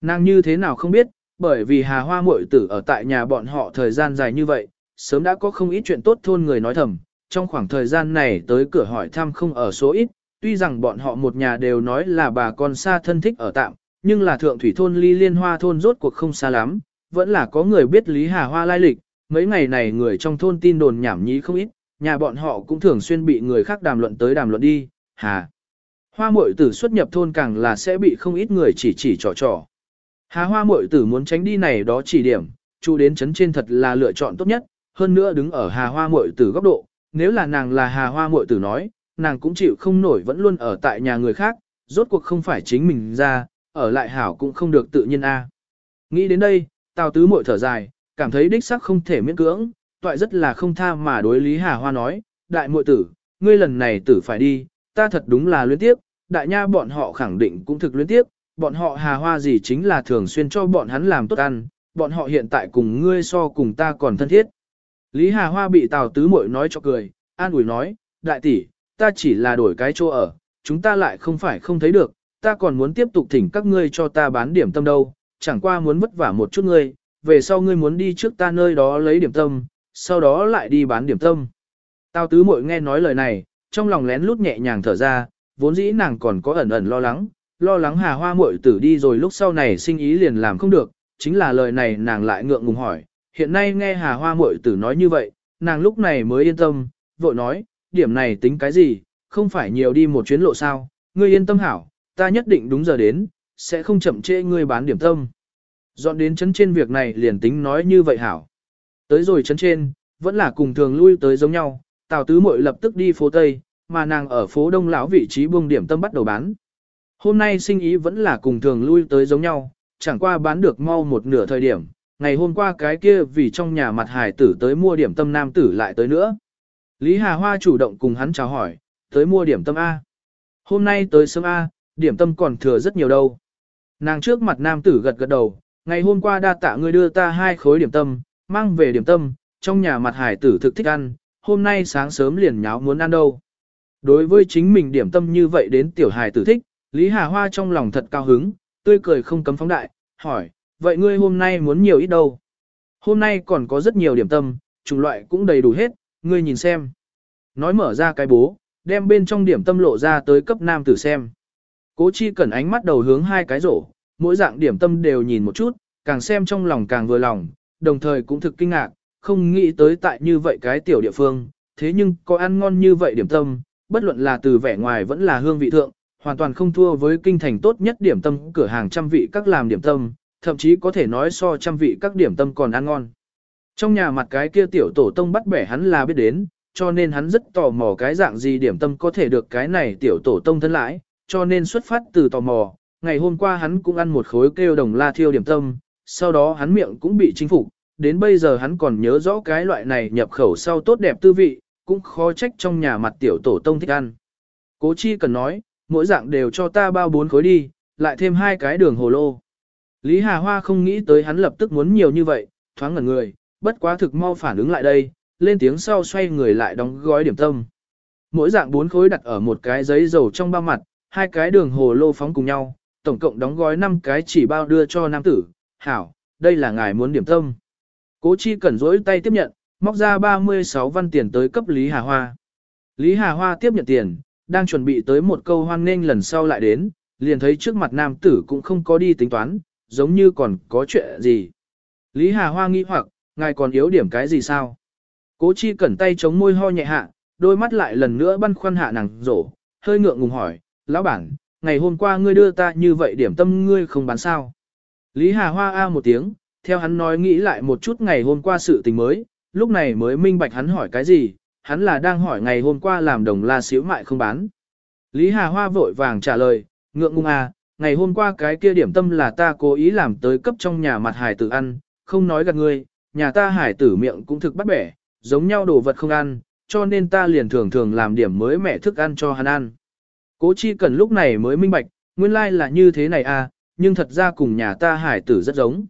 Nàng như thế nào không biết, bởi vì hà hoa muội tử ở tại nhà bọn họ thời gian dài như vậy, sớm đã có không ít chuyện tốt thôn người nói thầm, trong khoảng thời gian này tới cửa hỏi thăm không ở số ít, tuy rằng bọn họ một nhà đều nói là bà con xa thân thích ở tạm, nhưng là thượng thủy thôn ly liên hoa thôn rốt cuộc không xa lắm, vẫn là có người biết Lý Hà Hoa lai lịch, mấy ngày này người trong thôn tin đồn nhảm nhí không ít, nhà bọn họ cũng thường xuyên bị người khác đàm luận tới đàm luận đi, hà. Hoa muội tử xuất nhập thôn càng là sẽ bị không ít người chỉ chỉ trò trò. Hà hoa muội tử muốn tránh đi này đó chỉ điểm, chu đến chấn trên thật là lựa chọn tốt nhất, hơn nữa đứng ở hà hoa muội tử góc độ, nếu là nàng là hà hoa muội tử nói, nàng cũng chịu không nổi vẫn luôn ở tại nhà người khác, rốt cuộc không phải chính mình ra, ở lại hảo cũng không được tự nhiên a. Nghĩ đến đây, Tào Tứ muội thở dài, cảm thấy đích xác không thể miễn cưỡng, toại rất là không tha mà đối Lý Hà Hoa nói, đại muội tử, ngươi lần này tử phải đi, ta thật đúng là luyến tiếp, đại nha bọn họ khẳng định cũng thực luyến tiếp, bọn họ Hà Hoa gì chính là thường xuyên cho bọn hắn làm tốt ăn, bọn họ hiện tại cùng ngươi so cùng ta còn thân thiết. Lý Hà Hoa bị Tào Tứ muội nói cho cười, an ủi nói, đại tỷ, ta chỉ là đổi cái chỗ ở, chúng ta lại không phải không thấy được, ta còn muốn tiếp tục thỉnh các ngươi cho ta bán điểm tâm đâu, chẳng qua muốn vất vả một chút ngươi, về sau ngươi muốn đi trước ta nơi đó lấy điểm tâm, sau đó lại đi bán điểm tâm. Tào tứ mội nghe nói lời này, trong lòng lén lút nhẹ nhàng thở ra, vốn dĩ nàng còn có ẩn ẩn lo lắng, lo lắng hà hoa muội tử đi rồi lúc sau này sinh ý liền làm không được, chính là lời này nàng lại ngượng ngùng hỏi, hiện nay nghe hà hoa muội tử nói như vậy, nàng lúc này mới yên tâm, vội nói, điểm này tính cái gì, không phải nhiều đi một chuyến lộ sao, ngươi yên tâm hảo, ta nhất định đúng giờ đến, sẽ không chậm trễ ngươi bán điểm tâm. Dọn đến chấn trên việc này liền tính nói như vậy hảo. Tới rồi chấn trên, vẫn là cùng thường lui tới giống nhau, Tào Tứ Mội lập tức đi phố Tây, mà nàng ở phố Đông lão vị trí buông điểm tâm bắt đầu bán. Hôm nay sinh ý vẫn là cùng thường lui tới giống nhau, chẳng qua bán được mau một nửa thời điểm, ngày hôm qua cái kia vì trong nhà mặt hải tử tới mua điểm tâm nam tử lại tới nữa. Lý Hà Hoa chủ động cùng hắn chào hỏi, tới mua điểm tâm A. Hôm nay tới sớm A, điểm tâm còn thừa rất nhiều đâu. Nàng trước mặt nam tử gật gật đầu, ngày hôm qua đa tạ ngươi đưa ta hai khối điểm tâm, mang về điểm tâm, trong nhà mặt hải tử thực thích ăn, hôm nay sáng sớm liền nháo muốn ăn đâu. Đối với chính mình điểm tâm như vậy đến tiểu hải tử thích, Lý Hà Hoa trong lòng thật cao hứng, tươi cười không cấm phóng đại, hỏi, vậy ngươi hôm nay muốn nhiều ít đâu? Hôm nay còn có rất nhiều điểm tâm, chủng loại cũng đầy đủ hết, ngươi nhìn xem. Nói mở ra cái bố, đem bên trong điểm tâm lộ ra tới cấp nam tử xem. Cố chi cần ánh mắt đầu hướng hai cái rổ, mỗi dạng điểm tâm đều nhìn một chút, càng xem trong lòng càng vừa lòng, đồng thời cũng thực kinh ngạc, không nghĩ tới tại như vậy cái tiểu địa phương, thế nhưng có ăn ngon như vậy điểm tâm, bất luận là từ vẻ ngoài vẫn là hương vị thượng, hoàn toàn không thua với kinh thành tốt nhất điểm tâm cửa hàng trăm vị các làm điểm tâm, thậm chí có thể nói so trăm vị các điểm tâm còn ăn ngon. Trong nhà mặt cái kia tiểu tổ tông bắt bẻ hắn là biết đến, cho nên hắn rất tò mò cái dạng gì điểm tâm có thể được cái này tiểu tổ tông thân lãi, cho nên xuất phát từ tò mò, ngày hôm qua hắn cũng ăn một khối kêu đồng la thiêu điểm tâm, sau đó hắn miệng cũng bị chính phục, đến bây giờ hắn còn nhớ rõ cái loại này nhập khẩu sau tốt đẹp tư vị, cũng khó trách trong nhà mặt tiểu tổ tông thích ăn. Cố chi cần nói, mỗi dạng đều cho ta bao bốn khối đi, lại thêm hai cái đường hồ lô. Lý Hà Hoa không nghĩ tới hắn lập tức muốn nhiều như vậy, thoáng ngẩn người, bất quá thực mau phản ứng lại đây, lên tiếng sau xoay người lại đóng gói điểm tâm. Mỗi dạng bốn khối đặt ở một cái giấy dầu trong ba mặt, hai cái đường hồ lô phóng cùng nhau, tổng cộng đóng gói 5 cái chỉ bao đưa cho nam tử, hảo, đây là ngài muốn điểm tâm. Cố chi cẩn rỗi tay tiếp nhận, móc ra 36 văn tiền tới cấp Lý Hà Hoa. Lý Hà Hoa tiếp nhận tiền, đang chuẩn bị tới một câu hoan nghênh lần sau lại đến, liền thấy trước mặt nam tử cũng không có đi tính toán, giống như còn có chuyện gì. Lý Hà Hoa nghi hoặc, ngài còn yếu điểm cái gì sao? Cố chi cẩn tay chống môi ho nhẹ hạ, đôi mắt lại lần nữa băn khoăn hạ nàng rổ, hơi ngượng ngùng hỏi, lão bản, ngày hôm qua ngươi đưa ta như vậy điểm tâm ngươi không bán sao. Lý Hà Hoa a một tiếng, theo hắn nói nghĩ lại một chút ngày hôm qua sự tình mới, lúc này mới minh bạch hắn hỏi cái gì, hắn là đang hỏi ngày hôm qua làm đồng la xíu mại không bán. Lý Hà Hoa vội vàng trả lời, ngượng ngùng à, ngày hôm qua cái kia điểm tâm là ta cố ý làm tới cấp trong nhà mặt hải tử ăn, không nói gạt ngươi, nhà ta hải tử miệng cũng thực bắt bẻ, giống nhau đồ vật không ăn, cho nên ta liền thường thường làm điểm mới mẻ thức ăn cho hắn ăn. Cố chi cần lúc này mới minh bạch, nguyên lai like là như thế này à, nhưng thật ra cùng nhà ta hải tử rất giống.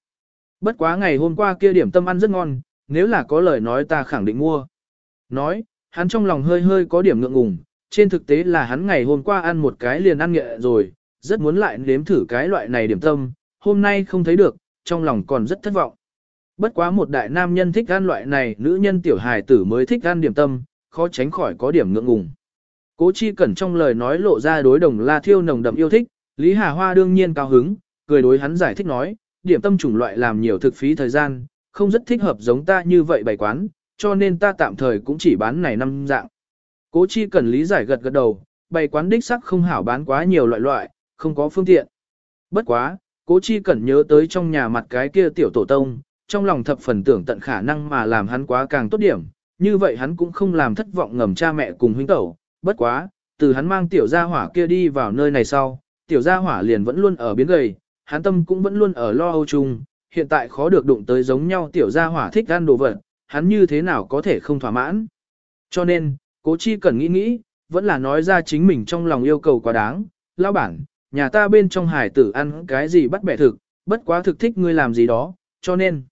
Bất quá ngày hôm qua kia điểm tâm ăn rất ngon, nếu là có lời nói ta khẳng định mua. Nói, hắn trong lòng hơi hơi có điểm ngượng ngùng, trên thực tế là hắn ngày hôm qua ăn một cái liền ăn nghệ rồi, rất muốn lại nếm thử cái loại này điểm tâm, hôm nay không thấy được, trong lòng còn rất thất vọng. Bất quá một đại nam nhân thích ăn loại này, nữ nhân tiểu hài tử mới thích ăn điểm tâm, khó tránh khỏi có điểm ngượng ngùng. Cố chi cẩn trong lời nói lộ ra đối đồng la thiêu nồng đậm yêu thích, Lý Hà Hoa đương nhiên cao hứng, cười đối hắn giải thích nói, điểm tâm chủng loại làm nhiều thực phí thời gian, không rất thích hợp giống ta như vậy bày quán, cho nên ta tạm thời cũng chỉ bán này năm dạng. Cố chi cần lý giải gật gật đầu, bày quán đích sắc không hảo bán quá nhiều loại loại, không có phương tiện. Bất quá, cố chi cần nhớ tới trong nhà mặt cái kia tiểu tổ tông, trong lòng thập phần tưởng tận khả năng mà làm hắn quá càng tốt điểm, như vậy hắn cũng không làm thất vọng ngầm cha mẹ cùng huynh tẩu, bất quá, từ hắn mang tiểu gia hỏa kia đi vào nơi này sau, tiểu gia hỏa liền vẫn luôn ở biến gầy, hắn tâm cũng vẫn luôn ở lo âu chung, hiện tại khó được đụng tới giống nhau tiểu gia hỏa thích ăn đồ vật, hắn như thế nào có thể không thỏa mãn. Cho nên, cố chi cần nghĩ nghĩ, vẫn là nói ra chính mình trong lòng yêu cầu quá đáng, lao bản, nhà ta bên trong hải tử ăn cái gì bắt bẻ thực, bất quá thực thích ngươi làm gì đó, cho nên,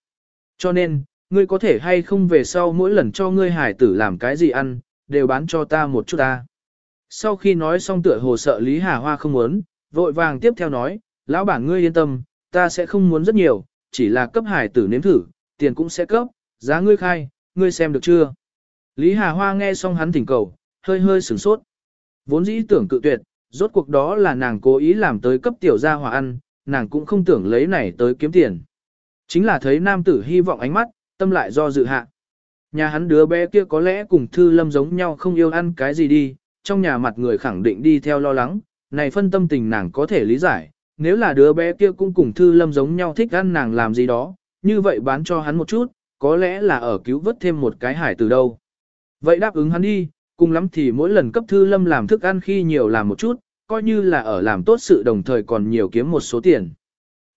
cho nên, ngươi có thể hay không về sau mỗi lần cho ngươi hải tử làm cái gì ăn, đều bán cho ta một chút ta. Sau khi nói xong tựa hồ sợ Lý Hà Hoa không muốn, vội vàng tiếp theo nói, lão bản ngươi yên tâm, ta sẽ không muốn rất nhiều, chỉ là cấp hải tử nếm thử, tiền cũng sẽ cấp, giá ngươi khai, ngươi xem được chưa? Lý Hà Hoa nghe xong hắn thỉnh cầu, hơi hơi sửng sốt. Vốn dĩ tưởng cự tuyệt, rốt cuộc đó là nàng cố ý làm tới cấp tiểu gia hòa ăn, nàng cũng không tưởng lấy này tới kiếm tiền. Chính là thấy nam tử hy vọng ánh mắt, tâm lại do dự hạ. Nhà hắn đứa bé kia có lẽ cùng Thư Lâm giống nhau không yêu ăn cái gì đi, trong nhà mặt người khẳng định đi theo lo lắng, này phân tâm tình nàng có thể lý giải, nếu là đứa bé kia cũng cùng Thư Lâm giống nhau thích ăn nàng làm gì đó, như vậy bán cho hắn một chút, có lẽ là ở cứu vớt thêm một cái hải từ đâu. Vậy đáp ứng hắn đi, cùng lắm thì mỗi lần cấp Thư Lâm làm thức ăn khi nhiều làm một chút, coi như là ở làm tốt sự đồng thời còn nhiều kiếm một số tiền.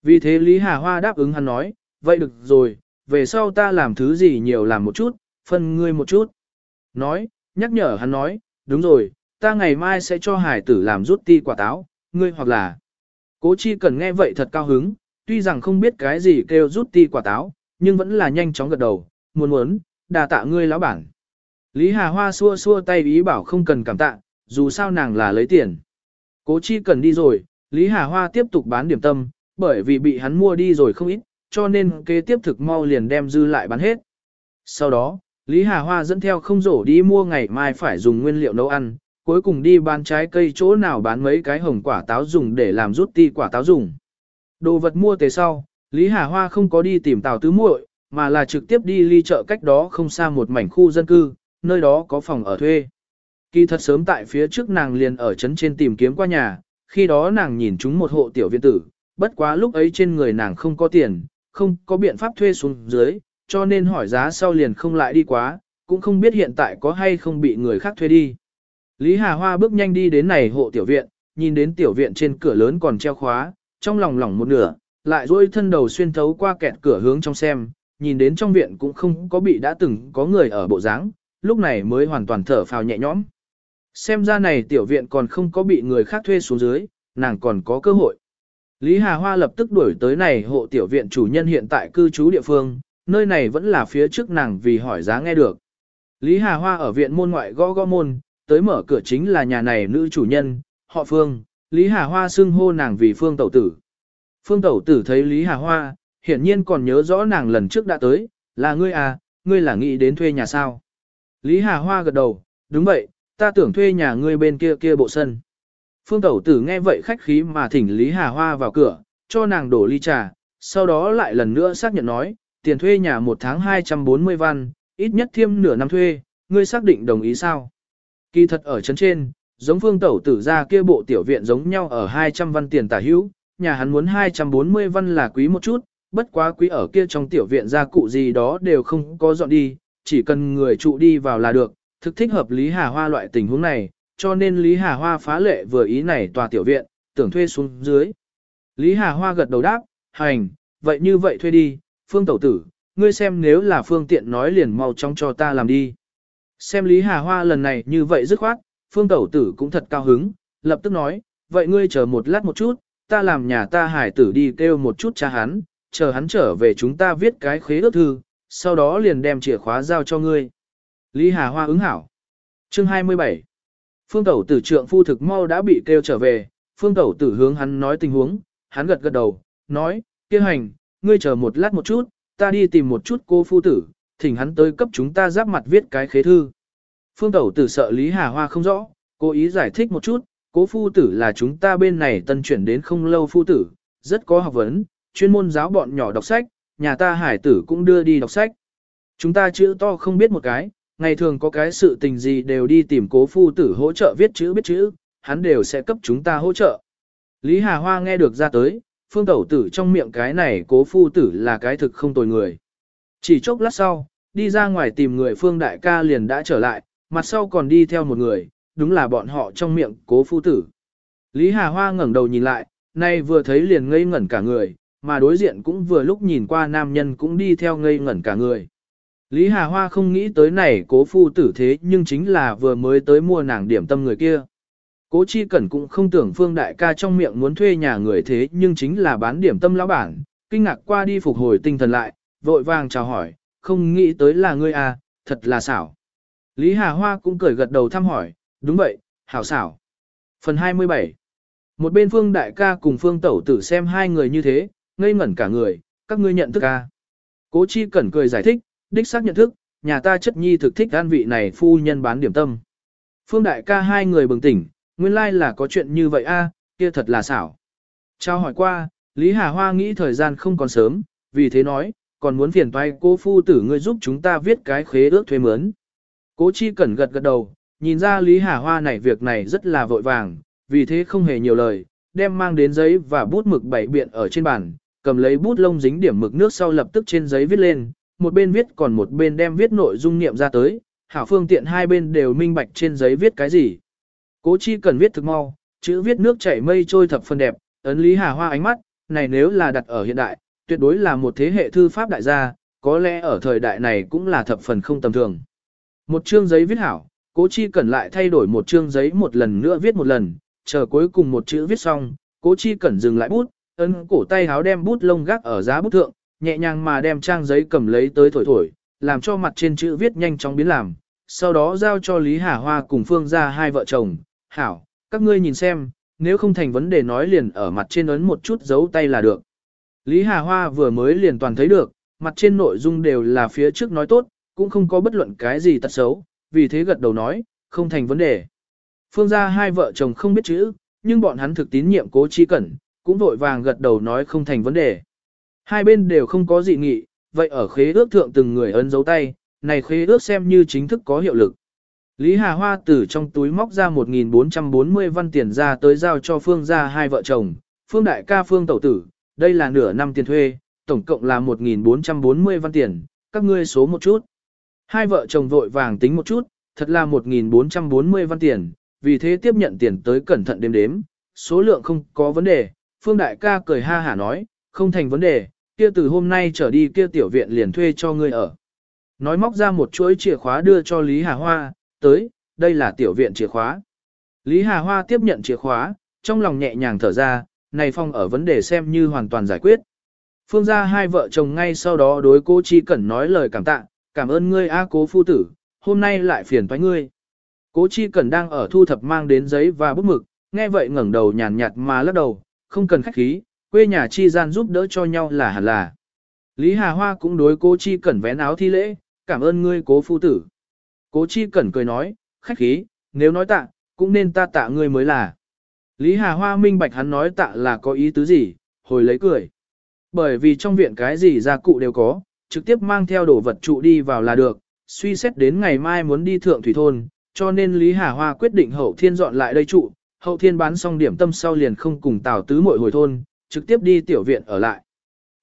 Vì thế Lý Hà Hoa đáp ứng hắn nói, vậy được rồi, về sau ta làm thứ gì nhiều làm một chút, phân ngươi một chút. Nói, nhắc nhở hắn nói, đúng rồi, ta ngày mai sẽ cho hải tử làm rút ti quả táo, ngươi hoặc là. Cố chi cần nghe vậy thật cao hứng, tuy rằng không biết cái gì kêu rút ti quả táo, nhưng vẫn là nhanh chóng gật đầu, muốn muốn, đà tạ ngươi lão bản. Lý Hà Hoa xua xua tay ý bảo không cần cảm tạ, dù sao nàng là lấy tiền. Cố chi cần đi rồi, Lý Hà Hoa tiếp tục bán điểm tâm, bởi vì bị hắn mua đi rồi không ít, cho nên kế tiếp thực mau liền đem dư lại bán hết. Sau đó, Lý Hà Hoa dẫn theo không rổ đi mua ngày mai phải dùng nguyên liệu nấu ăn, cuối cùng đi bán trái cây chỗ nào bán mấy cái hồng quả táo dùng để làm rút ti quả táo dùng. Đồ vật mua tề sau, Lý Hà Hoa không có đi tìm Tào Tứ muội, mà là trực tiếp đi ly chợ cách đó không xa một mảnh khu dân cư, nơi đó có phòng ở thuê. Kỳ thật sớm tại phía trước nàng liền ở trấn trên tìm kiếm qua nhà, khi đó nàng nhìn chúng một hộ tiểu viện tử, bất quá lúc ấy trên người nàng không có tiền, không có biện pháp thuê xuống dưới, cho nên hỏi giá sau liền không lại đi quá, cũng không biết hiện tại có hay không bị người khác thuê đi. Lý Hà Hoa bước nhanh đi đến này hộ tiểu viện, nhìn đến tiểu viện trên cửa lớn còn treo khóa, trong lòng lỏng một nửa, lại duỗi thân đầu xuyên thấu qua kẹt cửa hướng trong xem, nhìn đến trong viện cũng không có bị đã từng có người ở bộ dáng, lúc này mới hoàn toàn thở phào nhẹ nhõm. Xem ra này tiểu viện còn không có bị người khác thuê xuống dưới, nàng còn có cơ hội. Lý Hà Hoa lập tức đuổi tới này hộ tiểu viện chủ nhân hiện tại cư trú địa phương, nơi này vẫn là phía trước nàng vì hỏi giá nghe được. Lý Hà Hoa ở viện môn ngoại gõ gõ môn, tới mở cửa chính là nhà này nữ chủ nhân, họ Phương, Lý Hà Hoa xưng hô nàng vì Phương Tẩu Tử. Phương Tẩu Tử thấy Lý Hà Hoa, hiển nhiên còn nhớ rõ nàng lần trước đã tới, là ngươi à, ngươi là nghĩ đến thuê nhà sao. Lý Hà Hoa gật đầu, đúng vậy, ta tưởng thuê nhà ngươi bên kia kia bộ sân. Phương Tẩu Tử nghe vậy khách khí mà thỉnh Lý Hà Hoa vào cửa, cho nàng đổ ly trà, sau đó lại lần nữa xác nhận nói, tiền thuê nhà một tháng 240 văn, ít nhất thêm nửa năm thuê, ngươi xác định đồng ý sao? Kỳ thật ở chấn trên, giống phương tẩu tử ra kia bộ tiểu viện giống nhau ở 200 văn tiền tả hữu, nhà hắn muốn 240 văn là quý một chút, bất quá quý ở kia trong tiểu viện gia cụ gì đó đều không có dọn đi, chỉ cần người trụ đi vào là được, thực thích hợp Lý Hà Hoa loại tình huống này, cho nên Lý Hà Hoa phá lệ vừa ý này tòa tiểu viện, tưởng thuê xuống dưới. Lý Hà Hoa gật đầu đáp, hành, vậy như vậy thuê đi, phương tẩu tử, ngươi xem nếu là phương tiện nói liền mau chóng cho ta làm đi. Xem Lý Hà Hoa lần này như vậy dứt khoát, phương tẩu tử cũng thật cao hứng, lập tức nói, vậy ngươi chờ một lát một chút, ta làm nhà ta hải tử đi kêu một chút cha hắn, chờ hắn trở về chúng ta viết cái khế ước thư, sau đó liền đem chìa khóa giao cho ngươi. Lý Hà Hoa ứng hảo. Chương 27 Phương Tẩu tử trượng phu thực mau đã bị kêu trở về, Phương Tẩu tử hướng hắn nói tình huống, hắn gật gật đầu, nói, kia hành, ngươi chờ một lát một chút, ta đi tìm một chút cô phu tử, thỉnh hắn tới cấp chúng ta giáp mặt viết cái khế thư. Phương Tẩu tử sợ Lý Hà Hoa không rõ, cố ý giải thích một chút, cố phu tử là chúng ta bên này tân chuyển đến không lâu phu tử, rất có học vấn, chuyên môn giáo bọn nhỏ đọc sách, nhà ta hải tử cũng đưa đi đọc sách. Chúng ta chữ to không biết một cái, ngày thường có cái sự tình gì đều đi tìm cố phu tử hỗ trợ viết chữ biết chữ, hắn đều sẽ cấp chúng ta hỗ trợ. Lý Hà Hoa nghe được ra tới, phương tẩu tử trong miệng cái này cố phu tử là cái thực không tồi người. Chỉ chốc lát sau, đi ra ngoài tìm người phương đại ca liền đã trở lại, mặt sau còn đi theo một người, đúng là bọn họ trong miệng cố phu tử. Lý Hà Hoa ngẩng đầu nhìn lại, nay vừa thấy liền ngây ngẩn cả người, mà đối diện cũng vừa lúc nhìn qua nam nhân cũng đi theo ngây ngẩn cả người. Lý Hà Hoa không nghĩ tới này cố phu tử thế nhưng chính là vừa mới tới mua nàng điểm tâm người kia. Cố chi cẩn cũng không tưởng phương đại ca trong miệng muốn thuê nhà người thế nhưng chính là bán điểm tâm lão bản, kinh ngạc qua đi phục hồi tinh thần lại, vội vàng chào hỏi, không nghĩ tới là ngươi à, thật là xảo. Lý Hà Hoa cũng cười gật đầu thăm hỏi, đúng vậy, hảo xảo. Phần 27 Một bên phương đại ca cùng phương tẩu tử xem hai người như thế, ngây ngẩn cả người, các ngươi nhận thức ca. Cố chi cẩn cười giải thích, đích xác nhận thức, nhà ta chất nhi thực thích an vị này phu nhân bán điểm tâm. Phương đại ca hai người bừng tỉnh, nguyên lai là có chuyện như vậy a, kia thật là xảo. Trao hỏi qua, Lý Hà Hoa nghĩ thời gian không còn sớm, vì thế nói, còn muốn phiền toái cô phu tử ngươi giúp chúng ta viết cái khế ước thuê mướn. Cố chi cẩn gật gật đầu, nhìn ra Lý Hà Hoa này việc này rất là vội vàng, vì thế không hề nhiều lời, đem mang đến giấy và bút mực bảy biện ở trên bàn, cầm lấy bút lông dính điểm mực nước sau lập tức trên giấy viết lên, một bên viết còn một bên đem viết nội dung niệm ra tới, hảo phương tiện hai bên đều minh bạch trên giấy viết cái gì. Cố chi cần viết thực mau, chữ viết nước chảy mây trôi thập phần đẹp, ấn Lý Hà Hoa ánh mắt, này nếu là đặt ở hiện đại, tuyệt đối là một thế hệ thư pháp đại gia, có lẽ ở thời đại này cũng là thập phần không tầm thường. Một chương giấy viết hảo, cố chi cần lại thay đổi một chương giấy một lần nữa viết một lần, chờ cuối cùng một chữ viết xong, cố chi cần dừng lại bút, ấn cổ tay háo đem bút lông gác ở giá bút thượng, nhẹ nhàng mà đem trang giấy cầm lấy tới thổi thổi, làm cho mặt trên chữ viết nhanh chóng biến làm, sau đó giao cho Lý Hà Hoa cùng Phương ra hai vợ chồng, hảo, các ngươi nhìn xem, nếu không thành vấn đề nói liền ở mặt trên ấn một chút dấu tay là được. Lý Hà Hoa vừa mới liền toàn thấy được, mặt trên nội dung đều là phía trước nói tốt, cũng không có bất luận cái gì tật xấu, vì thế gật đầu nói, không thành vấn đề. Phương gia hai vợ chồng không biết chữ, nhưng bọn hắn thực tín nhiệm cố chi cẩn, cũng vội vàng gật đầu nói không thành vấn đề. Hai bên đều không có dị nghị, vậy ở khế ước thượng từng người ấn dấu tay, này khế ước xem như chính thức có hiệu lực. Lý Hà Hoa từ trong túi móc ra 1.440 văn tiền ra tới giao cho Phương gia hai vợ chồng, Phương Đại ca Phương Tẩu Tử, đây là nửa năm tiền thuê, tổng cộng là 1.440 văn tiền, các ngươi số một chút. Hai vợ chồng vội vàng tính một chút, thật là 1.440 văn tiền, vì thế tiếp nhận tiền tới cẩn thận đếm đếm, số lượng không có vấn đề, Phương Đại ca cười ha hả nói, không thành vấn đề, kia từ hôm nay trở đi kia tiểu viện liền thuê cho ngươi ở. Nói móc ra một chuỗi chìa khóa đưa cho Lý Hà Hoa, tới, đây là tiểu viện chìa khóa. Lý Hà Hoa tiếp nhận chìa khóa, trong lòng nhẹ nhàng thở ra, này phong ở vấn đề xem như hoàn toàn giải quyết. Phương gia hai vợ chồng ngay sau đó đối cô Chi Cẩn nói lời cảm tạ, cảm ơn ngươi A cố phu tử, hôm nay lại phiền toái ngươi. Cố Chi Cẩn đang ở thu thập mang đến giấy và bút mực, nghe vậy ngẩng đầu nhàn nhạt mà lắc đầu, không cần khách khí, quê nhà chi gian giúp đỡ cho nhau là hẳn là. Lý Hà Hoa cũng đối cố chi cẩn vén áo thi lễ, cảm ơn ngươi cố phu tử. Cố chi cẩn cười nói, khách khí, nếu nói tạ, cũng nên ta tạ ngươi mới là. Lý Hà Hoa minh bạch hắn nói tạ là có ý tứ gì, hồi lấy cười. Bởi vì trong viện cái gì gia cụ đều có, trực tiếp mang theo đồ vật trụ đi vào là được, suy xét đến ngày mai muốn đi thượng thủy thôn, cho nên Lý Hà Hoa quyết định hậu thiên dọn lại đây trụ, hậu thiên bán xong điểm tâm sau liền không cùng Tào Tứ Muội hồi thôn, trực tiếp đi tiểu viện ở lại.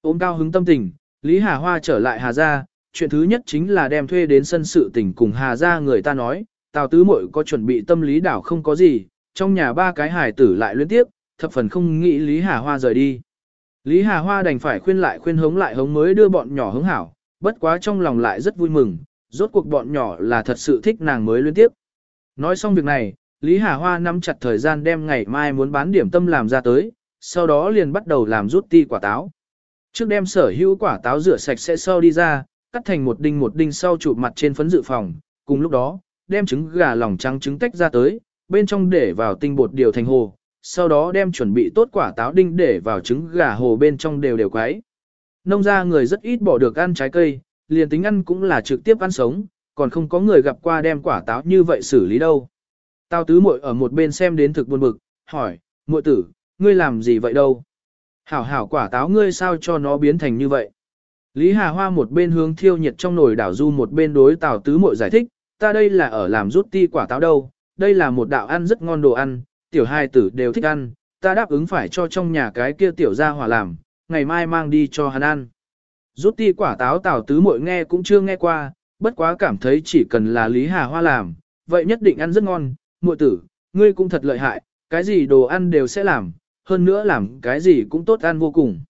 Ôm cao hứng tâm tình, Lý Hà Hoa trở lại Hà Gia, chuyện thứ nhất chính là đem thuê đến sân sự tình cùng Hà Gia người ta nói, Tào Tứ Muội có chuẩn bị tâm lý đảo không có gì, trong nhà ba cái hài tử lại liên tiếp, thập phần không nghĩ Lý Hà Hoa rời đi. Lý Hà Hoa đành phải khuyên lại khuyên hống lại hống mới đưa bọn nhỏ hứng hảo, bất quá trong lòng lại rất vui mừng, rốt cuộc bọn nhỏ là thật sự thích nàng mới liên tiếp. Nói xong việc này, Lý Hà Hoa nắm chặt thời gian đem ngày mai muốn bán điểm tâm làm ra tới, sau đó liền bắt đầu làm rút ti quả táo. Trước đem sở hữu quả táo rửa sạch sẽ sau đi ra, cắt thành một đinh một đinh sau chụp mặt trên phấn dự phòng, cùng lúc đó, đem trứng gà lòng trắng trứng tách ra tới, bên trong để vào tinh bột điều thành hồ, sau đó đem chuẩn bị tốt quả táo đinh để vào trứng gà hồ bên trong đều đều quấy. Nông gia người rất ít bỏ được ăn trái cây, liền tính ăn cũng là trực tiếp ăn sống, còn không có người gặp qua đem quả táo như vậy xử lý đâu. Tao tứ muội ở một bên xem đến thực buồn bực, hỏi, muội tử, ngươi làm gì vậy đâu? Hảo hảo quả táo ngươi sao cho nó biến thành như vậy? Lý Hà Hoa một bên hướng thiêu nhiệt trong nồi đảo du một bên đối tào tứ muội giải thích, ta đây là ở làm rút ti quả táo đâu, đây là một đạo ăn rất ngon đồ ăn, tiểu hai tử đều thích ăn, ta đáp ứng phải cho trong nhà cái kia tiểu gia hỏa làm, ngày mai mang đi cho hắn ăn. Rút ti quả táo tào tứ muội nghe cũng chưa nghe qua, bất quá cảm thấy chỉ cần là Lý Hà Hoa làm, vậy nhất định ăn rất ngon, muội tử, ngươi cũng thật lợi hại, cái gì đồ ăn đều sẽ làm, hơn nữa làm cái gì cũng tốt ăn vô cùng.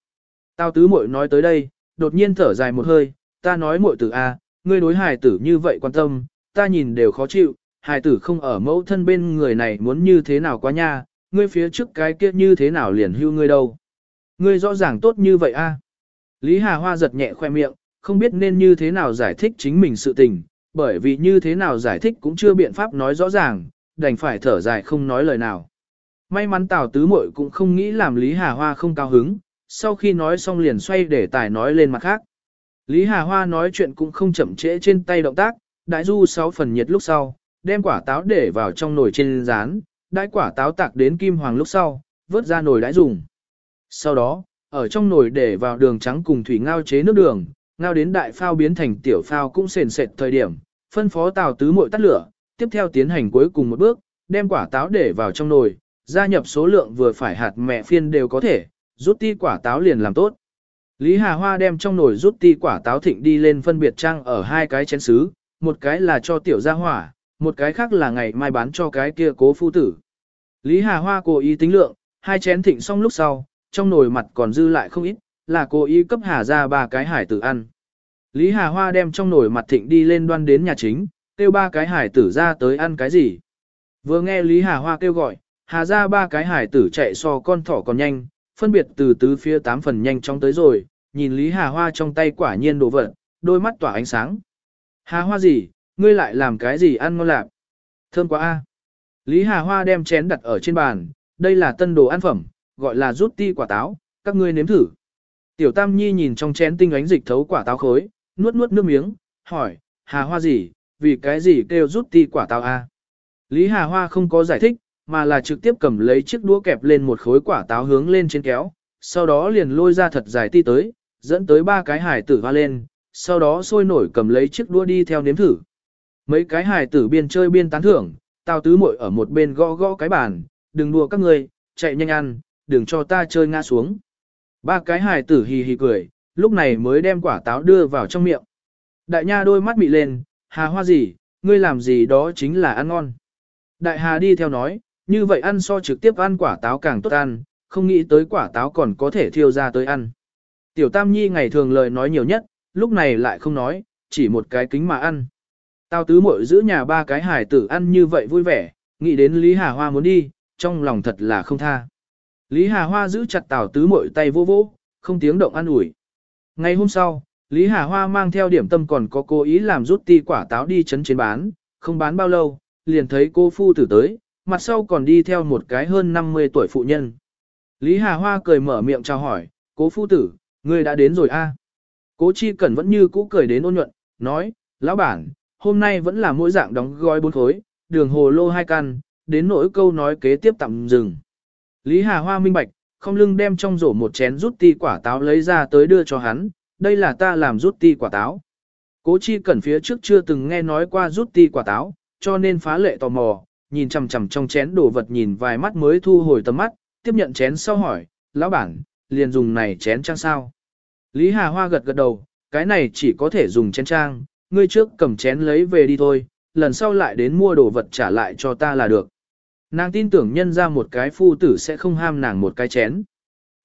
Tào tứ muội nói tới đây, đột nhiên thở dài một hơi, ta nói muội tử a, ngươi đối hài tử như vậy quan tâm, ta nhìn đều khó chịu, hài tử không ở mẫu thân bên người này muốn như thế nào quá nha, ngươi phía trước cái kia như thế nào liền hưu ngươi đâu. Ngươi rõ ràng tốt như vậy a. Lý Hà Hoa giật nhẹ khoe miệng, không biết nên như thế nào giải thích chính mình sự tình, bởi vì như thế nào giải thích cũng chưa biện pháp nói rõ ràng, đành phải thở dài không nói lời nào. May mắn Tào Tứ Mội cũng không nghĩ làm Lý Hà Hoa không cao hứng, sau khi nói xong liền xoay để tài nói lên mặt khác. Lý Hà Hoa nói chuyện cũng không chậm trễ trên tay động tác, đại du sáu phần nhiệt lúc sau, đem quả táo để vào trong nồi trên rán, đãi quả táo tạc đến kim hoàng lúc sau, vớt ra nồi đãi dùng. Sau đó, ở trong nồi để vào đường trắng cùng thủy ngao chế nước đường, ngao đến đại phao biến thành tiểu phao cũng sền sệt thời điểm, phân phó tàu tứ muội tắt lửa, tiếp theo tiến hành cuối cùng một bước, đem quả táo để vào trong nồi, gia nhập số lượng vừa phải hạt mẹ phiên đều có thể, rút ti quả táo liền làm tốt. Lý Hà Hoa đem trong nồi rút ti quả táo thịnh đi lên phân biệt trang ở hai cái chén sứ, một cái là cho tiểu gia hỏa, một cái khác là ngày mai bán cho cái kia cố phu tử. Lý Hà Hoa cố ý tính lượng, hai chén thịnh xong lúc sau, trong nồi mặt còn dư lại không ít, là cố ý cấp Hà ra ba cái hải tử ăn. Lý Hà Hoa đem trong nồi mặt thịnh đi lên đoan đến nhà chính, kêu ba cái hải tử ra tới ăn cái gì. Vừa nghe Lý Hà Hoa kêu gọi, Hà ra ba cái hải tử chạy so con thỏ còn nhanh, phân biệt từ tứ phía tám phần nhanh chóng tới rồi, nhìn Lý Hà Hoa trong tay quả nhiên đồ vật, đôi mắt tỏa ánh sáng. Hà Hoa gì, ngươi lại làm cái gì ăn ngon lạc? Thơm quá a. Lý Hà Hoa đem chén đặt ở trên bàn, đây là tân đồ ăn phẩm, gọi là rút ti quả táo, các ngươi nếm thử. Tiểu Tam Nhi nhìn trong chén tinh ánh dịch thấu quả táo khối, nuốt nuốt nước miếng, hỏi, Hà Hoa gì, vì cái gì kêu rút ti quả táo a? Lý Hà Hoa không có giải thích, mà là trực tiếp cầm lấy chiếc đũa kẹp lên một khối quả táo hướng lên trên kéo, sau đó liền lôi ra thật dài ti tới, dẫn tới ba cái hải tử hoa lên, sau đó sôi nổi cầm lấy chiếc đũa đi theo nếm thử. Mấy cái hải tử biên chơi biên tán thưởng, tao tứ muội ở một bên gõ gõ cái bàn, đừng đùa các ngươi, chạy nhanh ăn, đừng cho ta chơi ngã xuống. Ba cái hải tử hì hì cười, lúc này mới đem quả táo đưa vào trong miệng. Đại nha đôi mắt mị lên, hà hoa gì, ngươi làm gì đó chính là ăn ngon. Đại hà đi theo nói, như vậy ăn so trực tiếp ăn quả táo càng tốt ăn, không nghĩ tới quả táo còn có thể thiêu ra tới ăn. Tiểu Tam Nhi ngày thường lời nói nhiều nhất, lúc này lại không nói, chỉ một cái kính mà ăn. Tao tứ muội giữ nhà ba cái hải tử ăn như vậy vui vẻ, nghĩ đến Lý Hà Hoa muốn đi, trong lòng thật là không tha. Lý Hà Hoa giữ chặt Tào tứ muội tay vô vô, không tiếng động ăn ủi. Ngày hôm sau, Lý Hà Hoa mang theo điểm tâm còn có cố ý làm rút ti quả táo đi chấn trên bán, không bán bao lâu, liền thấy cô phu tử tới, mặt sau còn đi theo một cái hơn 50 tuổi phụ nhân. Lý Hà Hoa cười mở miệng chào hỏi, cố phu tử, người đã đến rồi a? Cố chi cẩn vẫn như cũ cười đến ôn nhuận, nói, lão bản, hôm nay vẫn là mỗi dạng đóng gói bốn khối, đường hồ lô hai căn, đến nỗi câu nói kế tiếp tạm dừng. Lý Hà Hoa minh bạch, không lưng đem trong rổ một chén rút ti quả táo lấy ra tới đưa cho hắn, đây là ta làm rút ti quả táo. Cố chi cẩn phía trước chưa từng nghe nói qua rút ti quả táo, cho nên phá lệ tò mò, nhìn chằm chằm trong chén đồ vật nhìn vài mắt mới thu hồi tầm mắt, tiếp nhận chén sau hỏi, lão bản, liền dùng này chén trang sao? Lý Hà Hoa gật gật đầu, cái này chỉ có thể dùng chén trang, ngươi trước cầm chén lấy về đi thôi, lần sau lại đến mua đồ vật trả lại cho ta là được. Nàng tin tưởng nhân ra một cái phu tử sẽ không ham nàng một cái chén.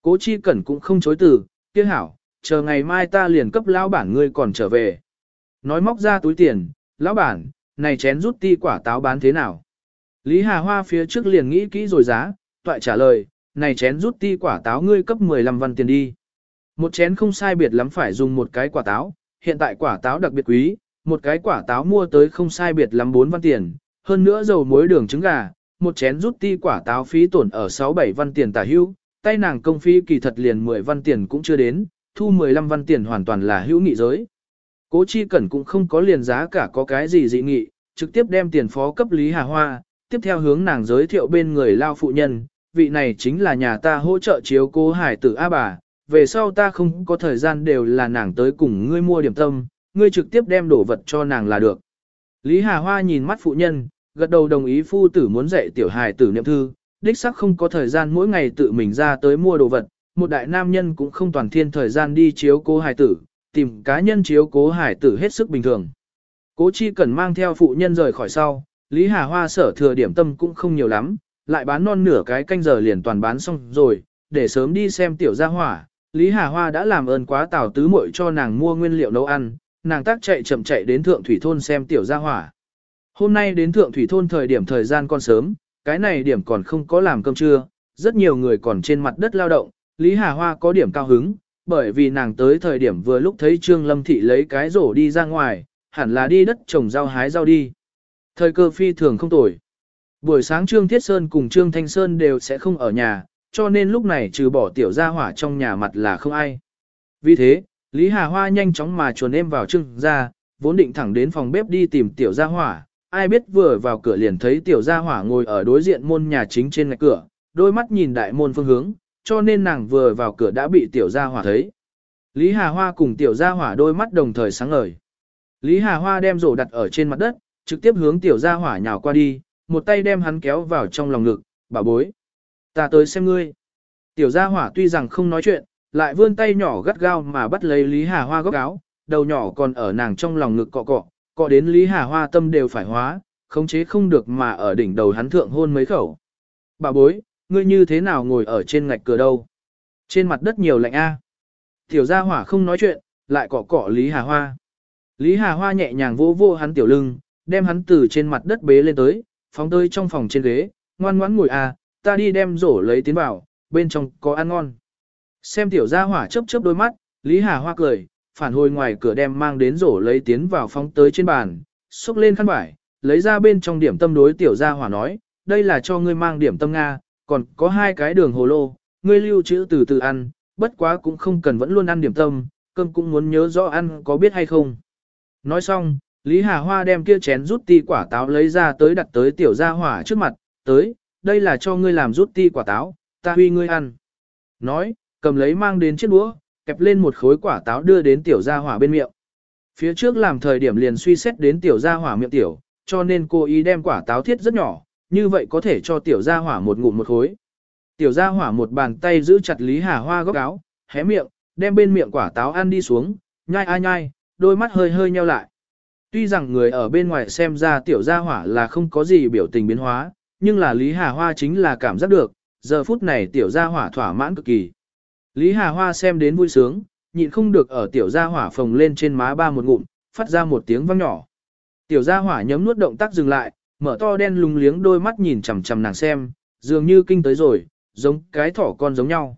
Cố chi cẩn cũng không chối từ, kia hảo, chờ ngày mai ta liền cấp lão bản ngươi còn trở về. Nói móc ra túi tiền, lão bản, này chén rút ti quả táo bán thế nào? Lý Hà Hoa phía trước liền nghĩ kỹ rồi giá, toại trả lời, này chén rút ti quả táo ngươi cấp 15 văn tiền đi. Một chén không sai biệt lắm phải dùng một cái quả táo, hiện tại quả táo đặc biệt quý, một cái quả táo mua tới không sai biệt lắm 4 văn tiền, hơn nữa dầu muối đường trứng gà, một chén rút ti quả táo phí tổn ở 6-7 văn tiền tả hữu, tay nàng công phi kỳ thật liền 10 văn tiền cũng chưa đến, thu 15 văn tiền hoàn toàn là hữu nghị giới. Cố chi cẩn cũng không có liền giá cả có cái gì dị nghị, trực tiếp đem tiền phó cấp Lý Hà Hoa, tiếp theo hướng nàng giới thiệu bên người lao phụ nhân, vị này chính là nhà ta hỗ trợ chiếu cố hải tử A bà, về sau ta không có thời gian đều là nàng tới cùng ngươi mua điểm tâm, ngươi trực tiếp đem đồ vật cho nàng là được. Lý Hà Hoa nhìn mắt phụ nhân, gật đầu đồng ý phu tử muốn dạy tiểu hài tử niệm thư, đích sắc không có thời gian mỗi ngày tự mình ra tới mua đồ vật, một đại nam nhân cũng không toàn thiên thời gian đi chiếu cố hài tử, tìm cá nhân chiếu cố hài tử hết sức bình thường. Cố chi cần mang theo phụ nhân rời khỏi sau, Lý Hà Hoa sở thừa điểm tâm cũng không nhiều lắm, lại bán non nửa cái canh giờ liền toàn bán xong rồi, để sớm đi xem tiểu gia hỏa. Lý Hà Hoa đã làm ơn quá tào tứ muội cho nàng mua nguyên liệu nấu ăn, nàng tác chạy chậm chạy đến thượng thủy thôn xem tiểu gia hỏa. Hôm nay đến thượng thủy thôn thời điểm thời gian còn sớm, cái này điểm còn không có làm cơm trưa, rất nhiều người còn trên mặt đất lao động, Lý Hà Hoa có điểm cao hứng, bởi vì nàng tới thời điểm vừa lúc thấy Trương Lâm Thị lấy cái rổ đi ra ngoài, hẳn là đi đất trồng rau hái rau đi. Thời cơ phi thường không tồi. Buổi sáng Trương Thiết Sơn cùng Trương Thanh Sơn đều sẽ không ở nhà, cho nên lúc này trừ bỏ tiểu gia hỏa trong nhà mặt là không ai. Vì thế, Lý Hà Hoa nhanh chóng mà chuồn em vào trưng ra, vốn định thẳng đến phòng bếp đi tìm tiểu gia hỏa, ai biết vừa vào cửa liền thấy tiểu gia hỏa ngồi ở đối diện môn nhà chính trên ngạch cửa, đôi mắt nhìn đại môn phương hướng, cho nên nàng vừa vào cửa đã bị tiểu gia hỏa thấy. Lý Hà Hoa cùng tiểu gia hỏa đôi mắt đồng thời sáng ngời. Lý Hà Hoa đem rổ đặt ở trên mặt đất, trực tiếp hướng tiểu gia hỏa nhào qua đi, một tay đem hắn kéo vào trong lòng ngực, bà bối. Ta tới xem ngươi. Tiểu gia hỏa tuy rằng không nói chuyện, lại vươn tay nhỏ gắt gao mà bắt lấy Lý Hà Hoa góc áo, đầu nhỏ còn ở nàng trong lòng ngực cọ cọ, cọ đến Lý Hà Hoa tâm đều phải hóa, khống chế không được mà ở đỉnh đầu hắn thượng hôn mấy khẩu. Bà bối, ngươi như thế nào ngồi ở trên ngạch cửa đâu? Trên mặt đất nhiều lạnh a. Tiểu gia hỏa không nói chuyện, lại cọ cọ Lý Hà Hoa. Lý Hà Hoa nhẹ nhàng vô vô hắn tiểu lưng, đem hắn từ trên mặt đất bế lên tới, phóng tới trong phòng trên ghế, ngoan ngoãn ngồi à, ta đi đem rổ lấy tiến vào, bên trong có ăn ngon. Xem tiểu gia hỏa chớp chớp đôi mắt, Lý Hà Hoa cười, phản hồi ngoài cửa đem mang đến rổ lấy tiến vào phóng tới trên bàn, xúc lên khăn vải, lấy ra bên trong điểm tâm đối tiểu gia hỏa nói, đây là cho ngươi mang điểm tâm Nga, còn có hai cái đường hồ lô, ngươi lưu trữ từ từ ăn, bất quá cũng không cần vẫn luôn ăn điểm tâm, cơm cũng muốn nhớ rõ ăn có biết hay không. Nói xong, Lý Hà Hoa đem kia chén rút ti quả táo lấy ra tới đặt tới tiểu gia hỏa trước mặt, tới, đây là cho ngươi làm rút ti quả táo, ta huy ngươi ăn. Nói, cầm lấy mang đến chiếc đũa, kẹp lên một khối quả táo đưa đến tiểu gia hỏa bên miệng. Phía trước làm thời điểm liền suy xét đến tiểu gia hỏa miệng tiểu, cho nên cô ý đem quả táo thiết rất nhỏ, như vậy có thể cho tiểu gia hỏa một ngụm một khối. Tiểu gia hỏa một bàn tay giữ chặt Lý Hà Hoa góc áo, hé miệng, đem bên miệng quả táo ăn đi xuống, nhai ai nhai, đôi mắt hơi hơi nheo lại. Tuy rằng người ở bên ngoài xem ra tiểu gia hỏa là không có gì biểu tình biến hóa, nhưng là Lý Hà Hoa chính là cảm giác được, giờ phút này tiểu gia hỏa thỏa mãn cực kỳ. Lý Hà Hoa xem đến vui sướng, nhịn không được ở tiểu gia hỏa phồng lên trên má ba một ngụm, phát ra một tiếng vang nhỏ. Tiểu gia hỏa nhấm nuốt động tác dừng lại, mở to đen lùng liếng đôi mắt nhìn chằm chằm nàng xem, dường như kinh tới rồi, giống cái thỏ con giống nhau.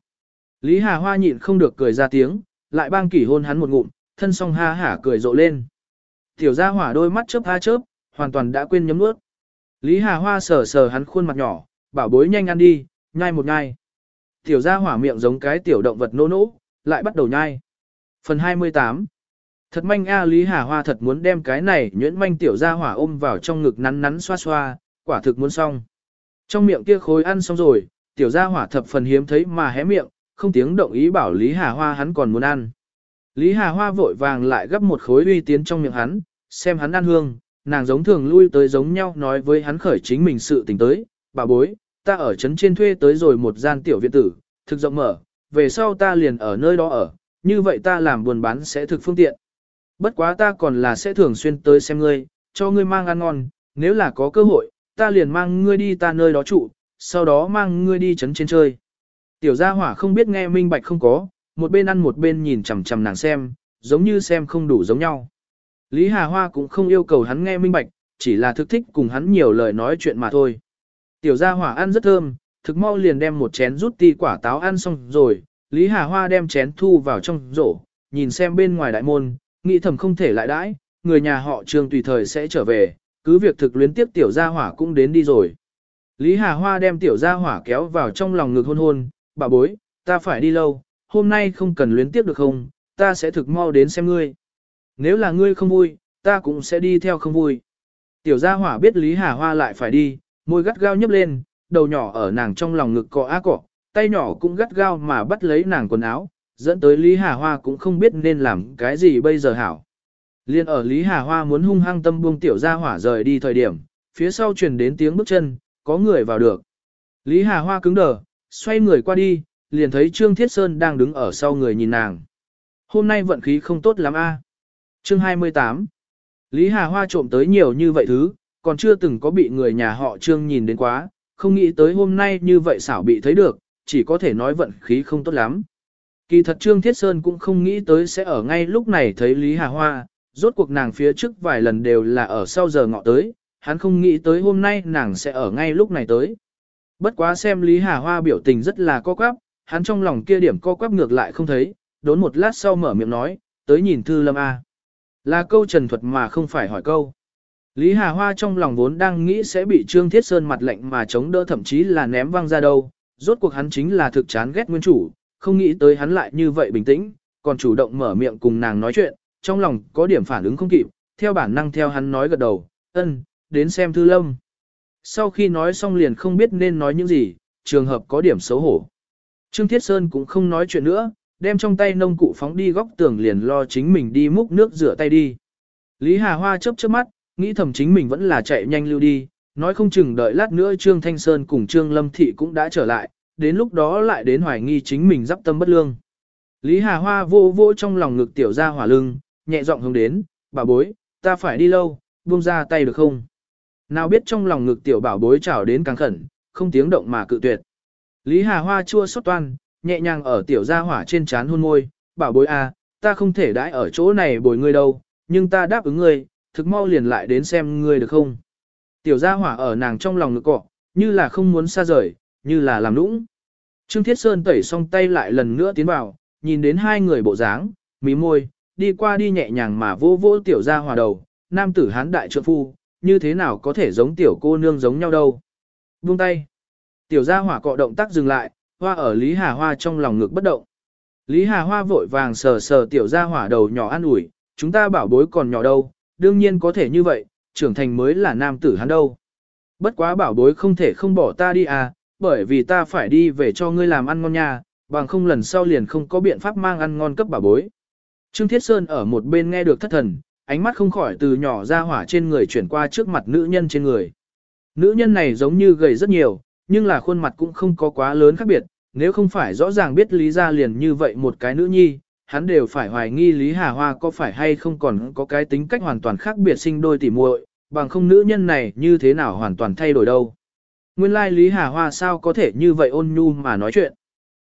Lý Hà Hoa nhịn không được cười ra tiếng, lại bang kỷ hôn hắn một ngụm, thân song ha hả cười rộ lên. Tiểu gia hỏa đôi mắt chớp ha chớp, hoàn toàn đã quên nhấm nuốt. Lý Hà Hoa sờ sờ hắn khuôn mặt nhỏ, bảo bối nhanh ăn đi, nhai một nhai. Tiểu gia hỏa miệng giống cái tiểu động vật nô nỗ, lại bắt đầu nhai. Phần 28 Thật manh a Lý Hà Hoa thật muốn đem cái này nhuyễn manh tiểu gia hỏa ôm vào trong ngực nắn nắn xoa xoa, quả thực muốn xong. Trong miệng kia khối ăn xong rồi, tiểu gia hỏa thập phần hiếm thấy mà hé miệng, không tiếng động ý bảo Lý Hà Hoa hắn còn muốn ăn. Lý Hà Hoa vội vàng lại gấp một khối uy tiến trong miệng hắn, xem hắn ăn hương, nàng giống thường lui tới giống nhau nói với hắn khởi chính mình sự tình tới, bà bối, ta ở trấn trên thuê tới rồi một gian tiểu viện tử, thực rộng mở, về sau ta liền ở nơi đó ở, như vậy ta làm buồn bán sẽ thực phương tiện. Bất quá ta còn là sẽ thường xuyên tới xem ngươi, cho ngươi mang ăn ngon, nếu là có cơ hội, ta liền mang ngươi đi ta nơi đó trụ, sau đó mang ngươi đi trấn trên chơi. Tiểu gia hỏa không biết nghe minh bạch không có, một bên ăn một bên nhìn chằm chằm nàng xem, giống như xem không đủ giống nhau. Lý Hà Hoa cũng không yêu cầu hắn nghe minh bạch, chỉ là thực thích cùng hắn nhiều lời nói chuyện mà thôi. Tiểu gia hỏa ăn rất thơm, thực mau liền đem một chén rút ti quả táo ăn xong rồi, Lý Hà Hoa đem chén thu vào trong rổ, nhìn xem bên ngoài đại môn, nghĩ thầm không thể lại đãi, người nhà họ Trường tùy thời sẽ trở về, cứ việc thực luyến tiếp tiểu gia hỏa cũng đến đi rồi. Lý Hà Hoa đem tiểu gia hỏa kéo vào trong lòng ngực hôn hôn, bà bối, ta phải đi lâu, hôm nay không cần luyến tiếp được không, ta sẽ thực mau đến xem ngươi. Nếu là ngươi không vui, ta cũng sẽ đi theo không vui. Tiểu gia hỏa biết Lý Hà Hoa lại phải đi, môi gắt gao nhấp lên, đầu nhỏ ở nàng trong lòng ngực cọ á cọ, tay nhỏ cũng gắt gao mà bắt lấy nàng quần áo, dẫn tới Lý Hà Hoa cũng không biết nên làm cái gì bây giờ hảo. Liên ở Lý Hà Hoa muốn hung hăng tâm buông tiểu gia hỏa rời đi thời điểm, phía sau truyền đến tiếng bước chân, có người vào được. Lý Hà Hoa cứng đờ, xoay người qua đi, liền thấy Trương Thiết Sơn đang đứng ở sau người nhìn nàng. Hôm nay vận khí không tốt lắm a. À? Chương 28 Lý Hà Hoa trộm tới nhiều như vậy thứ, còn chưa từng có bị người nhà họ Trương nhìn đến quá, không nghĩ tới hôm nay như vậy xảo bị thấy được, chỉ có thể nói vận khí không tốt lắm. Kỳ thật Trương Thiết Sơn cũng không nghĩ tới sẽ ở ngay lúc này thấy Lý Hà Hoa, rốt cuộc nàng phía trước vài lần đều là ở sau giờ ngọ tới, hắn không nghĩ tới hôm nay nàng sẽ ở ngay lúc này tới. Bất quá xem Lý Hà Hoa biểu tình rất là co quắp, hắn trong lòng kia điểm co quắp ngược lại không thấy, đốn một lát sau mở miệng nói, tới nhìn Thư Lâm A. Là câu trần thuật mà không phải hỏi câu. Lý Hà Hoa trong lòng vốn đang nghĩ sẽ bị Trương Thiết Sơn mặt lạnh mà chống đỡ thậm chí là ném văng ra đâu, rốt cuộc hắn chính là thực chán ghét nguyên chủ, không nghĩ tới hắn lại như vậy bình tĩnh, còn chủ động mở miệng cùng nàng nói chuyện, trong lòng có điểm phản ứng không kịp, theo bản năng theo hắn nói gật đầu, ân, đến xem Thư Lâm. Sau khi nói xong liền không biết nên nói những gì, trường hợp có điểm xấu hổ. Trương Thiết Sơn cũng không nói chuyện nữa, đem trong tay nông cụ phóng đi góc tường liền lo chính mình đi múc nước rửa tay đi. Lý Hà Hoa chớp chớp mắt, nghĩ thầm chính mình vẫn là chạy nhanh lưu đi, nói không chừng đợi lát nữa Trương Thanh Sơn cùng Trương Lâm Thị cũng đã trở lại, đến lúc đó lại đến hoài nghi chính mình dắp tâm bất lương. Lý Hà Hoa vô vô trong lòng ngực tiểu ra hỏa lưng, nhẹ giọng hướng đến, bà bối, ta phải đi lâu, buông ra tay được không? Nào biết trong lòng ngực tiểu bảo bối chảo đến càng khẩn, không tiếng động mà cự tuyệt. Lý Hà Hoa chua xót toan, nhẹ nhàng ở tiểu gia hỏa trên trán hôn môi, bảo bối à, ta không thể đãi ở chỗ này bồi ngươi đâu, nhưng ta đáp ứng ngươi, thực mau liền lại đến xem ngươi được không. Tiểu gia hỏa ở nàng trong lòng ngực cọ, như là không muốn xa rời, như là làm nũng. Trương Thiết Sơn tẩy xong tay lại lần nữa tiến vào, nhìn đến hai người bộ dáng, mí môi, đi qua đi nhẹ nhàng mà vô vô tiểu gia hỏa đầu, nam tử hán đại trượng phu, như thế nào có thể giống tiểu cô nương giống nhau đâu. Buông tay. Tiểu gia hỏa cọ động tác dừng lại, hoa ở Lý Hà Hoa trong lòng ngực bất động. Lý Hà Hoa vội vàng sờ sờ tiểu ra hỏa đầu nhỏ an ủi, chúng ta bảo bối còn nhỏ đâu, đương nhiên có thể như vậy, trưởng thành mới là nam tử hắn đâu. Bất quá bảo bối không thể không bỏ ta đi à, bởi vì ta phải đi về cho ngươi làm ăn ngon nha, bằng không lần sau liền không có biện pháp mang ăn ngon cấp bảo bối. Trương Thiết Sơn ở một bên nghe được thất thần, ánh mắt không khỏi từ nhỏ ra hỏa trên người chuyển qua trước mặt nữ nhân trên người. Nữ nhân này giống như gầy rất nhiều, nhưng là khuôn mặt cũng không có quá lớn khác biệt, nếu không phải rõ ràng biết Lý Gia liền như vậy một cái nữ nhi, hắn đều phải hoài nghi Lý Hà Hoa có phải hay không còn có cái tính cách hoàn toàn khác biệt sinh đôi tỉ muội, bằng không nữ nhân này như thế nào hoàn toàn thay đổi đâu. Nguyên lai like Lý Hà Hoa sao có thể như vậy ôn nhu mà nói chuyện.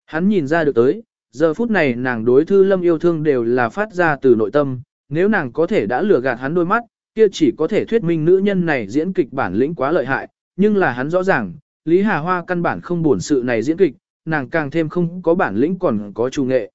Hắn nhìn ra được tới, giờ phút này nàng đối thư lâm yêu thương đều là phát ra từ nội tâm, nếu nàng có thể đã lừa gạt hắn đôi mắt, kia chỉ có thể thuyết minh nữ nhân này diễn kịch bản lĩnh quá lợi hại, nhưng là hắn rõ ràng, Lý Hà Hoa căn bản không buồn sự này diễn kịch, nàng càng thêm không có bản lĩnh còn có chủ nghệ.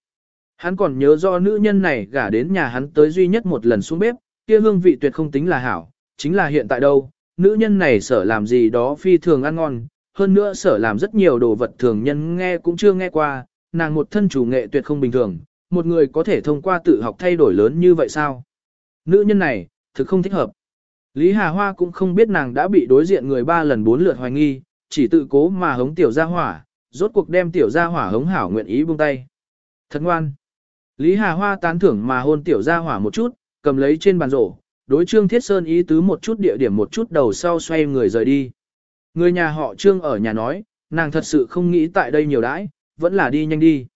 Hắn còn nhớ do nữ nhân này gả đến nhà hắn tới duy nhất một lần xuống bếp, kia hương vị tuyệt không tính là hảo, chính là hiện tại đâu, nữ nhân này sở làm gì đó phi thường ăn ngon, hơn nữa sở làm rất nhiều đồ vật thường nhân nghe cũng chưa nghe qua, nàng một thân chủ nghệ tuyệt không bình thường, một người có thể thông qua tự học thay đổi lớn như vậy sao? Nữ nhân này, thực không thích hợp. Lý Hà Hoa cũng không biết nàng đã bị đối diện người ba lần bốn lượt hoài nghi, chỉ tự cố mà hống tiểu gia hỏa, rốt cuộc đem tiểu gia hỏa hống hảo nguyện ý buông tay. Thật ngoan. Lý Hà Hoa tán thưởng mà hôn tiểu gia hỏa một chút, cầm lấy trên bàn rổ, đối Trương Thiết Sơn ý tứ một chút địa điểm một chút đầu sau xoay người rời đi. Người nhà họ Trương ở nhà nói, nàng thật sự không nghĩ tại đây nhiều đãi, vẫn là đi nhanh đi.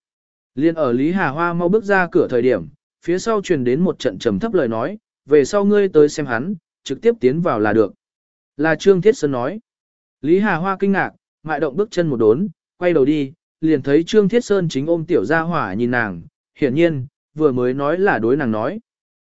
Liên ở Lý Hà Hoa mau bước ra cửa thời điểm, phía sau truyền đến một trận trầm thấp lời nói, về sau ngươi tới xem hắn, trực tiếp tiến vào là được. Là Trương Thiết Sơn nói. Lý Hà Hoa kinh ngạc, mại động bước chân một đốn, quay đầu đi, liền thấy Trương Thiết Sơn chính ôm tiểu gia hỏa nhìn nàng, hiển nhiên, vừa mới nói là đối nàng nói.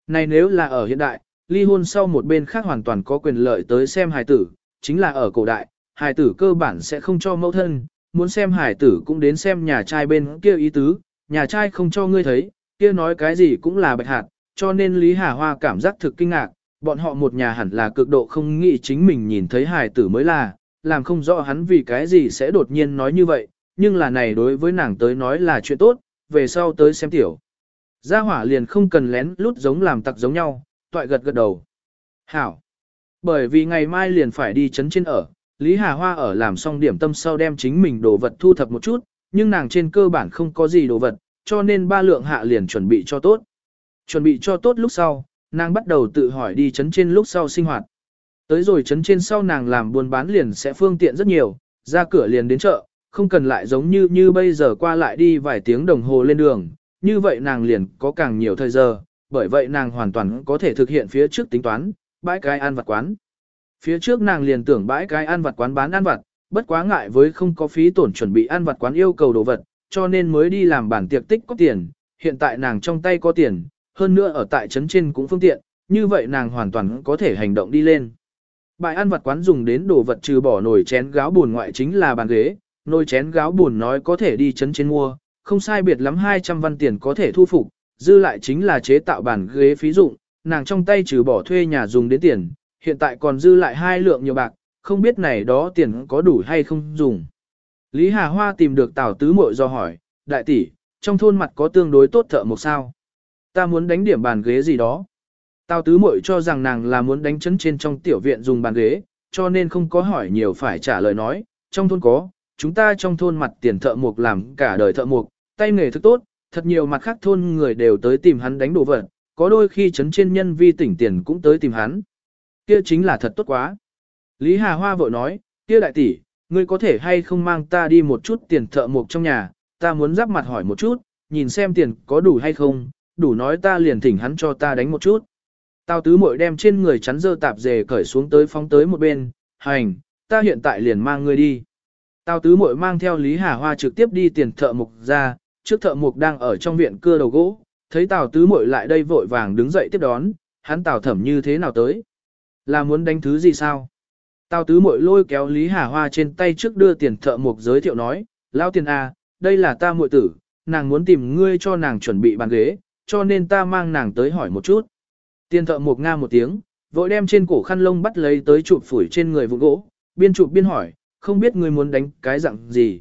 Này nếu là ở hiện đại, ly hôn sau một bên khác hoàn toàn có quyền lợi tới xem hài tử, chính là ở cổ đại, hài tử cơ bản sẽ không cho mẫu thân, muốn xem hài tử cũng đến xem nhà trai bên kia ý tứ, nhà trai không cho ngươi thấy, kia nói cái gì cũng là bạch hạt, cho nên Lý Hà Hoa cảm giác thực kinh ngạc, bọn họ một nhà hẳn là cực độ không nghĩ chính mình nhìn thấy hài tử mới là, làm không rõ hắn vì cái gì sẽ đột nhiên nói như vậy, nhưng là này đối với nàng tới nói là chuyện tốt, về sau tới xem tiểu. Gia hỏa liền không cần lén lút giống làm tặc giống nhau, toại gật gật đầu. Hảo. Bởi vì ngày mai liền phải đi chấn trên ở, Lý Hà Hoa ở làm xong điểm tâm sau đem chính mình đồ vật thu thập một chút, nhưng nàng trên cơ bản không có gì đồ vật, cho nên ba lượng hạ liền chuẩn bị cho tốt. Chuẩn bị cho tốt lúc sau, nàng bắt đầu tự hỏi đi chấn trên lúc sau sinh hoạt. Tới rồi chấn trên sau nàng làm buôn bán liền sẽ phương tiện rất nhiều, ra cửa liền đến chợ, không cần lại giống như như bây giờ qua lại đi vài tiếng đồng hồ lên đường, như vậy nàng liền có càng nhiều thời giờ, bởi vậy nàng hoàn toàn có thể thực hiện phía trước tính toán, bãi cái ăn vặt quán. Phía trước nàng liền tưởng bãi cái ăn vặt quán bán ăn vặt, bất quá ngại với không có phí tổn chuẩn bị ăn vặt quán yêu cầu đồ vật, cho nên mới đi làm bản tiệc tích có tiền, hiện tại nàng trong tay có tiền, hơn nữa ở tại trấn trên cũng phương tiện, như vậy nàng hoàn toàn có thể hành động đi lên. Bài ăn vặt quán dùng đến đồ vật trừ bỏ nồi chén gáo buồn ngoại chính là bàn ghế, nồi chén gáo buồn nói có thể đi chấn trên mua, không sai biệt lắm 200 văn tiền có thể thu phục, dư lại chính là chế tạo bàn ghế phí dụng, nàng trong tay trừ bỏ thuê nhà dùng đến tiền, hiện tại còn dư lại hai lượng nhiều bạc, không biết này đó tiền có đủ hay không dùng. Lý Hà Hoa tìm được Tào Tứ Mội do hỏi, đại tỷ, trong thôn mặt có tương đối tốt thợ một sao? Ta muốn đánh điểm bàn ghế gì đó. Tào Tứ muội cho rằng nàng là muốn đánh chấn trên trong tiểu viện dùng bàn ghế, cho nên không có hỏi nhiều phải trả lời nói, trong thôn có, chúng ta trong thôn mặt tiền thợ mộc làm cả đời thợ mộc, tay nghề thức tốt, thật nhiều mặt khác thôn người đều tới tìm hắn đánh đồ vật, có đôi khi chấn trên nhân vi tỉnh tiền cũng tới tìm hắn. Kia chính là thật tốt quá. Lý Hà Hoa vội nói, kia đại tỷ, ngươi có thể hay không mang ta đi một chút tiền thợ mộc trong nhà, ta muốn giáp mặt hỏi một chút, nhìn xem tiền có đủ hay không, đủ nói ta liền thỉnh hắn cho ta đánh một chút. Tào tứ muội đem trên người chắn dơ tạp dề cởi xuống tới phóng tới một bên, hành, ta hiện tại liền mang ngươi đi. Tào tứ muội mang theo Lý Hà Hoa trực tiếp đi tiền thợ mục ra, trước thợ mục đang ở trong viện cưa đầu gỗ, thấy Tào tứ muội lại đây vội vàng đứng dậy tiếp đón, hắn Tào thẩm như thế nào tới? Là muốn đánh thứ gì sao? Tào tứ muội lôi kéo Lý Hà Hoa trên tay trước đưa tiền thợ mục giới thiệu nói, lao tiền à, đây là ta muội tử, nàng muốn tìm ngươi cho nàng chuẩn bị bàn ghế, cho nên ta mang nàng tới hỏi một chút. Tiền thợ mộc nga một tiếng, vội đem trên cổ khăn lông bắt lấy tới chụp phủi trên người vụ gỗ, biên chụp biên hỏi, không biết ngươi muốn đánh cái dạng gì.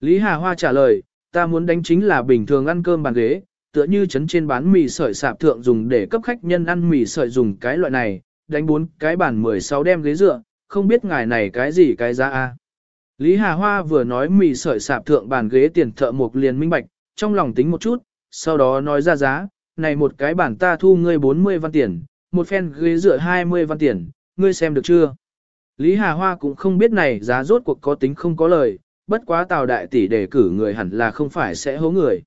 Lý Hà Hoa trả lời, ta muốn đánh chính là bình thường ăn cơm bàn ghế, tựa như chấn trên bán mì sợi sạp thượng dùng để cấp khách nhân ăn mì sợi dùng cái loại này, đánh bốn cái bàn 16 đem ghế dựa, không biết ngài này cái gì cái giá a. Lý Hà Hoa vừa nói mì sợi sạp thượng bàn ghế tiền thợ mộc liền minh bạch, trong lòng tính một chút, sau đó nói ra giá, này một cái bản ta thu ngươi 40 văn tiền, một phen ghế dựa 20 văn tiền, ngươi xem được chưa? Lý Hà Hoa cũng không biết này giá rốt cuộc có tính không có lời, bất quá Tào đại tỷ đề cử người hẳn là không phải sẽ hố người.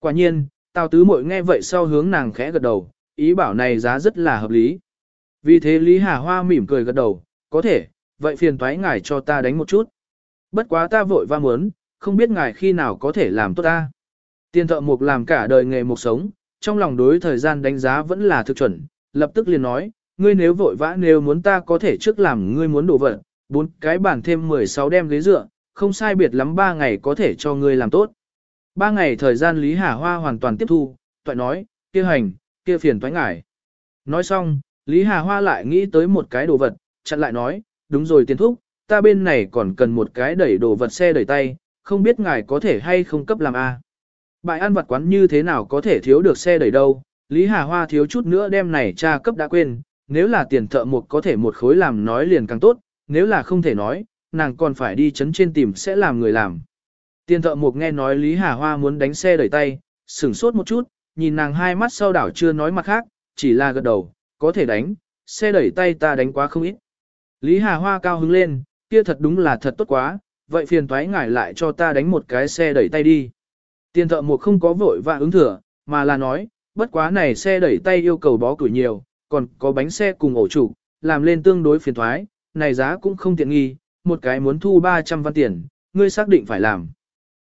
Quả nhiên, Tào tứ muội nghe vậy sau hướng nàng khẽ gật đầu, ý bảo này giá rất là hợp lý. Vì thế Lý Hà Hoa mỉm cười gật đầu, có thể, vậy phiền toái ngài cho ta đánh một chút. Bất quá ta vội va muốn, không biết ngài khi nào có thể làm tốt ta. Tiên thợ mục làm cả đời nghề mục sống, trong lòng đối thời gian đánh giá vẫn là thực chuẩn, lập tức liền nói, ngươi nếu vội vã nếu muốn ta có thể trước làm ngươi muốn đổ vật, bốn cái bản thêm 16 đem ghế dựa, không sai biệt lắm ba ngày có thể cho ngươi làm tốt. Ba ngày thời gian Lý Hà Hoa hoàn toàn tiếp thu, toại nói, kia hành, kia phiền toái ngải. Nói xong, Lý Hà Hoa lại nghĩ tới một cái đồ vật, chặn lại nói, đúng rồi tiền thúc, ta bên này còn cần một cái đẩy đồ vật xe đẩy tay, không biết ngài có thể hay không cấp làm A. Bài ăn vặt quán như thế nào có thể thiếu được xe đẩy đâu, Lý Hà Hoa thiếu chút nữa đem này cha cấp đã quên, nếu là tiền thợ một có thể một khối làm nói liền càng tốt, nếu là không thể nói, nàng còn phải đi chấn trên tìm sẽ làm người làm. Tiền thợ một nghe nói Lý Hà Hoa muốn đánh xe đẩy tay, sửng sốt một chút, nhìn nàng hai mắt sau đảo chưa nói mặt khác, chỉ là gật đầu, có thể đánh, xe đẩy tay ta đánh quá không ít. Lý Hà Hoa cao hứng lên, kia thật đúng là thật tốt quá, vậy phiền thoái ngải lại cho ta đánh một cái xe đẩy tay đi. Tiền thợ một không có vội và ứng thừa, mà là nói, bất quá này xe đẩy tay yêu cầu bó tuổi nhiều, còn có bánh xe cùng ổ trụ, làm lên tương đối phiền thoái, này giá cũng không tiện nghi, một cái muốn thu 300 văn tiền, ngươi xác định phải làm.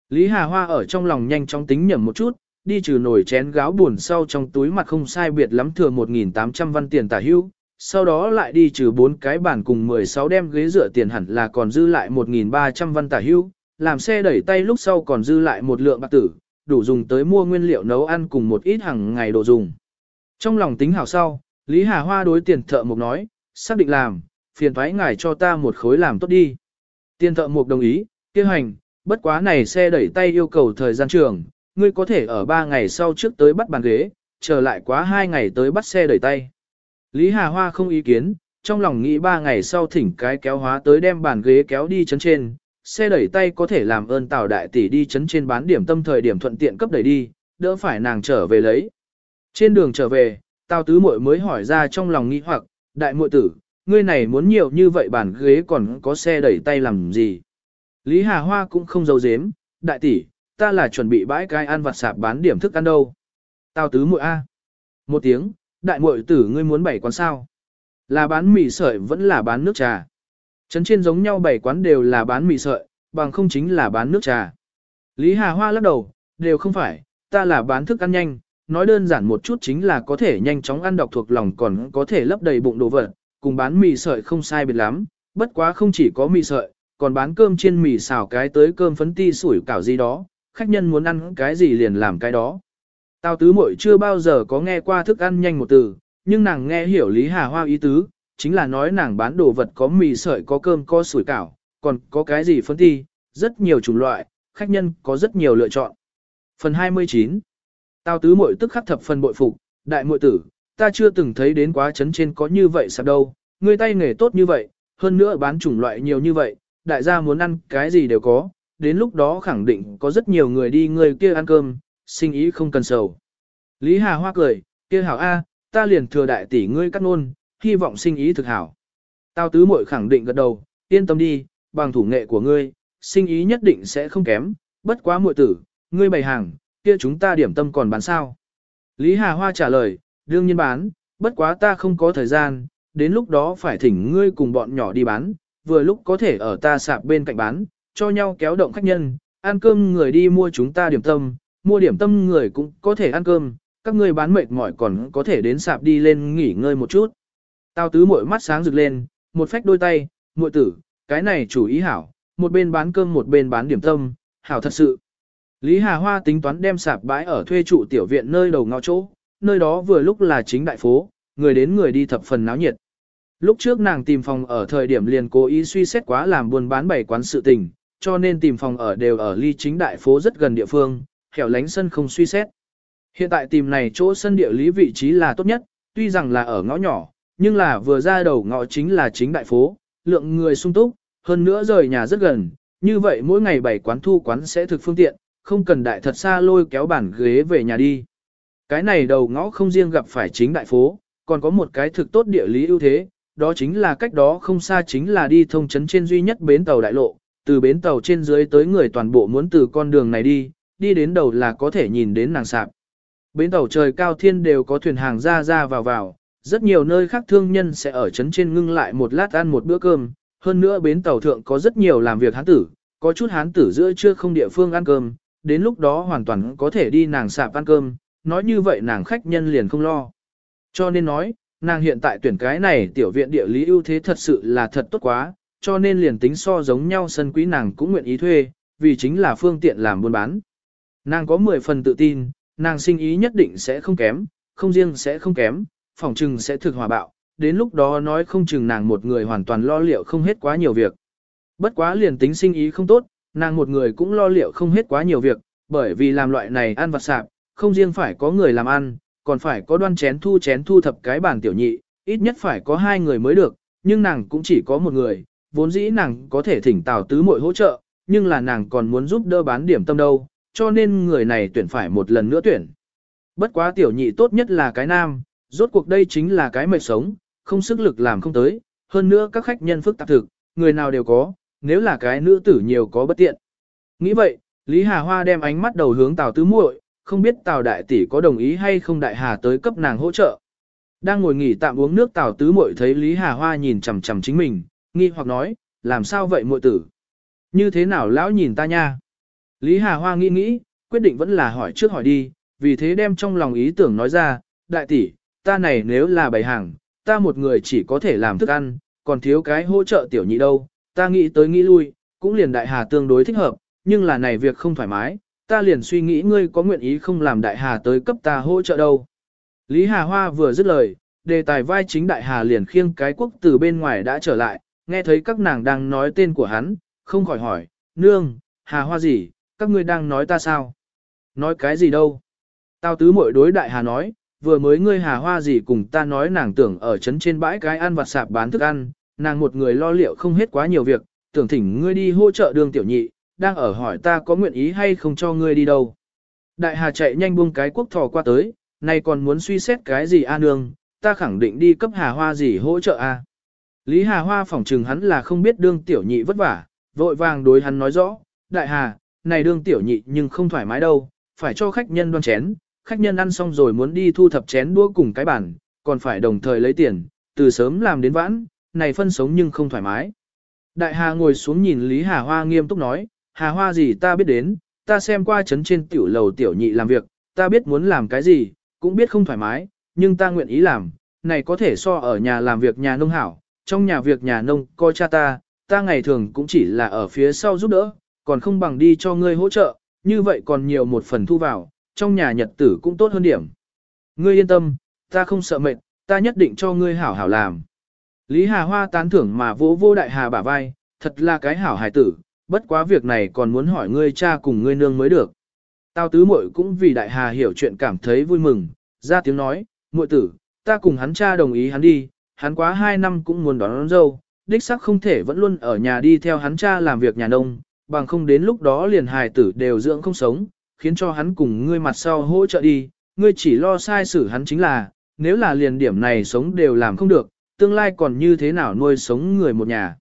Lý Hà Hoa ở trong lòng nhanh chóng tính nhẩm một chút, đi trừ nổi chén gáo buồn sau trong túi mặt không sai biệt lắm thừa 1.800 văn tiền tả hưu, sau đó lại đi trừ bốn cái bản cùng 16 đem ghế rửa tiền hẳn là còn dư lại 1.300 văn tả hưu, làm xe đẩy tay lúc sau còn dư lại một lượng bạc tử, đủ dùng tới mua nguyên liệu nấu ăn cùng một ít hàng ngày đồ dùng. Trong lòng tính hảo sau, Lý Hà Hoa đối tiền thợ mục nói, xác định làm, phiền thoái ngài cho ta một khối làm tốt đi. Tiền thợ mục đồng ý, kêu hành, bất quá này xe đẩy tay yêu cầu thời gian trường, ngươi có thể ở 3 ngày sau trước tới bắt bàn ghế, trở lại quá 2 ngày tới bắt xe đẩy tay. Lý Hà Hoa không ý kiến, trong lòng nghĩ 3 ngày sau thỉnh cái kéo hóa tới đem bàn ghế kéo đi chấn trên, xe đẩy tay có thể làm ơn Tào đại tỷ đi chấn trên bán điểm tâm thời điểm thuận tiện cấp đẩy đi, đỡ phải nàng trở về lấy. Trên đường trở về, Tào tứ muội mới hỏi ra trong lòng nghĩ hoặc, đại muội tử, ngươi này muốn nhiều như vậy bàn ghế còn có xe đẩy tay làm gì? Lý Hà Hoa cũng không giấu giếm, đại tỷ, ta là chuẩn bị bãi cái ăn vặt sạp bán điểm thức ăn đâu. Tào tứ muội A. Một tiếng, đại muội tử ngươi muốn bảy quán sao? Là bán mì sợi vẫn là bán nước trà. Trấn trên giống nhau bảy quán đều là bán mì sợi, bằng không chính là bán nước trà. Lý Hà Hoa lắc đầu, đều không phải, ta là bán thức ăn nhanh, nói đơn giản một chút chính là có thể nhanh chóng ăn độc thuộc lòng còn có thể lấp đầy bụng đồ vật, cùng bán mì sợi không sai biệt lắm, bất quá không chỉ có mì sợi, còn bán cơm chiên mì xào cái tới cơm phấn ti sủi cảo gì đó, khách nhân muốn ăn cái gì liền làm cái đó. Tào tứ muội chưa bao giờ có nghe qua thức ăn nhanh một từ, nhưng nàng nghe hiểu Lý Hà Hoa ý tứ, chính là nói nàng bán đồ vật có mì sợi có cơm có sủi cảo, còn có cái gì phân ti, rất nhiều chủng loại, khách nhân có rất nhiều lựa chọn. Phần 29 tao tứ muội tức khắc thập phần bội phục, đại muội tử, ta chưa từng thấy đến quá chấn trên có như vậy sạp đâu, người tay nghề tốt như vậy, hơn nữa bán chủng loại nhiều như vậy, đại gia muốn ăn cái gì đều có, đến lúc đó khẳng định có rất nhiều người đi người kia ăn cơm, sinh ý không cần sầu. Lý Hà Hoa cười, kia hảo A, ta liền thừa đại tỷ ngươi cắt nôn, hy vọng sinh ý thực hảo. Tao tứ muội khẳng định gật đầu, yên tâm đi, bằng thủ nghệ của ngươi, sinh ý nhất định sẽ không kém, bất quá muội tử, ngươi bày hàng, kia chúng ta điểm tâm còn bán sao. Lý Hà Hoa trả lời, đương nhiên bán, bất quá ta không có thời gian, đến lúc đó phải thỉnh ngươi cùng bọn nhỏ đi bán, vừa lúc có thể ở ta sạp bên cạnh bán, cho nhau kéo động khách nhân, ăn cơm người đi mua chúng ta điểm tâm, mua điểm tâm người cũng có thể ăn cơm, các ngươi bán mệt mỏi còn có thể đến sạp đi lên nghỉ ngơi một chút. Tao tứ muội mắt sáng rực lên, một phách đôi tay, muội tử, cái này chủ ý hảo, một bên bán cơm một bên bán điểm tâm, hảo thật sự. Lý Hà Hoa tính toán đem sạp bãi ở thuê trụ tiểu viện nơi đầu ngõ chỗ, nơi đó vừa lúc là chính đại phố, người đến người đi thập phần náo nhiệt. Lúc trước nàng tìm phòng ở thời điểm liền cố ý suy xét quá làm buôn bán bảy quán sự tình, cho nên tìm phòng ở đều ở ly chính đại phố rất gần địa phương, hẻo lánh sân không suy xét. Hiện tại tìm này chỗ sân địa lý vị trí là tốt nhất, tuy rằng là ở ngõ nhỏ, nhưng là vừa ra đầu ngõ chính là chính đại phố, lượng người sung túc, hơn nữa rời nhà rất gần, như vậy mỗi ngày bảy quán thu quán sẽ thực phương tiện, không cần đại thật xa lôi kéo bản ghế về nhà đi. Cái này đầu ngõ không riêng gặp phải chính đại phố, còn có một cái thực tốt địa lý ưu thế, đó chính là cách đó không xa chính là đi thông chấn trên duy nhất bến tàu đại lộ, từ bến tàu trên dưới tới người toàn bộ muốn từ con đường này đi, đi đến đầu là có thể nhìn đến nàng sạp. Bến tàu trời cao thiên đều có thuyền hàng ra ra vào vào, rất nhiều nơi khác thương nhân sẽ ở chấn trên ngưng lại một lát ăn một bữa cơm, hơn nữa bến tàu thượng có rất nhiều làm việc hán tử, có chút hán tử giữa trưa không địa phương ăn cơm, đến lúc đó hoàn toàn có thể đi nàng sạp ăn cơm, nói như vậy nàng khách nhân liền không lo. Cho nên nói, nàng hiện tại tuyển cái này tiểu viện địa lý ưu thế thật sự là thật tốt quá, cho nên liền tính so giống nhau sân quý nàng cũng nguyện ý thuê, vì chính là phương tiện làm buôn bán. Nàng có 10 phần tự tin, nàng sinh ý nhất định sẽ không kém, không riêng sẽ không kém, phòng trừng sẽ thực hòa bạo, đến lúc đó nói không chừng nàng một người hoàn toàn lo liệu không hết quá nhiều việc. Bất quá liền tính sinh ý không tốt, nàng một người cũng lo liệu không hết quá nhiều việc, bởi vì làm loại này ăn vặt sạp, không riêng phải có người làm ăn, còn phải có đoan chén thu chén thu thập cái bàn tiểu nhị, ít nhất phải có hai người mới được, nhưng nàng cũng chỉ có một người, vốn dĩ nàng có thể thỉnh tào tứ muội hỗ trợ, nhưng là nàng còn muốn giúp đỡ bán điểm tâm đâu, cho nên người này tuyển phải một lần nữa tuyển. Bất quá tiểu nhị tốt nhất là cái nam, rốt cuộc đây chính là cái mệt sống, không sức lực làm không tới, hơn nữa các khách nhân phức tạp thực, người nào đều có, nếu là cái nữ tử nhiều có bất tiện. Nghĩ vậy, Lý Hà Hoa đem ánh mắt đầu hướng Tào Tứ Muội, không biết Tào Đại Tỷ có đồng ý hay không Đại Hà tới cấp nàng hỗ trợ. Đang ngồi nghỉ tạm uống nước Tào Tứ Muội thấy Lý Hà Hoa nhìn chằm chằm chính mình, nghi hoặc nói, làm sao vậy muội tử? Như thế nào lão nhìn ta nha? Lý Hà Hoa nghĩ nghĩ, quyết định vẫn là hỏi trước hỏi đi, vì thế đem trong lòng ý tưởng nói ra, đại tỷ, ta này nếu là bày hàng, ta một người chỉ có thể làm thức ăn, còn thiếu cái hỗ trợ tiểu nhị đâu, ta nghĩ tới nghĩ lui, cũng liền đại hà tương đối thích hợp, nhưng là này việc không thoải mái, ta liền suy nghĩ ngươi có nguyện ý không làm đại hà tới cấp ta hỗ trợ đâu. Lý Hà Hoa vừa dứt lời, đề tài vai chính đại hà liền khiêng cái quốc từ bên ngoài đã trở lại, nghe thấy các nàng đang nói tên của hắn, không khỏi hỏi, nương, Hà Hoa gì, các ngươi đang nói ta sao? Nói cái gì đâu? Tao tứ mội đối đại hà nói, vừa mới ngươi hà hoa gì cùng ta nói nàng tưởng ở trấn trên bãi cái ăn vặt sạp bán thức ăn, nàng một người lo liệu không hết quá nhiều việc, tưởng thỉnh ngươi đi hỗ trợ đường tiểu nhị, đang ở hỏi ta có nguyện ý hay không cho ngươi đi đâu. Đại hà chạy nhanh buông cái quốc thò qua tới, nay còn muốn suy xét cái gì a nương, ta khẳng định đi cấp hà hoa gì hỗ trợ a. Lý hà hoa phỏng trừng hắn là không biết đương tiểu nhị vất vả, vội vàng đối hắn nói rõ, đại hà, này đương tiểu nhị nhưng không thoải mái đâu, phải cho khách nhân đoan chén, khách nhân ăn xong rồi muốn đi thu thập chén đũa cùng cái bàn, còn phải đồng thời lấy tiền, từ sớm làm đến vãn, này phân sống nhưng không thoải mái. Đại Hà ngồi xuống nhìn Lý Hà Hoa nghiêm túc nói, Hà Hoa gì ta biết đến, ta xem qua chấn trên tiểu lầu tiểu nhị làm việc, ta biết muốn làm cái gì, cũng biết không thoải mái, nhưng ta nguyện ý làm, này có thể so ở nhà làm việc nhà nông hảo, trong nhà việc nhà nông coi cha ta, ta ngày thường cũng chỉ là ở phía sau giúp đỡ, còn không bằng đi cho ngươi hỗ trợ, như vậy còn nhiều một phần thu vào, trong nhà nhật tử cũng tốt hơn điểm. Ngươi yên tâm, ta không sợ mệt, ta nhất định cho ngươi hảo hảo làm. Lý Hà Hoa tán thưởng mà vỗ vô đại hà bả vai, thật là cái hảo hài tử, bất quá việc này còn muốn hỏi ngươi cha cùng ngươi nương mới được. Tao tứ muội cũng vì đại hà hiểu chuyện cảm thấy vui mừng, ra tiếng nói, muội tử, ta cùng hắn cha đồng ý hắn đi, hắn quá hai năm cũng muốn đón, đón dâu, đích xác không thể vẫn luôn ở nhà đi theo hắn cha làm việc nhà nông, bằng không đến lúc đó liền hài tử đều dưỡng không sống, khiến cho hắn cùng ngươi mặt sau hỗ trợ đi, ngươi chỉ lo sai xử hắn chính là, nếu là liền điểm này sống đều làm không được, tương lai còn như thế nào nuôi sống người một nhà.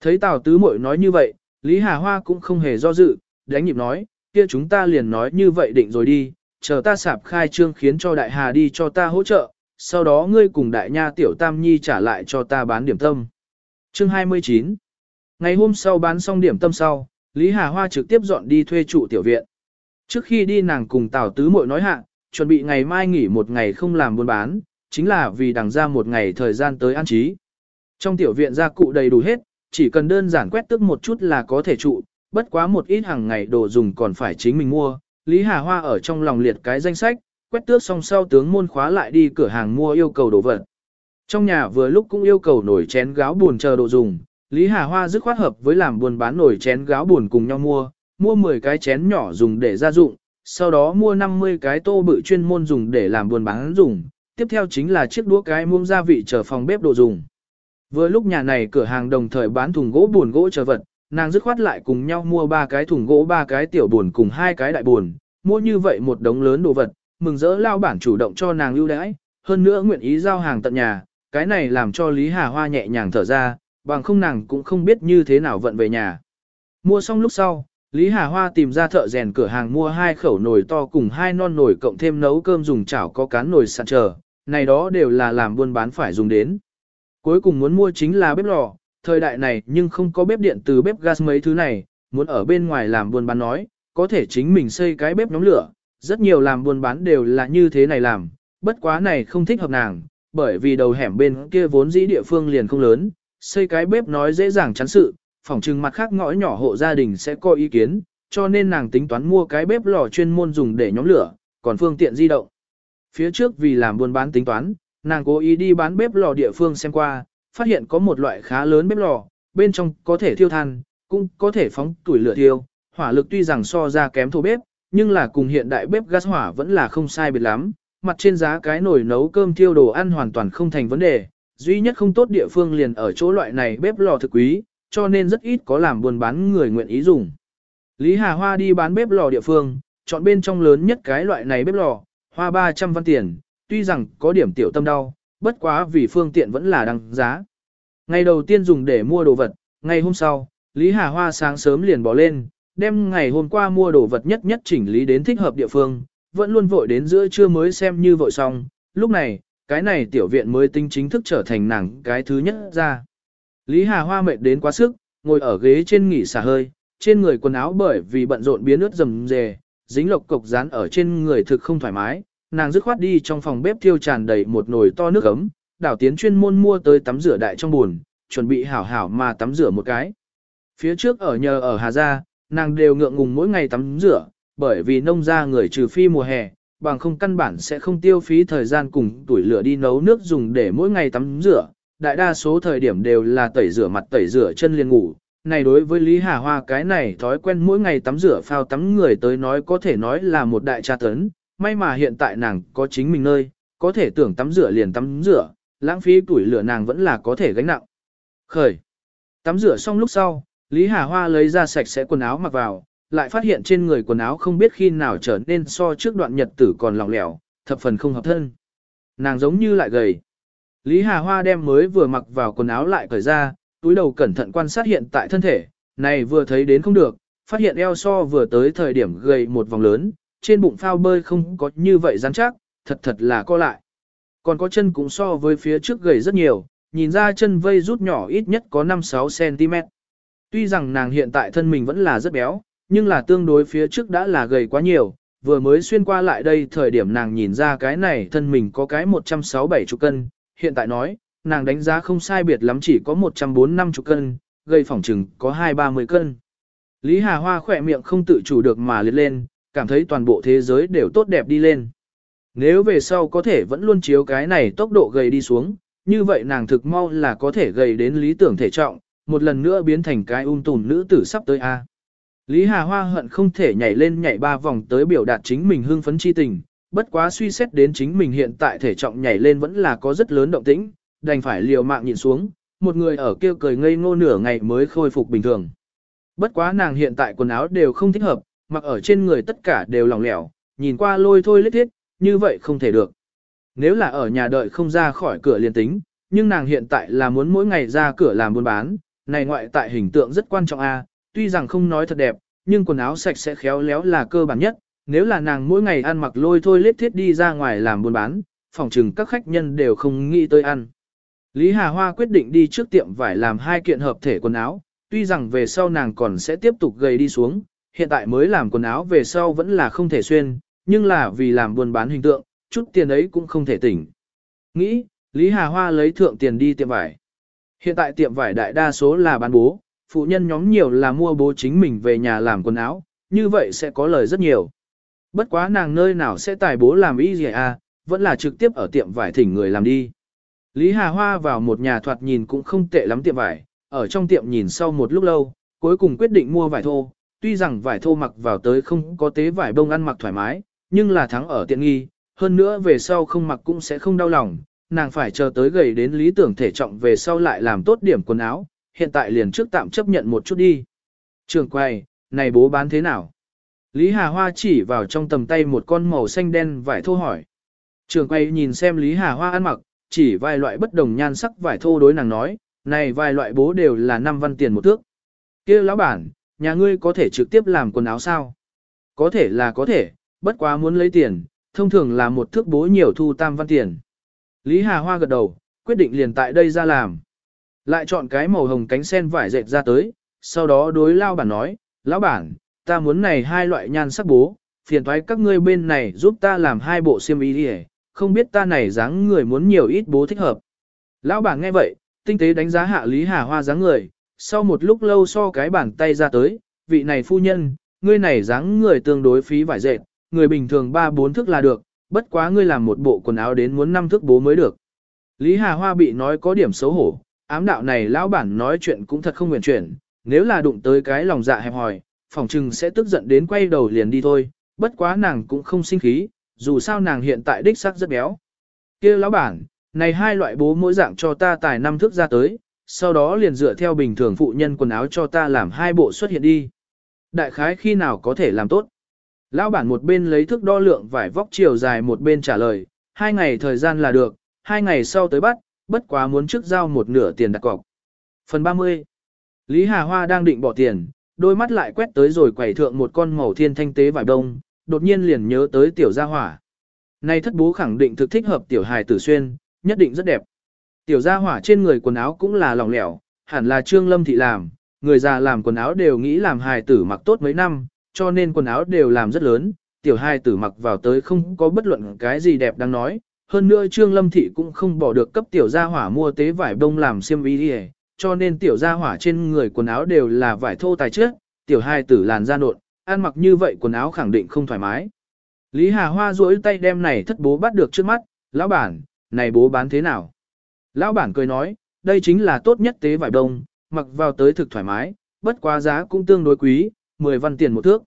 Thấy Tào Tứ Mội nói như vậy, Lý Hà Hoa cũng không hề do dự, đánh nhịp nói, kia chúng ta liền nói như vậy định rồi đi, chờ ta sạp khai trương khiến cho Đại Hà đi cho ta hỗ trợ, sau đó ngươi cùng Đại Nha Tiểu Tam Nhi trả lại cho ta bán điểm tâm. Chương 29 Ngày hôm sau bán xong điểm tâm sau, Lý Hà Hoa trực tiếp dọn đi thuê trụ tiểu viện. Trước khi đi nàng cùng Tào Tứ Mội nói hạ, chuẩn bị ngày mai nghỉ một ngày không làm buôn bán, chính là vì đằng ra một ngày thời gian tới an trí. Trong tiểu viện gia cụ đầy đủ hết, chỉ cần đơn giản quét tước một chút là có thể trụ, bất quá một ít hàng ngày đồ dùng còn phải chính mình mua. Lý Hà Hoa ở trong lòng liệt cái danh sách, quét tước xong sau tướng môn khóa lại đi cửa hàng mua yêu cầu đồ vật. Trong nhà vừa lúc cũng yêu cầu nổi chén gáo buồn chờ đồ dùng, Lý Hà Hoa dứt khoát hợp với làm buôn bán nổi chén gáo buồn cùng nhau mua, mua 10 cái chén nhỏ dùng để gia dụng, sau đó mua 50 cái tô bự chuyên môn dùng để làm buôn bán dùng, tiếp theo chính là chiếc đũa cái muông gia vị chờ phòng bếp đồ dùng. Vừa lúc nhà này cửa hàng đồng thời bán thùng gỗ buồn gỗ chờ vật, nàng dứt khoát lại cùng nhau mua ba cái thùng gỗ ba cái tiểu buồn cùng hai cái đại buồn, mua như vậy một đống lớn đồ vật, mừng rỡ lao bản chủ động cho nàng lưu đãi, hơn nữa nguyện ý giao hàng tận nhà, cái này làm cho Lý Hà Hoa nhẹ nhàng thở ra, bằng không nàng cũng không biết như thế nào vận về nhà. Mua xong lúc sau, Lý Hà Hoa tìm ra thợ rèn cửa hàng mua hai khẩu nồi to cùng hai non nồi cộng thêm nấu cơm dùng chảo có cán nồi sạn chờ, này đó đều là làm buôn bán phải dùng đến. Cuối cùng muốn mua chính là bếp lò, thời đại này nhưng không có bếp điện từ bếp gas mấy thứ này, muốn ở bên ngoài làm buôn bán nói, có thể chính mình xây cái bếp nhóm lửa, rất nhiều làm buôn bán đều là như thế này làm, bất quá này không thích hợp nàng, bởi vì đầu hẻm bên kia vốn dĩ địa phương liền không lớn, xây cái bếp nói dễ dàng chắn sự, phòng trừng mặt khác ngõ nhỏ hộ gia đình sẽ có ý kiến, cho nên nàng tính toán mua cái bếp lò chuyên môn dùng để nhóm lửa, còn phương tiện di động. Phía trước vì làm buôn bán tính toán, nàng cố ý đi bán bếp lò địa phương xem qua, phát hiện có một loại khá lớn bếp lò, bên trong có thể thiêu than, cũng có thể phóng tuổi lửa thiêu, hỏa lực tuy rằng so ra kém thô bếp, nhưng là cùng hiện đại bếp gas hỏa vẫn là không sai biệt lắm, mặt trên giá cái nồi nấu cơm thiêu đồ ăn hoàn toàn không thành vấn đề, duy nhất không tốt địa phương liền ở chỗ loại này bếp lò thực quý, cho nên rất ít có làm buôn bán người nguyện ý dùng. Lý Hà Hoa đi bán bếp lò địa phương, chọn bên trong lớn nhất cái loại này bếp lò, hoa 300 văn tiền, tuy rằng có điểm tiểu tâm đau, bất quá vì phương tiện vẫn là đăng giá. Ngày đầu tiên dùng để mua đồ vật, ngày hôm sau, Lý Hà Hoa sáng sớm liền bỏ lên, đem ngày hôm qua mua đồ vật nhất nhất chỉnh lý đến thích hợp địa phương, vẫn luôn vội đến giữa trưa mới xem như vội xong, lúc này, cái này tiểu viện mới tinh chính thức trở thành nàng cái thứ nhất ra. Lý Hà Hoa mệt đến quá sức, ngồi ở ghế trên nghỉ xả hơi, trên người quần áo bởi vì bận rộn biến ướt rầm rề, dính lộc cục dán ở trên người thực không thoải mái, nàng dứt khoát đi trong phòng bếp thiêu tràn đầy một nồi to nước ấm, đảo tiến chuyên môn mua tới tắm rửa đại trong buồn, chuẩn bị hảo hảo mà tắm rửa một cái. Phía trước ở nhờ ở Hà Gia, nàng đều ngượng ngùng mỗi ngày tắm rửa, bởi vì nông gia người trừ phi mùa hè, bằng không căn bản sẽ không tiêu phí thời gian cùng tuổi lửa đi nấu nước dùng để mỗi ngày tắm rửa. Đại đa số thời điểm đều là tẩy rửa mặt tẩy rửa chân liền ngủ. Này đối với Lý Hà Hoa cái này thói quen mỗi ngày tắm rửa phao tắm người tới nói có thể nói là một đại tra tấn. May mà hiện tại nàng có chính mình nơi, có thể tưởng tắm rửa liền tắm rửa, lãng phí tuổi lửa nàng vẫn là có thể gánh nặng. Khởi. Tắm rửa xong lúc sau, Lý Hà Hoa lấy ra sạch sẽ quần áo mặc vào, lại phát hiện trên người quần áo không biết khi nào trở nên so trước đoạn nhật tử còn lỏng lẻo, thập phần không hợp thân. Nàng giống như lại gầy. Lý Hà Hoa đem mới vừa mặc vào quần áo lại cởi ra, túi đầu cẩn thận quan sát hiện tại thân thể, này vừa thấy đến không được, phát hiện eo so vừa tới thời điểm gầy một vòng lớn, trên bụng phao bơi không có như vậy rắn chắc, thật thật là co lại. Còn có chân cũng so với phía trước gầy rất nhiều, nhìn ra chân vây rút nhỏ ít nhất có 5-6 cm. Tuy rằng nàng hiện tại thân mình vẫn là rất béo, nhưng là tương đối phía trước đã là gầy quá nhiều, vừa mới xuyên qua lại đây thời điểm nàng nhìn ra cái này thân mình có cái 167 chục cân, hiện tại nói, nàng đánh giá không sai biệt lắm chỉ có 145 chục cân, gây phỏng chừng có 2-30 cân. Lý Hà Hoa khỏe miệng không tự chủ được mà liệt lên, cảm thấy toàn bộ thế giới đều tốt đẹp đi lên. Nếu về sau có thể vẫn luôn chiếu cái này tốc độ gầy đi xuống, như vậy nàng thực mau là có thể gầy đến lý tưởng thể trọng, một lần nữa biến thành cái um ung tùn nữ tử sắp tới A. Lý Hà Hoa hận không thể nhảy lên nhảy ba vòng tới biểu đạt chính mình hưng phấn chi tình, bất quá suy xét đến chính mình hiện tại thể trọng nhảy lên vẫn là có rất lớn động tĩnh, đành phải liều mạng nhìn xuống, một người ở kia cười ngây ngô nửa ngày mới khôi phục bình thường. Bất quá nàng hiện tại quần áo đều không thích hợp, mặc ở trên người tất cả đều lỏng lẻo, nhìn qua lôi thôi lết thiết, như vậy không thể được. Nếu là ở nhà đợi không ra khỏi cửa liền tính, nhưng nàng hiện tại là muốn mỗi ngày ra cửa làm buôn bán, này ngoại tại hình tượng rất quan trọng a, tuy rằng không nói thật đẹp, nhưng quần áo sạch sẽ khéo léo là cơ bản nhất, nếu là nàng mỗi ngày ăn mặc lôi thôi lết thiết đi ra ngoài làm buôn bán, phòng trừng các khách nhân đều không nghĩ tới ăn. Lý Hà Hoa quyết định đi trước tiệm vải làm hai kiện hợp thể quần áo, tuy rằng về sau nàng còn sẽ tiếp tục gầy đi xuống, hiện tại mới làm quần áo về sau vẫn là không thể xuyên, nhưng là vì làm buôn bán hình tượng, chút tiền ấy cũng không thể tỉnh. Nghĩ, Lý Hà Hoa lấy thượng tiền đi tiệm vải. Hiện tại tiệm vải đại đa số là bán bố, phụ nhân nhóm nhiều là mua bố chính mình về nhà làm quần áo, như vậy sẽ có lời rất nhiều. Bất quá nàng nơi nào sẽ tài bố làm y gì à, vẫn là trực tiếp ở tiệm vải thỉnh người làm đi. Lý Hà Hoa vào một nhà thoạt nhìn cũng không tệ lắm tiệm vải, ở trong tiệm nhìn sau một lúc lâu, cuối cùng quyết định mua vải thô, tuy rằng vải thô mặc vào tới không có tế vải bông ăn mặc thoải mái, nhưng là thắng ở tiện nghi, hơn nữa về sau không mặc cũng sẽ không đau lòng, nàng phải chờ tới gầy đến lý tưởng thể trọng về sau lại làm tốt điểm quần áo, hiện tại liền trước tạm chấp nhận một chút đi. Trường quay, này bố bán thế nào? Lý Hà Hoa chỉ vào trong tầm tay một con màu xanh đen vải thô hỏi. Trường quay nhìn xem Lý Hà Hoa ăn mặc, chỉ vài loại bất đồng nhan sắc vải thô đối nàng nói, này vài loại bố đều là 5 văn tiền một thước. kia lão bản, nhà ngươi có thể trực tiếp làm quần áo sao? Có thể là có thể, bất quá muốn lấy tiền, thông thường là một thước bố nhiều thu tam văn tiền. Lý Hà Hoa gật đầu, quyết định liền tại đây ra làm. Lại chọn cái màu hồng cánh sen vải dệt ra tới, sau đó đối lao bản nói, lão bản, ta muốn này hai loại nhan sắc bố, phiền thoái các ngươi bên này giúp ta làm hai bộ xiêm y đi không biết ta này dáng người muốn nhiều ít bố thích hợp. Lão bản nghe vậy, tinh tế đánh giá hạ Lý Hà Hoa dáng người, sau một lúc lâu so cái bàn tay ra tới, vị này phu nhân, ngươi này dáng người tương đối phí vải dệt, người bình thường ba bốn thước là được, bất quá ngươi làm một bộ quần áo đến muốn năm thước bố mới được. Lý Hà Hoa bị nói có điểm xấu hổ, ám đạo này lão bản nói chuyện cũng thật không nguyện chuyển, nếu là đụng tới cái lòng dạ hẹp hòi, phòng trừng sẽ tức giận đến quay đầu liền đi thôi, bất quá nàng cũng không sinh khí, dù sao nàng hiện tại đích sắc rất béo. kia lão bản, này hai loại bố mỗi dạng cho ta tài năm thước ra tới, sau đó liền dựa theo bình thường phụ nhân quần áo cho ta làm hai bộ xuất hiện đi. Đại khái khi nào có thể làm tốt. Lão bản một bên lấy thước đo lượng vải vóc chiều dài một bên trả lời, hai ngày thời gian là được, hai ngày sau tới bắt, bất quá muốn trước giao một nửa tiền đặt cọc. Phần 30 Lý Hà Hoa đang định bỏ tiền, đôi mắt lại quét tới rồi quẩy thượng một con màu thiên thanh tế vải đông, đột nhiên liền nhớ tới tiểu gia hỏa. Này thất bố khẳng định thực thích hợp tiểu hài tử xuyên, nhất định rất đẹp. Tiểu gia hỏa trên người quần áo cũng là lỏng lẻo, hẳn là trương lâm thị làm, người già làm quần áo đều nghĩ làm hài tử mặc tốt mấy năm, cho nên quần áo đều làm rất lớn, tiểu hài tử mặc vào tới không có bất luận cái gì đẹp đang nói. Hơn nữa Trương Lâm Thị cũng không bỏ được cấp tiểu gia hỏa mua tế vải bông làm xiêm y cho nên tiểu gia hỏa trên người quần áo đều là vải thô tài trước, tiểu hai tử làn da nộn, ăn mặc như vậy quần áo khẳng định không thoải mái. Lý Hà Hoa duỗi tay đem này thất bố bắt được trước mắt, lão bản, này bố bán thế nào? Lão bản cười nói, đây chính là tốt nhất tế vải đông, mặc vào tới thực thoải mái, bất quá giá cũng tương đối quý, 10 văn tiền một thước.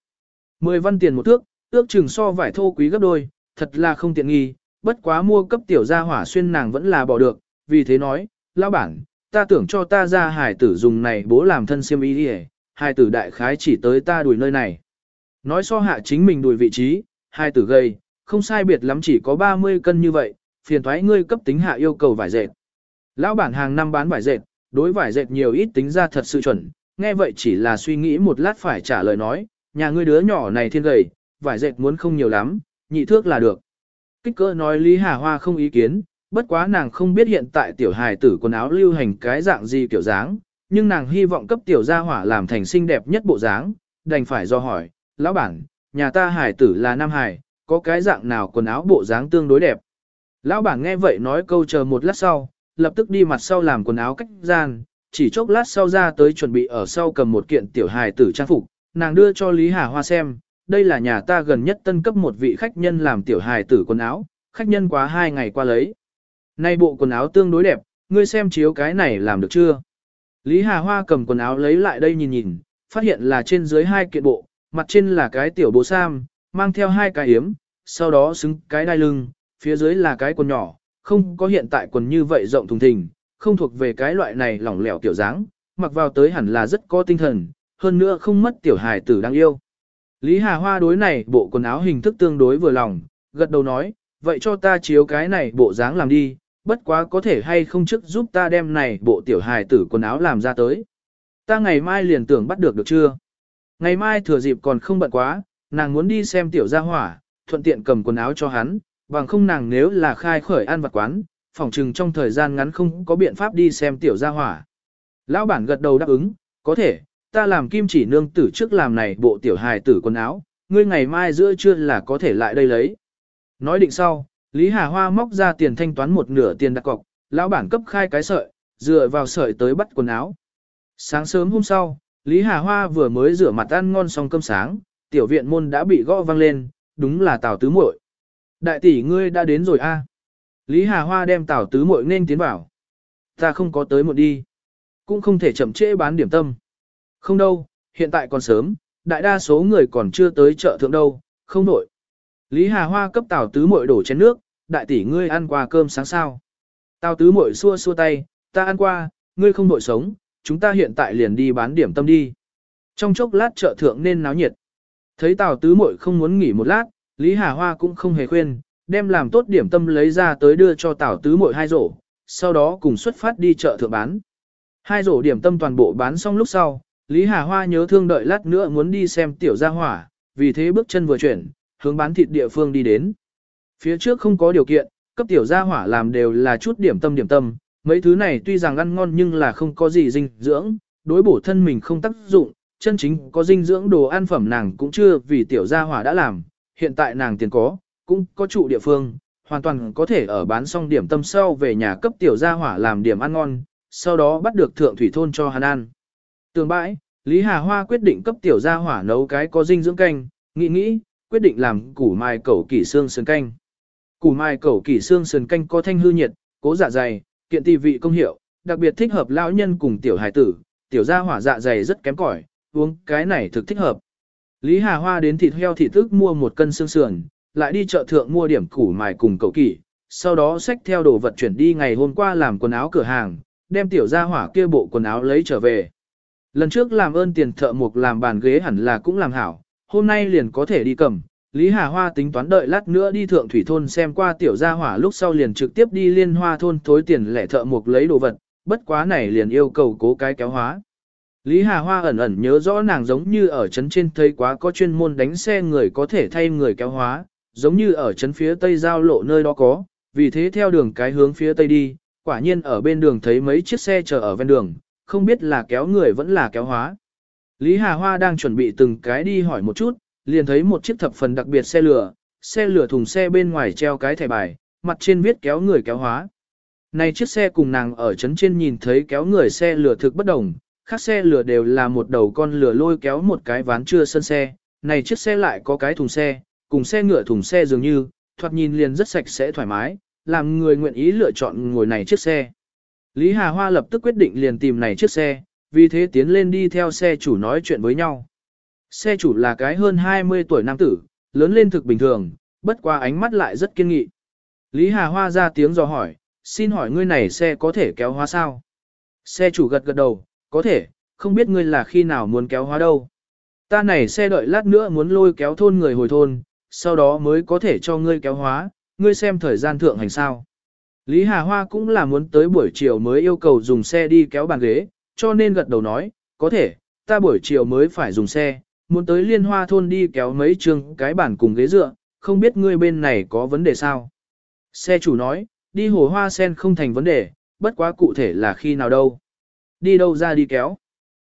10 văn tiền một thước, ước chừng so vải thô quý gấp đôi, thật là không tiện nghi, bất quá mua cấp tiểu gia hỏa xuyên nàng vẫn là bỏ được, vì thế nói, lão bản, ta tưởng cho ta ra hải tử dùng này bố làm thân siêm y đi hải tử đại khái chỉ tới ta đuổi nơi này. Nói so hạ chính mình đuổi vị trí, hải tử gầy, không sai biệt lắm chỉ có 30 cân như vậy, phiền thoái ngươi cấp tính hạ yêu cầu vải dệt. Lão bản hàng năm bán vải dệt, đối vải dệt nhiều ít tính ra thật sự chuẩn, nghe vậy chỉ là suy nghĩ một lát phải trả lời nói, nhà ngươi đứa nhỏ này thiên gầy, vải dệt muốn không nhiều lắm, nhị thước là được. Kích cỡ nói Lý Hà Hoa không ý kiến, bất quá nàng không biết hiện tại tiểu hài tử quần áo lưu hành cái dạng gì kiểu dáng, nhưng nàng hy vọng cấp tiểu gia hỏa làm thành xinh đẹp nhất bộ dáng, đành phải do hỏi, lão bản, nhà ta hài tử là nam hài, có cái dạng nào quần áo bộ dáng tương đối đẹp. Lão bản nghe vậy nói câu chờ một lát sau, lập tức đi mặt sau làm quần áo cách gian, chỉ chốc lát sau ra tới chuẩn bị ở sau cầm một kiện tiểu hài tử trang phục, nàng đưa cho Lý Hà Hoa xem, đây là nhà ta gần nhất tân cấp một vị khách nhân làm tiểu hài tử quần áo, khách nhân quá hai ngày qua lấy. Nay bộ quần áo tương đối đẹp, ngươi xem chiếu cái này làm được chưa? Lý Hà Hoa cầm quần áo lấy lại đây nhìn nhìn, phát hiện là trên dưới hai kiện bộ, mặt trên là cái tiểu bố sam, mang theo hai cái yếm, sau đó xứng cái đai lưng, phía dưới là cái quần nhỏ, không có hiện tại quần như vậy rộng thùng thình, không thuộc về cái loại này lỏng lẻo tiểu dáng, mặc vào tới hẳn là rất có tinh thần, hơn nữa không mất tiểu hài tử đang yêu. Lý Hà Hoa đối này bộ quần áo hình thức tương đối vừa lòng, gật đầu nói, vậy cho ta chiếu cái này bộ dáng làm đi, bất quá có thể hay không trước giúp ta đem này bộ tiểu hài tử quần áo làm ra tới. Ta ngày mai liền tưởng bắt được được chưa? Ngày mai thừa dịp còn không bận quá, nàng muốn đi xem tiểu gia hỏa, thuận tiện cầm quần áo cho hắn, bằng không nàng nếu là khai khởi ăn vặt quán, phòng trừng trong thời gian ngắn không có biện pháp đi xem tiểu gia hỏa. Lão bản gật đầu đáp ứng, có thể, ta làm kim chỉ nương tử trước làm này bộ tiểu hài tử quần áo, ngươi ngày mai giữa trưa là có thể lại đây lấy. Nói định sau, Lý Hà Hoa móc ra tiền thanh toán một nửa tiền đặt cọc, lão bản cấp khai cái sợi, dựa vào sợi tới bắt quần áo. Sáng sớm hôm sau, Lý Hà Hoa vừa mới rửa mặt ăn ngon xong cơm sáng, tiểu viện môn đã bị gõ vang lên, đúng là Tào Tứ Muội. Đại tỷ ngươi đã đến rồi a. Lý Hà Hoa đem Tào Tứ Muội nên tiến vào. Ta không có tới một đi, cũng không thể chậm trễ bán điểm tâm. Không đâu, hiện tại còn sớm, đại đa số người còn chưa tới chợ thượng đâu, không nổi. Lý Hà Hoa cấp Tào Tứ Muội đổ chén nước, đại tỷ ngươi ăn qua cơm sáng sao. Tào Tứ Muội xua xua tay, ta ăn qua, ngươi không nội sống, chúng ta hiện tại liền đi bán điểm tâm đi. Trong chốc lát chợ thượng nên náo nhiệt. Thấy Tào Tứ Muội không muốn nghỉ một lát, Lý Hà Hoa cũng không hề khuyên, đem làm tốt điểm tâm lấy ra tới đưa cho Tào Tứ Muội hai rổ, sau đó cùng xuất phát đi chợ thượng bán. Hai rổ điểm tâm toàn bộ bán xong lúc sau, Lý Hà Hoa nhớ thương đợi lát nữa muốn đi xem tiểu gia hỏa, vì thế bước chân vừa chuyển, hướng bán thịt địa phương đi đến. Phía trước không có điều kiện, cấp tiểu gia hỏa làm đều là chút điểm tâm điểm tâm, mấy thứ này tuy rằng ăn ngon nhưng là không có gì dinh dưỡng, đối bổ thân mình không tác dụng, chân chính có dinh dưỡng đồ ăn phẩm nàng cũng chưa vì tiểu gia hỏa đã làm, hiện tại nàng tiền có, cũng có trụ địa phương, hoàn toàn có thể ở bán xong điểm tâm sau về nhà cấp tiểu gia hỏa làm điểm ăn ngon, sau đó bắt được thượng thủy thôn cho hắn ăn. Tường bãi, Lý Hà Hoa quyết định cấp tiểu gia hỏa nấu cái có dinh dưỡng canh, nghĩ nghĩ, quyết định làm củ mai cẩu kỷ xương sườn canh. Củ mai cẩu kỷ xương sườn canh có thanh hư nhiệt, cố dạ dày, kiện tỳ vị công hiệu, đặc biệt thích hợp lão nhân cùng tiểu hài tử, tiểu gia hỏa dạ dày rất kém cỏi, uống cái này thực thích hợp. Lý Hà Hoa đến thịt heo thịt tức mua một cân xương sườn, lại đi chợ thượng mua điểm củ mài cùng cậu kỷ, sau đó xách theo đồ vật chuyển đi ngày hôm qua làm quần áo cửa hàng, đem tiểu gia hỏa kia bộ quần áo lấy trở về. Lần trước làm ơn tiền thợ mộc làm bàn ghế hẳn là cũng làm hảo, hôm nay liền có thể đi cầm, Lý Hà Hoa tính toán đợi lát nữa đi thượng thủy thôn xem qua tiểu gia hỏa lúc sau liền trực tiếp đi liên hoa thôn thối tiền lẻ thợ mục lấy đồ vật, bất quá này liền yêu cầu cố cái kéo hóa. Lý Hà Hoa ẩn ẩn nhớ rõ nàng giống như ở trấn trên thấy quá có chuyên môn đánh xe người có thể thay người kéo hóa, giống như ở trấn phía tây giao lộ nơi đó có, vì thế theo đường cái hướng phía tây đi, quả nhiên ở bên đường thấy mấy chiếc xe chờ ở ven đường, không biết là kéo người vẫn là kéo hóa. Lý Hà Hoa đang chuẩn bị từng cái đi hỏi một chút, liền thấy một chiếc thập phần đặc biệt xe lửa, xe lửa thùng xe bên ngoài treo cái thẻ bài, mặt trên viết kéo người kéo hóa. Này chiếc xe cùng nàng ở trấn trên nhìn thấy kéo người xe lửa thực bất đồng, khác xe lửa đều là một đầu con lửa lôi kéo một cái ván chưa sân xe, này chiếc xe lại có cái thùng xe, cùng xe ngựa thùng xe dường như, thoạt nhìn liền rất sạch sẽ thoải mái, làm người nguyện ý lựa chọn ngồi này chiếc xe. Lý Hà Hoa lập tức quyết định liền tìm này chiếc xe, vì thế tiến lên đi theo xe chủ nói chuyện với nhau. Xe chủ là cái hơn 20 tuổi nam tử, lớn lên thực bình thường, bất qua ánh mắt lại rất kiên nghị. Lý Hà Hoa ra tiếng dò hỏi, xin hỏi ngươi này xe có thể kéo hóa sao? Xe chủ gật gật đầu, có thể, không biết ngươi là khi nào muốn kéo hóa đâu. Ta này xe đợi lát nữa muốn lôi kéo thôn người hồi thôn, sau đó mới có thể cho ngươi kéo hóa, ngươi xem thời gian thượng hành sao. Lý Hà Hoa cũng là muốn tới buổi chiều mới yêu cầu dùng xe đi kéo bàn ghế, cho nên gật đầu nói, có thể, ta buổi chiều mới phải dùng xe, muốn tới liên hoa thôn đi kéo mấy trường cái bản cùng ghế dựa, không biết ngươi bên này có vấn đề sao. Xe chủ nói, đi hồ hoa sen không thành vấn đề, bất quá cụ thể là khi nào đâu. Đi đâu ra đi kéo.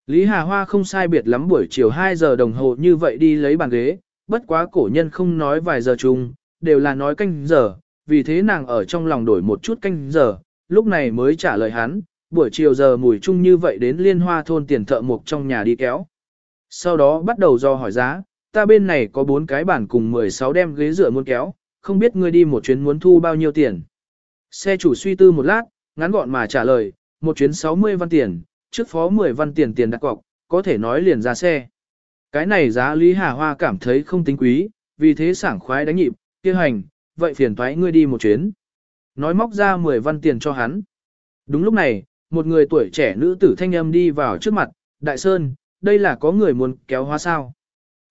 Lý Hà Hoa không sai biệt lắm buổi chiều 2 giờ đồng hồ như vậy đi lấy bàn ghế, bất quá cổ nhân không nói vài giờ chung, đều là nói canh giờ, vì thế nàng ở trong lòng đổi một chút canh giờ, lúc này mới trả lời hắn, buổi chiều giờ mùi chung như vậy đến liên hoa thôn tiền thợ mục trong nhà đi kéo. Sau đó bắt đầu do hỏi giá, ta bên này có 4 cái bản cùng 16 đem ghế dựa muốn kéo, không biết ngươi đi một chuyến muốn thu bao nhiêu tiền. Xe chủ suy tư một lát, ngắn gọn mà trả lời, một chuyến 60 văn tiền, trước phó 10 văn tiền tiền đặt cọc, có thể nói liền ra xe. Cái này giá Lý Hà Hoa cảm thấy không tính quý, vì thế sảng khoái đánh nhịp, kia hành, vậy phiền thoái ngươi đi một chuyến. Nói móc ra 10 văn tiền cho hắn. Đúng lúc này, một người tuổi trẻ nữ tử thanh âm đi vào trước mặt, Đại Sơn, đây là có người muốn kéo hoa sao.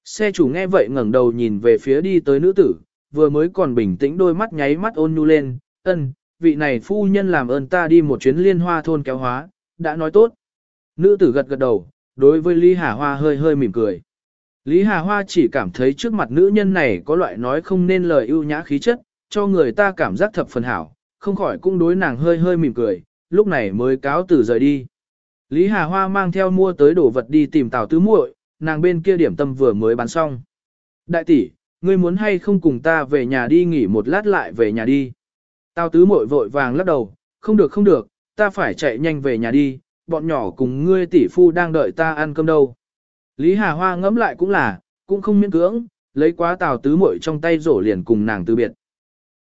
Xe chủ nghe vậy ngẩng đầu nhìn về phía đi tới nữ tử, vừa mới còn bình tĩnh đôi mắt nháy mắt ôn nhu lên, ân, vị này phu nhân làm ơn ta đi một chuyến liên hoa thôn kéo hóa, đã nói tốt. Nữ tử gật gật đầu, đối với Lý Hà Hoa hơi hơi mỉm cười. Lý Hà Hoa chỉ cảm thấy trước mặt nữ nhân này có loại nói không nên lời ưu nhã khí chất, cho người ta cảm giác thập phần hảo, không khỏi cũng đối nàng hơi hơi mỉm cười, lúc này mới cáo từ rời đi. Lý Hà Hoa mang theo mua tới đồ vật đi tìm Tào Tứ muội, nàng bên kia điểm tâm vừa mới bán xong. Đại tỷ, ngươi muốn hay không cùng ta về nhà đi nghỉ một lát lại về nhà đi. Tào Tứ muội vội vàng lắc đầu, không được không được, ta phải chạy nhanh về nhà đi, bọn nhỏ cùng ngươi tỷ phu đang đợi ta ăn cơm đâu. Lý Hà Hoa ngẫm lại cũng là, cũng không miễn cưỡng, lấy quá Tào Tứ muội trong tay rổ liền cùng nàng từ biệt.